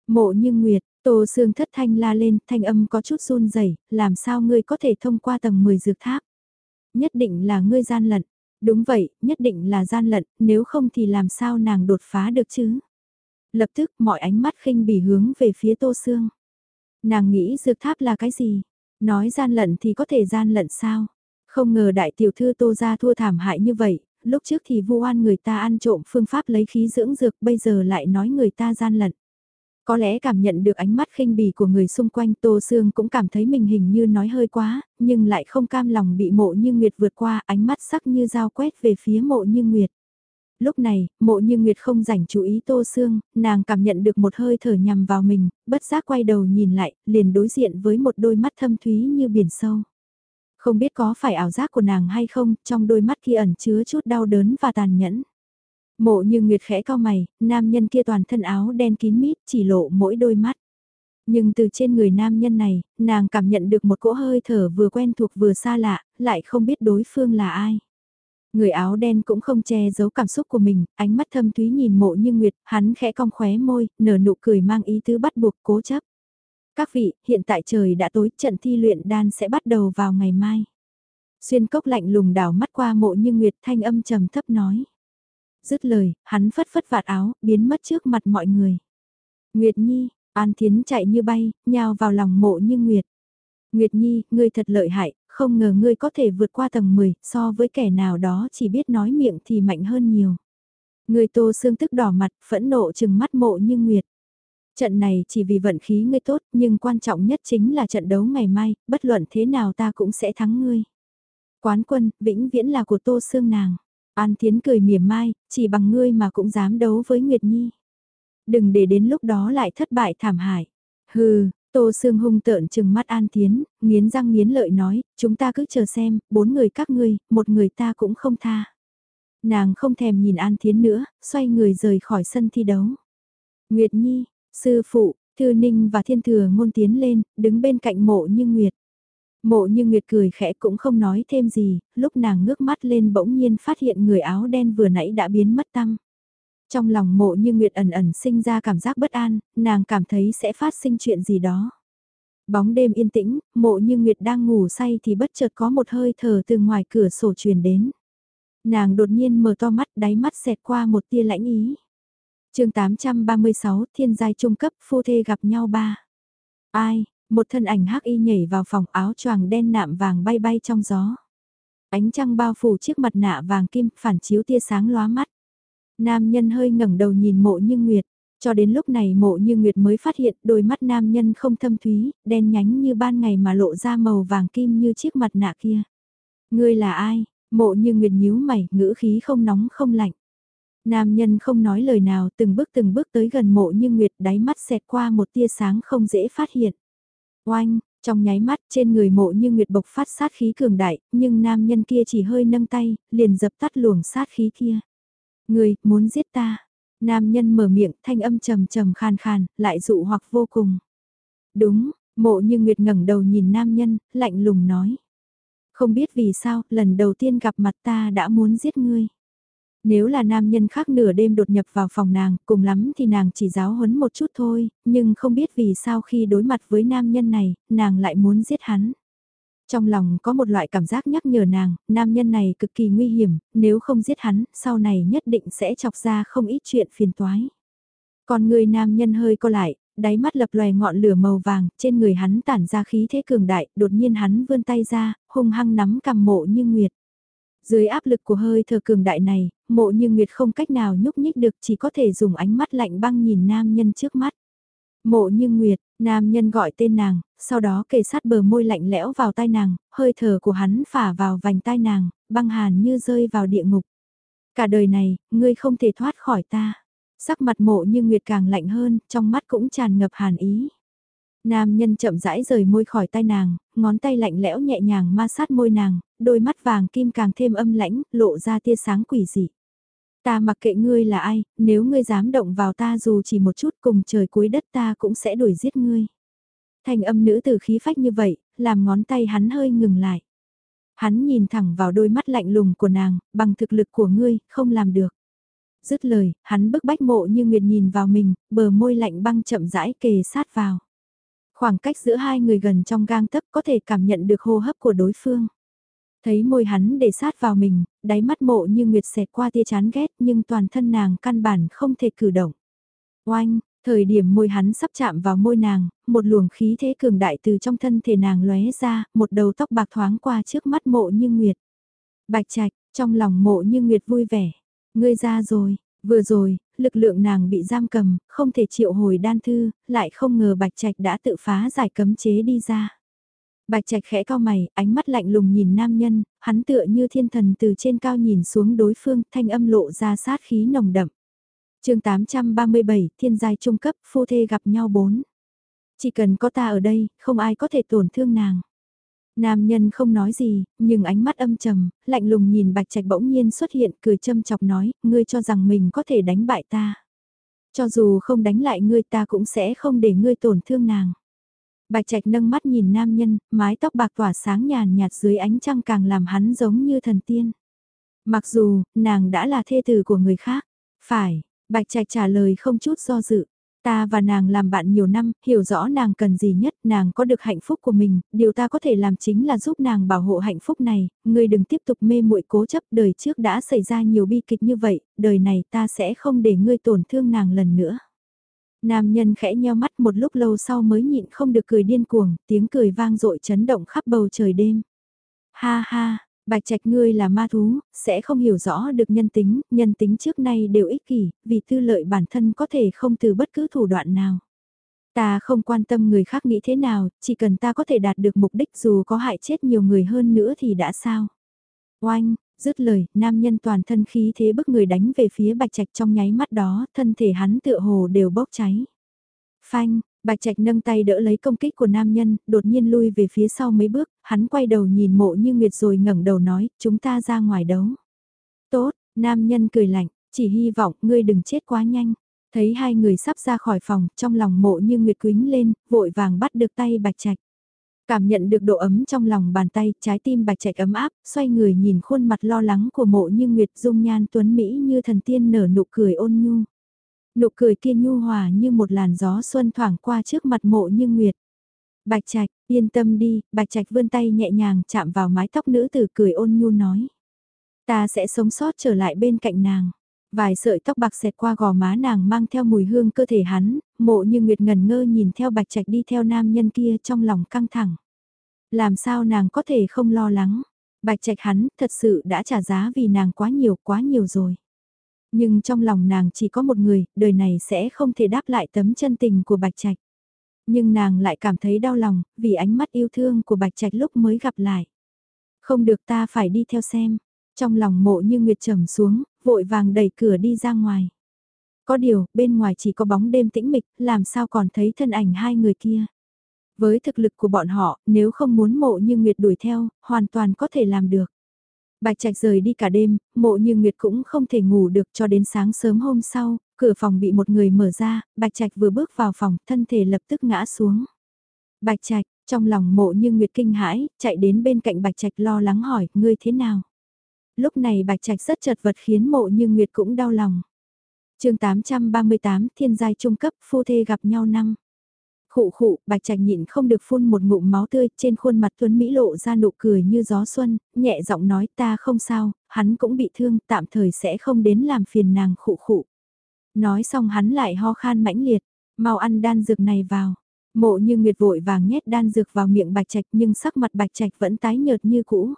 Mộ như Nguyệt, Tô Sương thất thanh la lên, thanh âm có chút run rẩy, làm sao ngươi có thể thông qua tầng 10 dược tháp? Nhất định là ngươi gian lận. Đúng vậy, nhất định là gian lận, nếu không thì làm sao nàng đột phá được chứ? Lập tức mọi ánh mắt khinh bỉ hướng về phía Tô Sương. Nàng nghĩ dược tháp là cái gì? Nói gian lận thì có thể gian lận sao? Không ngờ đại tiểu thư Tô ra thua thảm hại như vậy, lúc trước thì vu oan người ta ăn trộm phương pháp lấy khí dưỡng dược bây giờ lại nói người ta gian lận. Có lẽ cảm nhận được ánh mắt khinh bỉ của người xung quanh Tô Sương cũng cảm thấy mình hình như nói hơi quá, nhưng lại không cam lòng bị mộ như Nguyệt vượt qua ánh mắt sắc như dao quét về phía mộ như Nguyệt. Lúc này, mộ như Nguyệt không rảnh chú ý Tô Sương, nàng cảm nhận được một hơi thở nhằm vào mình, bất giác quay đầu nhìn lại, liền đối diện với một đôi mắt thâm thúy như biển sâu. Không biết có phải ảo giác của nàng hay không, trong đôi mắt kia ẩn chứa chút đau đớn và tàn nhẫn. Mộ như Nguyệt khẽ cao mày, nam nhân kia toàn thân áo đen kín mít chỉ lộ mỗi đôi mắt. Nhưng từ trên người nam nhân này, nàng cảm nhận được một cỗ hơi thở vừa quen thuộc vừa xa lạ, lại không biết đối phương là ai. Người áo đen cũng không che giấu cảm xúc của mình, ánh mắt thâm thúy nhìn mộ như Nguyệt, hắn khẽ cong khóe môi, nở nụ cười mang ý tứ bắt buộc cố chấp. Các vị, hiện tại trời đã tối, trận thi luyện đan sẽ bắt đầu vào ngày mai. Xuyên cốc lạnh lùng đảo mắt qua mộ như Nguyệt thanh âm trầm thấp nói. Dứt lời, hắn phất phất vạt áo, biến mất trước mặt mọi người. Nguyệt Nhi, An Thiến chạy như bay, nhào vào lòng mộ như Nguyệt. Nguyệt Nhi, ngươi thật lợi hại, không ngờ ngươi có thể vượt qua tầng 10, so với kẻ nào đó chỉ biết nói miệng thì mạnh hơn nhiều. Ngươi tô xương tức đỏ mặt, phẫn nộ chừng mắt mộ như Nguyệt. Trận này chỉ vì vận khí ngươi tốt, nhưng quan trọng nhất chính là trận đấu ngày mai, bất luận thế nào ta cũng sẽ thắng ngươi. Quán quân, vĩnh viễn là của Tô xương nàng. An Thiến cười mỉa mai, chỉ bằng ngươi mà cũng dám đấu với Nguyệt Nhi. Đừng để đến lúc đó lại thất bại thảm hại. Hừ, Tô Sương hung tợn chừng mắt An Thiến, nghiến răng nghiến lợi nói, chúng ta cứ chờ xem, bốn người các ngươi, một người ta cũng không tha. Nàng không thèm nhìn An Thiến nữa, xoay người rời khỏi sân thi đấu. Nguyệt Nhi, sư phụ, Thư Ninh và Thiên Thừa ngôn tiến lên, đứng bên cạnh mộ như Nguyệt. Mộ như Nguyệt cười khẽ cũng không nói thêm gì, lúc nàng ngước mắt lên bỗng nhiên phát hiện người áo đen vừa nãy đã biến mất tăng. Trong lòng mộ như Nguyệt ẩn ẩn sinh ra cảm giác bất an, nàng cảm thấy sẽ phát sinh chuyện gì đó. Bóng đêm yên tĩnh, mộ như Nguyệt đang ngủ say thì bất chợt có một hơi thở từ ngoài cửa sổ truyền đến. Nàng đột nhiên mở to mắt đáy mắt xẹt qua một tia lãnh ý. chương 836 Thiên giai trung cấp phu thê gặp nhau ba. Ai, một thân ảnh hắc y nhảy vào phòng áo choàng đen nạm vàng bay bay trong gió. Ánh trăng bao phủ chiếc mặt nạ vàng kim phản chiếu tia sáng lóa mắt. Nam nhân hơi ngẩng đầu nhìn mộ như nguyệt. Cho đến lúc này mộ như Nguyệt mới phát hiện đôi mắt nam nhân không thâm thúy, đen nhánh như ban ngày mà lộ ra màu vàng kim như chiếc mặt nạ kia. Ngươi là ai? Mộ như Nguyệt nhíu mày, ngữ khí không nóng không lạnh. Nam nhân không nói lời nào từng bước từng bước tới gần mộ như Nguyệt đáy mắt xẹt qua một tia sáng không dễ phát hiện. Oanh, trong nháy mắt trên người mộ như Nguyệt bộc phát sát khí cường đại, nhưng nam nhân kia chỉ hơi nâng tay, liền dập tắt luồng sát khí kia. Người, muốn giết ta. Nam nhân mở miệng, thanh âm trầm trầm khàn khàn, lại dụ hoặc vô cùng. Đúng, mộ như Nguyệt ngẩng đầu nhìn nam nhân, lạnh lùng nói. Không biết vì sao, lần đầu tiên gặp mặt ta đã muốn giết ngươi. Nếu là nam nhân khác nửa đêm đột nhập vào phòng nàng, cùng lắm thì nàng chỉ giáo huấn một chút thôi, nhưng không biết vì sao khi đối mặt với nam nhân này, nàng lại muốn giết hắn. Trong lòng có một loại cảm giác nhắc nhở nàng, nam nhân này cực kỳ nguy hiểm, nếu không giết hắn, sau này nhất định sẽ chọc ra không ít chuyện phiền toái. Còn người nam nhân hơi co lại, đáy mắt lập loè ngọn lửa màu vàng, trên người hắn tản ra khí thế cường đại, đột nhiên hắn vươn tay ra, hung hăng nắm cầm mộ như nguyệt. Dưới áp lực của hơi thở cường đại này, mộ như nguyệt không cách nào nhúc nhích được chỉ có thể dùng ánh mắt lạnh băng nhìn nam nhân trước mắt. Mộ như nguyệt, nam nhân gọi tên nàng, sau đó kề sát bờ môi lạnh lẽo vào tai nàng, hơi thở của hắn phả vào vành tai nàng, băng hàn như rơi vào địa ngục. Cả đời này, ngươi không thể thoát khỏi ta. Sắc mặt mộ như nguyệt càng lạnh hơn, trong mắt cũng tràn ngập hàn ý. Nam nhân chậm rãi rời môi khỏi tay nàng, ngón tay lạnh lẽo nhẹ nhàng ma sát môi nàng, đôi mắt vàng kim càng thêm âm lãnh, lộ ra tia sáng quỷ dị. Ta mặc kệ ngươi là ai, nếu ngươi dám động vào ta dù chỉ một chút cùng trời cuối đất ta cũng sẽ đuổi giết ngươi. Thành âm nữ tử khí phách như vậy, làm ngón tay hắn hơi ngừng lại. Hắn nhìn thẳng vào đôi mắt lạnh lùng của nàng, bằng thực lực của ngươi, không làm được. Dứt lời, hắn bức bách mộ như nguyệt nhìn vào mình, bờ môi lạnh băng chậm rãi kề sát vào. Khoảng cách giữa hai người gần trong gang tấc có thể cảm nhận được hô hấp của đối phương. Thấy môi hắn để sát vào mình, đáy mắt mộ như nguyệt xẹt qua tia chán ghét nhưng toàn thân nàng căn bản không thể cử động. Oanh, thời điểm môi hắn sắp chạm vào môi nàng, một luồng khí thế cường đại từ trong thân thể nàng lóe ra, một đầu tóc bạc thoáng qua trước mắt mộ như nguyệt. Bạch trạch, trong lòng mộ như nguyệt vui vẻ. Ngươi ra rồi, vừa rồi, lực lượng nàng bị giam cầm, không thể triệu hồi đan thư, lại không ngờ bạch trạch đã tự phá giải cấm chế đi ra. Bạch Trạch khẽ cao mày, ánh mắt lạnh lùng nhìn nam nhân, hắn tựa như thiên thần từ trên cao nhìn xuống đối phương, thanh âm lộ ra sát khí nồng đậm. chương 837, thiên giai trung cấp, phu thê gặp nhau bốn. Chỉ cần có ta ở đây, không ai có thể tổn thương nàng. Nam nhân không nói gì, nhưng ánh mắt âm trầm, lạnh lùng nhìn Bạch Trạch bỗng nhiên xuất hiện, cười châm chọc nói, ngươi cho rằng mình có thể đánh bại ta. Cho dù không đánh lại ngươi ta cũng sẽ không để ngươi tổn thương nàng. Bạch Trạch nâng mắt nhìn nam nhân, mái tóc bạc tỏa sáng nhàn nhạt dưới ánh trăng càng làm hắn giống như thần tiên. Mặc dù, nàng đã là thê tử của người khác. Phải, Bạch Trạch trả lời không chút do dự. Ta và nàng làm bạn nhiều năm, hiểu rõ nàng cần gì nhất, nàng có được hạnh phúc của mình, điều ta có thể làm chính là giúp nàng bảo hộ hạnh phúc này, ngươi đừng tiếp tục mê muội cố chấp, đời trước đã xảy ra nhiều bi kịch như vậy, đời này ta sẽ không để ngươi tổn thương nàng lần nữa. Nam nhân khẽ nheo mắt một lúc lâu sau mới nhịn không được cười điên cuồng, tiếng cười vang dội chấn động khắp bầu trời đêm. Ha ha, bạch trạch ngươi là ma thú, sẽ không hiểu rõ được nhân tính, nhân tính trước nay đều ích kỷ, vì tư lợi bản thân có thể không từ bất cứ thủ đoạn nào. Ta không quan tâm người khác nghĩ thế nào, chỉ cần ta có thể đạt được mục đích dù có hại chết nhiều người hơn nữa thì đã sao. Oanh, dứt lời, nam nhân toàn thân khí thế bức người đánh về phía bạch trạch trong nháy mắt đó, thân thể hắn tựa hồ đều bốc cháy. Phanh, bạch trạch nâng tay đỡ lấy công kích của nam nhân, đột nhiên lui về phía sau mấy bước, hắn quay đầu nhìn mộ như nguyệt rồi ngẩng đầu nói, chúng ta ra ngoài đấu. Tốt, nam nhân cười lạnh, chỉ hy vọng ngươi đừng chết quá nhanh. Thấy hai người sắp ra khỏi phòng, trong lòng mộ như nguyệt quính lên, vội vàng bắt được tay bạch trạch. Cảm nhận được độ ấm trong lòng bàn tay, trái tim bạch trạch ấm áp, xoay người nhìn khuôn mặt lo lắng của mộ như Nguyệt dung nhan tuấn Mỹ như thần tiên nở nụ cười ôn nhu. Nụ cười kia nhu hòa như một làn gió xuân thoảng qua trước mặt mộ như Nguyệt. Bạch trạch, yên tâm đi, bạch trạch vươn tay nhẹ nhàng chạm vào mái tóc nữ tử cười ôn nhu nói. Ta sẽ sống sót trở lại bên cạnh nàng. Vài sợi tóc bạc xẹt qua gò má nàng mang theo mùi hương cơ thể hắn, mộ như Nguyệt ngần ngơ nhìn theo bạch trạch đi theo nam nhân kia trong lòng căng thẳng. Làm sao nàng có thể không lo lắng, bạch trạch hắn thật sự đã trả giá vì nàng quá nhiều quá nhiều rồi. Nhưng trong lòng nàng chỉ có một người, đời này sẽ không thể đáp lại tấm chân tình của bạch trạch. Nhưng nàng lại cảm thấy đau lòng, vì ánh mắt yêu thương của bạch trạch lúc mới gặp lại. Không được ta phải đi theo xem. Trong lòng mộ như Nguyệt trầm xuống, vội vàng đẩy cửa đi ra ngoài. Có điều, bên ngoài chỉ có bóng đêm tĩnh mịch, làm sao còn thấy thân ảnh hai người kia. Với thực lực của bọn họ, nếu không muốn mộ như Nguyệt đuổi theo, hoàn toàn có thể làm được. Bạch Trạch rời đi cả đêm, mộ như Nguyệt cũng không thể ngủ được cho đến sáng sớm hôm sau, cửa phòng bị một người mở ra, Bạch Trạch vừa bước vào phòng, thân thể lập tức ngã xuống. Bạch Trạch, trong lòng mộ như Nguyệt kinh hãi, chạy đến bên cạnh Bạch Trạch lo lắng hỏi, ngươi thế nào? Lúc này Bạch Trạch rất chật vật khiến mộ như Nguyệt cũng đau lòng chương 838 Thiên giai trung cấp phu thê gặp nhau năm. Khụ khụ, Bạch Trạch nhịn không được phun một ngụm máu tươi, trên khuôn mặt Tuấn Mỹ lộ ra nụ cười như gió xuân, nhẹ giọng nói ta không sao, hắn cũng bị thương, tạm thời sẽ không đến làm phiền nàng khụ khụ. Nói xong hắn lại ho khan mãnh liệt, mau ăn đan dược này vào. Mộ như Nguyệt vội vàng nhét đan dược vào miệng Bạch Trạch nhưng sắc mặt Bạch Trạch vẫn tái nhợt như cũ.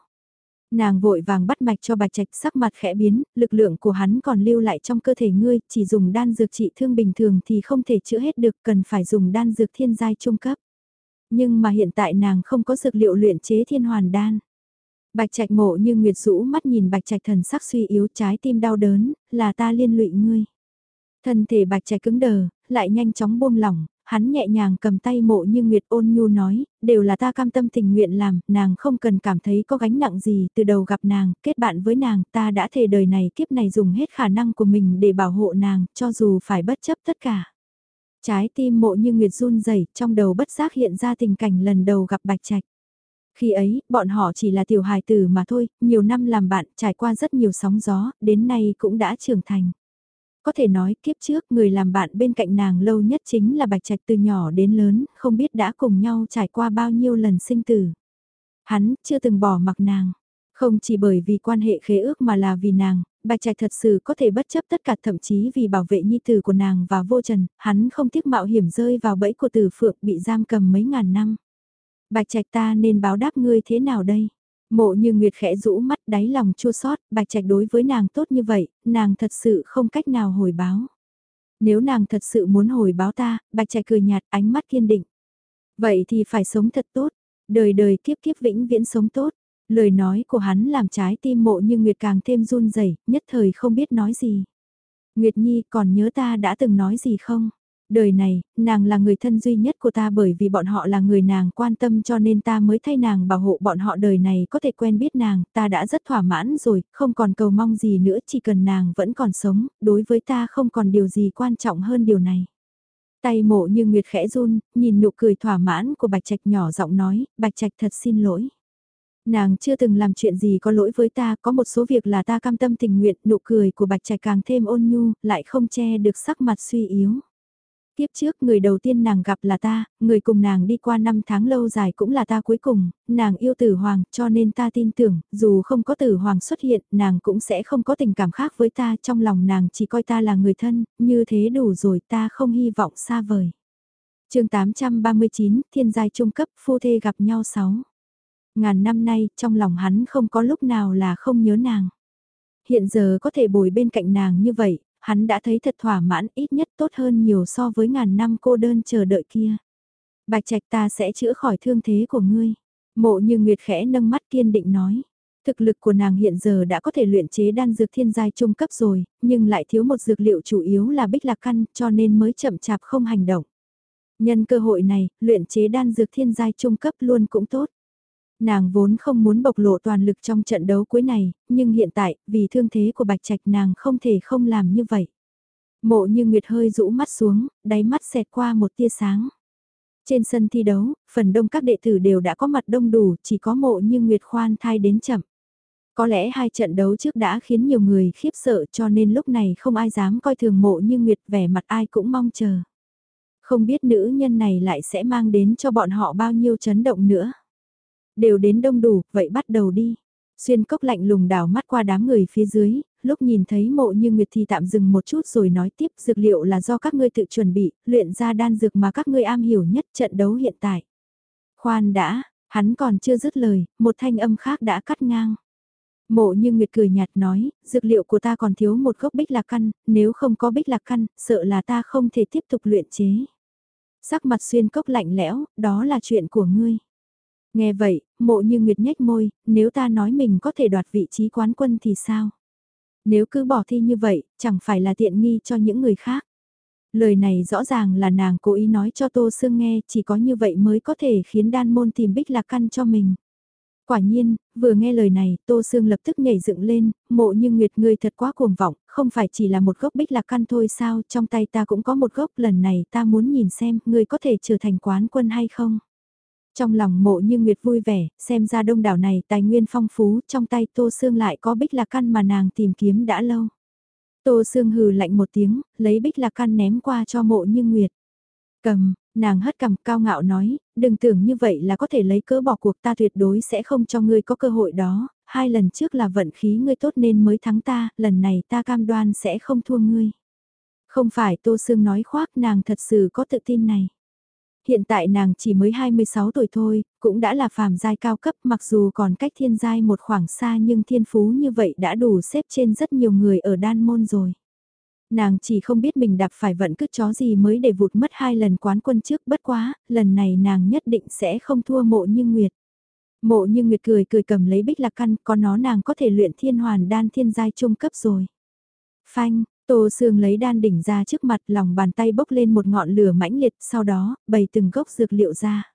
Nàng vội vàng bắt mạch cho bạch trạch sắc mặt khẽ biến, lực lượng của hắn còn lưu lại trong cơ thể ngươi, chỉ dùng đan dược trị thương bình thường thì không thể chữa hết được, cần phải dùng đan dược thiên giai trung cấp. Nhưng mà hiện tại nàng không có dược liệu luyện chế thiên hoàn đan. Bạch trạch mộ như nguyệt rũ mắt nhìn bạch trạch thần sắc suy yếu trái tim đau đớn, là ta liên lụy ngươi. Thân thể bạch trạch cứng đờ, lại nhanh chóng buông lỏng, hắn nhẹ nhàng cầm tay mộ như Nguyệt ôn nhu nói, đều là ta cam tâm tình nguyện làm, nàng không cần cảm thấy có gánh nặng gì, từ đầu gặp nàng, kết bạn với nàng, ta đã thề đời này kiếp này dùng hết khả năng của mình để bảo hộ nàng, cho dù phải bất chấp tất cả. Trái tim mộ như Nguyệt run rẩy trong đầu bất giác hiện ra tình cảnh lần đầu gặp Bạch Trạch. Khi ấy, bọn họ chỉ là tiểu hài tử mà thôi, nhiều năm làm bạn, trải qua rất nhiều sóng gió, đến nay cũng đã trưởng thành. Có thể nói kiếp trước người làm bạn bên cạnh nàng lâu nhất chính là Bạch Trạch từ nhỏ đến lớn, không biết đã cùng nhau trải qua bao nhiêu lần sinh tử. Hắn chưa từng bỏ mặc nàng, không chỉ bởi vì quan hệ khế ước mà là vì nàng, Bạch Trạch thật sự có thể bất chấp tất cả thậm chí vì bảo vệ nhi tử của nàng và vô trần, hắn không tiếc mạo hiểm rơi vào bẫy của tử phượng bị giam cầm mấy ngàn năm. Bạch Trạch ta nên báo đáp ngươi thế nào đây? Mộ như Nguyệt khẽ rũ mắt đáy lòng chua sót, bạch trạch đối với nàng tốt như vậy, nàng thật sự không cách nào hồi báo. Nếu nàng thật sự muốn hồi báo ta, bạch trạch cười nhạt ánh mắt kiên định. Vậy thì phải sống thật tốt, đời đời kiếp kiếp vĩnh viễn sống tốt. Lời nói của hắn làm trái tim mộ như Nguyệt càng thêm run rẩy nhất thời không biết nói gì. Nguyệt Nhi còn nhớ ta đã từng nói gì không? Đời này, nàng là người thân duy nhất của ta bởi vì bọn họ là người nàng quan tâm cho nên ta mới thay nàng bảo hộ bọn họ đời này có thể quen biết nàng, ta đã rất thỏa mãn rồi, không còn cầu mong gì nữa chỉ cần nàng vẫn còn sống, đối với ta không còn điều gì quan trọng hơn điều này. Tay mộ như Nguyệt khẽ run, nhìn nụ cười thỏa mãn của Bạch Trạch nhỏ giọng nói, Bạch Trạch thật xin lỗi. Nàng chưa từng làm chuyện gì có lỗi với ta, có một số việc là ta cam tâm tình nguyện, nụ cười của Bạch Trạch càng thêm ôn nhu, lại không che được sắc mặt suy yếu. Tiếp trước người đầu tiên nàng gặp là ta, người cùng nàng đi qua năm tháng lâu dài cũng là ta cuối cùng, nàng yêu tử hoàng cho nên ta tin tưởng, dù không có tử hoàng xuất hiện, nàng cũng sẽ không có tình cảm khác với ta, trong lòng nàng chỉ coi ta là người thân, như thế đủ rồi ta không hy vọng xa vời. chương 839, thiên giai trung cấp, phu thê gặp nhau 6. Ngàn năm nay, trong lòng hắn không có lúc nào là không nhớ nàng. Hiện giờ có thể bồi bên cạnh nàng như vậy, hắn đã thấy thật thỏa mãn ít nhất tốt hơn nhiều so với ngàn năm cô đơn chờ đợi kia. Bạch Trạch ta sẽ chữa khỏi thương thế của ngươi. Mộ như Nguyệt khẽ nâng mắt kiên định nói. Thực lực của nàng hiện giờ đã có thể luyện chế đan dược thiên giai trung cấp rồi, nhưng lại thiếu một dược liệu chủ yếu là bích lạc căn cho nên mới chậm chạp không hành động. Nhân cơ hội này, luyện chế đan dược thiên giai trung cấp luôn cũng tốt. Nàng vốn không muốn bộc lộ toàn lực trong trận đấu cuối này, nhưng hiện tại, vì thương thế của Bạch Trạch nàng không thể không làm như vậy. Mộ như Nguyệt hơi rũ mắt xuống, đáy mắt xẹt qua một tia sáng. Trên sân thi đấu, phần đông các đệ tử đều đã có mặt đông đủ, chỉ có mộ như Nguyệt khoan thai đến chậm. Có lẽ hai trận đấu trước đã khiến nhiều người khiếp sợ cho nên lúc này không ai dám coi thường mộ như Nguyệt vẻ mặt ai cũng mong chờ. Không biết nữ nhân này lại sẽ mang đến cho bọn họ bao nhiêu chấn động nữa. Đều đến đông đủ, vậy bắt đầu đi. Xuyên cốc lạnh lùng đảo mắt qua đám người phía dưới, lúc nhìn thấy mộ như Nguyệt thì tạm dừng một chút rồi nói tiếp dược liệu là do các ngươi tự chuẩn bị, luyện ra đan dược mà các ngươi am hiểu nhất trận đấu hiện tại. Khoan đã, hắn còn chưa dứt lời, một thanh âm khác đã cắt ngang. Mộ như Nguyệt cười nhạt nói, dược liệu của ta còn thiếu một gốc bích lạc căn, nếu không có bích lạc căn, sợ là ta không thể tiếp tục luyện chế. Sắc mặt xuyên cốc lạnh lẽo, đó là chuyện của ngươi. Nghe vậy, mộ như Nguyệt nhếch môi, nếu ta nói mình có thể đoạt vị trí quán quân thì sao? Nếu cứ bỏ thi như vậy, chẳng phải là tiện nghi cho những người khác. Lời này rõ ràng là nàng cố ý nói cho Tô Sương nghe, chỉ có như vậy mới có thể khiến đan môn tìm bích lạc căn cho mình. Quả nhiên, vừa nghe lời này, Tô Sương lập tức nhảy dựng lên, mộ như Nguyệt người thật quá cuồng vọng, không phải chỉ là một gốc bích lạc căn thôi sao, trong tay ta cũng có một gốc, lần này ta muốn nhìn xem, người có thể trở thành quán quân hay không. Trong lòng mộ như Nguyệt vui vẻ, xem ra đông đảo này tài nguyên phong phú, trong tay Tô Sương lại có bích lạc căn mà nàng tìm kiếm đã lâu. Tô Sương hừ lạnh một tiếng, lấy bích lạc căn ném qua cho mộ như Nguyệt. Cầm, nàng hất cầm cao ngạo nói, đừng tưởng như vậy là có thể lấy cỡ bỏ cuộc ta tuyệt đối sẽ không cho ngươi có cơ hội đó, hai lần trước là vận khí ngươi tốt nên mới thắng ta, lần này ta cam đoan sẽ không thua ngươi. Không phải Tô Sương nói khoác nàng thật sự có tự tin này. Hiện tại nàng chỉ mới 26 tuổi thôi, cũng đã là phàm giai cao cấp mặc dù còn cách thiên giai một khoảng xa nhưng thiên phú như vậy đã đủ xếp trên rất nhiều người ở đan môn rồi. Nàng chỉ không biết mình đạp phải vận cứt chó gì mới để vụt mất hai lần quán quân trước bất quá, lần này nàng nhất định sẽ không thua mộ như Nguyệt. Mộ như Nguyệt cười cười cầm lấy bích lạc căn, có nó nàng có thể luyện thiên hoàn đan thiên giai trung cấp rồi. Phanh, Tô Sương lấy đan đỉnh ra trước mặt lòng bàn tay bốc lên một ngọn lửa mãnh liệt, sau đó, bày từng gốc dược liệu ra.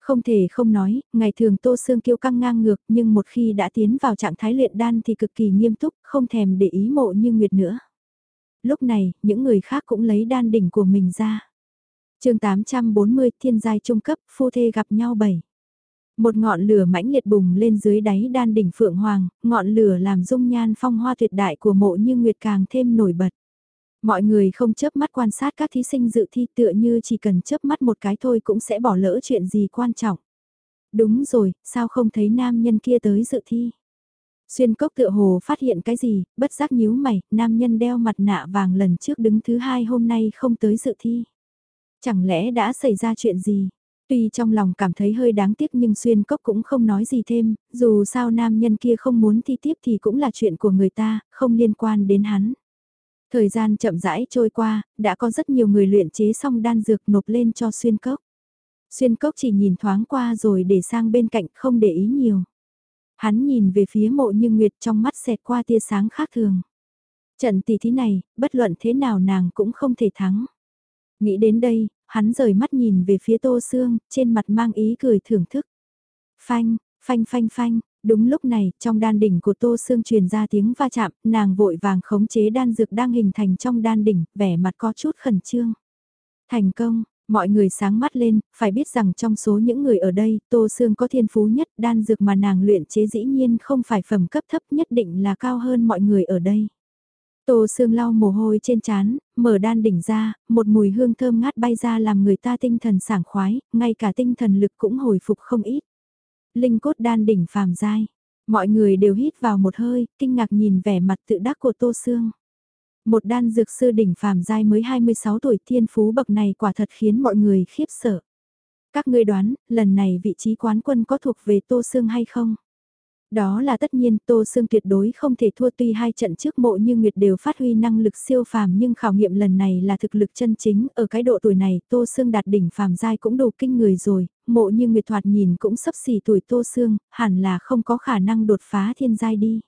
Không thể không nói, ngày thường Tô Sương kiêu căng ngang ngược nhưng một khi đã tiến vào trạng thái luyện đan thì cực kỳ nghiêm túc, không thèm để ý mộ như Nguyệt nữa. Lúc này, những người khác cũng lấy đan đỉnh của mình ra. chương 840 thiên giai trung cấp, phu thê gặp nhau bảy. Một ngọn lửa mãnh liệt bùng lên dưới đáy đan đỉnh Phượng Hoàng, ngọn lửa làm dung nhan phong hoa tuyệt đại của mộ như Nguyệt càng thêm nổi bật. Mọi người không chớp mắt quan sát các thí sinh dự thi tựa như chỉ cần chớp mắt một cái thôi cũng sẽ bỏ lỡ chuyện gì quan trọng. Đúng rồi, sao không thấy nam nhân kia tới dự thi? Xuyên cốc tựa hồ phát hiện cái gì, bất giác nhíu mày, nam nhân đeo mặt nạ vàng lần trước đứng thứ hai hôm nay không tới dự thi. Chẳng lẽ đã xảy ra chuyện gì? Tuy trong lòng cảm thấy hơi đáng tiếc nhưng xuyên cốc cũng không nói gì thêm, dù sao nam nhân kia không muốn thi tiếp thì cũng là chuyện của người ta, không liên quan đến hắn. Thời gian chậm rãi trôi qua, đã có rất nhiều người luyện chế xong đan dược nộp lên cho xuyên cốc. Xuyên cốc chỉ nhìn thoáng qua rồi để sang bên cạnh không để ý nhiều. Hắn nhìn về phía mộ như nguyệt trong mắt xẹt qua tia sáng khác thường. Trận tỷ thí này, bất luận thế nào nàng cũng không thể thắng. Nghĩ đến đây, hắn rời mắt nhìn về phía tô xương, trên mặt mang ý cười thưởng thức. Phanh, phanh phanh phanh, đúng lúc này, trong đan đỉnh của tô xương truyền ra tiếng va chạm, nàng vội vàng khống chế đan dược đang hình thành trong đan đỉnh, vẻ mặt có chút khẩn trương. Thành công, Mọi người sáng mắt lên, phải biết rằng trong số những người ở đây, Tô Sương có thiên phú nhất, đan dược mà nàng luyện chế dĩ nhiên không phải phẩm cấp thấp nhất định là cao hơn mọi người ở đây. Tô Sương lau mồ hôi trên trán, mở đan đỉnh ra, một mùi hương thơm ngát bay ra làm người ta tinh thần sảng khoái, ngay cả tinh thần lực cũng hồi phục không ít. Linh cốt đan đỉnh phàm giai. Mọi người đều hít vào một hơi, kinh ngạc nhìn vẻ mặt tự đắc của Tô Sương. Một đan dược sư đỉnh phàm giai mới 26 tuổi thiên phú bậc này quả thật khiến mọi người khiếp sợ. Các ngươi đoán, lần này vị trí quán quân có thuộc về Tô Sương hay không? Đó là tất nhiên Tô Sương tuyệt đối không thể thua tuy hai trận trước mộ như Nguyệt đều phát huy năng lực siêu phàm nhưng khảo nghiệm lần này là thực lực chân chính, ở cái độ tuổi này Tô Sương đạt đỉnh phàm giai cũng đủ kinh người rồi, mộ như Nguyệt thoạt nhìn cũng sấp xỉ tuổi Tô Sương, hẳn là không có khả năng đột phá thiên giai đi.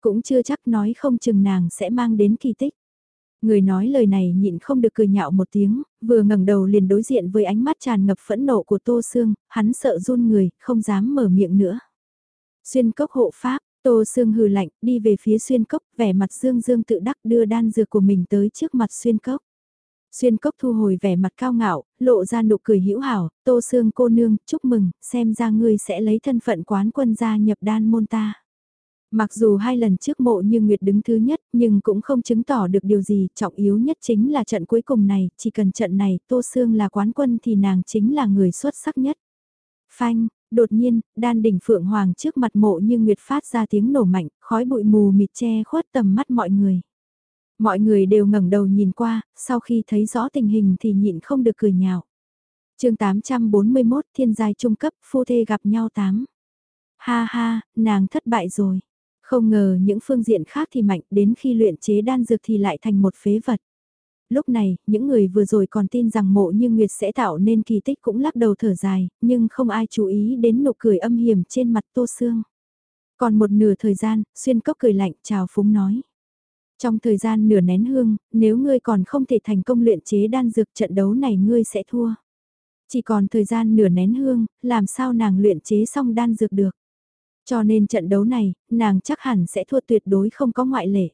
Cũng chưa chắc nói không chừng nàng sẽ mang đến kỳ tích. Người nói lời này nhịn không được cười nhạo một tiếng, vừa ngẩng đầu liền đối diện với ánh mắt tràn ngập phẫn nộ của Tô Sương, hắn sợ run người, không dám mở miệng nữa. Xuyên cốc hộ pháp, Tô Sương hừ lạnh, đi về phía xuyên cốc, vẻ mặt dương dương tự đắc đưa đan dược của mình tới trước mặt xuyên cốc. Xuyên cốc thu hồi vẻ mặt cao ngạo, lộ ra nụ cười hữu hảo, Tô Sương cô nương, chúc mừng, xem ra ngươi sẽ lấy thân phận quán quân gia nhập đan môn ta. Mặc dù hai lần trước mộ như Nguyệt đứng thứ nhất nhưng cũng không chứng tỏ được điều gì, trọng yếu nhất chính là trận cuối cùng này, chỉ cần trận này Tô Sương là quán quân thì nàng chính là người xuất sắc nhất. Phanh, đột nhiên, đan đỉnh phượng hoàng trước mặt mộ như Nguyệt phát ra tiếng nổ mạnh, khói bụi mù mịt che khuất tầm mắt mọi người. Mọi người đều ngẩng đầu nhìn qua, sau khi thấy rõ tình hình thì nhịn không được cười nhạo. chương 841 thiên giai trung cấp, phu thê gặp nhau tám. Ha ha, nàng thất bại rồi. Không ngờ những phương diện khác thì mạnh đến khi luyện chế đan dược thì lại thành một phế vật. Lúc này, những người vừa rồi còn tin rằng mộ như Nguyệt sẽ tạo nên kỳ tích cũng lắc đầu thở dài, nhưng không ai chú ý đến nụ cười âm hiểm trên mặt Tô Sương. Còn một nửa thời gian, xuyên cốc cười lạnh chào phúng nói. Trong thời gian nửa nén hương, nếu ngươi còn không thể thành công luyện chế đan dược trận đấu này ngươi sẽ thua. Chỉ còn thời gian nửa nén hương, làm sao nàng luyện chế xong đan dược được. Cho nên trận đấu này, nàng chắc hẳn sẽ thua tuyệt đối không có ngoại lệ.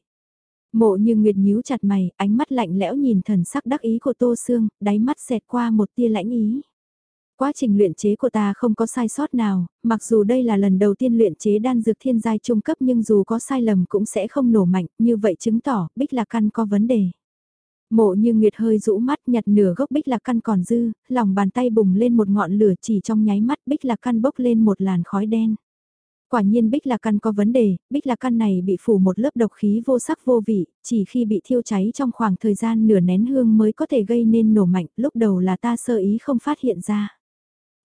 Mộ như Nguyệt nhíu chặt mày, ánh mắt lạnh lẽo nhìn thần sắc đắc ý của Tô Sương, đáy mắt xẹt qua một tia lãnh ý. Quá trình luyện chế của ta không có sai sót nào, mặc dù đây là lần đầu tiên luyện chế đan dược thiên giai trung cấp nhưng dù có sai lầm cũng sẽ không nổ mạnh, như vậy chứng tỏ bích lạc căn có vấn đề. Mộ như Nguyệt hơi rũ mắt nhặt nửa gốc bích lạc căn còn dư, lòng bàn tay bùng lên một ngọn lửa chỉ trong nháy mắt bích lạc căn bốc lên một làn khói đen. Quả nhiên bích lạc căn có vấn đề, bích lạc căn này bị phủ một lớp độc khí vô sắc vô vị, chỉ khi bị thiêu cháy trong khoảng thời gian nửa nén hương mới có thể gây nên nổ mạnh, lúc đầu là ta sơ ý không phát hiện ra.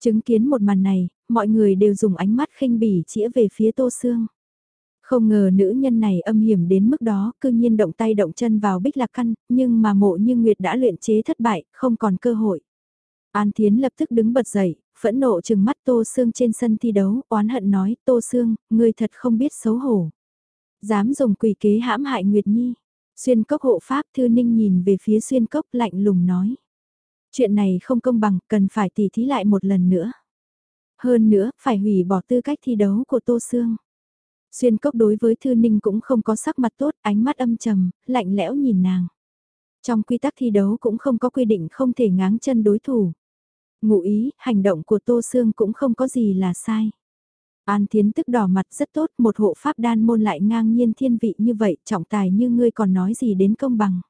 Chứng kiến một màn này, mọi người đều dùng ánh mắt khinh bỉ chĩa về phía tô xương. Không ngờ nữ nhân này âm hiểm đến mức đó, cư nhiên động tay động chân vào bích lạc căn, nhưng mà mộ như Nguyệt đã luyện chế thất bại, không còn cơ hội. An Thiến lập tức đứng bật dậy, phẫn nộ chừng mắt Tô Sương trên sân thi đấu, oán hận nói, Tô Sương, ngươi thật không biết xấu hổ. Dám dùng quỷ kế hãm hại Nguyệt Nhi. Xuyên cốc hộ pháp thư ninh nhìn về phía xuyên cốc lạnh lùng nói. Chuyện này không công bằng, cần phải tỉ thí lại một lần nữa. Hơn nữa, phải hủy bỏ tư cách thi đấu của Tô Sương. Xuyên cốc đối với Thư Ninh cũng không có sắc mặt tốt, ánh mắt âm trầm, lạnh lẽo nhìn nàng. Trong quy tắc thi đấu cũng không có quy định không thể ngáng chân đối thủ. Ngụ ý, hành động của Tô Sương cũng không có gì là sai. An Thiến tức đỏ mặt rất tốt, một hộ pháp đan môn lại ngang nhiên thiên vị như vậy, trọng tài như ngươi còn nói gì đến công bằng.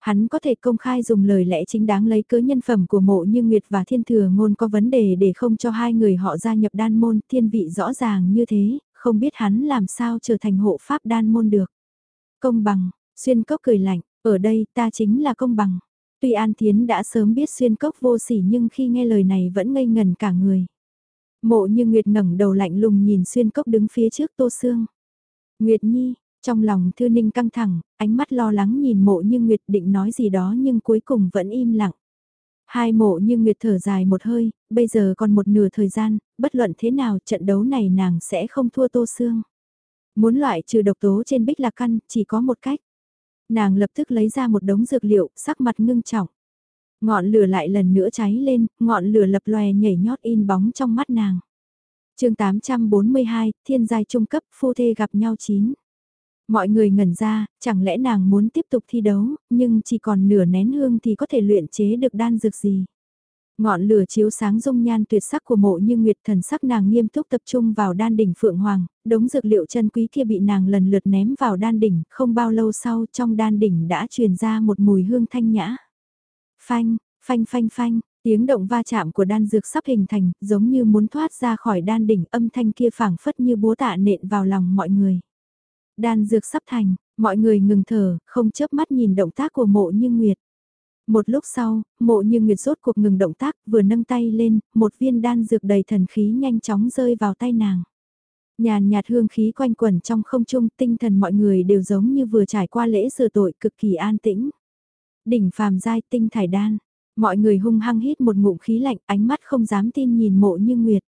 Hắn có thể công khai dùng lời lẽ chính đáng lấy cớ nhân phẩm của mộ như Nguyệt và Thiên Thừa Ngôn có vấn đề để không cho hai người họ gia nhập đan môn thiên vị rõ ràng như thế, không biết hắn làm sao trở thành hộ pháp đan môn được. Công bằng, xuyên cốc cười lạnh, ở đây ta chính là công bằng. Tuy An Thiến đã sớm biết xuyên cốc vô sỉ nhưng khi nghe lời này vẫn ngây ngần cả người. Mộ như Nguyệt ngẩng đầu lạnh lùng nhìn xuyên cốc đứng phía trước Tô Sương. Nguyệt Nhi, trong lòng Thư Ninh căng thẳng, ánh mắt lo lắng nhìn mộ như Nguyệt định nói gì đó nhưng cuối cùng vẫn im lặng. Hai mộ như Nguyệt thở dài một hơi, bây giờ còn một nửa thời gian, bất luận thế nào trận đấu này nàng sẽ không thua Tô Sương. Muốn loại trừ độc tố trên bích lạc căn, chỉ có một cách. Nàng lập tức lấy ra một đống dược liệu, sắc mặt ngưng trọng. Ngọn lửa lại lần nữa cháy lên, ngọn lửa lập lòe nhảy nhót in bóng trong mắt nàng. chương 842, thiên giai trung cấp, phu thê gặp nhau chín. Mọi người ngẩn ra, chẳng lẽ nàng muốn tiếp tục thi đấu, nhưng chỉ còn nửa nén hương thì có thể luyện chế được đan dược gì. Ngọn lửa chiếu sáng dung nhan tuyệt sắc của mộ như nguyệt thần sắc nàng nghiêm túc tập trung vào đan đỉnh Phượng Hoàng, đống dược liệu chân quý kia bị nàng lần lượt ném vào đan đỉnh, không bao lâu sau trong đan đỉnh đã truyền ra một mùi hương thanh nhã. Phanh, phanh phanh phanh, tiếng động va chạm của đan dược sắp hình thành, giống như muốn thoát ra khỏi đan đỉnh âm thanh kia phảng phất như búa tạ nện vào lòng mọi người. Đan dược sắp thành, mọi người ngừng thở, không chớp mắt nhìn động tác của mộ như nguyệt. Một lúc sau, mộ như nguyệt rốt cuộc ngừng động tác, vừa nâng tay lên, một viên đan dược đầy thần khí nhanh chóng rơi vào tay nàng. Nhàn nhạt hương khí quanh quẩn trong không trung tinh thần mọi người đều giống như vừa trải qua lễ sửa tội cực kỳ an tĩnh. Đỉnh phàm giai tinh thải đan, mọi người hung hăng hít một ngụm khí lạnh ánh mắt không dám tin nhìn mộ như nguyệt.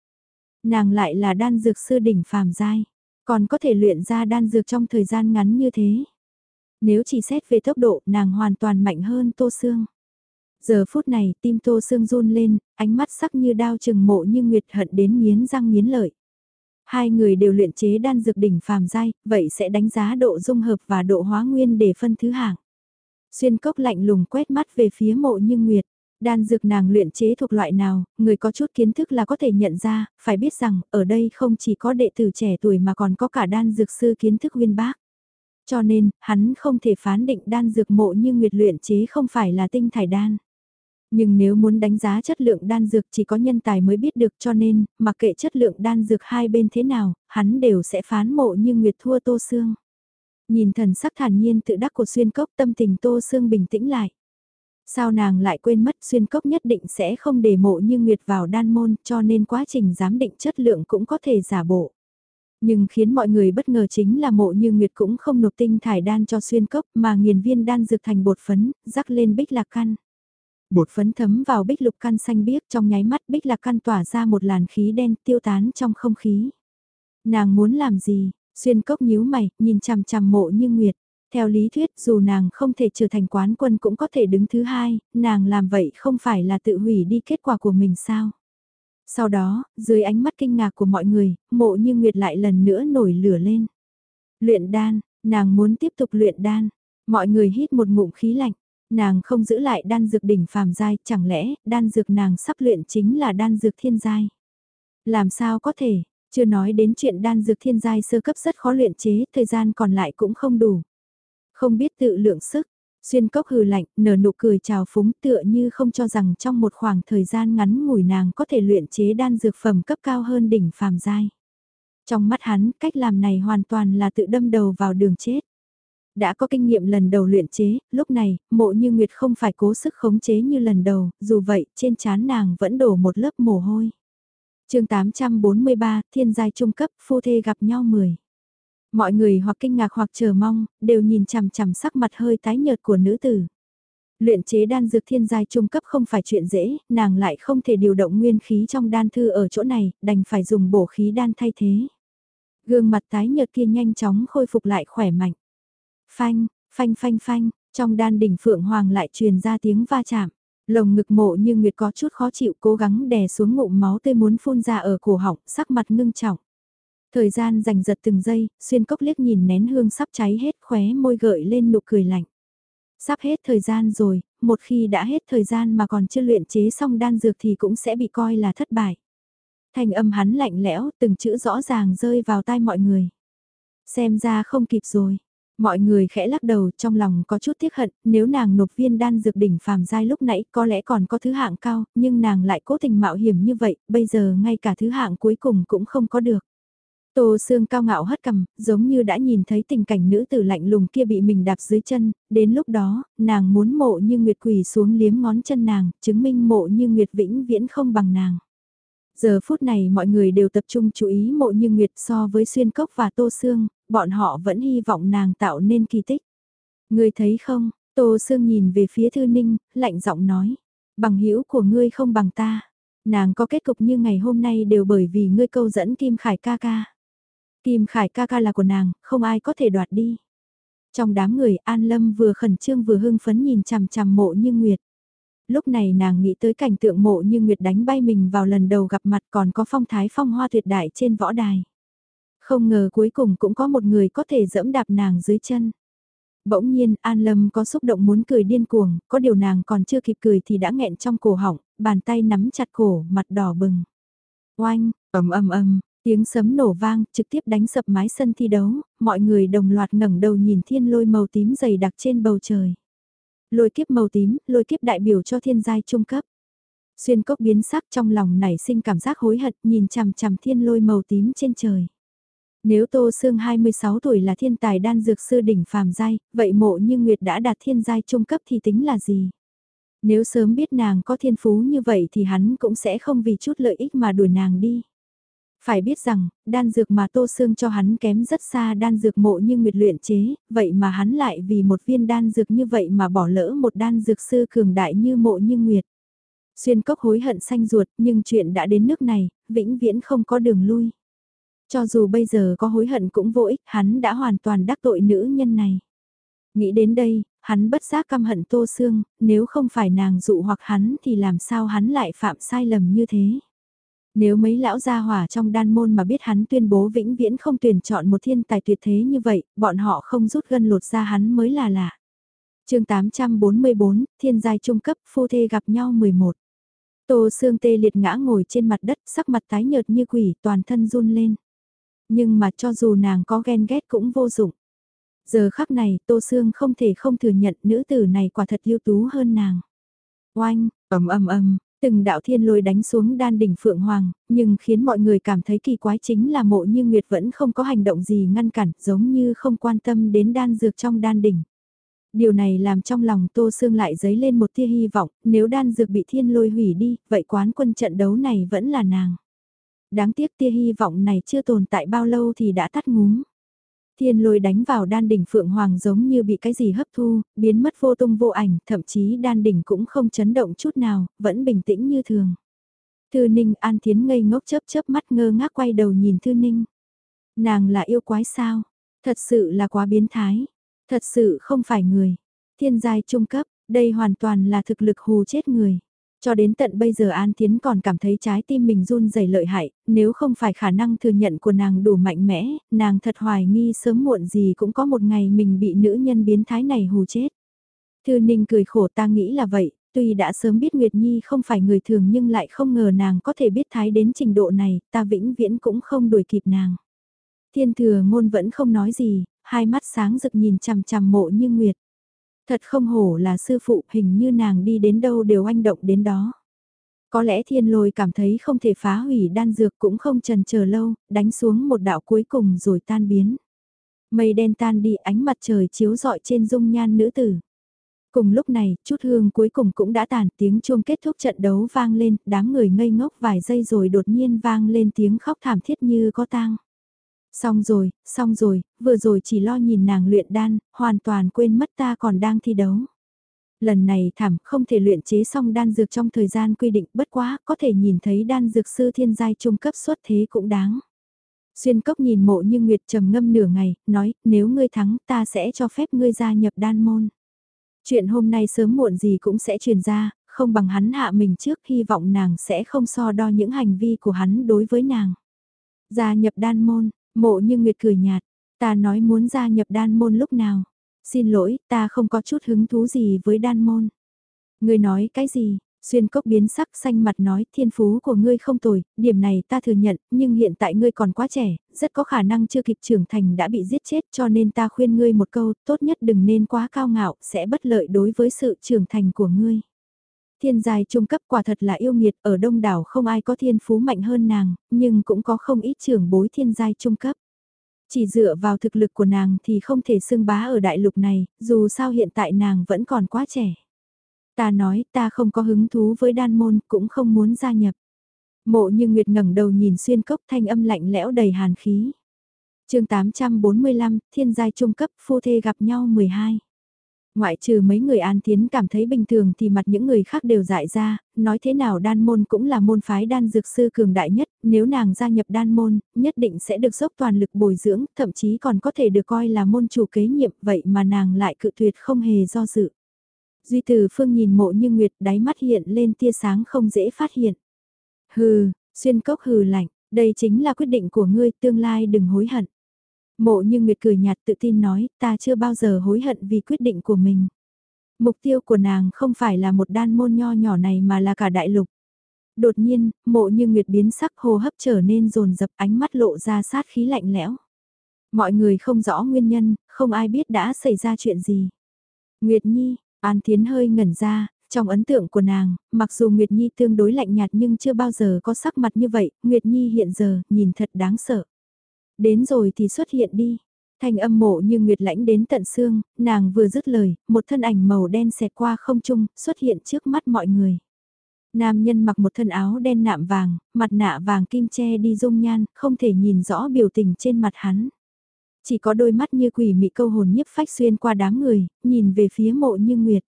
Nàng lại là đan dược sư đỉnh phàm giai, còn có thể luyện ra đan dược trong thời gian ngắn như thế. Nếu chỉ xét về tốc độ nàng hoàn toàn mạnh hơn tô xương. Giờ phút này tim tô xương run lên, ánh mắt sắc như đao chừng mộ như nguyệt hận đến miến răng miến lợi. Hai người đều luyện chế đan dược đỉnh phàm giai, vậy sẽ đánh giá độ dung hợp và độ hóa nguyên để phân thứ hạng. Xuyên cốc lạnh lùng quét mắt về phía mộ như nguyệt. Đan dược nàng luyện chế thuộc loại nào, người có chút kiến thức là có thể nhận ra, phải biết rằng, ở đây không chỉ có đệ tử trẻ tuổi mà còn có cả đan dược sư kiến thức uyên bác. Cho nên, hắn không thể phán định đan dược mộ như nguyệt luyện chế không phải là tinh thải đan. Nhưng nếu muốn đánh giá chất lượng đan dược chỉ có nhân tài mới biết được cho nên, mặc kệ chất lượng đan dược hai bên thế nào, hắn đều sẽ phán mộ như Nguyệt thua Tô Sương. Nhìn thần sắc thản nhiên tự đắc của xuyên cốc tâm tình Tô Sương bình tĩnh lại. Sao nàng lại quên mất xuyên cốc nhất định sẽ không để mộ như Nguyệt vào đan môn cho nên quá trình giám định chất lượng cũng có thể giả bộ. Nhưng khiến mọi người bất ngờ chính là mộ như Nguyệt cũng không nộp tinh thải đan cho xuyên cốc mà nghiền viên đan dược thành bột phấn, rắc lên bích lạc căn. Bột phấn thấm vào bích lục căn xanh biếc trong nháy mắt bích lạc căn tỏa ra một làn khí đen tiêu tán trong không khí. Nàng muốn làm gì? Xuyên cốc nhíu mày, nhìn chằm chằm mộ như Nguyệt. Theo lý thuyết dù nàng không thể trở thành quán quân cũng có thể đứng thứ hai, nàng làm vậy không phải là tự hủy đi kết quả của mình sao? Sau đó, dưới ánh mắt kinh ngạc của mọi người, mộ như Nguyệt lại lần nữa nổi lửa lên. Luyện đan, nàng muốn tiếp tục luyện đan. Mọi người hít một ngụm khí lạnh. Nàng không giữ lại đan dược đỉnh phàm giai, chẳng lẽ đan dược nàng sắp luyện chính là đan dược thiên giai? Làm sao có thể, chưa nói đến chuyện đan dược thiên giai sơ cấp rất khó luyện chế, thời gian còn lại cũng không đủ. Không biết tự lượng sức, xuyên cốc hừ lạnh, nở nụ cười chào phúng tựa như không cho rằng trong một khoảng thời gian ngắn ngủi nàng có thể luyện chế đan dược phẩm cấp cao hơn đỉnh phàm giai. Trong mắt hắn, cách làm này hoàn toàn là tự đâm đầu vào đường chết đã có kinh nghiệm lần đầu luyện chế, lúc này, mộ như Nguyệt không phải cố sức khống chế như lần đầu, dù vậy, trên chán nàng vẫn đổ một lớp mồ hôi. chương 843, thiên giai trung cấp, phu thê gặp nhau 10. Mọi người hoặc kinh ngạc hoặc chờ mong, đều nhìn chằm chằm sắc mặt hơi tái nhợt của nữ tử. Luyện chế đan dược thiên giai trung cấp không phải chuyện dễ, nàng lại không thể điều động nguyên khí trong đan thư ở chỗ này, đành phải dùng bổ khí đan thay thế. Gương mặt tái nhợt kia nhanh chóng khôi phục lại khỏe mạnh. Phanh, phanh phanh phanh, trong đan đỉnh Phượng Hoàng lại truyền ra tiếng va chạm. Lồng ngực mộ như Nguyệt có chút khó chịu cố gắng đè xuống ngụm máu tươi muốn phun ra ở cổ họng, sắc mặt ngưng trọng. Thời gian dành giật từng giây, xuyên cốc liếc nhìn nén hương sắp cháy hết khóe môi gợi lên nụ cười lạnh. Sắp hết thời gian rồi, một khi đã hết thời gian mà còn chưa luyện chế xong đan dược thì cũng sẽ bị coi là thất bại. Thành âm hắn lạnh lẽo, từng chữ rõ ràng rơi vào tai mọi người. Xem ra không kịp rồi, Mọi người khẽ lắc đầu trong lòng có chút tiếc hận, nếu nàng nộp viên đan dược đỉnh phàm giai lúc nãy có lẽ còn có thứ hạng cao, nhưng nàng lại cố tình mạo hiểm như vậy, bây giờ ngay cả thứ hạng cuối cùng cũng không có được. Tô xương cao ngạo hất cầm, giống như đã nhìn thấy tình cảnh nữ tử lạnh lùng kia bị mình đạp dưới chân, đến lúc đó, nàng muốn mộ như Nguyệt quỳ xuống liếm ngón chân nàng, chứng minh mộ như Nguyệt vĩnh viễn không bằng nàng. Giờ phút này mọi người đều tập trung chú ý mộ như Nguyệt so với xuyên cốc và tô xương, bọn họ vẫn hy vọng nàng tạo nên kỳ tích. người thấy không, Tô Sương nhìn về phía Thư Ninh, lạnh giọng nói, bằng hữu của ngươi không bằng ta. Nàng có kết cục như ngày hôm nay đều bởi vì ngươi câu dẫn Kim Khải ca ca. Kim Khải ca ca là của nàng, không ai có thể đoạt đi. Trong đám người An Lâm vừa khẩn trương vừa hưng phấn nhìn chằm chằm mộ như Nguyệt. Lúc này nàng nghĩ tới cảnh tượng mộ như Nguyệt đánh bay mình vào lần đầu gặp mặt còn có phong thái phong hoa tuyệt đại trên võ đài. Không ngờ cuối cùng cũng có một người có thể dẫm đạp nàng dưới chân. Bỗng nhiên An Lâm có xúc động muốn cười điên cuồng, có điều nàng còn chưa kịp cười thì đã nghẹn trong cổ họng, bàn tay nắm chặt cổ, mặt đỏ bừng. Oanh, ầm ầm ầm, tiếng sấm nổ vang, trực tiếp đánh sập mái sân thi đấu, mọi người đồng loạt ngẩng đầu nhìn thiên lôi màu tím dày đặc trên bầu trời. Lôi kiếp màu tím, lôi kiếp đại biểu cho thiên giai trung cấp. Xuyên cốc biến sắc trong lòng nảy sinh cảm giác hối hận nhìn chằm chằm thiên lôi màu tím trên trời. Nếu Tô Sương 26 tuổi là thiên tài đan dược sư đỉnh phàm giai, vậy mộ như Nguyệt đã đạt thiên giai trung cấp thì tính là gì? Nếu sớm biết nàng có thiên phú như vậy thì hắn cũng sẽ không vì chút lợi ích mà đuổi nàng đi. Phải biết rằng, đan dược mà Tô Sương cho hắn kém rất xa đan dược mộ như nguyệt luyện chế, vậy mà hắn lại vì một viên đan dược như vậy mà bỏ lỡ một đan dược sư cường đại như mộ như nguyệt. Xuyên cốc hối hận xanh ruột nhưng chuyện đã đến nước này, vĩnh viễn không có đường lui. Cho dù bây giờ có hối hận cũng vô ích, hắn đã hoàn toàn đắc tội nữ nhân này. Nghĩ đến đây, hắn bất giác căm hận Tô Sương, nếu không phải nàng dụ hoặc hắn thì làm sao hắn lại phạm sai lầm như thế. Nếu mấy lão gia hỏa trong đan môn mà biết hắn tuyên bố vĩnh viễn không tuyển chọn một thiên tài tuyệt thế như vậy, bọn họ không rút gân lột ra hắn mới là lạ. chương 844, thiên giai trung cấp, phu thê gặp nhau 11. Tô xương tê liệt ngã ngồi trên mặt đất, sắc mặt tái nhợt như quỷ, toàn thân run lên. Nhưng mà cho dù nàng có ghen ghét cũng vô dụng. Giờ khắc này, Tô xương không thể không thừa nhận nữ tử này quả thật ưu tú hơn nàng. Oanh, ầm ầm ầm, từng đạo thiên lôi đánh xuống đan đỉnh Phượng Hoàng, nhưng khiến mọi người cảm thấy kỳ quái chính là mộ như Nguyệt vẫn không có hành động gì ngăn cản, giống như không quan tâm đến đan dược trong đan đỉnh. Điều này làm trong lòng Tô Sương lại dấy lên một tia hy vọng, nếu đan dược bị thiên lôi hủy đi, vậy quán quân trận đấu này vẫn là nàng. Đáng tiếc tia hy vọng này chưa tồn tại bao lâu thì đã tắt ngúm. Thiên lôi đánh vào đan đỉnh Phượng Hoàng giống như bị cái gì hấp thu, biến mất vô tung vô ảnh, thậm chí đan đỉnh cũng không chấn động chút nào, vẫn bình tĩnh như thường. Thư Ninh An Thiến ngây ngốc chớp chớp mắt ngơ ngác quay đầu nhìn Thư Ninh. Nàng là yêu quái sao? Thật sự là quá biến thái. Thật sự không phải người. Thiên giai trung cấp, đây hoàn toàn là thực lực hù chết người. Cho đến tận bây giờ An Thiến còn cảm thấy trái tim mình run rẩy lợi hại, nếu không phải khả năng thừa nhận của nàng đủ mạnh mẽ, nàng thật hoài nghi sớm muộn gì cũng có một ngày mình bị nữ nhân biến thái này hù chết. Thư Ninh cười khổ ta nghĩ là vậy, tuy đã sớm biết Nguyệt Nhi không phải người thường nhưng lại không ngờ nàng có thể biết thái đến trình độ này, ta vĩnh viễn cũng không đuổi kịp nàng. Thiên thừa ngôn vẫn không nói gì, hai mắt sáng rực nhìn chằm chằm mộ như Nguyệt. Thật không hổ là sư phụ hình như nàng đi đến đâu đều anh động đến đó. Có lẽ thiên lôi cảm thấy không thể phá hủy đan dược cũng không trần chờ lâu, đánh xuống một đạo cuối cùng rồi tan biến. Mây đen tan đi ánh mặt trời chiếu rọi trên dung nhan nữ tử. Cùng lúc này, chút hương cuối cùng cũng đã tàn tiếng chuông kết thúc trận đấu vang lên, đám người ngây ngốc vài giây rồi đột nhiên vang lên tiếng khóc thảm thiết như có tang. Xong rồi, xong rồi, vừa rồi chỉ lo nhìn nàng luyện đan, hoàn toàn quên mất ta còn đang thi đấu. Lần này thảm không thể luyện chế xong đan dược trong thời gian quy định bất quá, có thể nhìn thấy đan dược sư thiên giai trung cấp xuất thế cũng đáng. Xuyên cốc nhìn mộ như Nguyệt trầm ngâm nửa ngày, nói, nếu ngươi thắng ta sẽ cho phép ngươi gia nhập đan môn. Chuyện hôm nay sớm muộn gì cũng sẽ truyền ra, không bằng hắn hạ mình trước hy vọng nàng sẽ không so đo những hành vi của hắn đối với nàng. Gia nhập đan môn, Mộ như Nguyệt cười nhạt, ta nói muốn gia nhập đan môn lúc nào. Xin lỗi, ta không có chút hứng thú gì với đan môn. Ngươi nói cái gì? Xuyên cốc biến sắc xanh mặt nói thiên phú của ngươi không tồi, điểm này ta thừa nhận, nhưng hiện tại ngươi còn quá trẻ, rất có khả năng chưa kịp trưởng thành đã bị giết chết cho nên ta khuyên ngươi một câu, tốt nhất đừng nên quá cao ngạo, sẽ bất lợi đối với sự trưởng thành của ngươi. Thiên giai trung cấp quả thật là yêu nghiệt, ở đông đảo không ai có thiên phú mạnh hơn nàng, nhưng cũng có không ít trưởng bối thiên giai trung cấp. Chỉ dựa vào thực lực của nàng thì không thể xưng bá ở đại lục này, dù sao hiện tại nàng vẫn còn quá trẻ. Ta nói ta không có hứng thú với đan môn, cũng không muốn gia nhập. Mộ như Nguyệt ngẩng đầu nhìn xuyên cốc thanh âm lạnh lẽo đầy hàn khí. chương 845, thiên giai trung cấp, phu thê gặp nhau 12. Ngoại trừ mấy người an tiến cảm thấy bình thường thì mặt những người khác đều dại ra, nói thế nào đan môn cũng là môn phái đan dược sư cường đại nhất, nếu nàng gia nhập đan môn, nhất định sẽ được dốc toàn lực bồi dưỡng, thậm chí còn có thể được coi là môn chủ kế nhiệm, vậy mà nàng lại cự tuyệt không hề do dự. Duy từ phương nhìn mộ như nguyệt đáy mắt hiện lên tia sáng không dễ phát hiện. Hừ, xuyên cốc hừ lạnh, đây chính là quyết định của ngươi, tương lai đừng hối hận. Mộ như Nguyệt cười nhạt tự tin nói, ta chưa bao giờ hối hận vì quyết định của mình. Mục tiêu của nàng không phải là một đan môn nho nhỏ này mà là cả đại lục. Đột nhiên, mộ như Nguyệt biến sắc hô hấp trở nên rồn rập ánh mắt lộ ra sát khí lạnh lẽo. Mọi người không rõ nguyên nhân, không ai biết đã xảy ra chuyện gì. Nguyệt Nhi, An Thiến hơi ngẩn ra, trong ấn tượng của nàng, mặc dù Nguyệt Nhi tương đối lạnh nhạt nhưng chưa bao giờ có sắc mặt như vậy, Nguyệt Nhi hiện giờ nhìn thật đáng sợ. Đến rồi thì xuất hiện đi. Thanh âm mộ như nguyệt lãnh đến tận xương, nàng vừa dứt lời, một thân ảnh màu đen xẹt qua không trung, xuất hiện trước mắt mọi người. Nam nhân mặc một thân áo đen nạm vàng, mặt nạ vàng kim che đi dung nhan, không thể nhìn rõ biểu tình trên mặt hắn. Chỉ có đôi mắt như quỷ mị câu hồn nhiếp phách xuyên qua đám người, nhìn về phía mộ như nguyệt.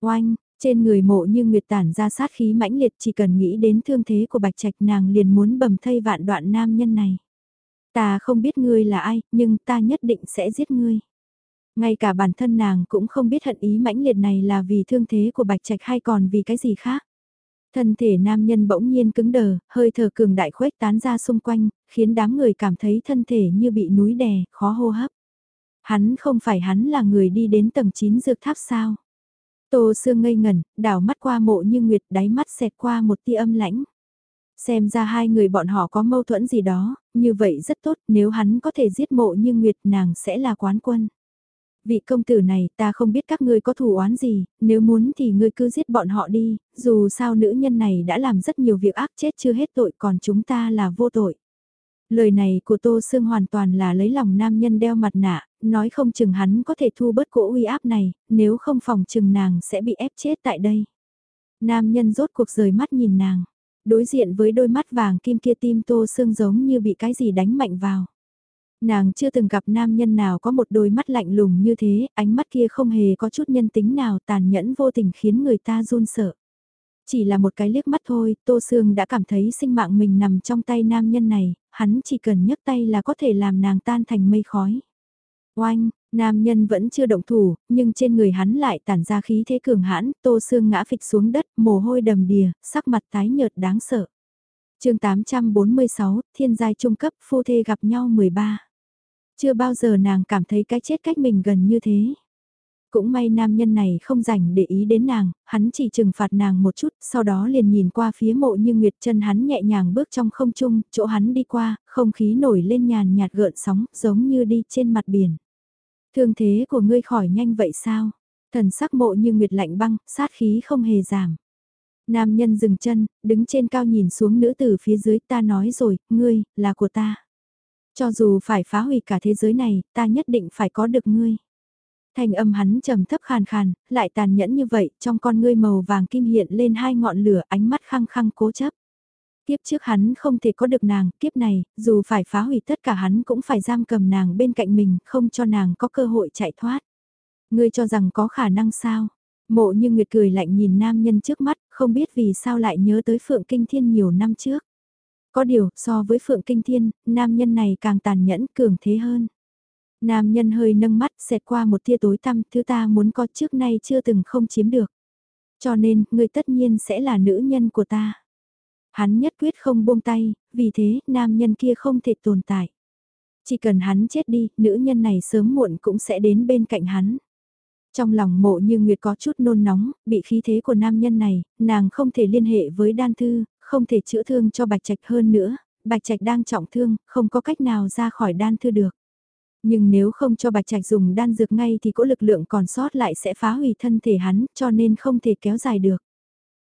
Oanh, trên người mộ như nguyệt tản ra sát khí mãnh liệt chỉ cần nghĩ đến thương thế của bạch trạch nàng liền muốn bầm thây vạn đoạn nam nhân này. Ta không biết ngươi là ai, nhưng ta nhất định sẽ giết ngươi. Ngay cả bản thân nàng cũng không biết hận ý mãnh liệt này là vì thương thế của bạch trạch hay còn vì cái gì khác. Thân thể nam nhân bỗng nhiên cứng đờ, hơi thở cường đại khuếch tán ra xung quanh, khiến đám người cảm thấy thân thể như bị núi đè, khó hô hấp. Hắn không phải hắn là người đi đến tầng 9 dược tháp sao? Tô Sương ngây ngẩn, đảo mắt qua mộ như nguyệt đáy mắt xẹt qua một tia âm lãnh. Xem ra hai người bọn họ có mâu thuẫn gì đó, như vậy rất tốt nếu hắn có thể giết mộ như nguyệt nàng sẽ là quán quân. Vị công tử này ta không biết các ngươi có thù oán gì, nếu muốn thì ngươi cứ giết bọn họ đi, dù sao nữ nhân này đã làm rất nhiều việc ác chết chưa hết tội còn chúng ta là vô tội. Lời này của Tô Sương hoàn toàn là lấy lòng nam nhân đeo mặt nạ, nói không chừng hắn có thể thu bớt cỗ uy áp này, nếu không phòng chừng nàng sẽ bị ép chết tại đây. Nam nhân rốt cuộc rời mắt nhìn nàng, đối diện với đôi mắt vàng kim kia tim Tô Sương giống như bị cái gì đánh mạnh vào. Nàng chưa từng gặp nam nhân nào có một đôi mắt lạnh lùng như thế, ánh mắt kia không hề có chút nhân tính nào tàn nhẫn vô tình khiến người ta run sợ. Chỉ là một cái liếc mắt thôi, Tô Sương đã cảm thấy sinh mạng mình nằm trong tay nam nhân này, hắn chỉ cần nhấc tay là có thể làm nàng tan thành mây khói. Oanh, nam nhân vẫn chưa động thủ, nhưng trên người hắn lại tản ra khí thế cường hãn, Tô xương ngã phịch xuống đất, mồ hôi đầm đìa, sắc mặt tái nhợt đáng sợ. chương 846, thiên giai trung cấp, phu thê gặp nhau 13. Chưa bao giờ nàng cảm thấy cái chết cách mình gần như thế. Cũng may nam nhân này không rảnh để ý đến nàng, hắn chỉ trừng phạt nàng một chút, sau đó liền nhìn qua phía mộ như nguyệt chân hắn nhẹ nhàng bước trong không trung, chỗ hắn đi qua, không khí nổi lên nhàn nhạt gợn sóng, giống như đi trên mặt biển. Thương thế của ngươi khỏi nhanh vậy sao? Thần sắc mộ như nguyệt lạnh băng, sát khí không hề giảm. Nam nhân dừng chân, đứng trên cao nhìn xuống nữ tử phía dưới ta nói rồi, ngươi, là của ta. Cho dù phải phá hủy cả thế giới này, ta nhất định phải có được ngươi. thành âm hắn trầm thấp khàn khàn, lại tàn nhẫn như vậy, trong con ngươi màu vàng kim hiện lên hai ngọn lửa ánh mắt khăng khăng cố chấp. Kiếp trước hắn không thể có được nàng, kiếp này, dù phải phá hủy tất cả hắn cũng phải giam cầm nàng bên cạnh mình, không cho nàng có cơ hội chạy thoát. Ngươi cho rằng có khả năng sao? Mộ như Nguyệt cười lạnh nhìn nam nhân trước mắt, không biết vì sao lại nhớ tới Phượng Kinh Thiên nhiều năm trước. Có điều, so với Phượng Kinh Thiên, nam nhân này càng tàn nhẫn cường thế hơn. Nam nhân hơi nâng mắt xẹt qua một tia tối tăm thứ ta muốn có trước nay chưa từng không chiếm được. Cho nên, ngươi tất nhiên sẽ là nữ nhân của ta. Hắn nhất quyết không buông tay, vì thế nam nhân kia không thể tồn tại. Chỉ cần hắn chết đi, nữ nhân này sớm muộn cũng sẽ đến bên cạnh hắn. Trong lòng mộ như Nguyệt có chút nôn nóng, bị khí thế của nam nhân này, nàng không thể liên hệ với đan thư, không thể chữa thương cho Bạch Trạch hơn nữa, Bạch Trạch đang trọng thương, không có cách nào ra khỏi đan thư được. Nhưng nếu không cho Bạch Trạch dùng đan dược ngay thì cỗ lực lượng còn sót lại sẽ phá hủy thân thể hắn, cho nên không thể kéo dài được.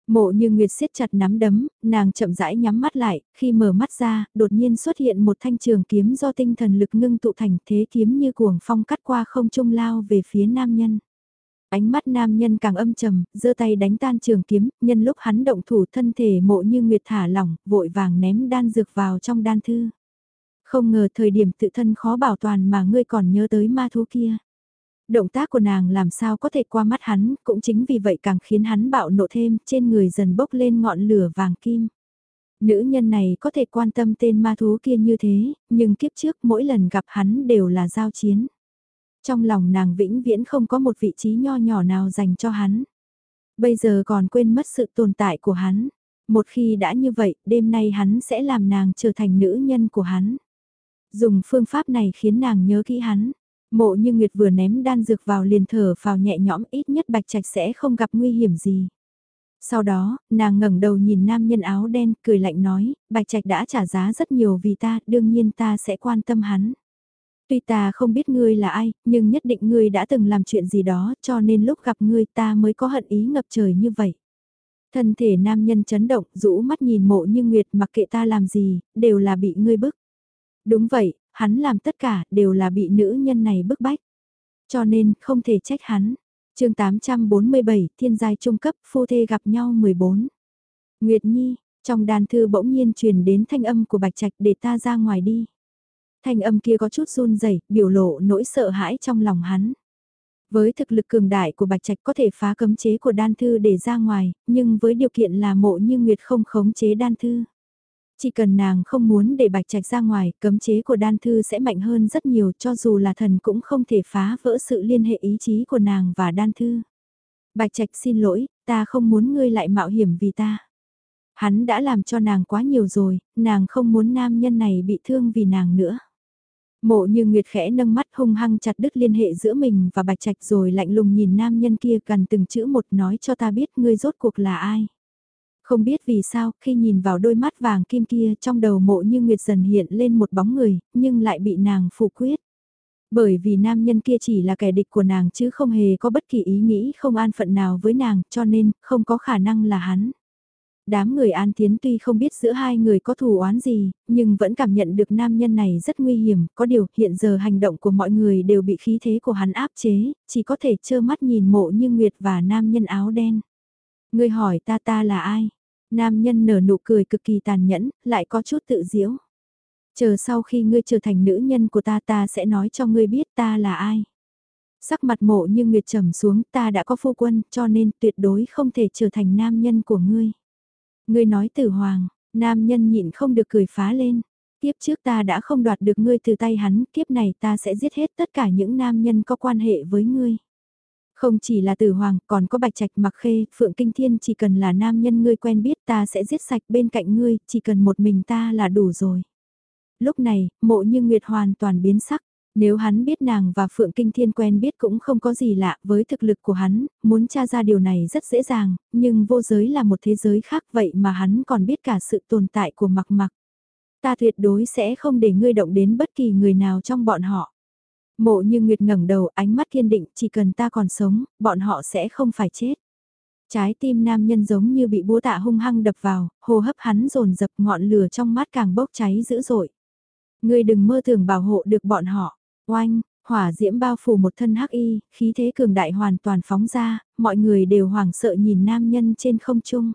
Mộ như Nguyệt siết chặt nắm đấm, nàng chậm rãi nhắm mắt lại, khi mở mắt ra, đột nhiên xuất hiện một thanh trường kiếm do tinh thần lực ngưng tụ thành thế kiếm như cuồng phong cắt qua không trung lao về phía nam nhân. Ánh mắt nam nhân càng âm trầm, giơ tay đánh tan trường kiếm, nhân lúc hắn động thủ thân thể mộ như nguyệt thả lỏng, vội vàng ném đan dược vào trong đan thư. Không ngờ thời điểm tự thân khó bảo toàn mà ngươi còn nhớ tới ma thú kia. Động tác của nàng làm sao có thể qua mắt hắn, cũng chính vì vậy càng khiến hắn bạo nộ thêm, trên người dần bốc lên ngọn lửa vàng kim. Nữ nhân này có thể quan tâm tên ma thú kia như thế, nhưng kiếp trước mỗi lần gặp hắn đều là giao chiến. Trong lòng nàng vĩnh viễn không có một vị trí nho nhỏ nào dành cho hắn. Bây giờ còn quên mất sự tồn tại của hắn. Một khi đã như vậy, đêm nay hắn sẽ làm nàng trở thành nữ nhân của hắn. Dùng phương pháp này khiến nàng nhớ kỹ hắn. Mộ như Nguyệt vừa ném đan dược vào liền thở vào nhẹ nhõm ít nhất bạch trạch sẽ không gặp nguy hiểm gì. Sau đó, nàng ngẩng đầu nhìn nam nhân áo đen, cười lạnh nói, bạch trạch đã trả giá rất nhiều vì ta, đương nhiên ta sẽ quan tâm hắn. Tuy ta không biết ngươi là ai, nhưng nhất định ngươi đã từng làm chuyện gì đó cho nên lúc gặp ngươi ta mới có hận ý ngập trời như vậy. Thân thể nam nhân chấn động, rũ mắt nhìn mộ như Nguyệt mặc kệ ta làm gì, đều là bị ngươi bức. Đúng vậy, hắn làm tất cả đều là bị nữ nhân này bức bách. Cho nên không thể trách hắn. chương 847, thiên giai trung cấp, phu thê gặp nhau 14. Nguyệt Nhi, trong đàn thư bỗng nhiên truyền đến thanh âm của Bạch Trạch để ta ra ngoài đi. Thanh âm kia có chút run rẩy, biểu lộ nỗi sợ hãi trong lòng hắn. Với thực lực cường đại của Bạch Trạch có thể phá cấm chế của đan thư để ra ngoài, nhưng với điều kiện là mộ như Nguyệt không khống chế đan thư. Chỉ cần nàng không muốn để Bạch Trạch ra ngoài, cấm chế của đan thư sẽ mạnh hơn rất nhiều cho dù là thần cũng không thể phá vỡ sự liên hệ ý chí của nàng và đan thư. Bạch Trạch xin lỗi, ta không muốn ngươi lại mạo hiểm vì ta. Hắn đã làm cho nàng quá nhiều rồi, nàng không muốn nam nhân này bị thương vì nàng nữa. Mộ như Nguyệt khẽ nâng mắt hung hăng chặt đứt liên hệ giữa mình và Bạch Trạch rồi lạnh lùng nhìn nam nhân kia gần từng chữ một nói cho ta biết ngươi rốt cuộc là ai. Không biết vì sao, khi nhìn vào đôi mắt vàng kim kia trong đầu mộ như Nguyệt dần hiện lên một bóng người, nhưng lại bị nàng phủ quyết. Bởi vì nam nhân kia chỉ là kẻ địch của nàng chứ không hề có bất kỳ ý nghĩ không an phận nào với nàng, cho nên không có khả năng là hắn. Đám người An Tiến tuy không biết giữa hai người có thù oán gì, nhưng vẫn cảm nhận được nam nhân này rất nguy hiểm, có điều hiện giờ hành động của mọi người đều bị khí thế của hắn áp chế, chỉ có thể trơ mắt nhìn mộ như Nguyệt và nam nhân áo đen. Người hỏi ta ta là ai? Nam nhân nở nụ cười cực kỳ tàn nhẫn, lại có chút tự diễu. Chờ sau khi ngươi trở thành nữ nhân của ta ta sẽ nói cho ngươi biết ta là ai. Sắc mặt mộ như Nguyệt trầm xuống ta đã có phu quân cho nên tuyệt đối không thể trở thành nam nhân của ngươi. Ngươi nói tử hoàng, nam nhân nhịn không được cười phá lên. Tiếp trước ta đã không đoạt được ngươi từ tay hắn, kiếp này ta sẽ giết hết tất cả những nam nhân có quan hệ với ngươi. Không chỉ là tử hoàng, còn có bạch trạch mặc khê, phượng kinh thiên chỉ cần là nam nhân ngươi quen biết ta sẽ giết sạch bên cạnh ngươi, chỉ cần một mình ta là đủ rồi. Lúc này, mộ như Nguyệt hoàn toàn biến sắc. Nếu hắn biết nàng và Phượng Kinh Thiên quen biết cũng không có gì lạ với thực lực của hắn, muốn tra ra điều này rất dễ dàng, nhưng vô giới là một thế giới khác vậy mà hắn còn biết cả sự tồn tại của mặc mặc. Ta tuyệt đối sẽ không để ngươi động đến bất kỳ người nào trong bọn họ. Mộ như Nguyệt ngẩng đầu ánh mắt kiên định chỉ cần ta còn sống, bọn họ sẽ không phải chết. Trái tim nam nhân giống như bị búa tạ hung hăng đập vào, hô hấp hắn rồn dập ngọn lửa trong mắt càng bốc cháy dữ dội. Ngươi đừng mơ tưởng bảo hộ được bọn họ. Oanh, hỏa diễm bao phủ một thân hắc y, khí thế cường đại hoàn toàn phóng ra, mọi người đều hoảng sợ nhìn nam nhân trên không trung.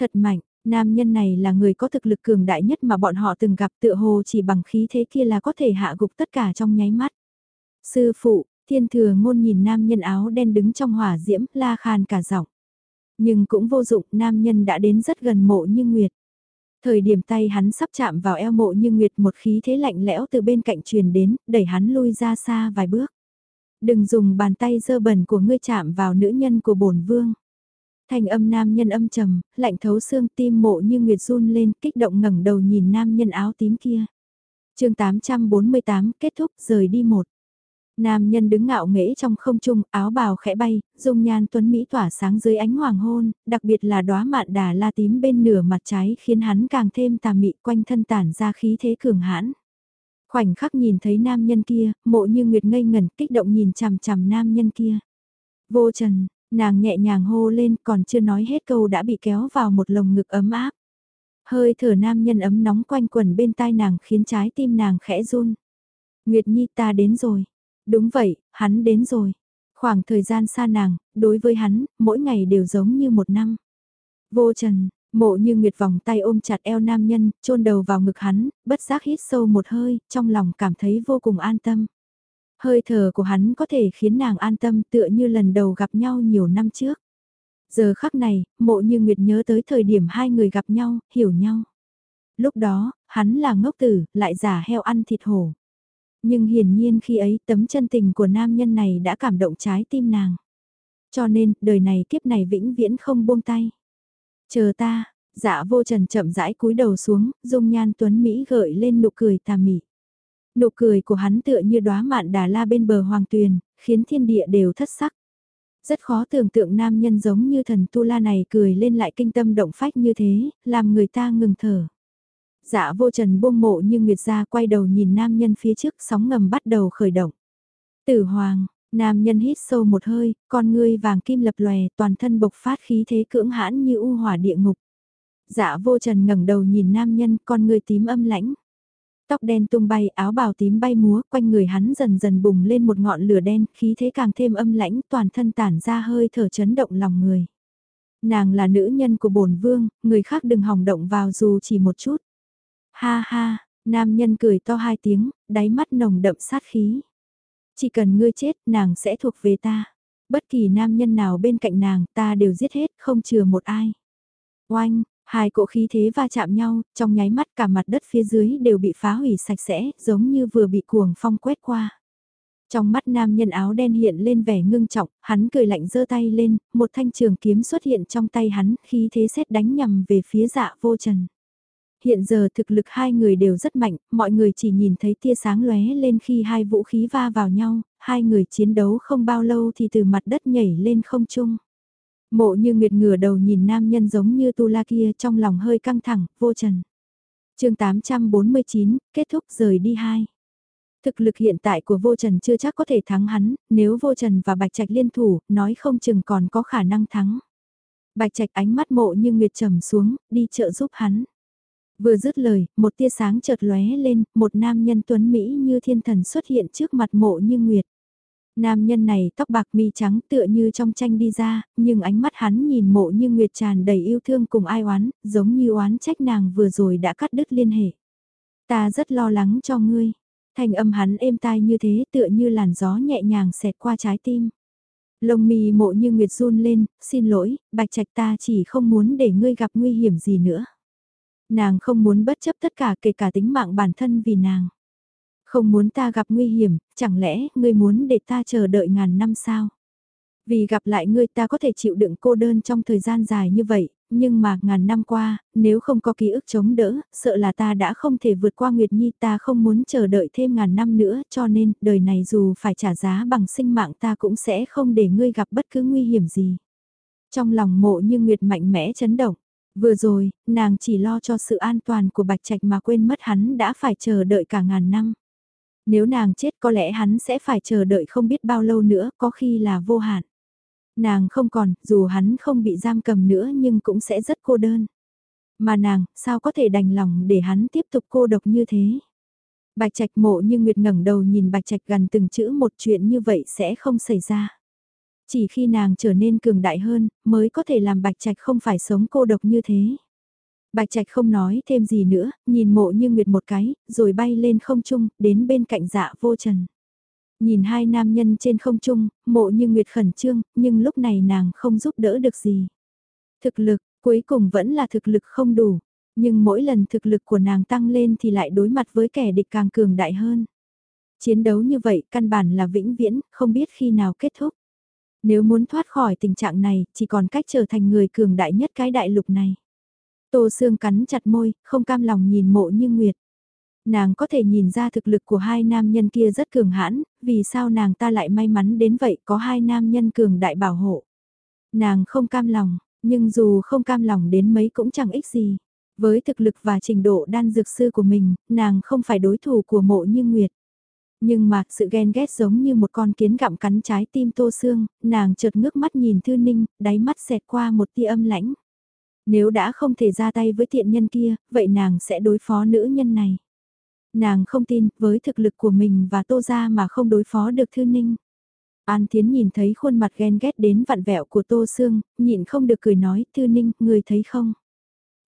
Thật mạnh, nam nhân này là người có thực lực cường đại nhất mà bọn họ từng gặp tựa hồ chỉ bằng khí thế kia là có thể hạ gục tất cả trong nháy mắt. Sư phụ, thiên thừa ngôn nhìn nam nhân áo đen đứng trong hỏa diễm, la khan cả giọng. Nhưng cũng vô dụng, nam nhân đã đến rất gần mộ như nguyệt. Thời điểm tay hắn sắp chạm vào eo mộ như nguyệt một khí thế lạnh lẽo từ bên cạnh truyền đến, đẩy hắn lui ra xa vài bước. Đừng dùng bàn tay dơ bẩn của ngươi chạm vào nữ nhân của bổn vương. Thành âm nam nhân âm trầm, lạnh thấu xương tim mộ như nguyệt run lên, kích động ngẩng đầu nhìn nam nhân áo tím kia. chương 848 kết thúc rời đi một. Nam nhân đứng ngạo nghễ trong không trung, áo bào khẽ bay, dung nhan tuấn Mỹ tỏa sáng dưới ánh hoàng hôn, đặc biệt là đóa mạn đà la tím bên nửa mặt trái khiến hắn càng thêm tà mị quanh thân tản ra khí thế cường hãn. Khoảnh khắc nhìn thấy nam nhân kia, mộ như nguyệt ngây ngẩn kích động nhìn chằm chằm nam nhân kia. Vô trần, nàng nhẹ nhàng hô lên còn chưa nói hết câu đã bị kéo vào một lồng ngực ấm áp. Hơi thở nam nhân ấm nóng quanh quần bên tai nàng khiến trái tim nàng khẽ run. Nguyệt Nhi ta đến rồi. Đúng vậy, hắn đến rồi. Khoảng thời gian xa nàng, đối với hắn, mỗi ngày đều giống như một năm. Vô trần, mộ như nguyệt vòng tay ôm chặt eo nam nhân, chôn đầu vào ngực hắn, bất giác hít sâu một hơi, trong lòng cảm thấy vô cùng an tâm. Hơi thở của hắn có thể khiến nàng an tâm tựa như lần đầu gặp nhau nhiều năm trước. Giờ khắc này, mộ như nguyệt nhớ tới thời điểm hai người gặp nhau, hiểu nhau. Lúc đó, hắn là ngốc tử, lại giả heo ăn thịt hổ nhưng hiển nhiên khi ấy tấm chân tình của nam nhân này đã cảm động trái tim nàng. Cho nên, đời này kiếp này vĩnh viễn không buông tay. Chờ ta, dạ vô trần chậm rãi cúi đầu xuống, dung nhan tuấn Mỹ gợi lên nụ cười tà mị. Nụ cười của hắn tựa như đóa mạn đà la bên bờ hoàng tuyền, khiến thiên địa đều thất sắc. Rất khó tưởng tượng nam nhân giống như thần tu la này cười lên lại kinh tâm động phách như thế, làm người ta ngừng thở. Dạ vô trần buông mộ như Nguyệt ra quay đầu nhìn nam nhân phía trước sóng ngầm bắt đầu khởi động. Tử hoàng, nam nhân hít sâu một hơi, con ngươi vàng kim lập lòe toàn thân bộc phát khí thế cưỡng hãn như u hỏa địa ngục. Dạ vô trần ngẩng đầu nhìn nam nhân con ngươi tím âm lãnh. Tóc đen tung bay áo bào tím bay múa quanh người hắn dần dần bùng lên một ngọn lửa đen khí thế càng thêm âm lãnh toàn thân tản ra hơi thở chấn động lòng người. Nàng là nữ nhân của bổn vương, người khác đừng hòng động vào dù chỉ một chút. Ha ha, nam nhân cười to hai tiếng, đáy mắt nồng đậm sát khí. Chỉ cần ngươi chết, nàng sẽ thuộc về ta. Bất kỳ nam nhân nào bên cạnh nàng, ta đều giết hết, không chừa một ai. Oanh, hai cỗ khí thế va chạm nhau, trong nháy mắt cả mặt đất phía dưới đều bị phá hủy sạch sẽ, giống như vừa bị cuồng phong quét qua. Trong mắt nam nhân áo đen hiện lên vẻ ngưng trọng, hắn cười lạnh giơ tay lên, một thanh trường kiếm xuất hiện trong tay hắn, khí thế xét đánh nhằm về phía dạ vô trần. Hiện giờ thực lực hai người đều rất mạnh, mọi người chỉ nhìn thấy tia sáng lóe lên khi hai vũ khí va vào nhau, hai người chiến đấu không bao lâu thì từ mặt đất nhảy lên không trung. Mộ như nguyệt ngửa đầu nhìn nam nhân giống như tu la kia trong lòng hơi căng thẳng, vô trần. chương 849, kết thúc rời đi hai. Thực lực hiện tại của vô trần chưa chắc có thể thắng hắn, nếu vô trần và bạch trạch liên thủ, nói không chừng còn có khả năng thắng. Bạch trạch ánh mắt mộ như nguyệt trầm xuống, đi trợ giúp hắn. Vừa dứt lời, một tia sáng chợt lóe lên, một nam nhân tuấn Mỹ như thiên thần xuất hiện trước mặt mộ như nguyệt. Nam nhân này tóc bạc mi trắng tựa như trong tranh đi ra, nhưng ánh mắt hắn nhìn mộ như nguyệt tràn đầy yêu thương cùng ai oán, giống như oán trách nàng vừa rồi đã cắt đứt liên hệ. Ta rất lo lắng cho ngươi. Thanh âm hắn êm tai như thế tựa như làn gió nhẹ nhàng xẹt qua trái tim. Lông mì mộ như nguyệt run lên, xin lỗi, bạch trạch ta chỉ không muốn để ngươi gặp nguy hiểm gì nữa. Nàng không muốn bất chấp tất cả kể cả tính mạng bản thân vì nàng. Không muốn ta gặp nguy hiểm, chẳng lẽ ngươi muốn để ta chờ đợi ngàn năm sao? Vì gặp lại ngươi ta có thể chịu đựng cô đơn trong thời gian dài như vậy, nhưng mà ngàn năm qua, nếu không có ký ức chống đỡ, sợ là ta đã không thể vượt qua Nguyệt Nhi ta không muốn chờ đợi thêm ngàn năm nữa cho nên đời này dù phải trả giá bằng sinh mạng ta cũng sẽ không để ngươi gặp bất cứ nguy hiểm gì. Trong lòng mộ như Nguyệt mạnh mẽ chấn động, vừa rồi, nàng chỉ lo cho sự an toàn của Bạch Trạch mà quên mất hắn đã phải chờ đợi cả ngàn năm. Nếu nàng chết có lẽ hắn sẽ phải chờ đợi không biết bao lâu nữa, có khi là vô hạn. Nàng không còn, dù hắn không bị giam cầm nữa nhưng cũng sẽ rất cô đơn. Mà nàng, sao có thể đành lòng để hắn tiếp tục cô độc như thế? Bạch Trạch mộ như Nguyệt ngẩng đầu nhìn Bạch Trạch gần từng chữ một chuyện như vậy sẽ không xảy ra. Chỉ khi nàng trở nên cường đại hơn, mới có thể làm Bạch Trạch không phải sống cô độc như thế. Bạch Trạch không nói thêm gì nữa, nhìn mộ như nguyệt một cái, rồi bay lên không trung, đến bên cạnh dạ vô trần. Nhìn hai nam nhân trên không trung, mộ như nguyệt khẩn trương, nhưng lúc này nàng không giúp đỡ được gì. Thực lực, cuối cùng vẫn là thực lực không đủ, nhưng mỗi lần thực lực của nàng tăng lên thì lại đối mặt với kẻ địch càng cường đại hơn. Chiến đấu như vậy căn bản là vĩnh viễn, không biết khi nào kết thúc. Nếu muốn thoát khỏi tình trạng này, chỉ còn cách trở thành người cường đại nhất cái đại lục này. Tô Sương cắn chặt môi, không cam lòng nhìn mộ như Nguyệt. Nàng có thể nhìn ra thực lực của hai nam nhân kia rất cường hãn, vì sao nàng ta lại may mắn đến vậy có hai nam nhân cường đại bảo hộ. Nàng không cam lòng, nhưng dù không cam lòng đến mấy cũng chẳng ích gì. Với thực lực và trình độ đan dược sư của mình, nàng không phải đối thủ của mộ như Nguyệt. Nhưng mà, sự ghen ghét giống như một con kiến gặm cắn trái tim tô xương, nàng chợt ngước mắt nhìn Thư Ninh, đáy mắt xẹt qua một tia âm lãnh. Nếu đã không thể ra tay với thiện nhân kia, vậy nàng sẽ đối phó nữ nhân này. Nàng không tin, với thực lực của mình và tô ra mà không đối phó được Thư Ninh. An Thiến nhìn thấy khuôn mặt ghen ghét đến vặn vẹo của Tô Sương, nhịn không được cười nói, Thư Ninh, người thấy không?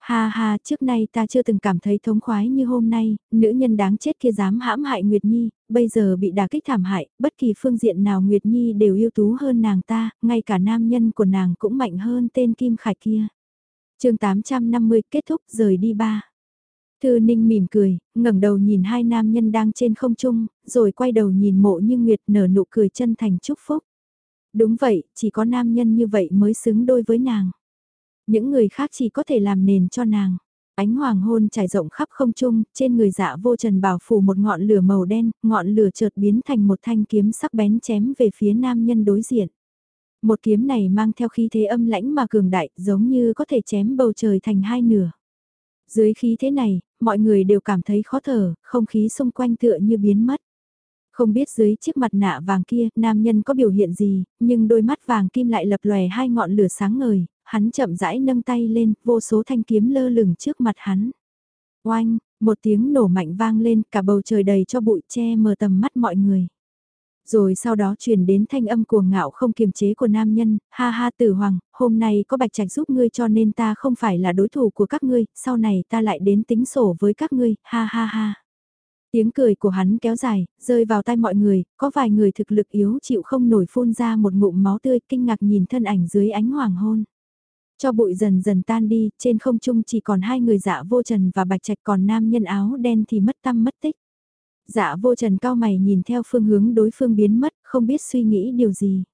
Ha ha, trước nay ta chưa từng cảm thấy thống khoái như hôm nay, nữ nhân đáng chết kia dám hãm hại Nguyệt Nhi, bây giờ bị đả kích thảm hại, bất kỳ phương diện nào Nguyệt Nhi đều ưu tú hơn nàng ta, ngay cả nam nhân của nàng cũng mạnh hơn tên Kim Khải kia chương 850 kết thúc rời đi ba. Thư Ninh mỉm cười, ngẩng đầu nhìn hai nam nhân đang trên không trung, rồi quay đầu nhìn mộ như Nguyệt nở nụ cười chân thành chúc phúc. Đúng vậy, chỉ có nam nhân như vậy mới xứng đôi với nàng. Những người khác chỉ có thể làm nền cho nàng. Ánh hoàng hôn trải rộng khắp không trung, trên người dạ vô trần bảo phủ một ngọn lửa màu đen, ngọn lửa chợt biến thành một thanh kiếm sắc bén chém về phía nam nhân đối diện. Một kiếm này mang theo khí thế âm lãnh mà cường đại, giống như có thể chém bầu trời thành hai nửa. Dưới khí thế này, mọi người đều cảm thấy khó thở, không khí xung quanh tựa như biến mất. Không biết dưới chiếc mặt nạ vàng kia, nam nhân có biểu hiện gì, nhưng đôi mắt vàng kim lại lập lòe hai ngọn lửa sáng ngời, hắn chậm rãi nâng tay lên, vô số thanh kiếm lơ lửng trước mặt hắn. Oanh, một tiếng nổ mạnh vang lên, cả bầu trời đầy cho bụi che mờ tầm mắt mọi người. Rồi sau đó truyền đến thanh âm cuồng ngạo không kiềm chế của nam nhân, ha ha tử hoàng, hôm nay có bạch trạch giúp ngươi cho nên ta không phải là đối thủ của các ngươi, sau này ta lại đến tính sổ với các ngươi, ha ha ha. Tiếng cười của hắn kéo dài, rơi vào tay mọi người, có vài người thực lực yếu chịu không nổi phun ra một ngụm máu tươi kinh ngạc nhìn thân ảnh dưới ánh hoàng hôn. Cho bụi dần dần tan đi, trên không trung chỉ còn hai người dạ vô trần và bạch trạch còn nam nhân áo đen thì mất tâm mất tích. Dạ vô trần cao mày nhìn theo phương hướng đối phương biến mất, không biết suy nghĩ điều gì.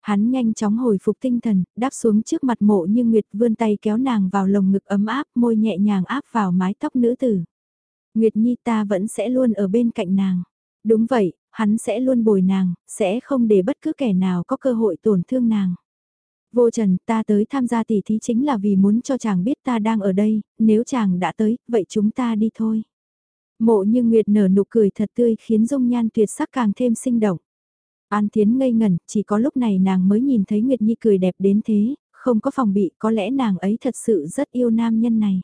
Hắn nhanh chóng hồi phục tinh thần, đáp xuống trước mặt mộ như Nguyệt vươn tay kéo nàng vào lồng ngực ấm áp, môi nhẹ nhàng áp vào mái tóc nữ tử. Nguyệt Nhi ta vẫn sẽ luôn ở bên cạnh nàng. Đúng vậy, hắn sẽ luôn bồi nàng, sẽ không để bất cứ kẻ nào có cơ hội tổn thương nàng. Vô Trần, ta tới tham gia tỷ thí chính là vì muốn cho chàng biết ta đang ở đây, nếu chàng đã tới, vậy chúng ta đi thôi. Mộ như Nguyệt nở nụ cười thật tươi khiến dung nhan tuyệt sắc càng thêm sinh động. An Thiến ngây ngẩn, chỉ có lúc này nàng mới nhìn thấy Nguyệt Nhi cười đẹp đến thế, không có phòng bị, có lẽ nàng ấy thật sự rất yêu nam nhân này.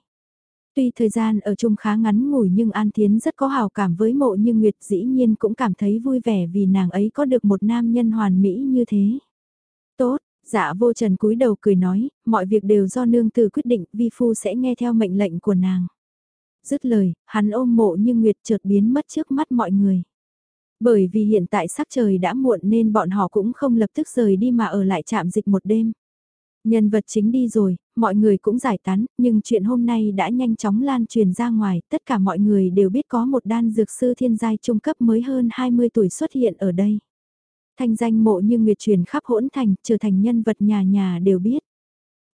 Tuy thời gian ở chung khá ngắn ngủi nhưng An Thiến rất có hào cảm với mộ như Nguyệt dĩ nhiên cũng cảm thấy vui vẻ vì nàng ấy có được một nam nhân hoàn mỹ như thế. Tốt, dạ vô trần cúi đầu cười nói, mọi việc đều do nương tử quyết định, vi phu sẽ nghe theo mệnh lệnh của nàng. Dứt lời, hắn ôm mộ như Nguyệt chợt biến mất trước mắt mọi người. Bởi vì hiện tại sắc trời đã muộn nên bọn họ cũng không lập tức rời đi mà ở lại trạm dịch một đêm. Nhân vật chính đi rồi, mọi người cũng giải tán, nhưng chuyện hôm nay đã nhanh chóng lan truyền ra ngoài, tất cả mọi người đều biết có một đan dược sư thiên giai trung cấp mới hơn 20 tuổi xuất hiện ở đây. Thanh danh mộ như nguyệt truyền khắp hỗn thành, trở thành nhân vật nhà nhà đều biết.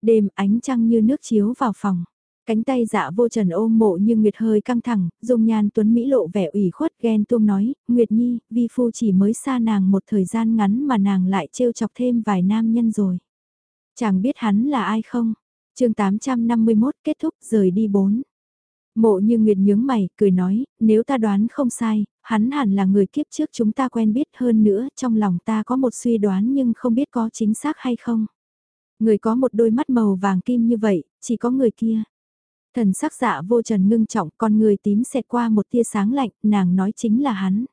Đêm ánh trăng như nước chiếu vào phòng. Cánh tay dạ vô trần ôm mộ như Nguyệt hơi căng thẳng, dung nhan tuấn Mỹ lộ vẻ ủy khuất ghen tuông nói, Nguyệt Nhi, vi phu chỉ mới xa nàng một thời gian ngắn mà nàng lại trêu chọc thêm vài nam nhân rồi. Chàng biết hắn là ai không? chương 851 kết thúc rời đi bốn. Mộ như Nguyệt nhướng mày, cười nói, nếu ta đoán không sai, hắn hẳn là người kiếp trước chúng ta quen biết hơn nữa, trong lòng ta có một suy đoán nhưng không biết có chính xác hay không. Người có một đôi mắt màu vàng kim như vậy, chỉ có người kia. Thần sắc dạ vô trần ngưng trọng, con người tím xẹt qua một tia sáng lạnh, nàng nói chính là hắn.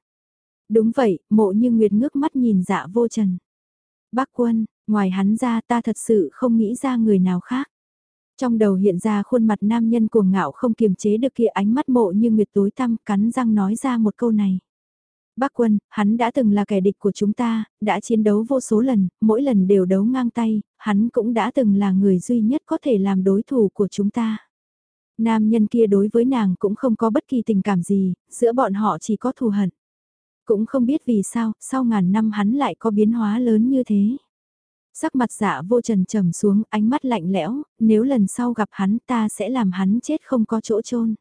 Đúng vậy, mộ như Nguyệt ngước mắt nhìn dạ vô trần. Bác quân, ngoài hắn ra ta thật sự không nghĩ ra người nào khác. Trong đầu hiện ra khuôn mặt nam nhân cuồng ngạo không kiềm chế được kia ánh mắt mộ như nguyệt tối tăm cắn răng nói ra một câu này. Bác quân, hắn đã từng là kẻ địch của chúng ta, đã chiến đấu vô số lần, mỗi lần đều đấu ngang tay, hắn cũng đã từng là người duy nhất có thể làm đối thủ của chúng ta. Nam nhân kia đối với nàng cũng không có bất kỳ tình cảm gì, giữa bọn họ chỉ có thù hận. Cũng không biết vì sao, sau ngàn năm hắn lại có biến hóa lớn như thế. Sắc mặt dạ vô trần trầm xuống, ánh mắt lạnh lẽo, nếu lần sau gặp hắn ta sẽ làm hắn chết không có chỗ chôn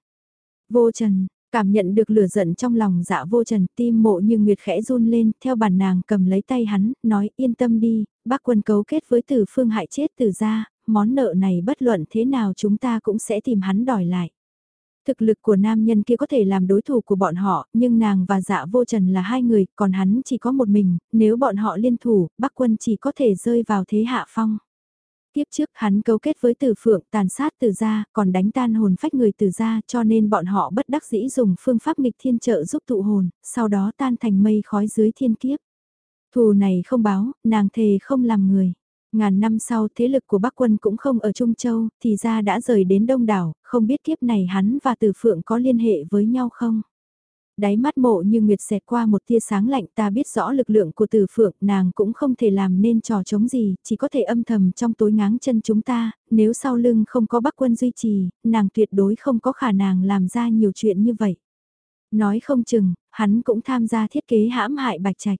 Vô trần, cảm nhận được lửa giận trong lòng dạ vô trần, tim mộ như nguyệt khẽ run lên, theo bản nàng cầm lấy tay hắn, nói yên tâm đi, bác quân cấu kết với tử phương hại chết tử ra, món nợ này bất luận thế nào chúng ta cũng sẽ tìm hắn đòi lại. Thực lực của nam nhân kia có thể làm đối thủ của bọn họ, nhưng nàng và dạ vô trần là hai người, còn hắn chỉ có một mình, nếu bọn họ liên thủ, Bắc quân chỉ có thể rơi vào thế hạ phong. Tiếp trước hắn cấu kết với tử phượng tàn sát tử gia, còn đánh tan hồn phách người tử gia cho nên bọn họ bất đắc dĩ dùng phương pháp nghịch thiên trợ giúp tụ hồn, sau đó tan thành mây khói dưới thiên kiếp. Thù này không báo, nàng thề không làm người. Ngàn năm sau thế lực của Bắc quân cũng không ở Trung Châu, thì ra đã rời đến Đông Đảo, không biết kiếp này hắn và Từ Phượng có liên hệ với nhau không? Đáy mắt mộ như Nguyệt xẹt qua một tia sáng lạnh ta biết rõ lực lượng của Từ Phượng, nàng cũng không thể làm nên trò chống gì, chỉ có thể âm thầm trong tối ngáng chân chúng ta, nếu sau lưng không có Bắc quân duy trì, nàng tuyệt đối không có khả năng làm ra nhiều chuyện như vậy. Nói không chừng, hắn cũng tham gia thiết kế hãm hại Bạch Trạch.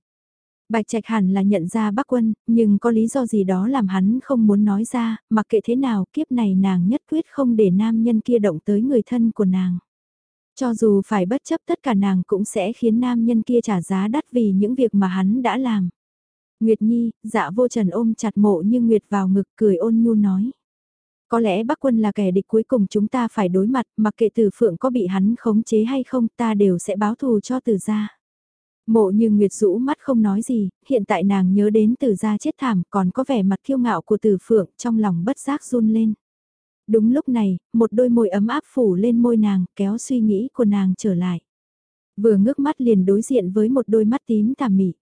Bạch Trạch hẳn là nhận ra bác quân, nhưng có lý do gì đó làm hắn không muốn nói ra, mặc kệ thế nào kiếp này nàng nhất quyết không để nam nhân kia động tới người thân của nàng. Cho dù phải bất chấp tất cả nàng cũng sẽ khiến nam nhân kia trả giá đắt vì những việc mà hắn đã làm. Nguyệt Nhi, dạ vô trần ôm chặt mộ như Nguyệt vào ngực cười ôn nhu nói. Có lẽ bác quân là kẻ địch cuối cùng chúng ta phải đối mặt, mặc kệ tử phượng có bị hắn khống chế hay không ta đều sẽ báo thù cho tử gia. Mộ như Nguyệt rũ mắt không nói gì, hiện tại nàng nhớ đến từ gia chết thảm còn có vẻ mặt kiêu ngạo của từ phượng trong lòng bất giác run lên. Đúng lúc này, một đôi môi ấm áp phủ lên môi nàng kéo suy nghĩ của nàng trở lại. Vừa ngước mắt liền đối diện với một đôi mắt tím tà mị.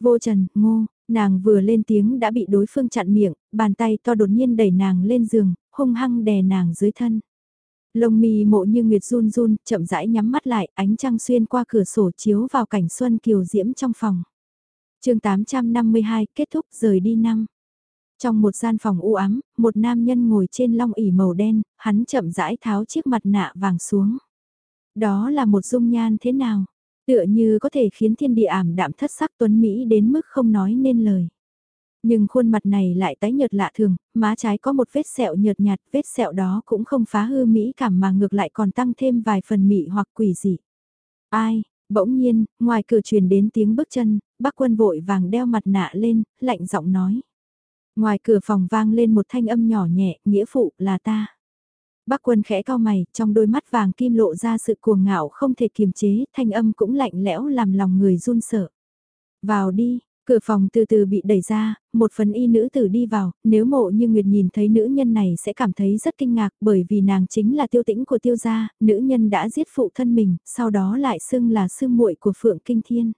Vô trần, ngô, nàng vừa lên tiếng đã bị đối phương chặn miệng, bàn tay to đột nhiên đẩy nàng lên giường, hung hăng đè nàng dưới thân. Lông mi mộ như nguyệt run run, chậm rãi nhắm mắt lại, ánh trăng xuyên qua cửa sổ chiếu vào cảnh xuân kiều diễm trong phòng. chương 852 kết thúc rời đi năm. Trong một gian phòng u ám, một nam nhân ngồi trên long ỉ màu đen, hắn chậm rãi tháo chiếc mặt nạ vàng xuống. Đó là một dung nhan thế nào? Tựa như có thể khiến thiên địa ảm đạm thất sắc tuấn Mỹ đến mức không nói nên lời. Nhưng khuôn mặt này lại tái nhợt lạ thường, má trái có một vết sẹo nhợt nhạt, vết sẹo đó cũng không phá hư mỹ cảm mà ngược lại còn tăng thêm vài phần mị hoặc quỷ dị. Ai, bỗng nhiên, ngoài cửa truyền đến tiếng bước chân, bác quân vội vàng đeo mặt nạ lên, lạnh giọng nói. Ngoài cửa phòng vang lên một thanh âm nhỏ nhẹ, nghĩa phụ là ta. Bác quân khẽ cao mày, trong đôi mắt vàng kim lộ ra sự cuồng ngạo không thể kiềm chế, thanh âm cũng lạnh lẽo làm lòng người run sợ. Vào đi, cửa phòng từ từ bị đẩy ra, một phần y nữ tử đi vào, nếu mộ như Nguyệt nhìn thấy nữ nhân này sẽ cảm thấy rất kinh ngạc bởi vì nàng chính là tiêu tĩnh của tiêu gia, nữ nhân đã giết phụ thân mình, sau đó lại xưng là sư muội của Phượng Kinh Thiên.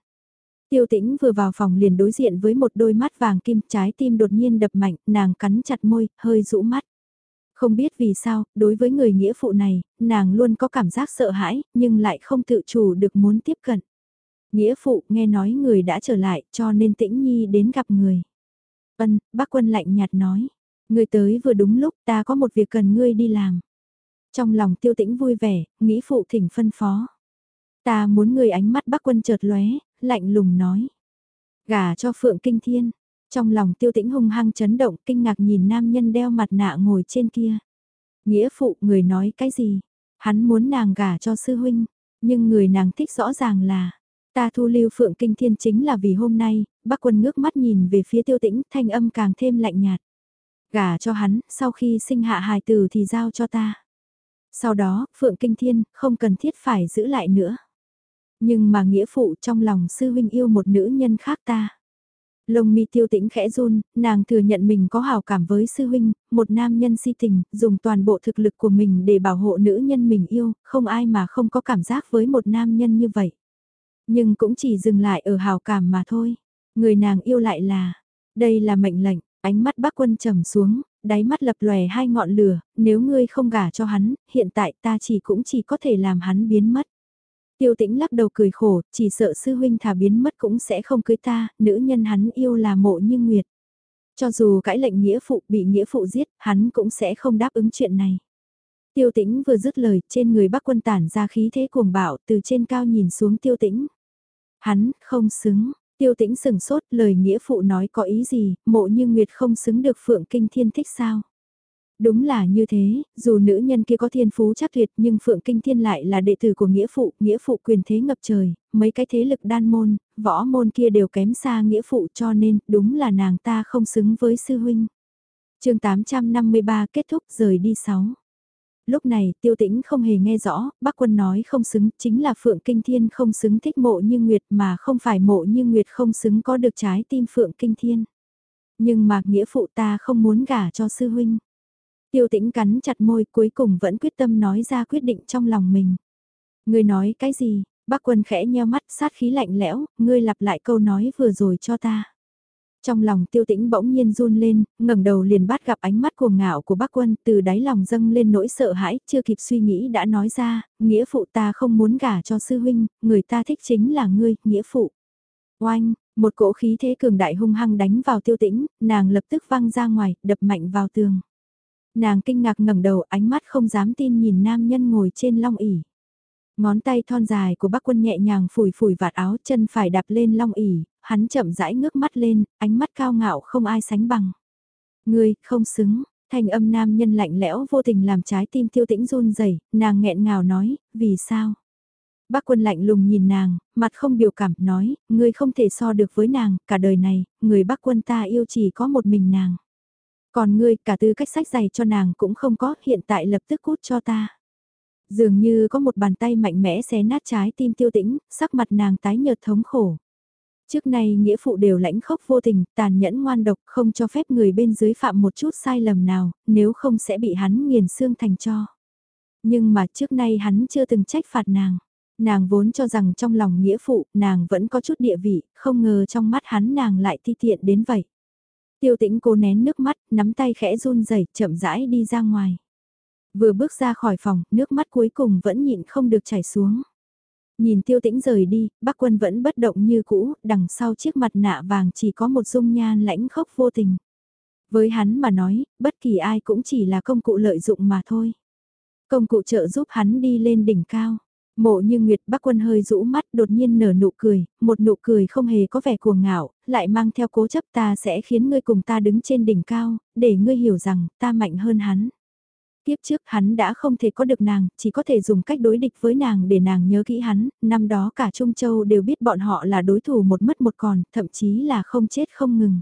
Tiêu tĩnh vừa vào phòng liền đối diện với một đôi mắt vàng kim trái tim đột nhiên đập mạnh, nàng cắn chặt môi, hơi rũ mắt. Không biết vì sao, đối với người nghĩa phụ này, nàng luôn có cảm giác sợ hãi, nhưng lại không tự chủ được muốn tiếp cận. Nghĩa phụ nghe nói người đã trở lại cho nên tĩnh nhi đến gặp người. Vân, bác quân lạnh nhạt nói. Người tới vừa đúng lúc ta có một việc cần ngươi đi làm. Trong lòng tiêu tĩnh vui vẻ, nghĩ phụ thỉnh phân phó. Ta muốn người ánh mắt bác quân chợt lóe, lạnh lùng nói. Gả cho Phượng Kinh Thiên. Trong lòng tiêu tĩnh hung hăng chấn động kinh ngạc nhìn nam nhân đeo mặt nạ ngồi trên kia. Nghĩa phụ người nói cái gì? Hắn muốn nàng gả cho sư huynh, nhưng người nàng thích rõ ràng là ta thu lưu Phượng Kinh Thiên chính là vì hôm nay, bác quân ngước mắt nhìn về phía tiêu tĩnh thanh âm càng thêm lạnh nhạt. Gả cho hắn, sau khi sinh hạ hài tử thì giao cho ta. Sau đó, Phượng Kinh Thiên không cần thiết phải giữ lại nữa. Nhưng mà nghĩa phụ trong lòng sư huynh yêu một nữ nhân khác ta. Lông mi tiêu tĩnh khẽ run, nàng thừa nhận mình có hào cảm với sư huynh, một nam nhân si tình, dùng toàn bộ thực lực của mình để bảo hộ nữ nhân mình yêu, không ai mà không có cảm giác với một nam nhân như vậy. Nhưng cũng chỉ dừng lại ở hào cảm mà thôi. Người nàng yêu lại là, đây là mệnh lệnh, ánh mắt bác quân trầm xuống, đáy mắt lập lòe hai ngọn lửa, nếu ngươi không gả cho hắn, hiện tại ta chỉ cũng chỉ có thể làm hắn biến mất. Tiêu tĩnh lắc đầu cười khổ, chỉ sợ sư huynh thả biến mất cũng sẽ không cưới ta, nữ nhân hắn yêu là mộ như nguyệt. Cho dù cãi lệnh nghĩa phụ bị nghĩa phụ giết, hắn cũng sẽ không đáp ứng chuyện này. Tiêu tĩnh vừa dứt lời, trên người bác quân tản ra khí thế cuồng bạo, từ trên cao nhìn xuống tiêu tĩnh. Hắn, không xứng, tiêu tĩnh sừng sốt, lời nghĩa phụ nói có ý gì, mộ như nguyệt không xứng được phượng kinh thiên thích sao. Đúng là như thế, dù nữ nhân kia có thiên phú chắc tuyệt nhưng Phượng Kinh Thiên lại là đệ tử của nghĩa phụ, nghĩa phụ quyền thế ngập trời, mấy cái thế lực đan môn, võ môn kia đều kém xa nghĩa phụ cho nên đúng là nàng ta không xứng với sư huynh. chương 853 kết thúc rời đi 6. Lúc này tiêu tĩnh không hề nghe rõ, bác quân nói không xứng, chính là Phượng Kinh Thiên không xứng thích mộ như Nguyệt mà không phải mộ như Nguyệt không xứng có được trái tim Phượng Kinh Thiên. Nhưng mà nghĩa phụ ta không muốn gả cho sư huynh. Tiêu tĩnh cắn chặt môi cuối cùng vẫn quyết tâm nói ra quyết định trong lòng mình. Ngươi nói cái gì? Bác quân khẽ nheo mắt sát khí lạnh lẽo, ngươi lặp lại câu nói vừa rồi cho ta. Trong lòng tiêu tĩnh bỗng nhiên run lên, ngẩng đầu liền bắt gặp ánh mắt cuồng ngạo của bác quân từ đáy lòng dâng lên nỗi sợ hãi, chưa kịp suy nghĩ đã nói ra, nghĩa phụ ta không muốn gả cho sư huynh, người ta thích chính là ngươi, nghĩa phụ. Oanh, một cỗ khí thế cường đại hung hăng đánh vào tiêu tĩnh, nàng lập tức văng ra ngoài, đập mạnh vào tường. Nàng kinh ngạc ngẩng đầu ánh mắt không dám tin nhìn nam nhân ngồi trên long ỉ. Ngón tay thon dài của bác quân nhẹ nhàng phủi phủi vạt áo chân phải đạp lên long ỉ, hắn chậm rãi ngước mắt lên, ánh mắt cao ngạo không ai sánh bằng. Ngươi, không xứng, thanh âm nam nhân lạnh lẽo vô tình làm trái tim tiêu tĩnh run rẩy nàng nghẹn ngào nói, vì sao? Bác quân lạnh lùng nhìn nàng, mặt không biểu cảm, nói, ngươi không thể so được với nàng, cả đời này, người bác quân ta yêu chỉ có một mình nàng. Còn ngươi cả tư cách sách giày cho nàng cũng không có, hiện tại lập tức cút cho ta. Dường như có một bàn tay mạnh mẽ xé nát trái tim tiêu tĩnh, sắc mặt nàng tái nhợt thống khổ. Trước nay nghĩa phụ đều lãnh khốc vô tình, tàn nhẫn ngoan độc, không cho phép người bên dưới phạm một chút sai lầm nào, nếu không sẽ bị hắn nghiền xương thành cho. Nhưng mà trước nay hắn chưa từng trách phạt nàng. Nàng vốn cho rằng trong lòng nghĩa phụ, nàng vẫn có chút địa vị, không ngờ trong mắt hắn nàng lại ti tiện đến vậy. Tiêu tĩnh cố nén nước mắt, nắm tay khẽ run rẩy chậm rãi đi ra ngoài. Vừa bước ra khỏi phòng, nước mắt cuối cùng vẫn nhịn không được chảy xuống. Nhìn tiêu tĩnh rời đi, bác quân vẫn bất động như cũ, đằng sau chiếc mặt nạ vàng chỉ có một dung nhan lãnh khốc vô tình. Với hắn mà nói, bất kỳ ai cũng chỉ là công cụ lợi dụng mà thôi. Công cụ trợ giúp hắn đi lên đỉnh cao. Mộ như Nguyệt bác quân hơi rũ mắt đột nhiên nở nụ cười, một nụ cười không hề có vẻ cuồng ngạo, lại mang theo cố chấp ta sẽ khiến ngươi cùng ta đứng trên đỉnh cao, để ngươi hiểu rằng ta mạnh hơn hắn. Tiếp trước hắn đã không thể có được nàng, chỉ có thể dùng cách đối địch với nàng để nàng nhớ kỹ hắn, năm đó cả Trung Châu đều biết bọn họ là đối thủ một mất một còn, thậm chí là không chết không ngừng.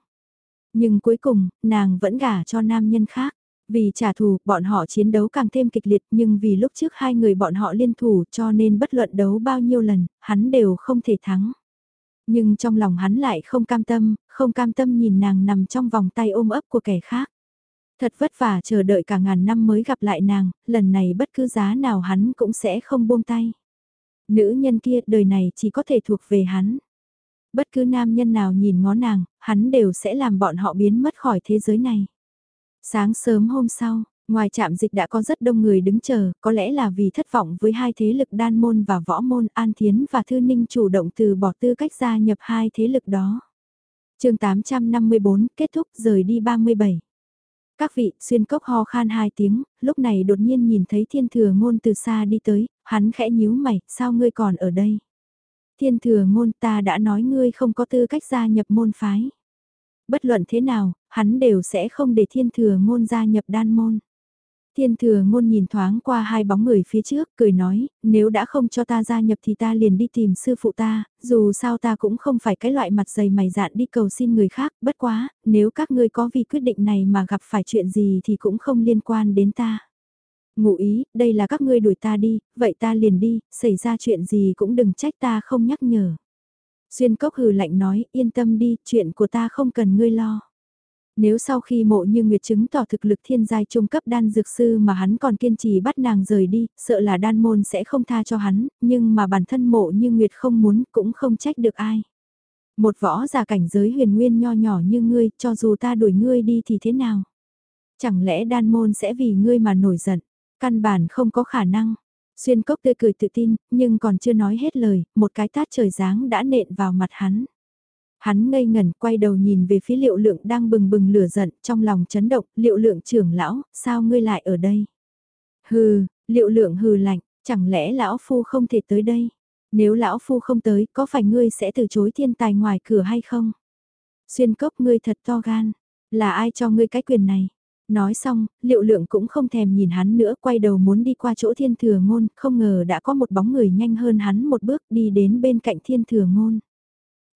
Nhưng cuối cùng, nàng vẫn gả cho nam nhân khác. Vì trả thù, bọn họ chiến đấu càng thêm kịch liệt nhưng vì lúc trước hai người bọn họ liên thủ cho nên bất luận đấu bao nhiêu lần, hắn đều không thể thắng. Nhưng trong lòng hắn lại không cam tâm, không cam tâm nhìn nàng nằm trong vòng tay ôm ấp của kẻ khác. Thật vất vả chờ đợi cả ngàn năm mới gặp lại nàng, lần này bất cứ giá nào hắn cũng sẽ không buông tay. Nữ nhân kia đời này chỉ có thể thuộc về hắn. Bất cứ nam nhân nào nhìn ngó nàng, hắn đều sẽ làm bọn họ biến mất khỏi thế giới này. Sáng sớm hôm sau, ngoài trạm dịch đã có rất đông người đứng chờ, có lẽ là vì thất vọng với hai thế lực đan môn và võ môn An Thiến và Thư Ninh chủ động từ bỏ tư cách gia nhập hai thế lực đó. chương 854 kết thúc rời đi 37. Các vị, xuyên cốc ho khan hai tiếng, lúc này đột nhiên nhìn thấy thiên thừa ngôn từ xa đi tới, hắn khẽ nhíu mày, sao ngươi còn ở đây? Thiên thừa ngôn ta đã nói ngươi không có tư cách gia nhập môn phái. Bất luận thế nào, hắn đều sẽ không để thiên thừa ngôn gia nhập đan môn. Thiên thừa ngôn nhìn thoáng qua hai bóng người phía trước, cười nói, nếu đã không cho ta gia nhập thì ta liền đi tìm sư phụ ta, dù sao ta cũng không phải cái loại mặt dày mày dạn đi cầu xin người khác, bất quá, nếu các ngươi có vì quyết định này mà gặp phải chuyện gì thì cũng không liên quan đến ta. Ngụ ý, đây là các ngươi đuổi ta đi, vậy ta liền đi, xảy ra chuyện gì cũng đừng trách ta không nhắc nhở. Xuyên cốc hừ lạnh nói, yên tâm đi, chuyện của ta không cần ngươi lo. Nếu sau khi mộ như Nguyệt chứng tỏ thực lực thiên giai trung cấp đan dược sư mà hắn còn kiên trì bắt nàng rời đi, sợ là đan môn sẽ không tha cho hắn, nhưng mà bản thân mộ như Nguyệt không muốn cũng không trách được ai. Một võ giả cảnh giới huyền nguyên nho nhỏ như ngươi, cho dù ta đuổi ngươi đi thì thế nào? Chẳng lẽ đan môn sẽ vì ngươi mà nổi giận? Căn bản không có khả năng. Xuyên cốc tươi cười tự tin, nhưng còn chưa nói hết lời, một cái tát trời giáng đã nện vào mặt hắn. Hắn ngây ngẩn quay đầu nhìn về phía liệu lượng đang bừng bừng lửa giận trong lòng chấn động, liệu lượng trưởng lão, sao ngươi lại ở đây? Hừ, liệu lượng hừ lạnh, chẳng lẽ lão phu không thể tới đây? Nếu lão phu không tới, có phải ngươi sẽ từ chối thiên tài ngoài cửa hay không? Xuyên cốc ngươi thật to gan, là ai cho ngươi cái quyền này? Nói xong, liệu lượng cũng không thèm nhìn hắn nữa quay đầu muốn đi qua chỗ thiên thừa ngôn, không ngờ đã có một bóng người nhanh hơn hắn một bước đi đến bên cạnh thiên thừa ngôn.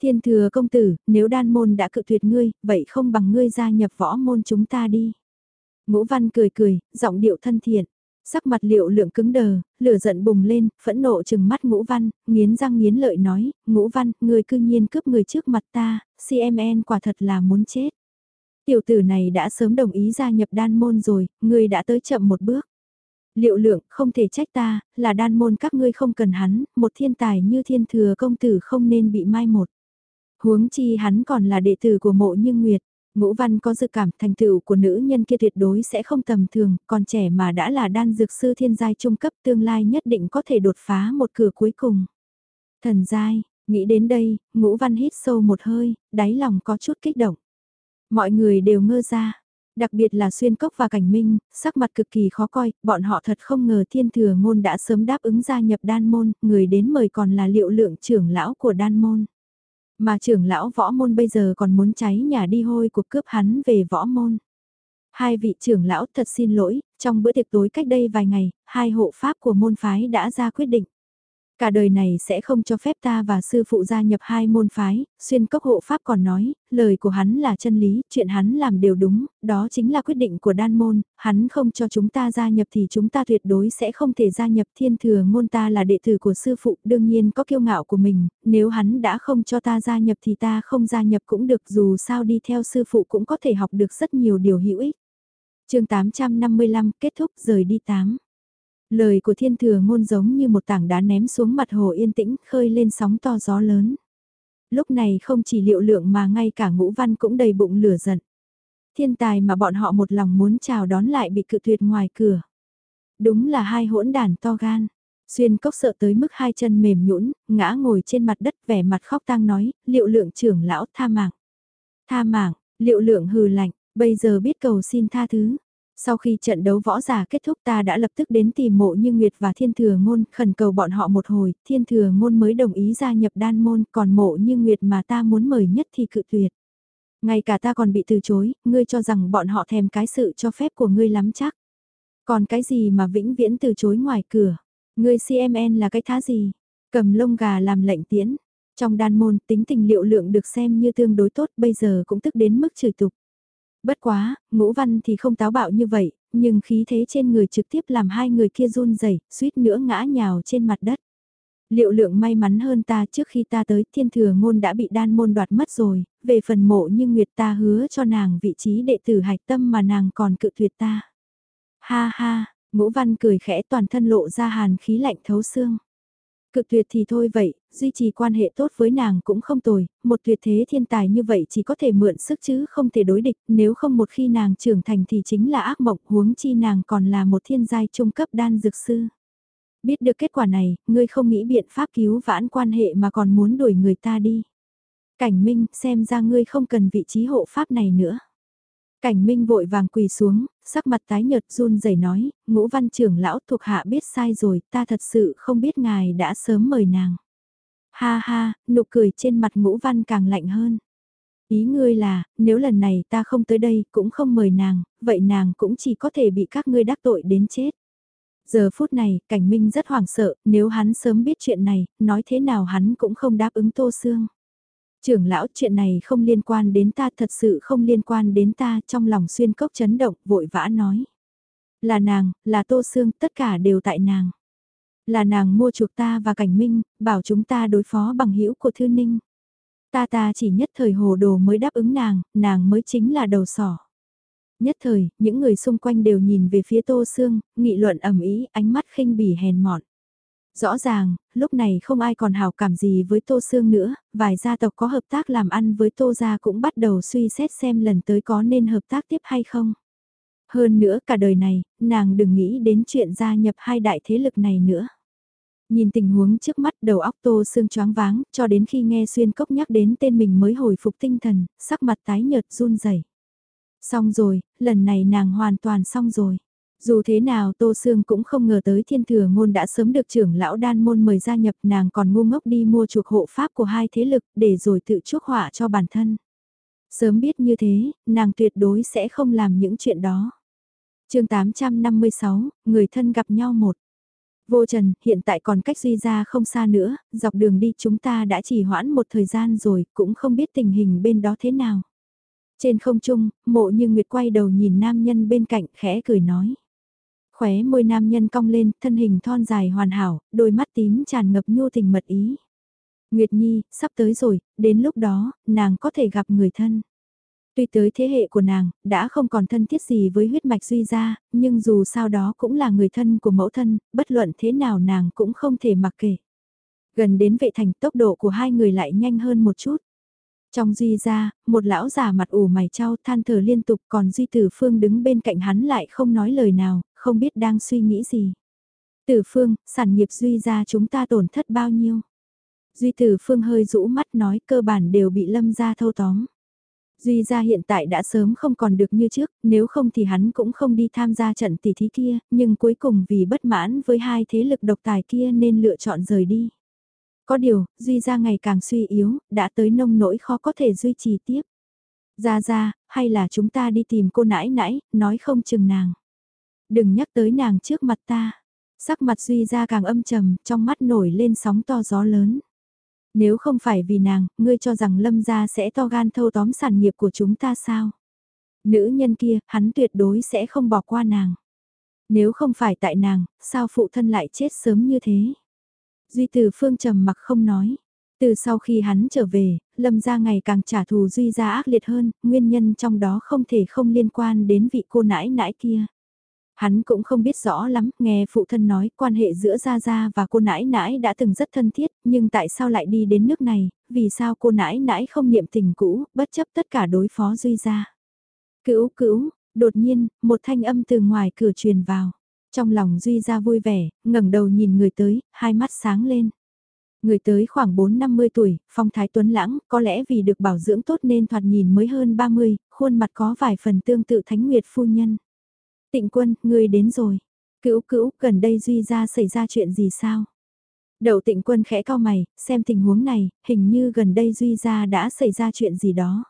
Thiên thừa công tử, nếu đan môn đã cự tuyệt ngươi, vậy không bằng ngươi gia nhập võ môn chúng ta đi. Ngũ văn cười cười, giọng điệu thân thiện. Sắc mặt liệu lượng cứng đờ, lửa giận bùng lên, phẫn nộ chừng mắt ngũ văn, nghiến răng nghiến lợi nói, ngũ văn, ngươi cư nhiên cướp người trước mặt ta, CMN quả thật là muốn chết. Tiểu tử này đã sớm đồng ý gia nhập đan môn rồi, ngươi đã tới chậm một bước. Liệu lượng không thể trách ta, là đan môn các ngươi không cần hắn, một thiên tài như thiên thừa công tử không nên bị mai một. Huống chi hắn còn là đệ tử của mộ như nguyệt. Ngũ Văn có dự cảm thành tựu của nữ nhân kia tuyệt đối sẽ không tầm thường, còn trẻ mà đã là đan dược sư thiên giai trung cấp tương lai nhất định có thể đột phá một cửa cuối cùng. Thần giai, nghĩ đến đây, Ngũ Văn hít sâu một hơi, đáy lòng có chút kích động. Mọi người đều ngơ ra, đặc biệt là xuyên cốc và cảnh minh, sắc mặt cực kỳ khó coi, bọn họ thật không ngờ thiên thừa ngôn đã sớm đáp ứng gia nhập đan môn, người đến mời còn là liệu lượng trưởng lão của đan môn. Mà trưởng lão võ môn bây giờ còn muốn cháy nhà đi hôi cuộc cướp hắn về võ môn. Hai vị trưởng lão thật xin lỗi, trong bữa tiệc tối cách đây vài ngày, hai hộ pháp của môn phái đã ra quyết định. Cả đời này sẽ không cho phép ta và sư phụ gia nhập hai môn phái, xuyên cốc hộ pháp còn nói, lời của hắn là chân lý, chuyện hắn làm đều đúng, đó chính là quyết định của đan môn, hắn không cho chúng ta gia nhập thì chúng ta tuyệt đối sẽ không thể gia nhập thiên thừa môn ta là đệ tử của sư phụ, đương nhiên có kiêu ngạo của mình, nếu hắn đã không cho ta gia nhập thì ta không gia nhập cũng được dù sao đi theo sư phụ cũng có thể học được rất nhiều điều hữu ích. chương 855 kết thúc rời đi 8 Lời của thiên thừa ngôn giống như một tảng đá ném xuống mặt hồ yên tĩnh khơi lên sóng to gió lớn. Lúc này không chỉ liệu lượng mà ngay cả ngũ văn cũng đầy bụng lửa giận. Thiên tài mà bọn họ một lòng muốn chào đón lại bị cự tuyệt ngoài cửa. Đúng là hai hỗn đàn to gan. Xuyên cốc sợ tới mức hai chân mềm nhũn, ngã ngồi trên mặt đất vẻ mặt khóc tang nói, liệu lượng trưởng lão tha mạng. Tha mạng, liệu lượng hừ lạnh, bây giờ biết cầu xin tha thứ. Sau khi trận đấu võ giả kết thúc ta đã lập tức đến tìm mộ như Nguyệt và Thiên Thừa Ngôn, khẩn cầu bọn họ một hồi, Thiên Thừa Ngôn mới đồng ý gia nhập đan môn, còn mộ như Nguyệt mà ta muốn mời nhất thì cự tuyệt. Ngay cả ta còn bị từ chối, ngươi cho rằng bọn họ thèm cái sự cho phép của ngươi lắm chắc. Còn cái gì mà vĩnh viễn từ chối ngoài cửa, ngươi CMN là cái thá gì? Cầm lông gà làm lệnh tiễn. Trong đan môn tính tình liệu lượng được xem như tương đối tốt bây giờ cũng tức đến mức chửi tục. Bất quá, ngũ văn thì không táo bạo như vậy, nhưng khí thế trên người trực tiếp làm hai người kia run rẩy suýt nữa ngã nhào trên mặt đất. Liệu lượng may mắn hơn ta trước khi ta tới thiên thừa ngôn đã bị đan môn đoạt mất rồi, về phần mộ nhưng Nguyệt ta hứa cho nàng vị trí đệ tử hạch tâm mà nàng còn cự tuyệt ta. Ha ha, ngũ văn cười khẽ toàn thân lộ ra hàn khí lạnh thấu xương. Cực tuyệt thì thôi vậy, duy trì quan hệ tốt với nàng cũng không tồi, một tuyệt thế thiên tài như vậy chỉ có thể mượn sức chứ không thể đối địch, nếu không một khi nàng trưởng thành thì chính là ác mộng huống chi nàng còn là một thiên giai trung cấp đan dược sư. Biết được kết quả này, ngươi không nghĩ biện pháp cứu vãn quan hệ mà còn muốn đuổi người ta đi. Cảnh Minh, xem ra ngươi không cần vị trí hộ pháp này nữa. Cảnh Minh vội vàng quỳ xuống, sắc mặt tái nhợt run rẩy nói, ngũ văn trưởng lão thuộc hạ biết sai rồi, ta thật sự không biết ngài đã sớm mời nàng. Ha ha, nụ cười trên mặt ngũ văn càng lạnh hơn. Ý ngươi là, nếu lần này ta không tới đây cũng không mời nàng, vậy nàng cũng chỉ có thể bị các ngươi đắc tội đến chết. Giờ phút này, cảnh minh rất hoảng sợ, nếu hắn sớm biết chuyện này, nói thế nào hắn cũng không đáp ứng tô xương. Trưởng lão chuyện này không liên quan đến ta thật sự không liên quan đến ta trong lòng xuyên cốc chấn động vội vã nói. Là nàng, là tô xương, tất cả đều tại nàng. Là nàng mua chuộc ta và cảnh minh, bảo chúng ta đối phó bằng hữu của thư ninh. Ta ta chỉ nhất thời hồ đồ mới đáp ứng nàng, nàng mới chính là đầu sỏ. Nhất thời, những người xung quanh đều nhìn về phía Tô Sương, nghị luận ẩm ý, ánh mắt khinh bỉ hèn mọn. Rõ ràng, lúc này không ai còn hào cảm gì với Tô Sương nữa, vài gia tộc có hợp tác làm ăn với Tô Gia cũng bắt đầu suy xét xem lần tới có nên hợp tác tiếp hay không. Hơn nữa cả đời này, nàng đừng nghĩ đến chuyện gia nhập hai đại thế lực này nữa. Nhìn tình huống trước mắt đầu óc Tô Sương choáng váng, cho đến khi nghe Xuyên Cốc nhắc đến tên mình mới hồi phục tinh thần, sắc mặt tái nhợt run rẩy. Xong rồi, lần này nàng hoàn toàn xong rồi. Dù thế nào Tô Sương cũng không ngờ tới thiên thừa ngôn đã sớm được trưởng lão đan môn mời gia nhập nàng còn ngu ngốc đi mua chuộc hộ pháp của hai thế lực để rồi tự chuốc họa cho bản thân. Sớm biết như thế, nàng tuyệt đối sẽ không làm những chuyện đó. chương 856, người thân gặp nhau một. Vô Trần, hiện tại còn cách Duy ra không xa nữa, dọc đường đi chúng ta đã chỉ hoãn một thời gian rồi, cũng không biết tình hình bên đó thế nào. Trên không trung, mộ như Nguyệt quay đầu nhìn nam nhân bên cạnh khẽ cười nói. Khóe môi nam nhân cong lên, thân hình thon dài hoàn hảo, đôi mắt tím tràn ngập nhu tình mật ý. Nguyệt Nhi, sắp tới rồi, đến lúc đó, nàng có thể gặp người thân. Tuy tới thế hệ của nàng, đã không còn thân thiết gì với huyết mạch duy gia nhưng dù sao đó cũng là người thân của mẫu thân, bất luận thế nào nàng cũng không thể mặc kệ. Gần đến vệ thành tốc độ của hai người lại nhanh hơn một chút. Trong Duy ra, một lão già mặt ủ mày trao than thở liên tục còn Duy Tử Phương đứng bên cạnh hắn lại không nói lời nào, không biết đang suy nghĩ gì. Tử Phương, sản nghiệp Duy ra chúng ta tổn thất bao nhiêu? Duy Tử Phương hơi rũ mắt nói cơ bản đều bị lâm ra thâu tóm. Duy ra hiện tại đã sớm không còn được như trước, nếu không thì hắn cũng không đi tham gia trận tỷ thí kia, nhưng cuối cùng vì bất mãn với hai thế lực độc tài kia nên lựa chọn rời đi. Có điều, Duy ra ngày càng suy yếu, đã tới nông nỗi khó có thể duy trì tiếp. Ra ra, hay là chúng ta đi tìm cô nãi nãi, nói không chừng nàng. Đừng nhắc tới nàng trước mặt ta. Sắc mặt Duy ra càng âm trầm, trong mắt nổi lên sóng to gió lớn. Nếu không phải vì nàng, ngươi cho rằng lâm gia sẽ to gan thâu tóm sản nghiệp của chúng ta sao? Nữ nhân kia, hắn tuyệt đối sẽ không bỏ qua nàng. Nếu không phải tại nàng, sao phụ thân lại chết sớm như thế? Duy Từ Phương trầm mặc không nói. Từ sau khi hắn trở về, Lâm gia ngày càng trả thù Duy gia ác liệt hơn, nguyên nhân trong đó không thể không liên quan đến vị cô nãi nãi kia. Hắn cũng không biết rõ lắm, nghe phụ thân nói quan hệ giữa Gia Gia và cô nãi nãi đã từng rất thân thiết, nhưng tại sao lại đi đến nước này, vì sao cô nãi nãi không niệm tình cũ, bất chấp tất cả đối phó Duy Gia. Cữu cữu, đột nhiên, một thanh âm từ ngoài cửa truyền vào. Trong lòng Duy Gia vui vẻ, ngẩng đầu nhìn người tới, hai mắt sáng lên. Người tới khoảng 4-50 tuổi, phong thái tuấn lãng, có lẽ vì được bảo dưỡng tốt nên thoạt nhìn mới hơn 30, khuôn mặt có vài phần tương tự Thánh Nguyệt phu nhân. Tịnh quân, người đến rồi. Cữu cữu, gần đây Duy ra xảy ra chuyện gì sao? Đậu tịnh quân khẽ cao mày, xem tình huống này, hình như gần đây Duy ra đã xảy ra chuyện gì đó.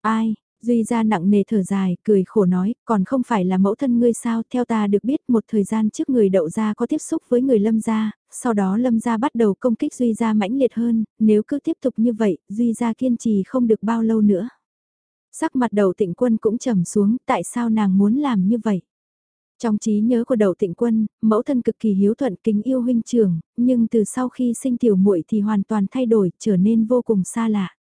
Ai, Duy ra nặng nề thở dài, cười khổ nói, còn không phải là mẫu thân ngươi sao, theo ta được biết một thời gian trước người đậu gia có tiếp xúc với người lâm gia, sau đó lâm gia bắt đầu công kích Duy gia mãnh liệt hơn, nếu cứ tiếp tục như vậy, Duy gia kiên trì không được bao lâu nữa. Sắc mặt đầu tịnh quân cũng trầm xuống, tại sao nàng muốn làm như vậy? Trong trí nhớ của đầu tịnh quân, mẫu thân cực kỳ hiếu thuận kính yêu huynh trưởng, nhưng từ sau khi sinh tiểu muội thì hoàn toàn thay đổi, trở nên vô cùng xa lạ.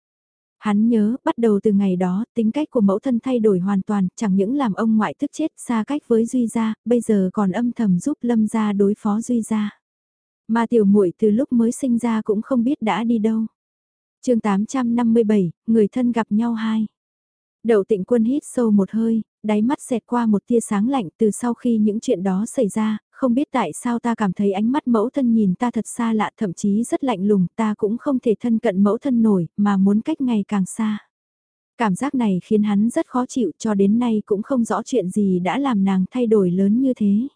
Hắn nhớ, bắt đầu từ ngày đó, tính cách của mẫu thân thay đổi hoàn toàn, chẳng những làm ông ngoại thức chết xa cách với Duy gia, bây giờ còn âm thầm giúp Lâm gia đối phó Duy gia. Mà tiểu muội từ lúc mới sinh ra cũng không biết đã đi đâu. chương 857, người thân gặp nhau hai. Đậu tịnh quân hít sâu một hơi, đáy mắt xẹt qua một tia sáng lạnh từ sau khi những chuyện đó xảy ra, không biết tại sao ta cảm thấy ánh mắt mẫu thân nhìn ta thật xa lạ thậm chí rất lạnh lùng ta cũng không thể thân cận mẫu thân nổi mà muốn cách ngày càng xa. Cảm giác này khiến hắn rất khó chịu cho đến nay cũng không rõ chuyện gì đã làm nàng thay đổi lớn như thế.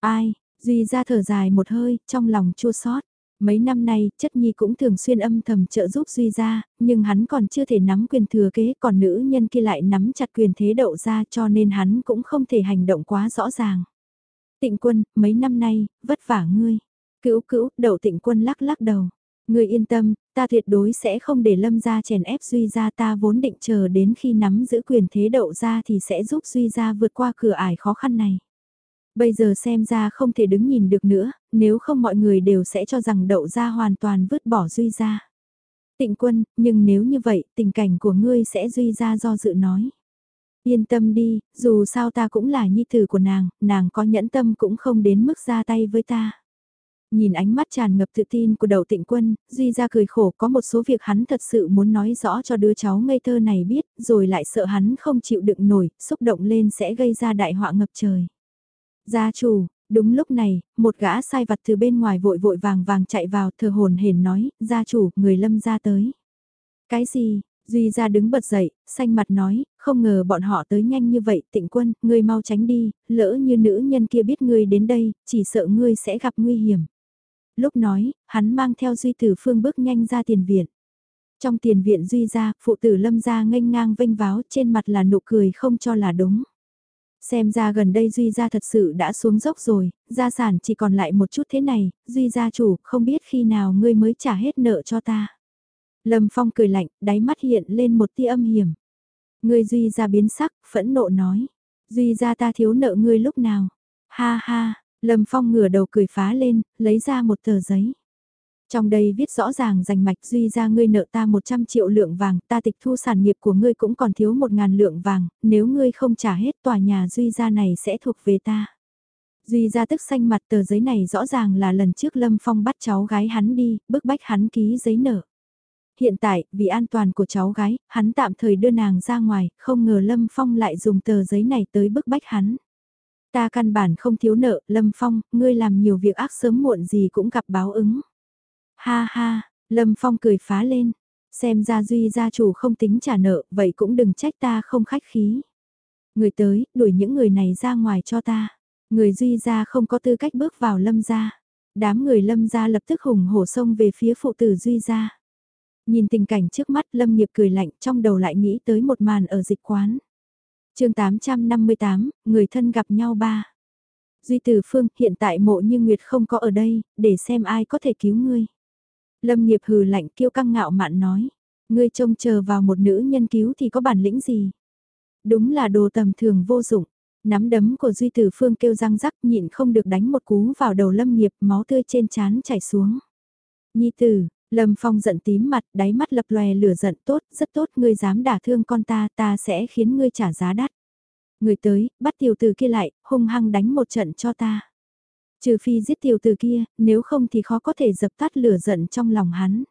Ai, Duy ra thở dài một hơi, trong lòng chua xót Mấy năm nay, chất nhi cũng thường xuyên âm thầm trợ giúp Duy ra, nhưng hắn còn chưa thể nắm quyền thừa kế, còn nữ nhân kia lại nắm chặt quyền thế đậu ra cho nên hắn cũng không thể hành động quá rõ ràng. Tịnh quân, mấy năm nay, vất vả ngươi. Cữu cữu, đậu tịnh quân lắc lắc đầu. Ngươi yên tâm, ta tuyệt đối sẽ không để lâm gia chèn ép Duy ra ta vốn định chờ đến khi nắm giữ quyền thế đậu ra thì sẽ giúp Duy ra vượt qua cửa ải khó khăn này. Bây giờ xem ra không thể đứng nhìn được nữa, nếu không mọi người đều sẽ cho rằng đậu ra hoàn toàn vứt bỏ Duy ra. Tịnh quân, nhưng nếu như vậy, tình cảnh của ngươi sẽ Duy ra do dự nói. Yên tâm đi, dù sao ta cũng là nhi tử của nàng, nàng có nhẫn tâm cũng không đến mức ra tay với ta. Nhìn ánh mắt tràn ngập tự tin của đầu tịnh quân, Duy ra cười khổ có một số việc hắn thật sự muốn nói rõ cho đứa cháu ngây thơ này biết, rồi lại sợ hắn không chịu đựng nổi, xúc động lên sẽ gây ra đại họa ngập trời. Gia chủ, đúng lúc này, một gã sai vặt từ bên ngoài vội vội vàng vàng chạy vào thờ hồn hển nói, gia chủ, người lâm ra tới. Cái gì, Duy ra đứng bật dậy, xanh mặt nói, không ngờ bọn họ tới nhanh như vậy, tịnh quân, ngươi mau tránh đi, lỡ như nữ nhân kia biết ngươi đến đây, chỉ sợ ngươi sẽ gặp nguy hiểm. Lúc nói, hắn mang theo Duy Tử Phương bước nhanh ra tiền viện. Trong tiền viện Duy ra, phụ tử lâm ra nghênh ngang vênh váo trên mặt là nụ cười không cho là đúng. Xem ra gần đây Duy gia thật sự đã xuống dốc rồi, gia sản chỉ còn lại một chút thế này, Duy gia chủ, không biết khi nào ngươi mới trả hết nợ cho ta. Lâm Phong cười lạnh, đáy mắt hiện lên một tia âm hiểm. Ngươi Duy gia biến sắc, phẫn nộ nói. Duy gia ta thiếu nợ ngươi lúc nào? Ha ha, Lâm Phong ngửa đầu cười phá lên, lấy ra một tờ giấy. Trong đây viết rõ ràng rành mạch duy ra ngươi nợ ta 100 triệu lượng vàng, ta tịch thu sản nghiệp của ngươi cũng còn thiếu 1.000 lượng vàng, nếu ngươi không trả hết tòa nhà duy ra này sẽ thuộc về ta. Duy ra tức xanh mặt tờ giấy này rõ ràng là lần trước Lâm Phong bắt cháu gái hắn đi, bức bách hắn ký giấy nợ. Hiện tại, vì an toàn của cháu gái, hắn tạm thời đưa nàng ra ngoài, không ngờ Lâm Phong lại dùng tờ giấy này tới bức bách hắn. Ta căn bản không thiếu nợ, Lâm Phong, ngươi làm nhiều việc ác sớm muộn gì cũng gặp báo ứng. Ha ha, Lâm Phong cười phá lên. Xem ra Duy gia chủ không tính trả nợ, vậy cũng đừng trách ta không khách khí. Người tới, đuổi những người này ra ngoài cho ta. Người Duy gia không có tư cách bước vào Lâm gia. Đám người Lâm gia lập tức hùng hổ xông về phía phụ tử Duy gia. Nhìn tình cảnh trước mắt Lâm nghiệp cười lạnh trong đầu lại nghĩ tới một màn ở dịch quán. chương 858, người thân gặp nhau ba. Duy Tử Phương, hiện tại mộ như Nguyệt không có ở đây, để xem ai có thể cứu ngươi. Lâm nghiệp hừ lạnh kiêu căng ngạo mạn nói. Ngươi trông chờ vào một nữ nhân cứu thì có bản lĩnh gì? Đúng là đồ tầm thường vô dụng. Nắm đấm của Duy Tử Phương kêu răng rắc nhịn không được đánh một cú vào đầu Lâm nghiệp máu tươi trên chán chảy xuống. Nhi tử, Lâm Phong giận tím mặt, đáy mắt lập lòe lửa giận tốt, rất tốt, ngươi dám đả thương con ta, ta sẽ khiến ngươi trả giá đắt. Người tới, bắt tiểu tử kia lại, hung hăng đánh một trận cho ta. Trừ phi giết tiểu tử kia, nếu không thì khó có thể dập tắt lửa giận trong lòng hắn.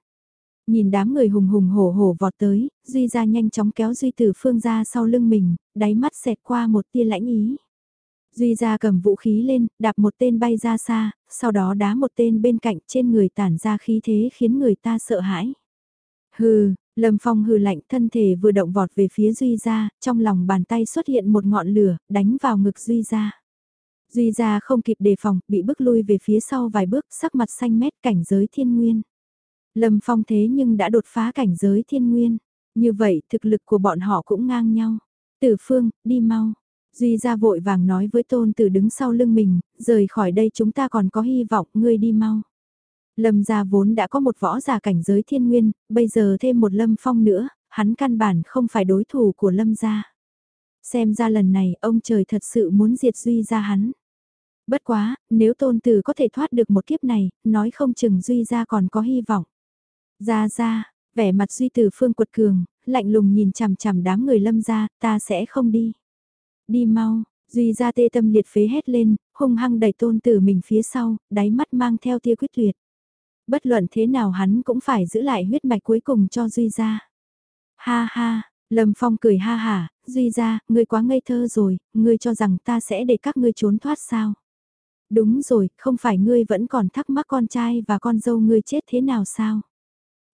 Nhìn đám người hùng hùng hổ hổ vọt tới, Duy ra nhanh chóng kéo Duy Tử Phương ra sau lưng mình, đáy mắt xẹt qua một tia lãnh ý. Duy ra cầm vũ khí lên, đạp một tên bay ra xa, sau đó đá một tên bên cạnh trên người tản ra khí thế khiến người ta sợ hãi. Hừ, Lâm Phong hừ lạnh thân thể vừa động vọt về phía Duy ra, trong lòng bàn tay xuất hiện một ngọn lửa, đánh vào ngực Duy ra. Duy ra không kịp đề phòng, bị bước lui về phía sau vài bước, sắc mặt xanh mét cảnh giới thiên nguyên. Lâm Phong thế nhưng đã đột phá cảnh giới thiên nguyên. Như vậy thực lực của bọn họ cũng ngang nhau. Tử Phương, đi mau. Duy ra vội vàng nói với tôn tử đứng sau lưng mình, rời khỏi đây chúng ta còn có hy vọng, ngươi đi mau. Lâm gia vốn đã có một võ giả cảnh giới thiên nguyên, bây giờ thêm một lâm phong nữa, hắn căn bản không phải đối thủ của lâm gia. Xem ra lần này ông trời thật sự muốn diệt Duy ra hắn. Bất quá, nếu tôn tử có thể thoát được một kiếp này, nói không chừng Duy ra còn có hy vọng. Ra ra, vẻ mặt Duy Tử Phương quật cường, lạnh lùng nhìn chằm chằm đám người lâm ra, ta sẽ không đi. Đi mau, Duy ra tê tâm liệt phế hét lên, hung hăng đẩy tôn tử mình phía sau, đáy mắt mang theo tia quyết liệt. Bất luận thế nào hắn cũng phải giữ lại huyết mạch cuối cùng cho Duy ra. Ha ha, Lâm Phong cười ha hả, Duy ra, ngươi quá ngây thơ rồi, ngươi cho rằng ta sẽ để các ngươi trốn thoát sao? Đúng rồi, không phải ngươi vẫn còn thắc mắc con trai và con dâu ngươi chết thế nào sao?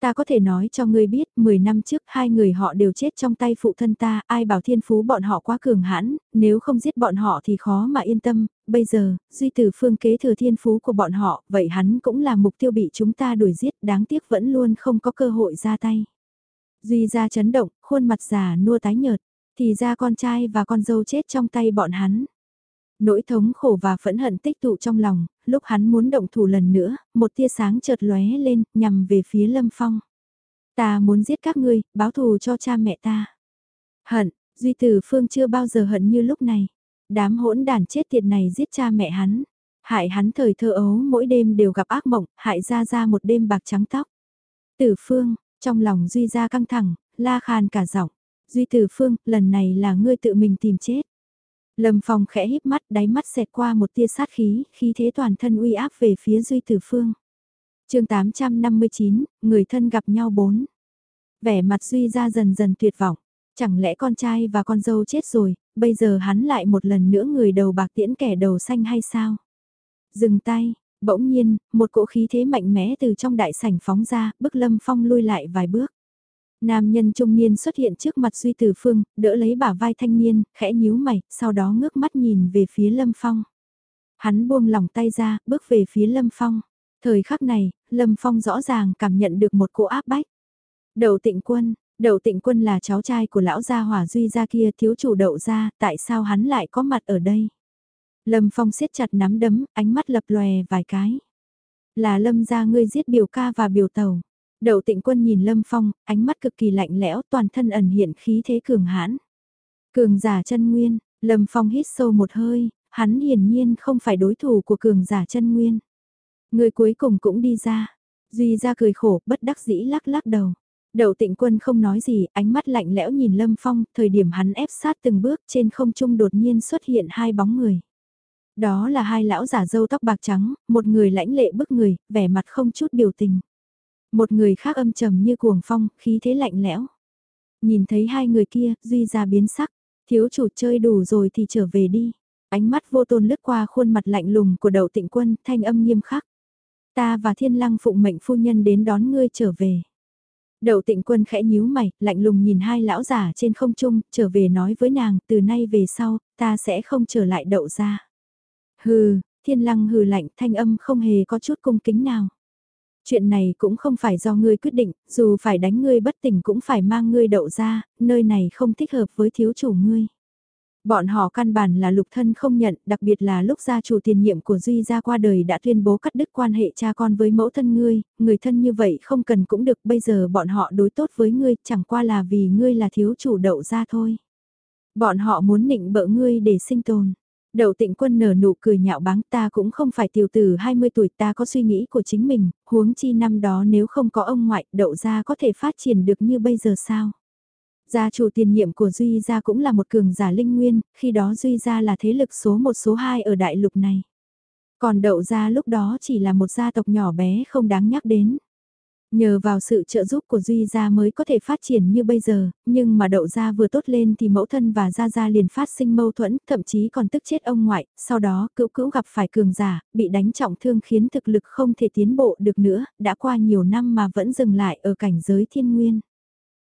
Ta có thể nói cho ngươi biết, 10 năm trước hai người họ đều chết trong tay phụ thân ta, ai bảo thiên phú bọn họ quá cường hãn, nếu không giết bọn họ thì khó mà yên tâm, bây giờ, duy tử phương kế thừa thiên phú của bọn họ, vậy hắn cũng là mục tiêu bị chúng ta đuổi giết, đáng tiếc vẫn luôn không có cơ hội ra tay. Duy ra chấn động, khuôn mặt già nua tái nhợt, thì ra con trai và con dâu chết trong tay bọn hắn. Nỗi thống khổ và phẫn hận tích tụ trong lòng, lúc hắn muốn động thủ lần nữa, một tia sáng chợt lóe lên, nhằm về phía Lâm Phong. Ta muốn giết các ngươi, báo thù cho cha mẹ ta. Hận, Duy Tử Phương chưa bao giờ hận như lúc này. Đám hỗn đàn chết tiệt này giết cha mẹ hắn. Hại hắn thời thơ ấu mỗi đêm đều gặp ác mộng, hại ra ra một đêm bạc trắng tóc. Tử Phương, trong lòng Duy ra căng thẳng, la khan cả giọng. Duy Tử Phương, lần này là ngươi tự mình tìm chết. Lâm Phong khẽ híp mắt đáy mắt xẹt qua một tia sát khí, khí thế toàn thân uy áp về phía Duy Tử Phương. chương 859, người thân gặp nhau bốn. Vẻ mặt Duy ra dần dần tuyệt vọng. Chẳng lẽ con trai và con dâu chết rồi, bây giờ hắn lại một lần nữa người đầu bạc tiễn kẻ đầu xanh hay sao? Dừng tay, bỗng nhiên, một cỗ khí thế mạnh mẽ từ trong đại sảnh phóng ra, bức Lâm Phong lui lại vài bước. Nam nhân trung niên xuất hiện trước mặt Duy Tử Phương, đỡ lấy bả vai thanh niên, khẽ nhíu mày, sau đó ngước mắt nhìn về phía Lâm Phong. Hắn buông lỏng tay ra, bước về phía Lâm Phong. Thời khắc này, Lâm Phong rõ ràng cảm nhận được một cỗ áp bách. Đậu tịnh quân, đậu tịnh quân là cháu trai của lão gia hỏa Duy gia kia thiếu chủ đậu gia, tại sao hắn lại có mặt ở đây? Lâm Phong siết chặt nắm đấm, ánh mắt lập lòe vài cái. Là Lâm gia ngươi giết biểu ca và biểu tàu. Đậu tịnh quân nhìn Lâm Phong, ánh mắt cực kỳ lạnh lẽo toàn thân ẩn hiện khí thế cường hãn. Cường giả chân nguyên, Lâm Phong hít sâu một hơi, hắn hiển nhiên không phải đối thủ của cường giả chân nguyên. Người cuối cùng cũng đi ra. Duy ra cười khổ, bất đắc dĩ lắc lắc đầu. Đậu tịnh quân không nói gì, ánh mắt lạnh lẽo nhìn Lâm Phong, thời điểm hắn ép sát từng bước trên không trung đột nhiên xuất hiện hai bóng người. Đó là hai lão giả dâu tóc bạc trắng, một người lãnh lệ bức người, vẻ mặt không chút biểu tình. Một người khác âm trầm như cuồng phong, khí thế lạnh lẽo. Nhìn thấy hai người kia, Duy ra biến sắc. Thiếu chủ chơi đủ rồi thì trở về đi. Ánh mắt vô tôn lướt qua khuôn mặt lạnh lùng của đậu tịnh quân, thanh âm nghiêm khắc. Ta và thiên lăng phụng mệnh phu nhân đến đón ngươi trở về. Đậu tịnh quân khẽ nhíu mày, lạnh lùng nhìn hai lão giả trên không trung, trở về nói với nàng, từ nay về sau, ta sẽ không trở lại đậu ra. Hừ, thiên lăng hừ lạnh, thanh âm không hề có chút cung kính nào. Chuyện này cũng không phải do ngươi quyết định, dù phải đánh ngươi bất tỉnh cũng phải mang ngươi đậu ra, nơi này không thích hợp với thiếu chủ ngươi. Bọn họ căn bản là lục thân không nhận, đặc biệt là lúc gia chủ tiền nhiệm của Duy gia qua đời đã tuyên bố cắt đứt quan hệ cha con với mẫu thân ngươi, người thân như vậy không cần cũng được, bây giờ bọn họ đối tốt với ngươi, chẳng qua là vì ngươi là thiếu chủ đậu ra thôi. Bọn họ muốn nịnh bợ ngươi để sinh tồn. Đậu tịnh quân nở nụ cười nhạo báng ta cũng không phải tiểu tử 20 tuổi ta có suy nghĩ của chính mình, huống chi năm đó nếu không có ông ngoại đậu ra có thể phát triển được như bây giờ sao. Gia chủ tiền nhiệm của Duy Gia cũng là một cường giả linh nguyên, khi đó Duy Gia là thế lực số một số hai ở đại lục này. Còn đậu gia lúc đó chỉ là một gia tộc nhỏ bé không đáng nhắc đến. Nhờ vào sự trợ giúp của Duy Gia mới có thể phát triển như bây giờ, nhưng mà đậu gia vừa tốt lên thì mẫu thân và Gia Gia liền phát sinh mâu thuẫn, thậm chí còn tức chết ông ngoại, sau đó cữu cữu gặp phải cường giả, bị đánh trọng thương khiến thực lực không thể tiến bộ được nữa, đã qua nhiều năm mà vẫn dừng lại ở cảnh giới thiên nguyên.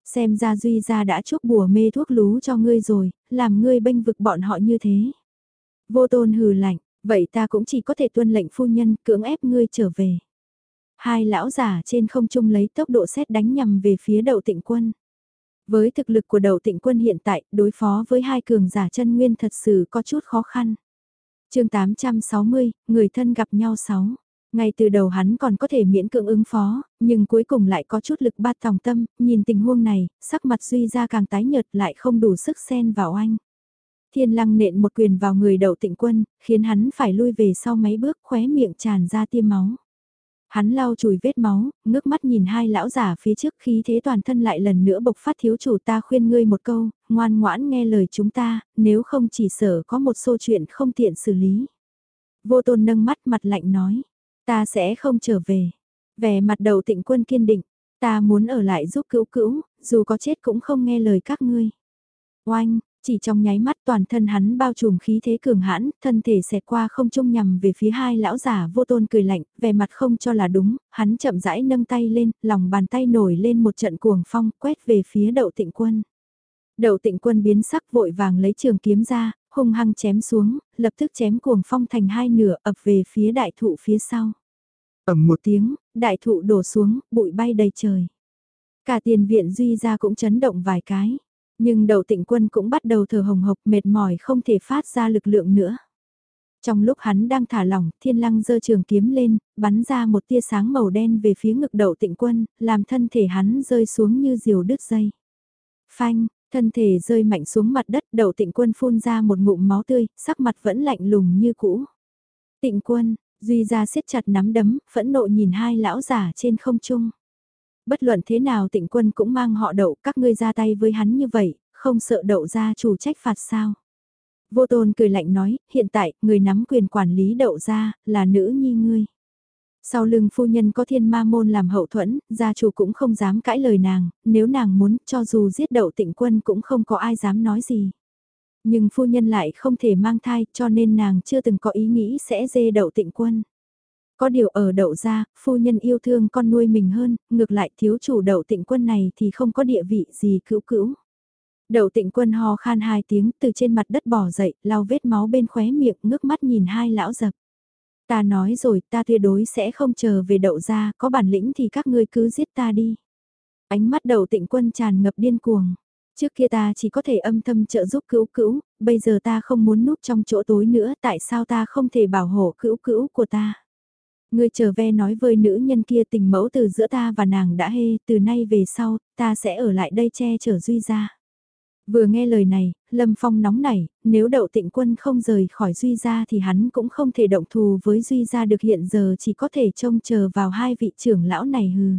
Xem ra Duy Gia đã chuốc bùa mê thuốc lú cho ngươi rồi, làm ngươi bênh vực bọn họ như thế. Vô tôn hừ lạnh, vậy ta cũng chỉ có thể tuân lệnh phu nhân cưỡng ép ngươi trở về. Hai lão giả trên không trung lấy tốc độ xét đánh nhằm về phía đậu tịnh quân. Với thực lực của đậu tịnh quân hiện tại, đối phó với hai cường giả chân nguyên thật sự có chút khó khăn. chương 860, người thân gặp nhau 6. Ngay từ đầu hắn còn có thể miễn cưỡng ứng phó, nhưng cuối cùng lại có chút lực bát tòng tâm, nhìn tình huống này, sắc mặt Duy ra càng tái nhợt lại không đủ sức xen vào anh. Thiên lăng nện một quyền vào người đậu tịnh quân, khiến hắn phải lui về sau mấy bước khóe miệng tràn ra tiêm máu. Hắn lau chùi vết máu, ngước mắt nhìn hai lão giả phía trước khí thế toàn thân lại lần nữa bộc phát thiếu chủ ta khuyên ngươi một câu, ngoan ngoãn nghe lời chúng ta, nếu không chỉ sở có một số chuyện không tiện xử lý. Vô tôn nâng mắt mặt lạnh nói, ta sẽ không trở về. Vẻ mặt đầu tịnh quân kiên định, ta muốn ở lại giúp cữu cữu, dù có chết cũng không nghe lời các ngươi. Oanh, chỉ trong nháy mắt toàn thân hắn bao trùm khí thế cường hãn, thân thể xẹt qua không trung nhằm về phía hai lão giả vô tôn cười lạnh, vẻ mặt không cho là đúng, hắn chậm rãi nâng tay lên, lòng bàn tay nổi lên một trận cuồng phong, quét về phía đậu tịnh quân. Đậu tịnh quân biến sắc vội vàng lấy trường kiếm ra, hung hăng chém xuống, lập tức chém cuồng phong thành hai nửa ập về phía đại thụ phía sau. ầm một tiếng, đại thụ đổ xuống, bụi bay đầy trời. Cả tiền viện duy ra cũng chấn động vài cái. Nhưng đầu tịnh quân cũng bắt đầu thở hồng hộc mệt mỏi không thể phát ra lực lượng nữa. Trong lúc hắn đang thả lỏng, thiên lăng giơ trường kiếm lên, bắn ra một tia sáng màu đen về phía ngực đầu tịnh quân, làm thân thể hắn rơi xuống như diều đứt dây. Phanh, thân thể rơi mạnh xuống mặt đất, đầu tịnh quân phun ra một ngụm máu tươi, sắc mặt vẫn lạnh lùng như cũ. Tịnh quân, Duy ra siết chặt nắm đấm, phẫn nộ nhìn hai lão giả trên không trung bất luận thế nào tịnh quân cũng mang họ đậu các ngươi ra tay với hắn như vậy, không sợ đậu ra chủ trách phạt sao. Vô tôn cười lạnh nói, hiện tại, người nắm quyền quản lý đậu ra, là nữ nhi ngươi. Sau lưng phu nhân có thiên ma môn làm hậu thuẫn, gia chủ cũng không dám cãi lời nàng, nếu nàng muốn cho dù giết đậu tịnh quân cũng không có ai dám nói gì. Nhưng phu nhân lại không thể mang thai cho nên nàng chưa từng có ý nghĩ sẽ dê đậu tịnh quân. Có điều ở đậu ra, phu nhân yêu thương con nuôi mình hơn, ngược lại thiếu chủ đậu tịnh quân này thì không có địa vị gì cữu cữu. Đậu tịnh quân ho khan hai tiếng từ trên mặt đất bỏ dậy, lau vết máu bên khóe miệng ngước mắt nhìn hai lão dập. Ta nói rồi ta tuyệt đối sẽ không chờ về đậu ra, có bản lĩnh thì các ngươi cứ giết ta đi. Ánh mắt đậu tịnh quân tràn ngập điên cuồng. Trước kia ta chỉ có thể âm thầm trợ giúp cữu cữu, bây giờ ta không muốn núp trong chỗ tối nữa tại sao ta không thể bảo hộ cữu cữu của ta. Ngươi chờ ve nói với nữ nhân kia tình mẫu từ giữa ta và nàng đã hê, từ nay về sau, ta sẽ ở lại đây che chở Duy ra. Vừa nghe lời này, Lâm Phong nóng nảy, nếu đậu tịnh quân không rời khỏi Duy ra thì hắn cũng không thể động thù với Duy ra được hiện giờ chỉ có thể trông chờ vào hai vị trưởng lão này hừ.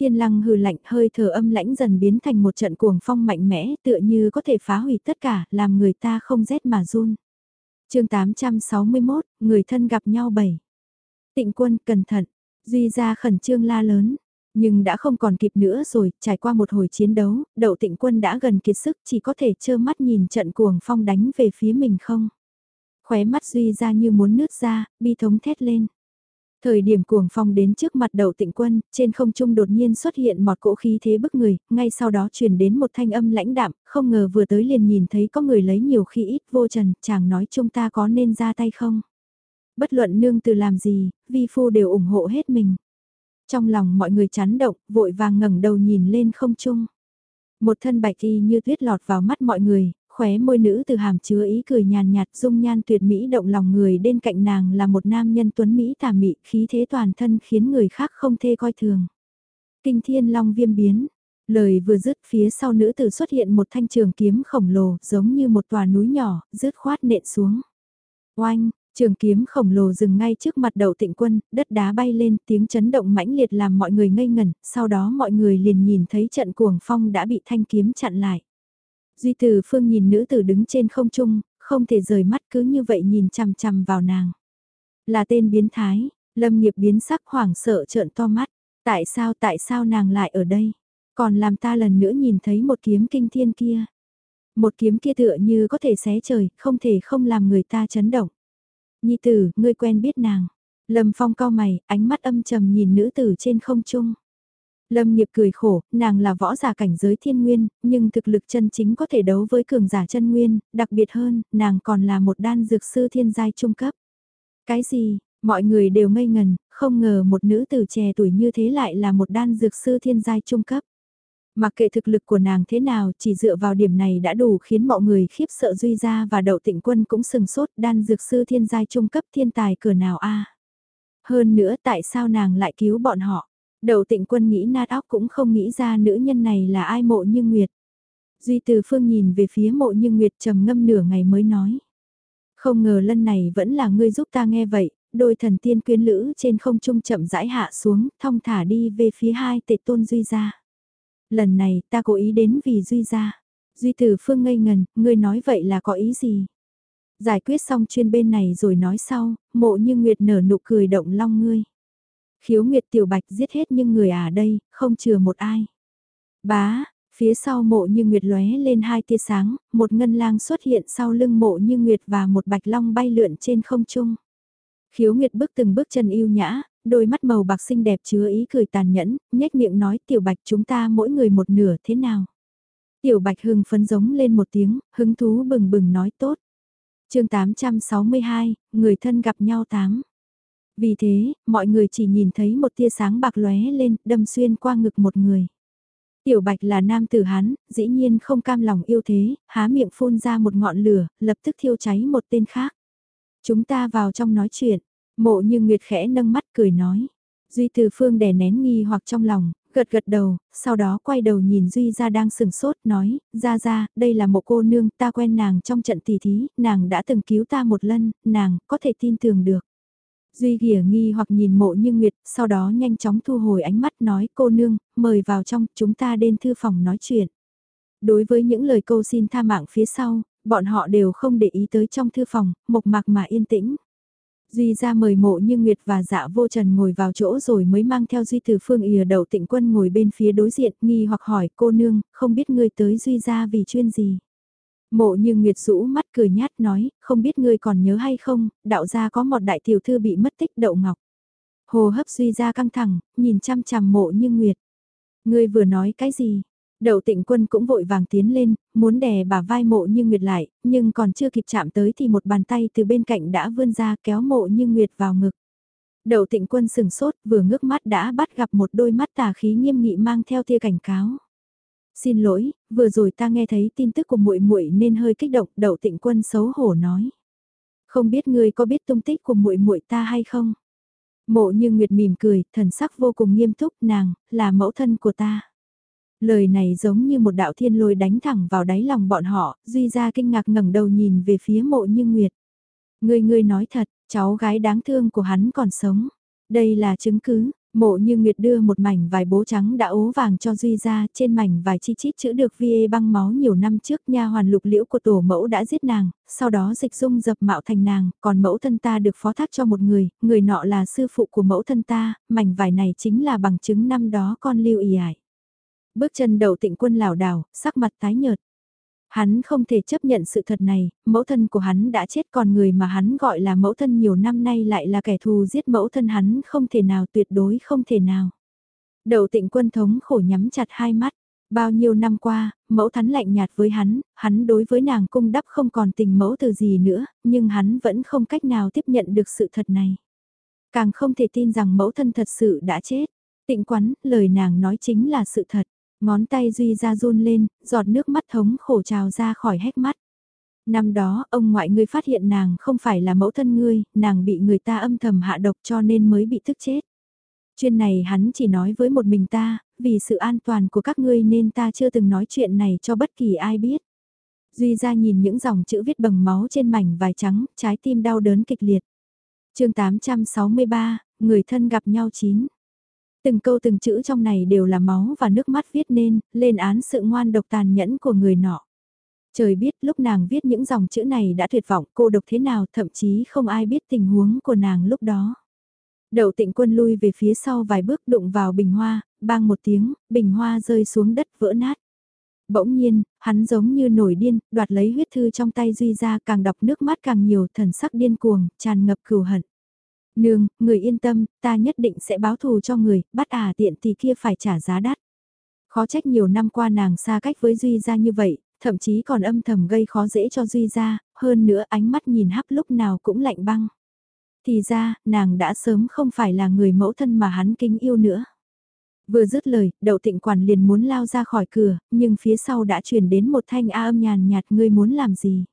Thiên lăng hừ lạnh hơi thở âm lãnh dần biến thành một trận cuồng phong mạnh mẽ tựa như có thể phá hủy tất cả, làm người ta không rét mà run. chương 861, người thân gặp nhau bảy. Tịnh quân, cẩn thận. Duy ra khẩn trương la lớn. Nhưng đã không còn kịp nữa rồi, trải qua một hồi chiến đấu, đậu tịnh quân đã gần kiệt sức chỉ có thể trơ mắt nhìn trận cuồng phong đánh về phía mình không. Khóe mắt Duy ra như muốn nứt ra, bi thống thét lên. Thời điểm cuồng phong đến trước mặt đậu tịnh quân, trên không trung đột nhiên xuất hiện một cỗ khí thế bức người, ngay sau đó truyền đến một thanh âm lãnh đạm, không ngờ vừa tới liền nhìn thấy có người lấy nhiều khi ít vô trần, chàng nói chúng ta có nên ra tay không? Bất luận nương từ làm gì, vi phu đều ủng hộ hết mình. Trong lòng mọi người chán động, vội vàng ngẩng đầu nhìn lên không trung. Một thân bạch y như tuyết lọt vào mắt mọi người, khóe môi nữ từ hàm chứa ý cười nhàn nhạt dung nhan tuyệt mỹ động lòng người bên cạnh nàng là một nam nhân tuấn mỹ tà mị khí thế toàn thân khiến người khác không thê coi thường. Kinh thiên long viêm biến, lời vừa dứt phía sau nữ tử xuất hiện một thanh trường kiếm khổng lồ giống như một tòa núi nhỏ, rứt khoát nện xuống. Oanh, Trường kiếm khổng lồ dừng ngay trước mặt đậu tịnh quân, đất đá bay lên, tiếng chấn động mãnh liệt làm mọi người ngây ngẩn, sau đó mọi người liền nhìn thấy trận cuồng phong đã bị thanh kiếm chặn lại. Duy Từ Phương nhìn nữ tử đứng trên không trung, không thể rời mắt cứ như vậy nhìn chằm chằm vào nàng. Là tên biến thái, lâm nghiệp biến sắc hoảng sợ trợn to mắt. Tại sao tại sao nàng lại ở đây? Còn làm ta lần nữa nhìn thấy một kiếm kinh thiên kia. Một kiếm kia tựa như có thể xé trời, không thể không làm người ta chấn động. Nhi tử, ngươi quen biết nàng. Lâm Phong cao mày, ánh mắt âm trầm nhìn nữ tử trên không trung. Lâm nghiệp cười khổ, nàng là võ giả cảnh giới thiên nguyên, nhưng thực lực chân chính có thể đấu với cường giả chân nguyên, đặc biệt hơn, nàng còn là một đan dược sư thiên giai trung cấp. Cái gì, mọi người đều ngây ngần, không ngờ một nữ tử trẻ tuổi như thế lại là một đan dược sư thiên giai trung cấp. Mặc kệ thực lực của nàng thế nào, chỉ dựa vào điểm này đã đủ khiến mọi người khiếp sợ Duy Gia và Đậu Tịnh Quân cũng sừng sốt đan dược sư thiên giai trung cấp thiên tài cửa nào a Hơn nữa tại sao nàng lại cứu bọn họ? Đậu Tịnh Quân nghĩ nát óc cũng không nghĩ ra nữ nhân này là ai mộ như Nguyệt. Duy Từ Phương nhìn về phía mộ như Nguyệt trầm ngâm nửa ngày mới nói. Không ngờ lần này vẫn là ngươi giúp ta nghe vậy, đôi thần tiên quyến lữ trên không trung chậm rãi hạ xuống, thong thả đi về phía hai tệ tôn Duy ra Lần này ta cố ý đến vì Duy gia. Duy Tử Phương ngây ngần, ngươi nói vậy là có ý gì? Giải quyết xong chuyên bên này rồi nói sau, mộ như Nguyệt nở nụ cười động long ngươi. Khiếu Nguyệt Tiểu Bạch giết hết nhưng người à đây, không chừa một ai. Bá, phía sau mộ như Nguyệt lóe lên hai tia sáng, một ngân lang xuất hiện sau lưng mộ như Nguyệt và một bạch long bay lượn trên không trung. Khiếu Nguyệt bước từng bước chân yêu nhã, đôi mắt màu bạc xinh đẹp chứa ý cười tàn nhẫn, nhếch miệng nói tiểu bạch chúng ta mỗi người một nửa thế nào. Tiểu bạch hưng phấn giống lên một tiếng, hứng thú bừng bừng nói tốt. chương 862, người thân gặp nhau tám. Vì thế, mọi người chỉ nhìn thấy một tia sáng bạc lóe lên, đâm xuyên qua ngực một người. Tiểu bạch là nam tử hán, dĩ nhiên không cam lòng yêu thế, há miệng phun ra một ngọn lửa, lập tức thiêu cháy một tên khác. Chúng ta vào trong nói chuyện, Mộ như Nguyệt khẽ nâng mắt cười nói. Duy Từ Phương đè nén nghi hoặc trong lòng, gật gật đầu, sau đó quay đầu nhìn Duy ra đang sừng sốt, nói, ra ra, đây là một cô nương, ta quen nàng trong trận tỷ thí, nàng đã từng cứu ta một lần, nàng, có thể tin tưởng được. Duy ghỉa nghi hoặc nhìn mộ như Nguyệt, sau đó nhanh chóng thu hồi ánh mắt nói, cô nương, mời vào trong, chúng ta đến thư phòng nói chuyện. Đối với những lời câu xin tha mạng phía sau, bọn họ đều không để ý tới trong thư phòng, mộc mạc mà yên tĩnh. Duy ra mời mộ như Nguyệt và dạ vô trần ngồi vào chỗ rồi mới mang theo Duy từ phương ỉa đầu tịnh quân ngồi bên phía đối diện nghi hoặc hỏi cô nương, không biết ngươi tới Duy ra vì chuyên gì. Mộ như Nguyệt rũ mắt cười nhát nói, không biết ngươi còn nhớ hay không, đạo gia có một đại tiểu thư bị mất tích đậu ngọc. Hồ hấp Duy ra căng thẳng, nhìn chăm chằm mộ như Nguyệt. Ngươi vừa nói cái gì, Đậu tịnh quân cũng vội vàng tiến lên, muốn đè bà vai mộ như Nguyệt lại, nhưng còn chưa kịp chạm tới thì một bàn tay từ bên cạnh đã vươn ra kéo mộ như Nguyệt vào ngực. Đậu tịnh quân sừng sốt vừa ngước mắt đã bắt gặp một đôi mắt tà khí nghiêm nghị mang theo tia cảnh cáo. Xin lỗi, vừa rồi ta nghe thấy tin tức của muội muội nên hơi kích động, đậu tịnh quân xấu hổ nói. Không biết ngươi có biết tung tích của muội muội ta hay không? Mộ như Nguyệt mỉm cười, thần sắc vô cùng nghiêm túc, nàng, là mẫu thân của ta. Lời này giống như một đạo thiên lôi đánh thẳng vào đáy lòng bọn họ, Duy ra kinh ngạc ngẩng đầu nhìn về phía mộ như Nguyệt. Người người nói thật, cháu gái đáng thương của hắn còn sống. Đây là chứng cứ, mộ như Nguyệt đưa một mảnh vải bố trắng đã ố vàng cho Duy ra, trên mảnh vải chi chít chữ được vie băng máu nhiều năm trước nha hoàn lục liễu của tổ mẫu đã giết nàng, sau đó dịch dung dập mạo thành nàng, còn mẫu thân ta được phó thác cho một người, người nọ là sư phụ của mẫu thân ta, mảnh vải này chính là bằng chứng năm đó con lưu ỉ ải. Bước chân đầu tịnh quân lảo đảo, sắc mặt tái nhợt. Hắn không thể chấp nhận sự thật này, mẫu thân của hắn đã chết còn người mà hắn gọi là mẫu thân nhiều năm nay lại là kẻ thù giết mẫu thân hắn không thể nào tuyệt đối không thể nào. Đầu tịnh quân thống khổ nhắm chặt hai mắt, bao nhiêu năm qua, mẫu thắn lạnh nhạt với hắn, hắn đối với nàng cung đắp không còn tình mẫu từ gì nữa, nhưng hắn vẫn không cách nào tiếp nhận được sự thật này. Càng không thể tin rằng mẫu thân thật sự đã chết. Tịnh quắn, lời nàng nói chính là sự thật. Ngón tay Duy ra run lên, giọt nước mắt thống khổ trào ra khỏi hét mắt. Năm đó, ông ngoại ngươi phát hiện nàng không phải là mẫu thân ngươi, nàng bị người ta âm thầm hạ độc cho nên mới bị thức chết. Chuyện này hắn chỉ nói với một mình ta, vì sự an toàn của các ngươi nên ta chưa từng nói chuyện này cho bất kỳ ai biết. Duy ra nhìn những dòng chữ viết bằng máu trên mảnh vải trắng, trái tim đau đớn kịch liệt. chương 863, người thân gặp nhau chín. Từng câu từng chữ trong này đều là máu và nước mắt viết nên, lên án sự ngoan độc tàn nhẫn của người nọ. Trời biết lúc nàng viết những dòng chữ này đã tuyệt vọng cô độc thế nào thậm chí không ai biết tình huống của nàng lúc đó. Đậu tịnh quân lui về phía sau vài bước đụng vào bình hoa, bang một tiếng, bình hoa rơi xuống đất vỡ nát. Bỗng nhiên, hắn giống như nổi điên, đoạt lấy huyết thư trong tay Duy ra càng đọc nước mắt càng nhiều thần sắc điên cuồng, tràn ngập cừu hận. Nương, người yên tâm, ta nhất định sẽ báo thù cho người, bắt à tiện thì kia phải trả giá đắt. Khó trách nhiều năm qua nàng xa cách với Duy ra như vậy, thậm chí còn âm thầm gây khó dễ cho Duy ra, hơn nữa ánh mắt nhìn hắp lúc nào cũng lạnh băng. Thì ra, nàng đã sớm không phải là người mẫu thân mà hắn kính yêu nữa. Vừa dứt lời, đậu tịnh quản liền muốn lao ra khỏi cửa, nhưng phía sau đã truyền đến một thanh a âm nhàn nhạt ngươi muốn làm gì.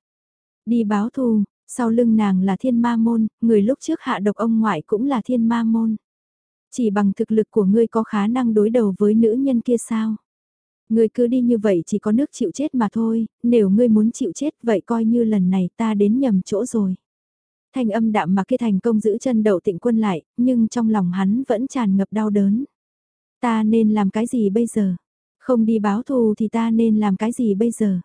Đi báo thù, sau lưng nàng là thiên ma môn, người lúc trước hạ độc ông ngoại cũng là thiên ma môn. Chỉ bằng thực lực của ngươi có khả năng đối đầu với nữ nhân kia sao? Ngươi cứ đi như vậy chỉ có nước chịu chết mà thôi, nếu ngươi muốn chịu chết vậy coi như lần này ta đến nhầm chỗ rồi. Thanh âm đạm mà kia thành công giữ chân đậu tịnh quân lại, nhưng trong lòng hắn vẫn tràn ngập đau đớn. Ta nên làm cái gì bây giờ? Không đi báo thù thì ta nên làm cái gì bây giờ?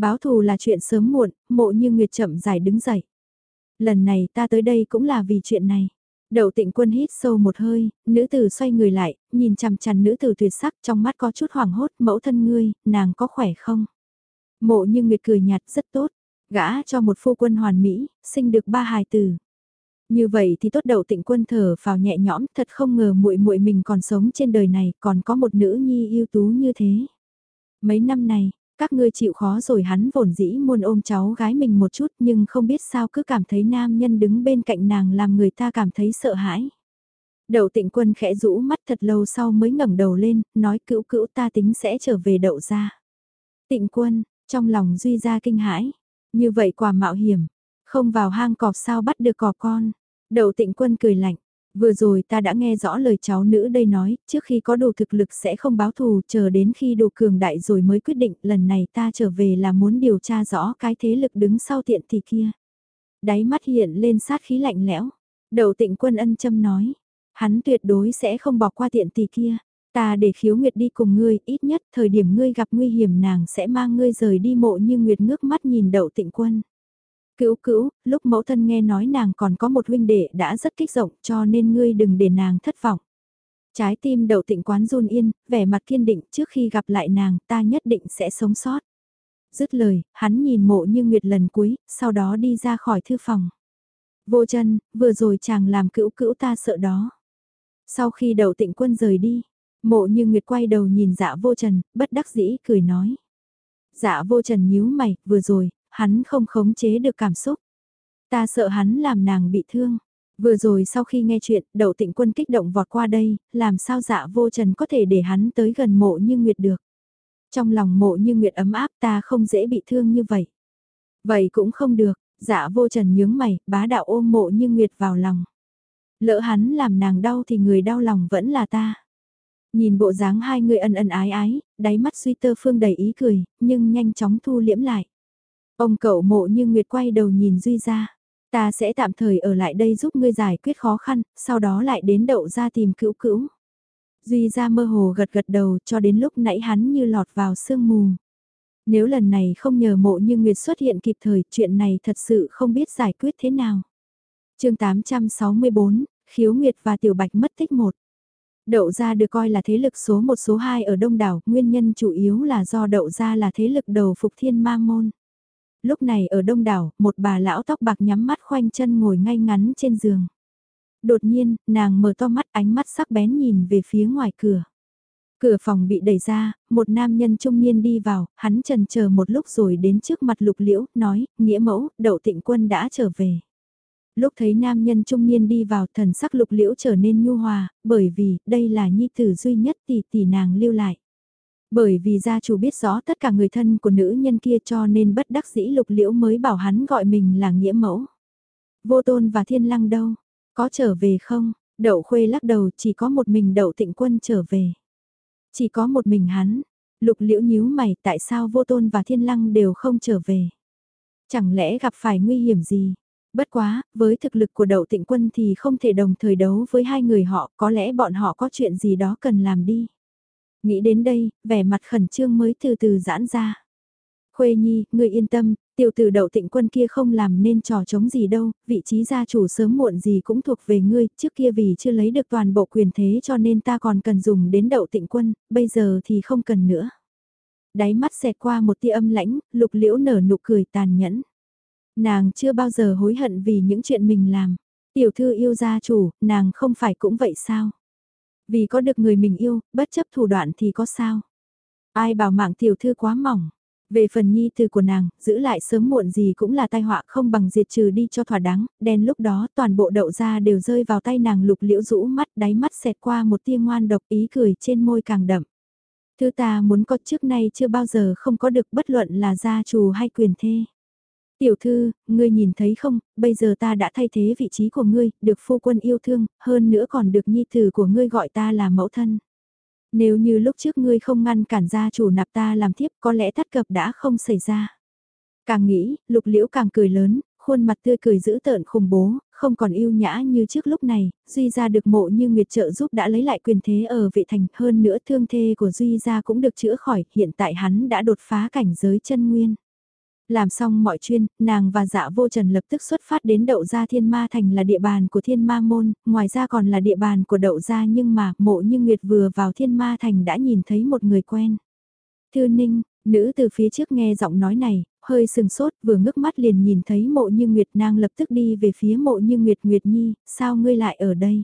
Báo thù là chuyện sớm muộn, mộ như Nguyệt chậm dài đứng dậy. Lần này ta tới đây cũng là vì chuyện này. Đậu tịnh quân hít sâu một hơi, nữ tử xoay người lại, nhìn chằm chằm nữ tử tuyệt sắc trong mắt có chút hoảng hốt, mẫu thân ngươi, nàng có khỏe không? Mộ như Nguyệt cười nhạt rất tốt, gã cho một phu quân hoàn mỹ, sinh được ba hài tử. Như vậy thì tốt đậu tịnh quân thở vào nhẹ nhõm, thật không ngờ muội muội mình còn sống trên đời này, còn có một nữ nhi yêu tú như thế. Mấy năm này, các ngươi chịu khó rồi hắn vồn dĩ muốn ôm cháu gái mình một chút nhưng không biết sao cứ cảm thấy nam nhân đứng bên cạnh nàng làm người ta cảm thấy sợ hãi. Đậu tịnh quân khẽ rũ mắt thật lâu sau mới ngẩng đầu lên, nói cữu cữu ta tính sẽ trở về đậu ra. Tịnh quân, trong lòng duy ra kinh hãi, như vậy quả mạo hiểm, không vào hang cọp sao bắt được cọp con. Đậu tịnh quân cười lạnh, vừa rồi ta đã nghe rõ lời cháu nữ đây nói, trước khi có đủ thực lực sẽ không báo thù, chờ đến khi đủ cường đại rồi mới quyết định, lần này ta trở về là muốn điều tra rõ cái thế lực đứng sau tiện thì kia. Đáy mắt hiện lên sát khí lạnh lẽo, đậu tịnh quân ân châm nói, hắn tuyệt đối sẽ không bỏ qua tiện tỷ kia. Ta để khiếu nguyệt đi cùng ngươi, ít nhất thời điểm ngươi gặp nguy hiểm nàng sẽ mang ngươi rời đi mộ như nguyệt ngước mắt nhìn đậu tịnh quân. Cữu cữu, lúc mẫu thân nghe nói nàng còn có một huynh đệ đã rất kích rộng cho nên ngươi đừng để nàng thất vọng. Trái tim đậu tịnh quán run yên, vẻ mặt kiên định trước khi gặp lại nàng ta nhất định sẽ sống sót. Dứt lời, hắn nhìn mộ như nguyệt lần cuối, sau đó đi ra khỏi thư phòng. Vô chân, vừa rồi chàng làm cữu cữu ta sợ đó. Sau khi đậu tịnh quân rời đi, mộ như nguyệt quay đầu nhìn dạ vô trần, bất đắc dĩ cười nói. Dạ vô trần nhíu mày, vừa rồi, hắn không khống chế được cảm xúc. Ta sợ hắn làm nàng bị thương. Vừa rồi sau khi nghe chuyện, đậu tịnh quân kích động vọt qua đây, làm sao dạ vô trần có thể để hắn tới gần mộ như Nguyệt được. Trong lòng mộ như Nguyệt ấm áp ta không dễ bị thương như vậy. Vậy cũng không được, dạ vô trần nhướng mày, bá đạo ôm mộ như Nguyệt vào lòng. Lỡ hắn làm nàng đau thì người đau lòng vẫn là ta. Nhìn bộ dáng hai người ân ân ái ái, đáy mắt suy tơ phương đầy ý cười, nhưng nhanh chóng thu liễm lại. Ông cậu mộ như Nguyệt quay đầu nhìn Duy ra. Ta sẽ tạm thời ở lại đây giúp ngươi giải quyết khó khăn, sau đó lại đến đậu ra tìm cữu cữu. Duy ra mơ hồ gật gật đầu cho đến lúc nãy hắn như lọt vào sương mù. Nếu lần này không nhờ mộ như Nguyệt xuất hiện kịp thời, chuyện này thật sự không biết giải quyết thế nào. chương 864, Khiếu Nguyệt và Tiểu Bạch mất tích một. Đậu gia được coi là thế lực số 1 số 2 ở Đông Đảo, nguyên nhân chủ yếu là do đậu gia là thế lực đầu phục thiên ma môn lúc này ở đông đảo, một bà lão tóc bạc nhắm mắt khoanh chân ngồi ngay ngắn trên giường. Đột nhiên, nàng mở to mắt ánh mắt sắc bén nhìn về phía ngoài cửa. Cửa phòng bị đẩy ra, một nam nhân trung niên đi vào, hắn trần chờ một lúc rồi đến trước mặt lục liễu, nói, nghĩa mẫu, đậu tịnh quân đã trở về. Lúc thấy nam nhân trung niên đi vào thần sắc lục liễu trở nên nhu hòa, bởi vì đây là nhi tử duy nhất tỷ tỷ nàng lưu lại. Bởi vì gia chủ biết rõ tất cả người thân của nữ nhân kia cho nên bất đắc dĩ lục liễu mới bảo hắn gọi mình là nghĩa mẫu. Vô tôn và thiên lăng đâu? Có trở về không? Đậu khuê lắc đầu chỉ có một mình đậu tịnh quân trở về. Chỉ có một mình hắn. Lục liễu nhíu mày tại sao vô tôn và thiên lăng đều không trở về. Chẳng lẽ gặp phải nguy hiểm gì? Bất quá, với thực lực của đậu tịnh quân thì không thể đồng thời đấu với hai người họ, có lẽ bọn họ có chuyện gì đó cần làm đi. Nghĩ đến đây, vẻ mặt khẩn trương mới từ từ giãn ra. Khuê Nhi, người yên tâm, tiểu tử đậu tịnh quân kia không làm nên trò chống gì đâu, vị trí gia chủ sớm muộn gì cũng thuộc về ngươi, trước kia vì chưa lấy được toàn bộ quyền thế cho nên ta còn cần dùng đến đậu tịnh quân, bây giờ thì không cần nữa. Đáy mắt xẹt qua một tia âm lãnh, lục liễu nở nụ cười tàn nhẫn. Nàng chưa bao giờ hối hận vì những chuyện mình làm. Tiểu thư yêu gia chủ, nàng không phải cũng vậy sao? Vì có được người mình yêu, bất chấp thủ đoạn thì có sao? Ai bảo mạng tiểu thư quá mỏng? Về phần nhi từ của nàng, giữ lại sớm muộn gì cũng là tai họa không bằng diệt trừ đi cho thỏa đáng, đen lúc đó toàn bộ đậu ra đều rơi vào tay nàng lục liễu rũ mắt đáy mắt xẹt qua một tia ngoan độc ý cười trên môi càng đậm. Thứ ta muốn có trước nay chưa bao giờ không có được bất luận là gia chủ hay quyền thê. Tiểu thư, ngươi nhìn thấy không, bây giờ ta đã thay thế vị trí của ngươi, được phu quân yêu thương, hơn nữa còn được nhi tử của ngươi gọi ta là mẫu thân. Nếu như lúc trước ngươi không ngăn cản gia chủ nạp ta làm tiếp có lẽ thất cập đã không xảy ra. Càng nghĩ, lục liễu càng cười lớn, khuôn mặt tươi cười dữ tợn khủng bố, không còn yêu nhã như trước lúc này, Duy gia được mộ như Nguyệt trợ giúp đã lấy lại quyền thế ở vệ thành, hơn nữa thương thê của Duy gia cũng được chữa khỏi, hiện tại hắn đã đột phá cảnh giới chân nguyên. Làm xong mọi chuyên, nàng và dạ vô trần lập tức xuất phát đến đậu gia thiên ma thành là địa bàn của thiên ma môn, ngoài ra còn là địa bàn của đậu gia nhưng mà mộ như Nguyệt vừa vào thiên ma thành đã nhìn thấy một người quen. Thư ninh, nữ từ phía trước nghe giọng nói này, hơi sừng sốt vừa ngước mắt liền nhìn thấy mộ như Nguyệt nàng lập tức đi về phía mộ như Nguyệt Nguyệt Nhi, sao ngươi lại ở đây?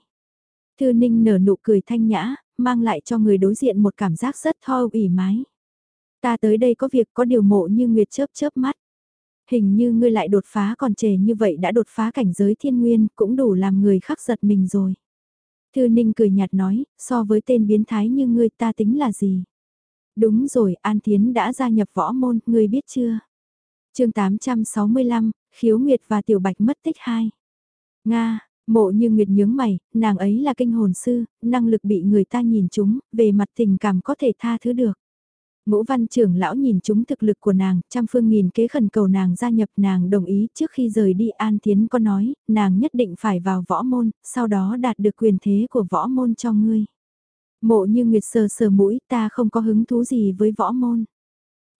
Thư ninh nở nụ cười thanh nhã, mang lại cho người đối diện một cảm giác rất tho ủy mái. Ta tới đây có việc có điều mộ như Nguyệt chớp chớp mắt. Hình như ngươi lại đột phá còn trẻ như vậy đã đột phá cảnh giới thiên nguyên cũng đủ làm người khắc giật mình rồi. Thư Ninh cười nhạt nói, so với tên biến thái như ngươi ta tính là gì? Đúng rồi, An Thiến đã gia nhập võ môn, ngươi biết chưa? chương 865, Khiếu Nguyệt và Tiểu Bạch mất tích hai. Nga, mộ như Nguyệt nhướng mày, nàng ấy là kinh hồn sư, năng lực bị người ta nhìn chúng, về mặt tình cảm có thể tha thứ được. Ngũ văn trưởng lão nhìn chúng thực lực của nàng, trăm phương nghìn kế khẩn cầu nàng gia nhập nàng đồng ý trước khi rời đi An Tiến có nói, nàng nhất định phải vào võ môn, sau đó đạt được quyền thế của võ môn cho ngươi. Mộ như Nguyệt sờ sờ mũi ta không có hứng thú gì với võ môn.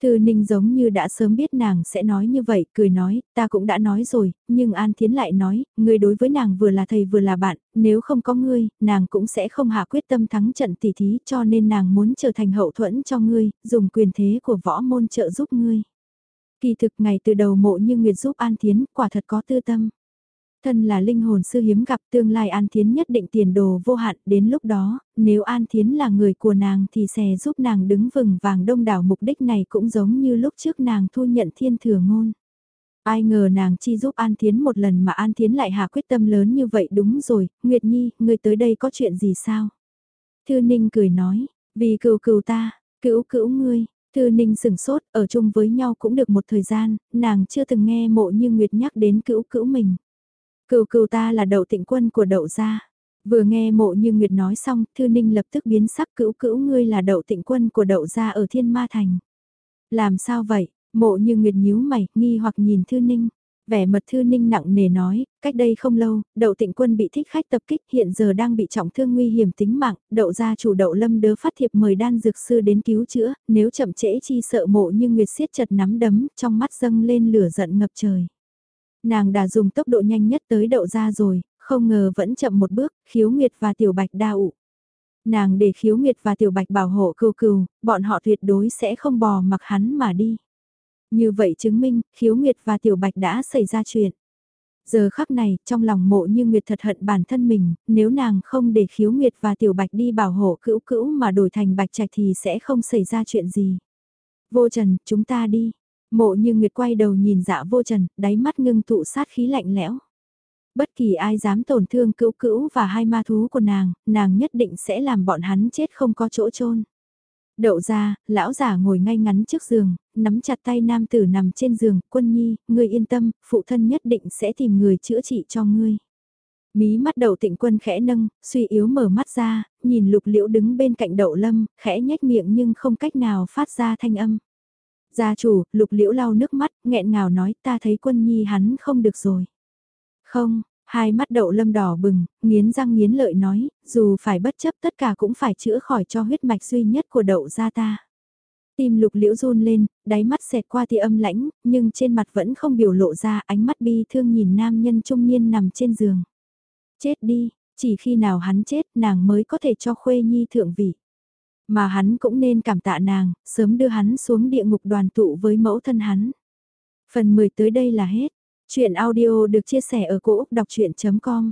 Thư Ninh giống như đã sớm biết nàng sẽ nói như vậy, cười nói, ta cũng đã nói rồi, nhưng An Thiến lại nói, ngươi đối với nàng vừa là thầy vừa là bạn, nếu không có ngươi, nàng cũng sẽ không hạ quyết tâm thắng trận tỷ thí cho nên nàng muốn trở thành hậu thuẫn cho ngươi, dùng quyền thế của võ môn trợ giúp ngươi. Kỳ thực ngày từ đầu mộ như Nguyệt giúp An Thiến, quả thật có tư tâm. Thân là linh hồn sư hiếm gặp tương lai An Thiến nhất định tiền đồ vô hạn, đến lúc đó, nếu An Thiến là người của nàng thì sẽ giúp nàng đứng vừng vàng đông đảo mục đích này cũng giống như lúc trước nàng thu nhận thiên thừa ngôn. Ai ngờ nàng chi giúp An Thiến một lần mà An Thiến lại hạ quyết tâm lớn như vậy đúng rồi, Nguyệt Nhi, người tới đây có chuyện gì sao? Thư Ninh cười nói, vì cừu cừu ta, cữu cữu ngươi, Thư Ninh sửng sốt, ở chung với nhau cũng được một thời gian, nàng chưa từng nghe mộ như Nguyệt nhắc đến cữu cữu mình. Cừu cừu ta là đậu tịnh quân của đậu gia. Vừa nghe mộ như Nguyệt nói xong, Thư Ninh lập tức biến sắc cữu cữu ngươi là đậu tịnh quân của đậu gia ở Thiên Ma Thành. Làm sao vậy? Mộ như Nguyệt nhíu mày, nghi hoặc nhìn Thư Ninh. Vẻ mật Thư Ninh nặng nề nói, cách đây không lâu, đậu tịnh quân bị thích khách tập kích hiện giờ đang bị trọng thương nguy hiểm tính mạng, đậu gia chủ đậu lâm đớ phát thiệp mời đan dược sư đến cứu chữa, nếu chậm trễ chi sợ mộ như Nguyệt siết chặt nắm đấm, trong mắt dâng lên lửa giận ngập trời. Nàng đã dùng tốc độ nhanh nhất tới đậu ra rồi, không ngờ vẫn chậm một bước, khiếu nguyệt và tiểu bạch đa ụ. Nàng để khiếu nguyệt và tiểu bạch bảo hộ cừu cừu, bọn họ tuyệt đối sẽ không bò mặc hắn mà đi. Như vậy chứng minh, khiếu nguyệt và tiểu bạch đã xảy ra chuyện. Giờ khắc này, trong lòng mộ như Nguyệt thật hận bản thân mình, nếu nàng không để khiếu Nguyệt và tiểu bạch đi bảo hộ cữu cữu mà đổi thành bạch trạch thì sẽ không xảy ra chuyện gì. Vô trần, chúng ta đi. Mộ như Nguyệt quay đầu nhìn dạ vô trần, đáy mắt ngưng tụ sát khí lạnh lẽo. Bất kỳ ai dám tổn thương cữu cữu và hai ma thú của nàng, nàng nhất định sẽ làm bọn hắn chết không có chỗ chôn. Đậu ra, lão giả ngồi ngay ngắn trước giường, nắm chặt tay nam tử nằm trên giường, quân nhi, ngươi yên tâm, phụ thân nhất định sẽ tìm người chữa trị cho ngươi. Mí mắt đầu tịnh quân khẽ nâng, suy yếu mở mắt ra, nhìn lục liễu đứng bên cạnh đậu lâm, khẽ nhếch miệng nhưng không cách nào phát ra thanh âm. Gia chủ, lục liễu lau nước mắt, nghẹn ngào nói ta thấy quân nhi hắn không được rồi. Không, hai mắt đậu lâm đỏ bừng, nghiến răng nghiến lợi nói, dù phải bất chấp tất cả cũng phải chữa khỏi cho huyết mạch duy nhất của đậu gia ta. Tim lục liễu run lên, đáy mắt xẹt qua tia âm lãnh, nhưng trên mặt vẫn không biểu lộ ra ánh mắt bi thương nhìn nam nhân trung niên nằm trên giường. Chết đi, chỉ khi nào hắn chết nàng mới có thể cho khuê nhi thượng vị. Mà hắn cũng nên cảm tạ nàng, sớm đưa hắn xuống địa ngục đoàn tụ với mẫu thân hắn. Phần 10 tới đây là hết. Chuyện audio được chia sẻ ở cỗ đọc chuyện.com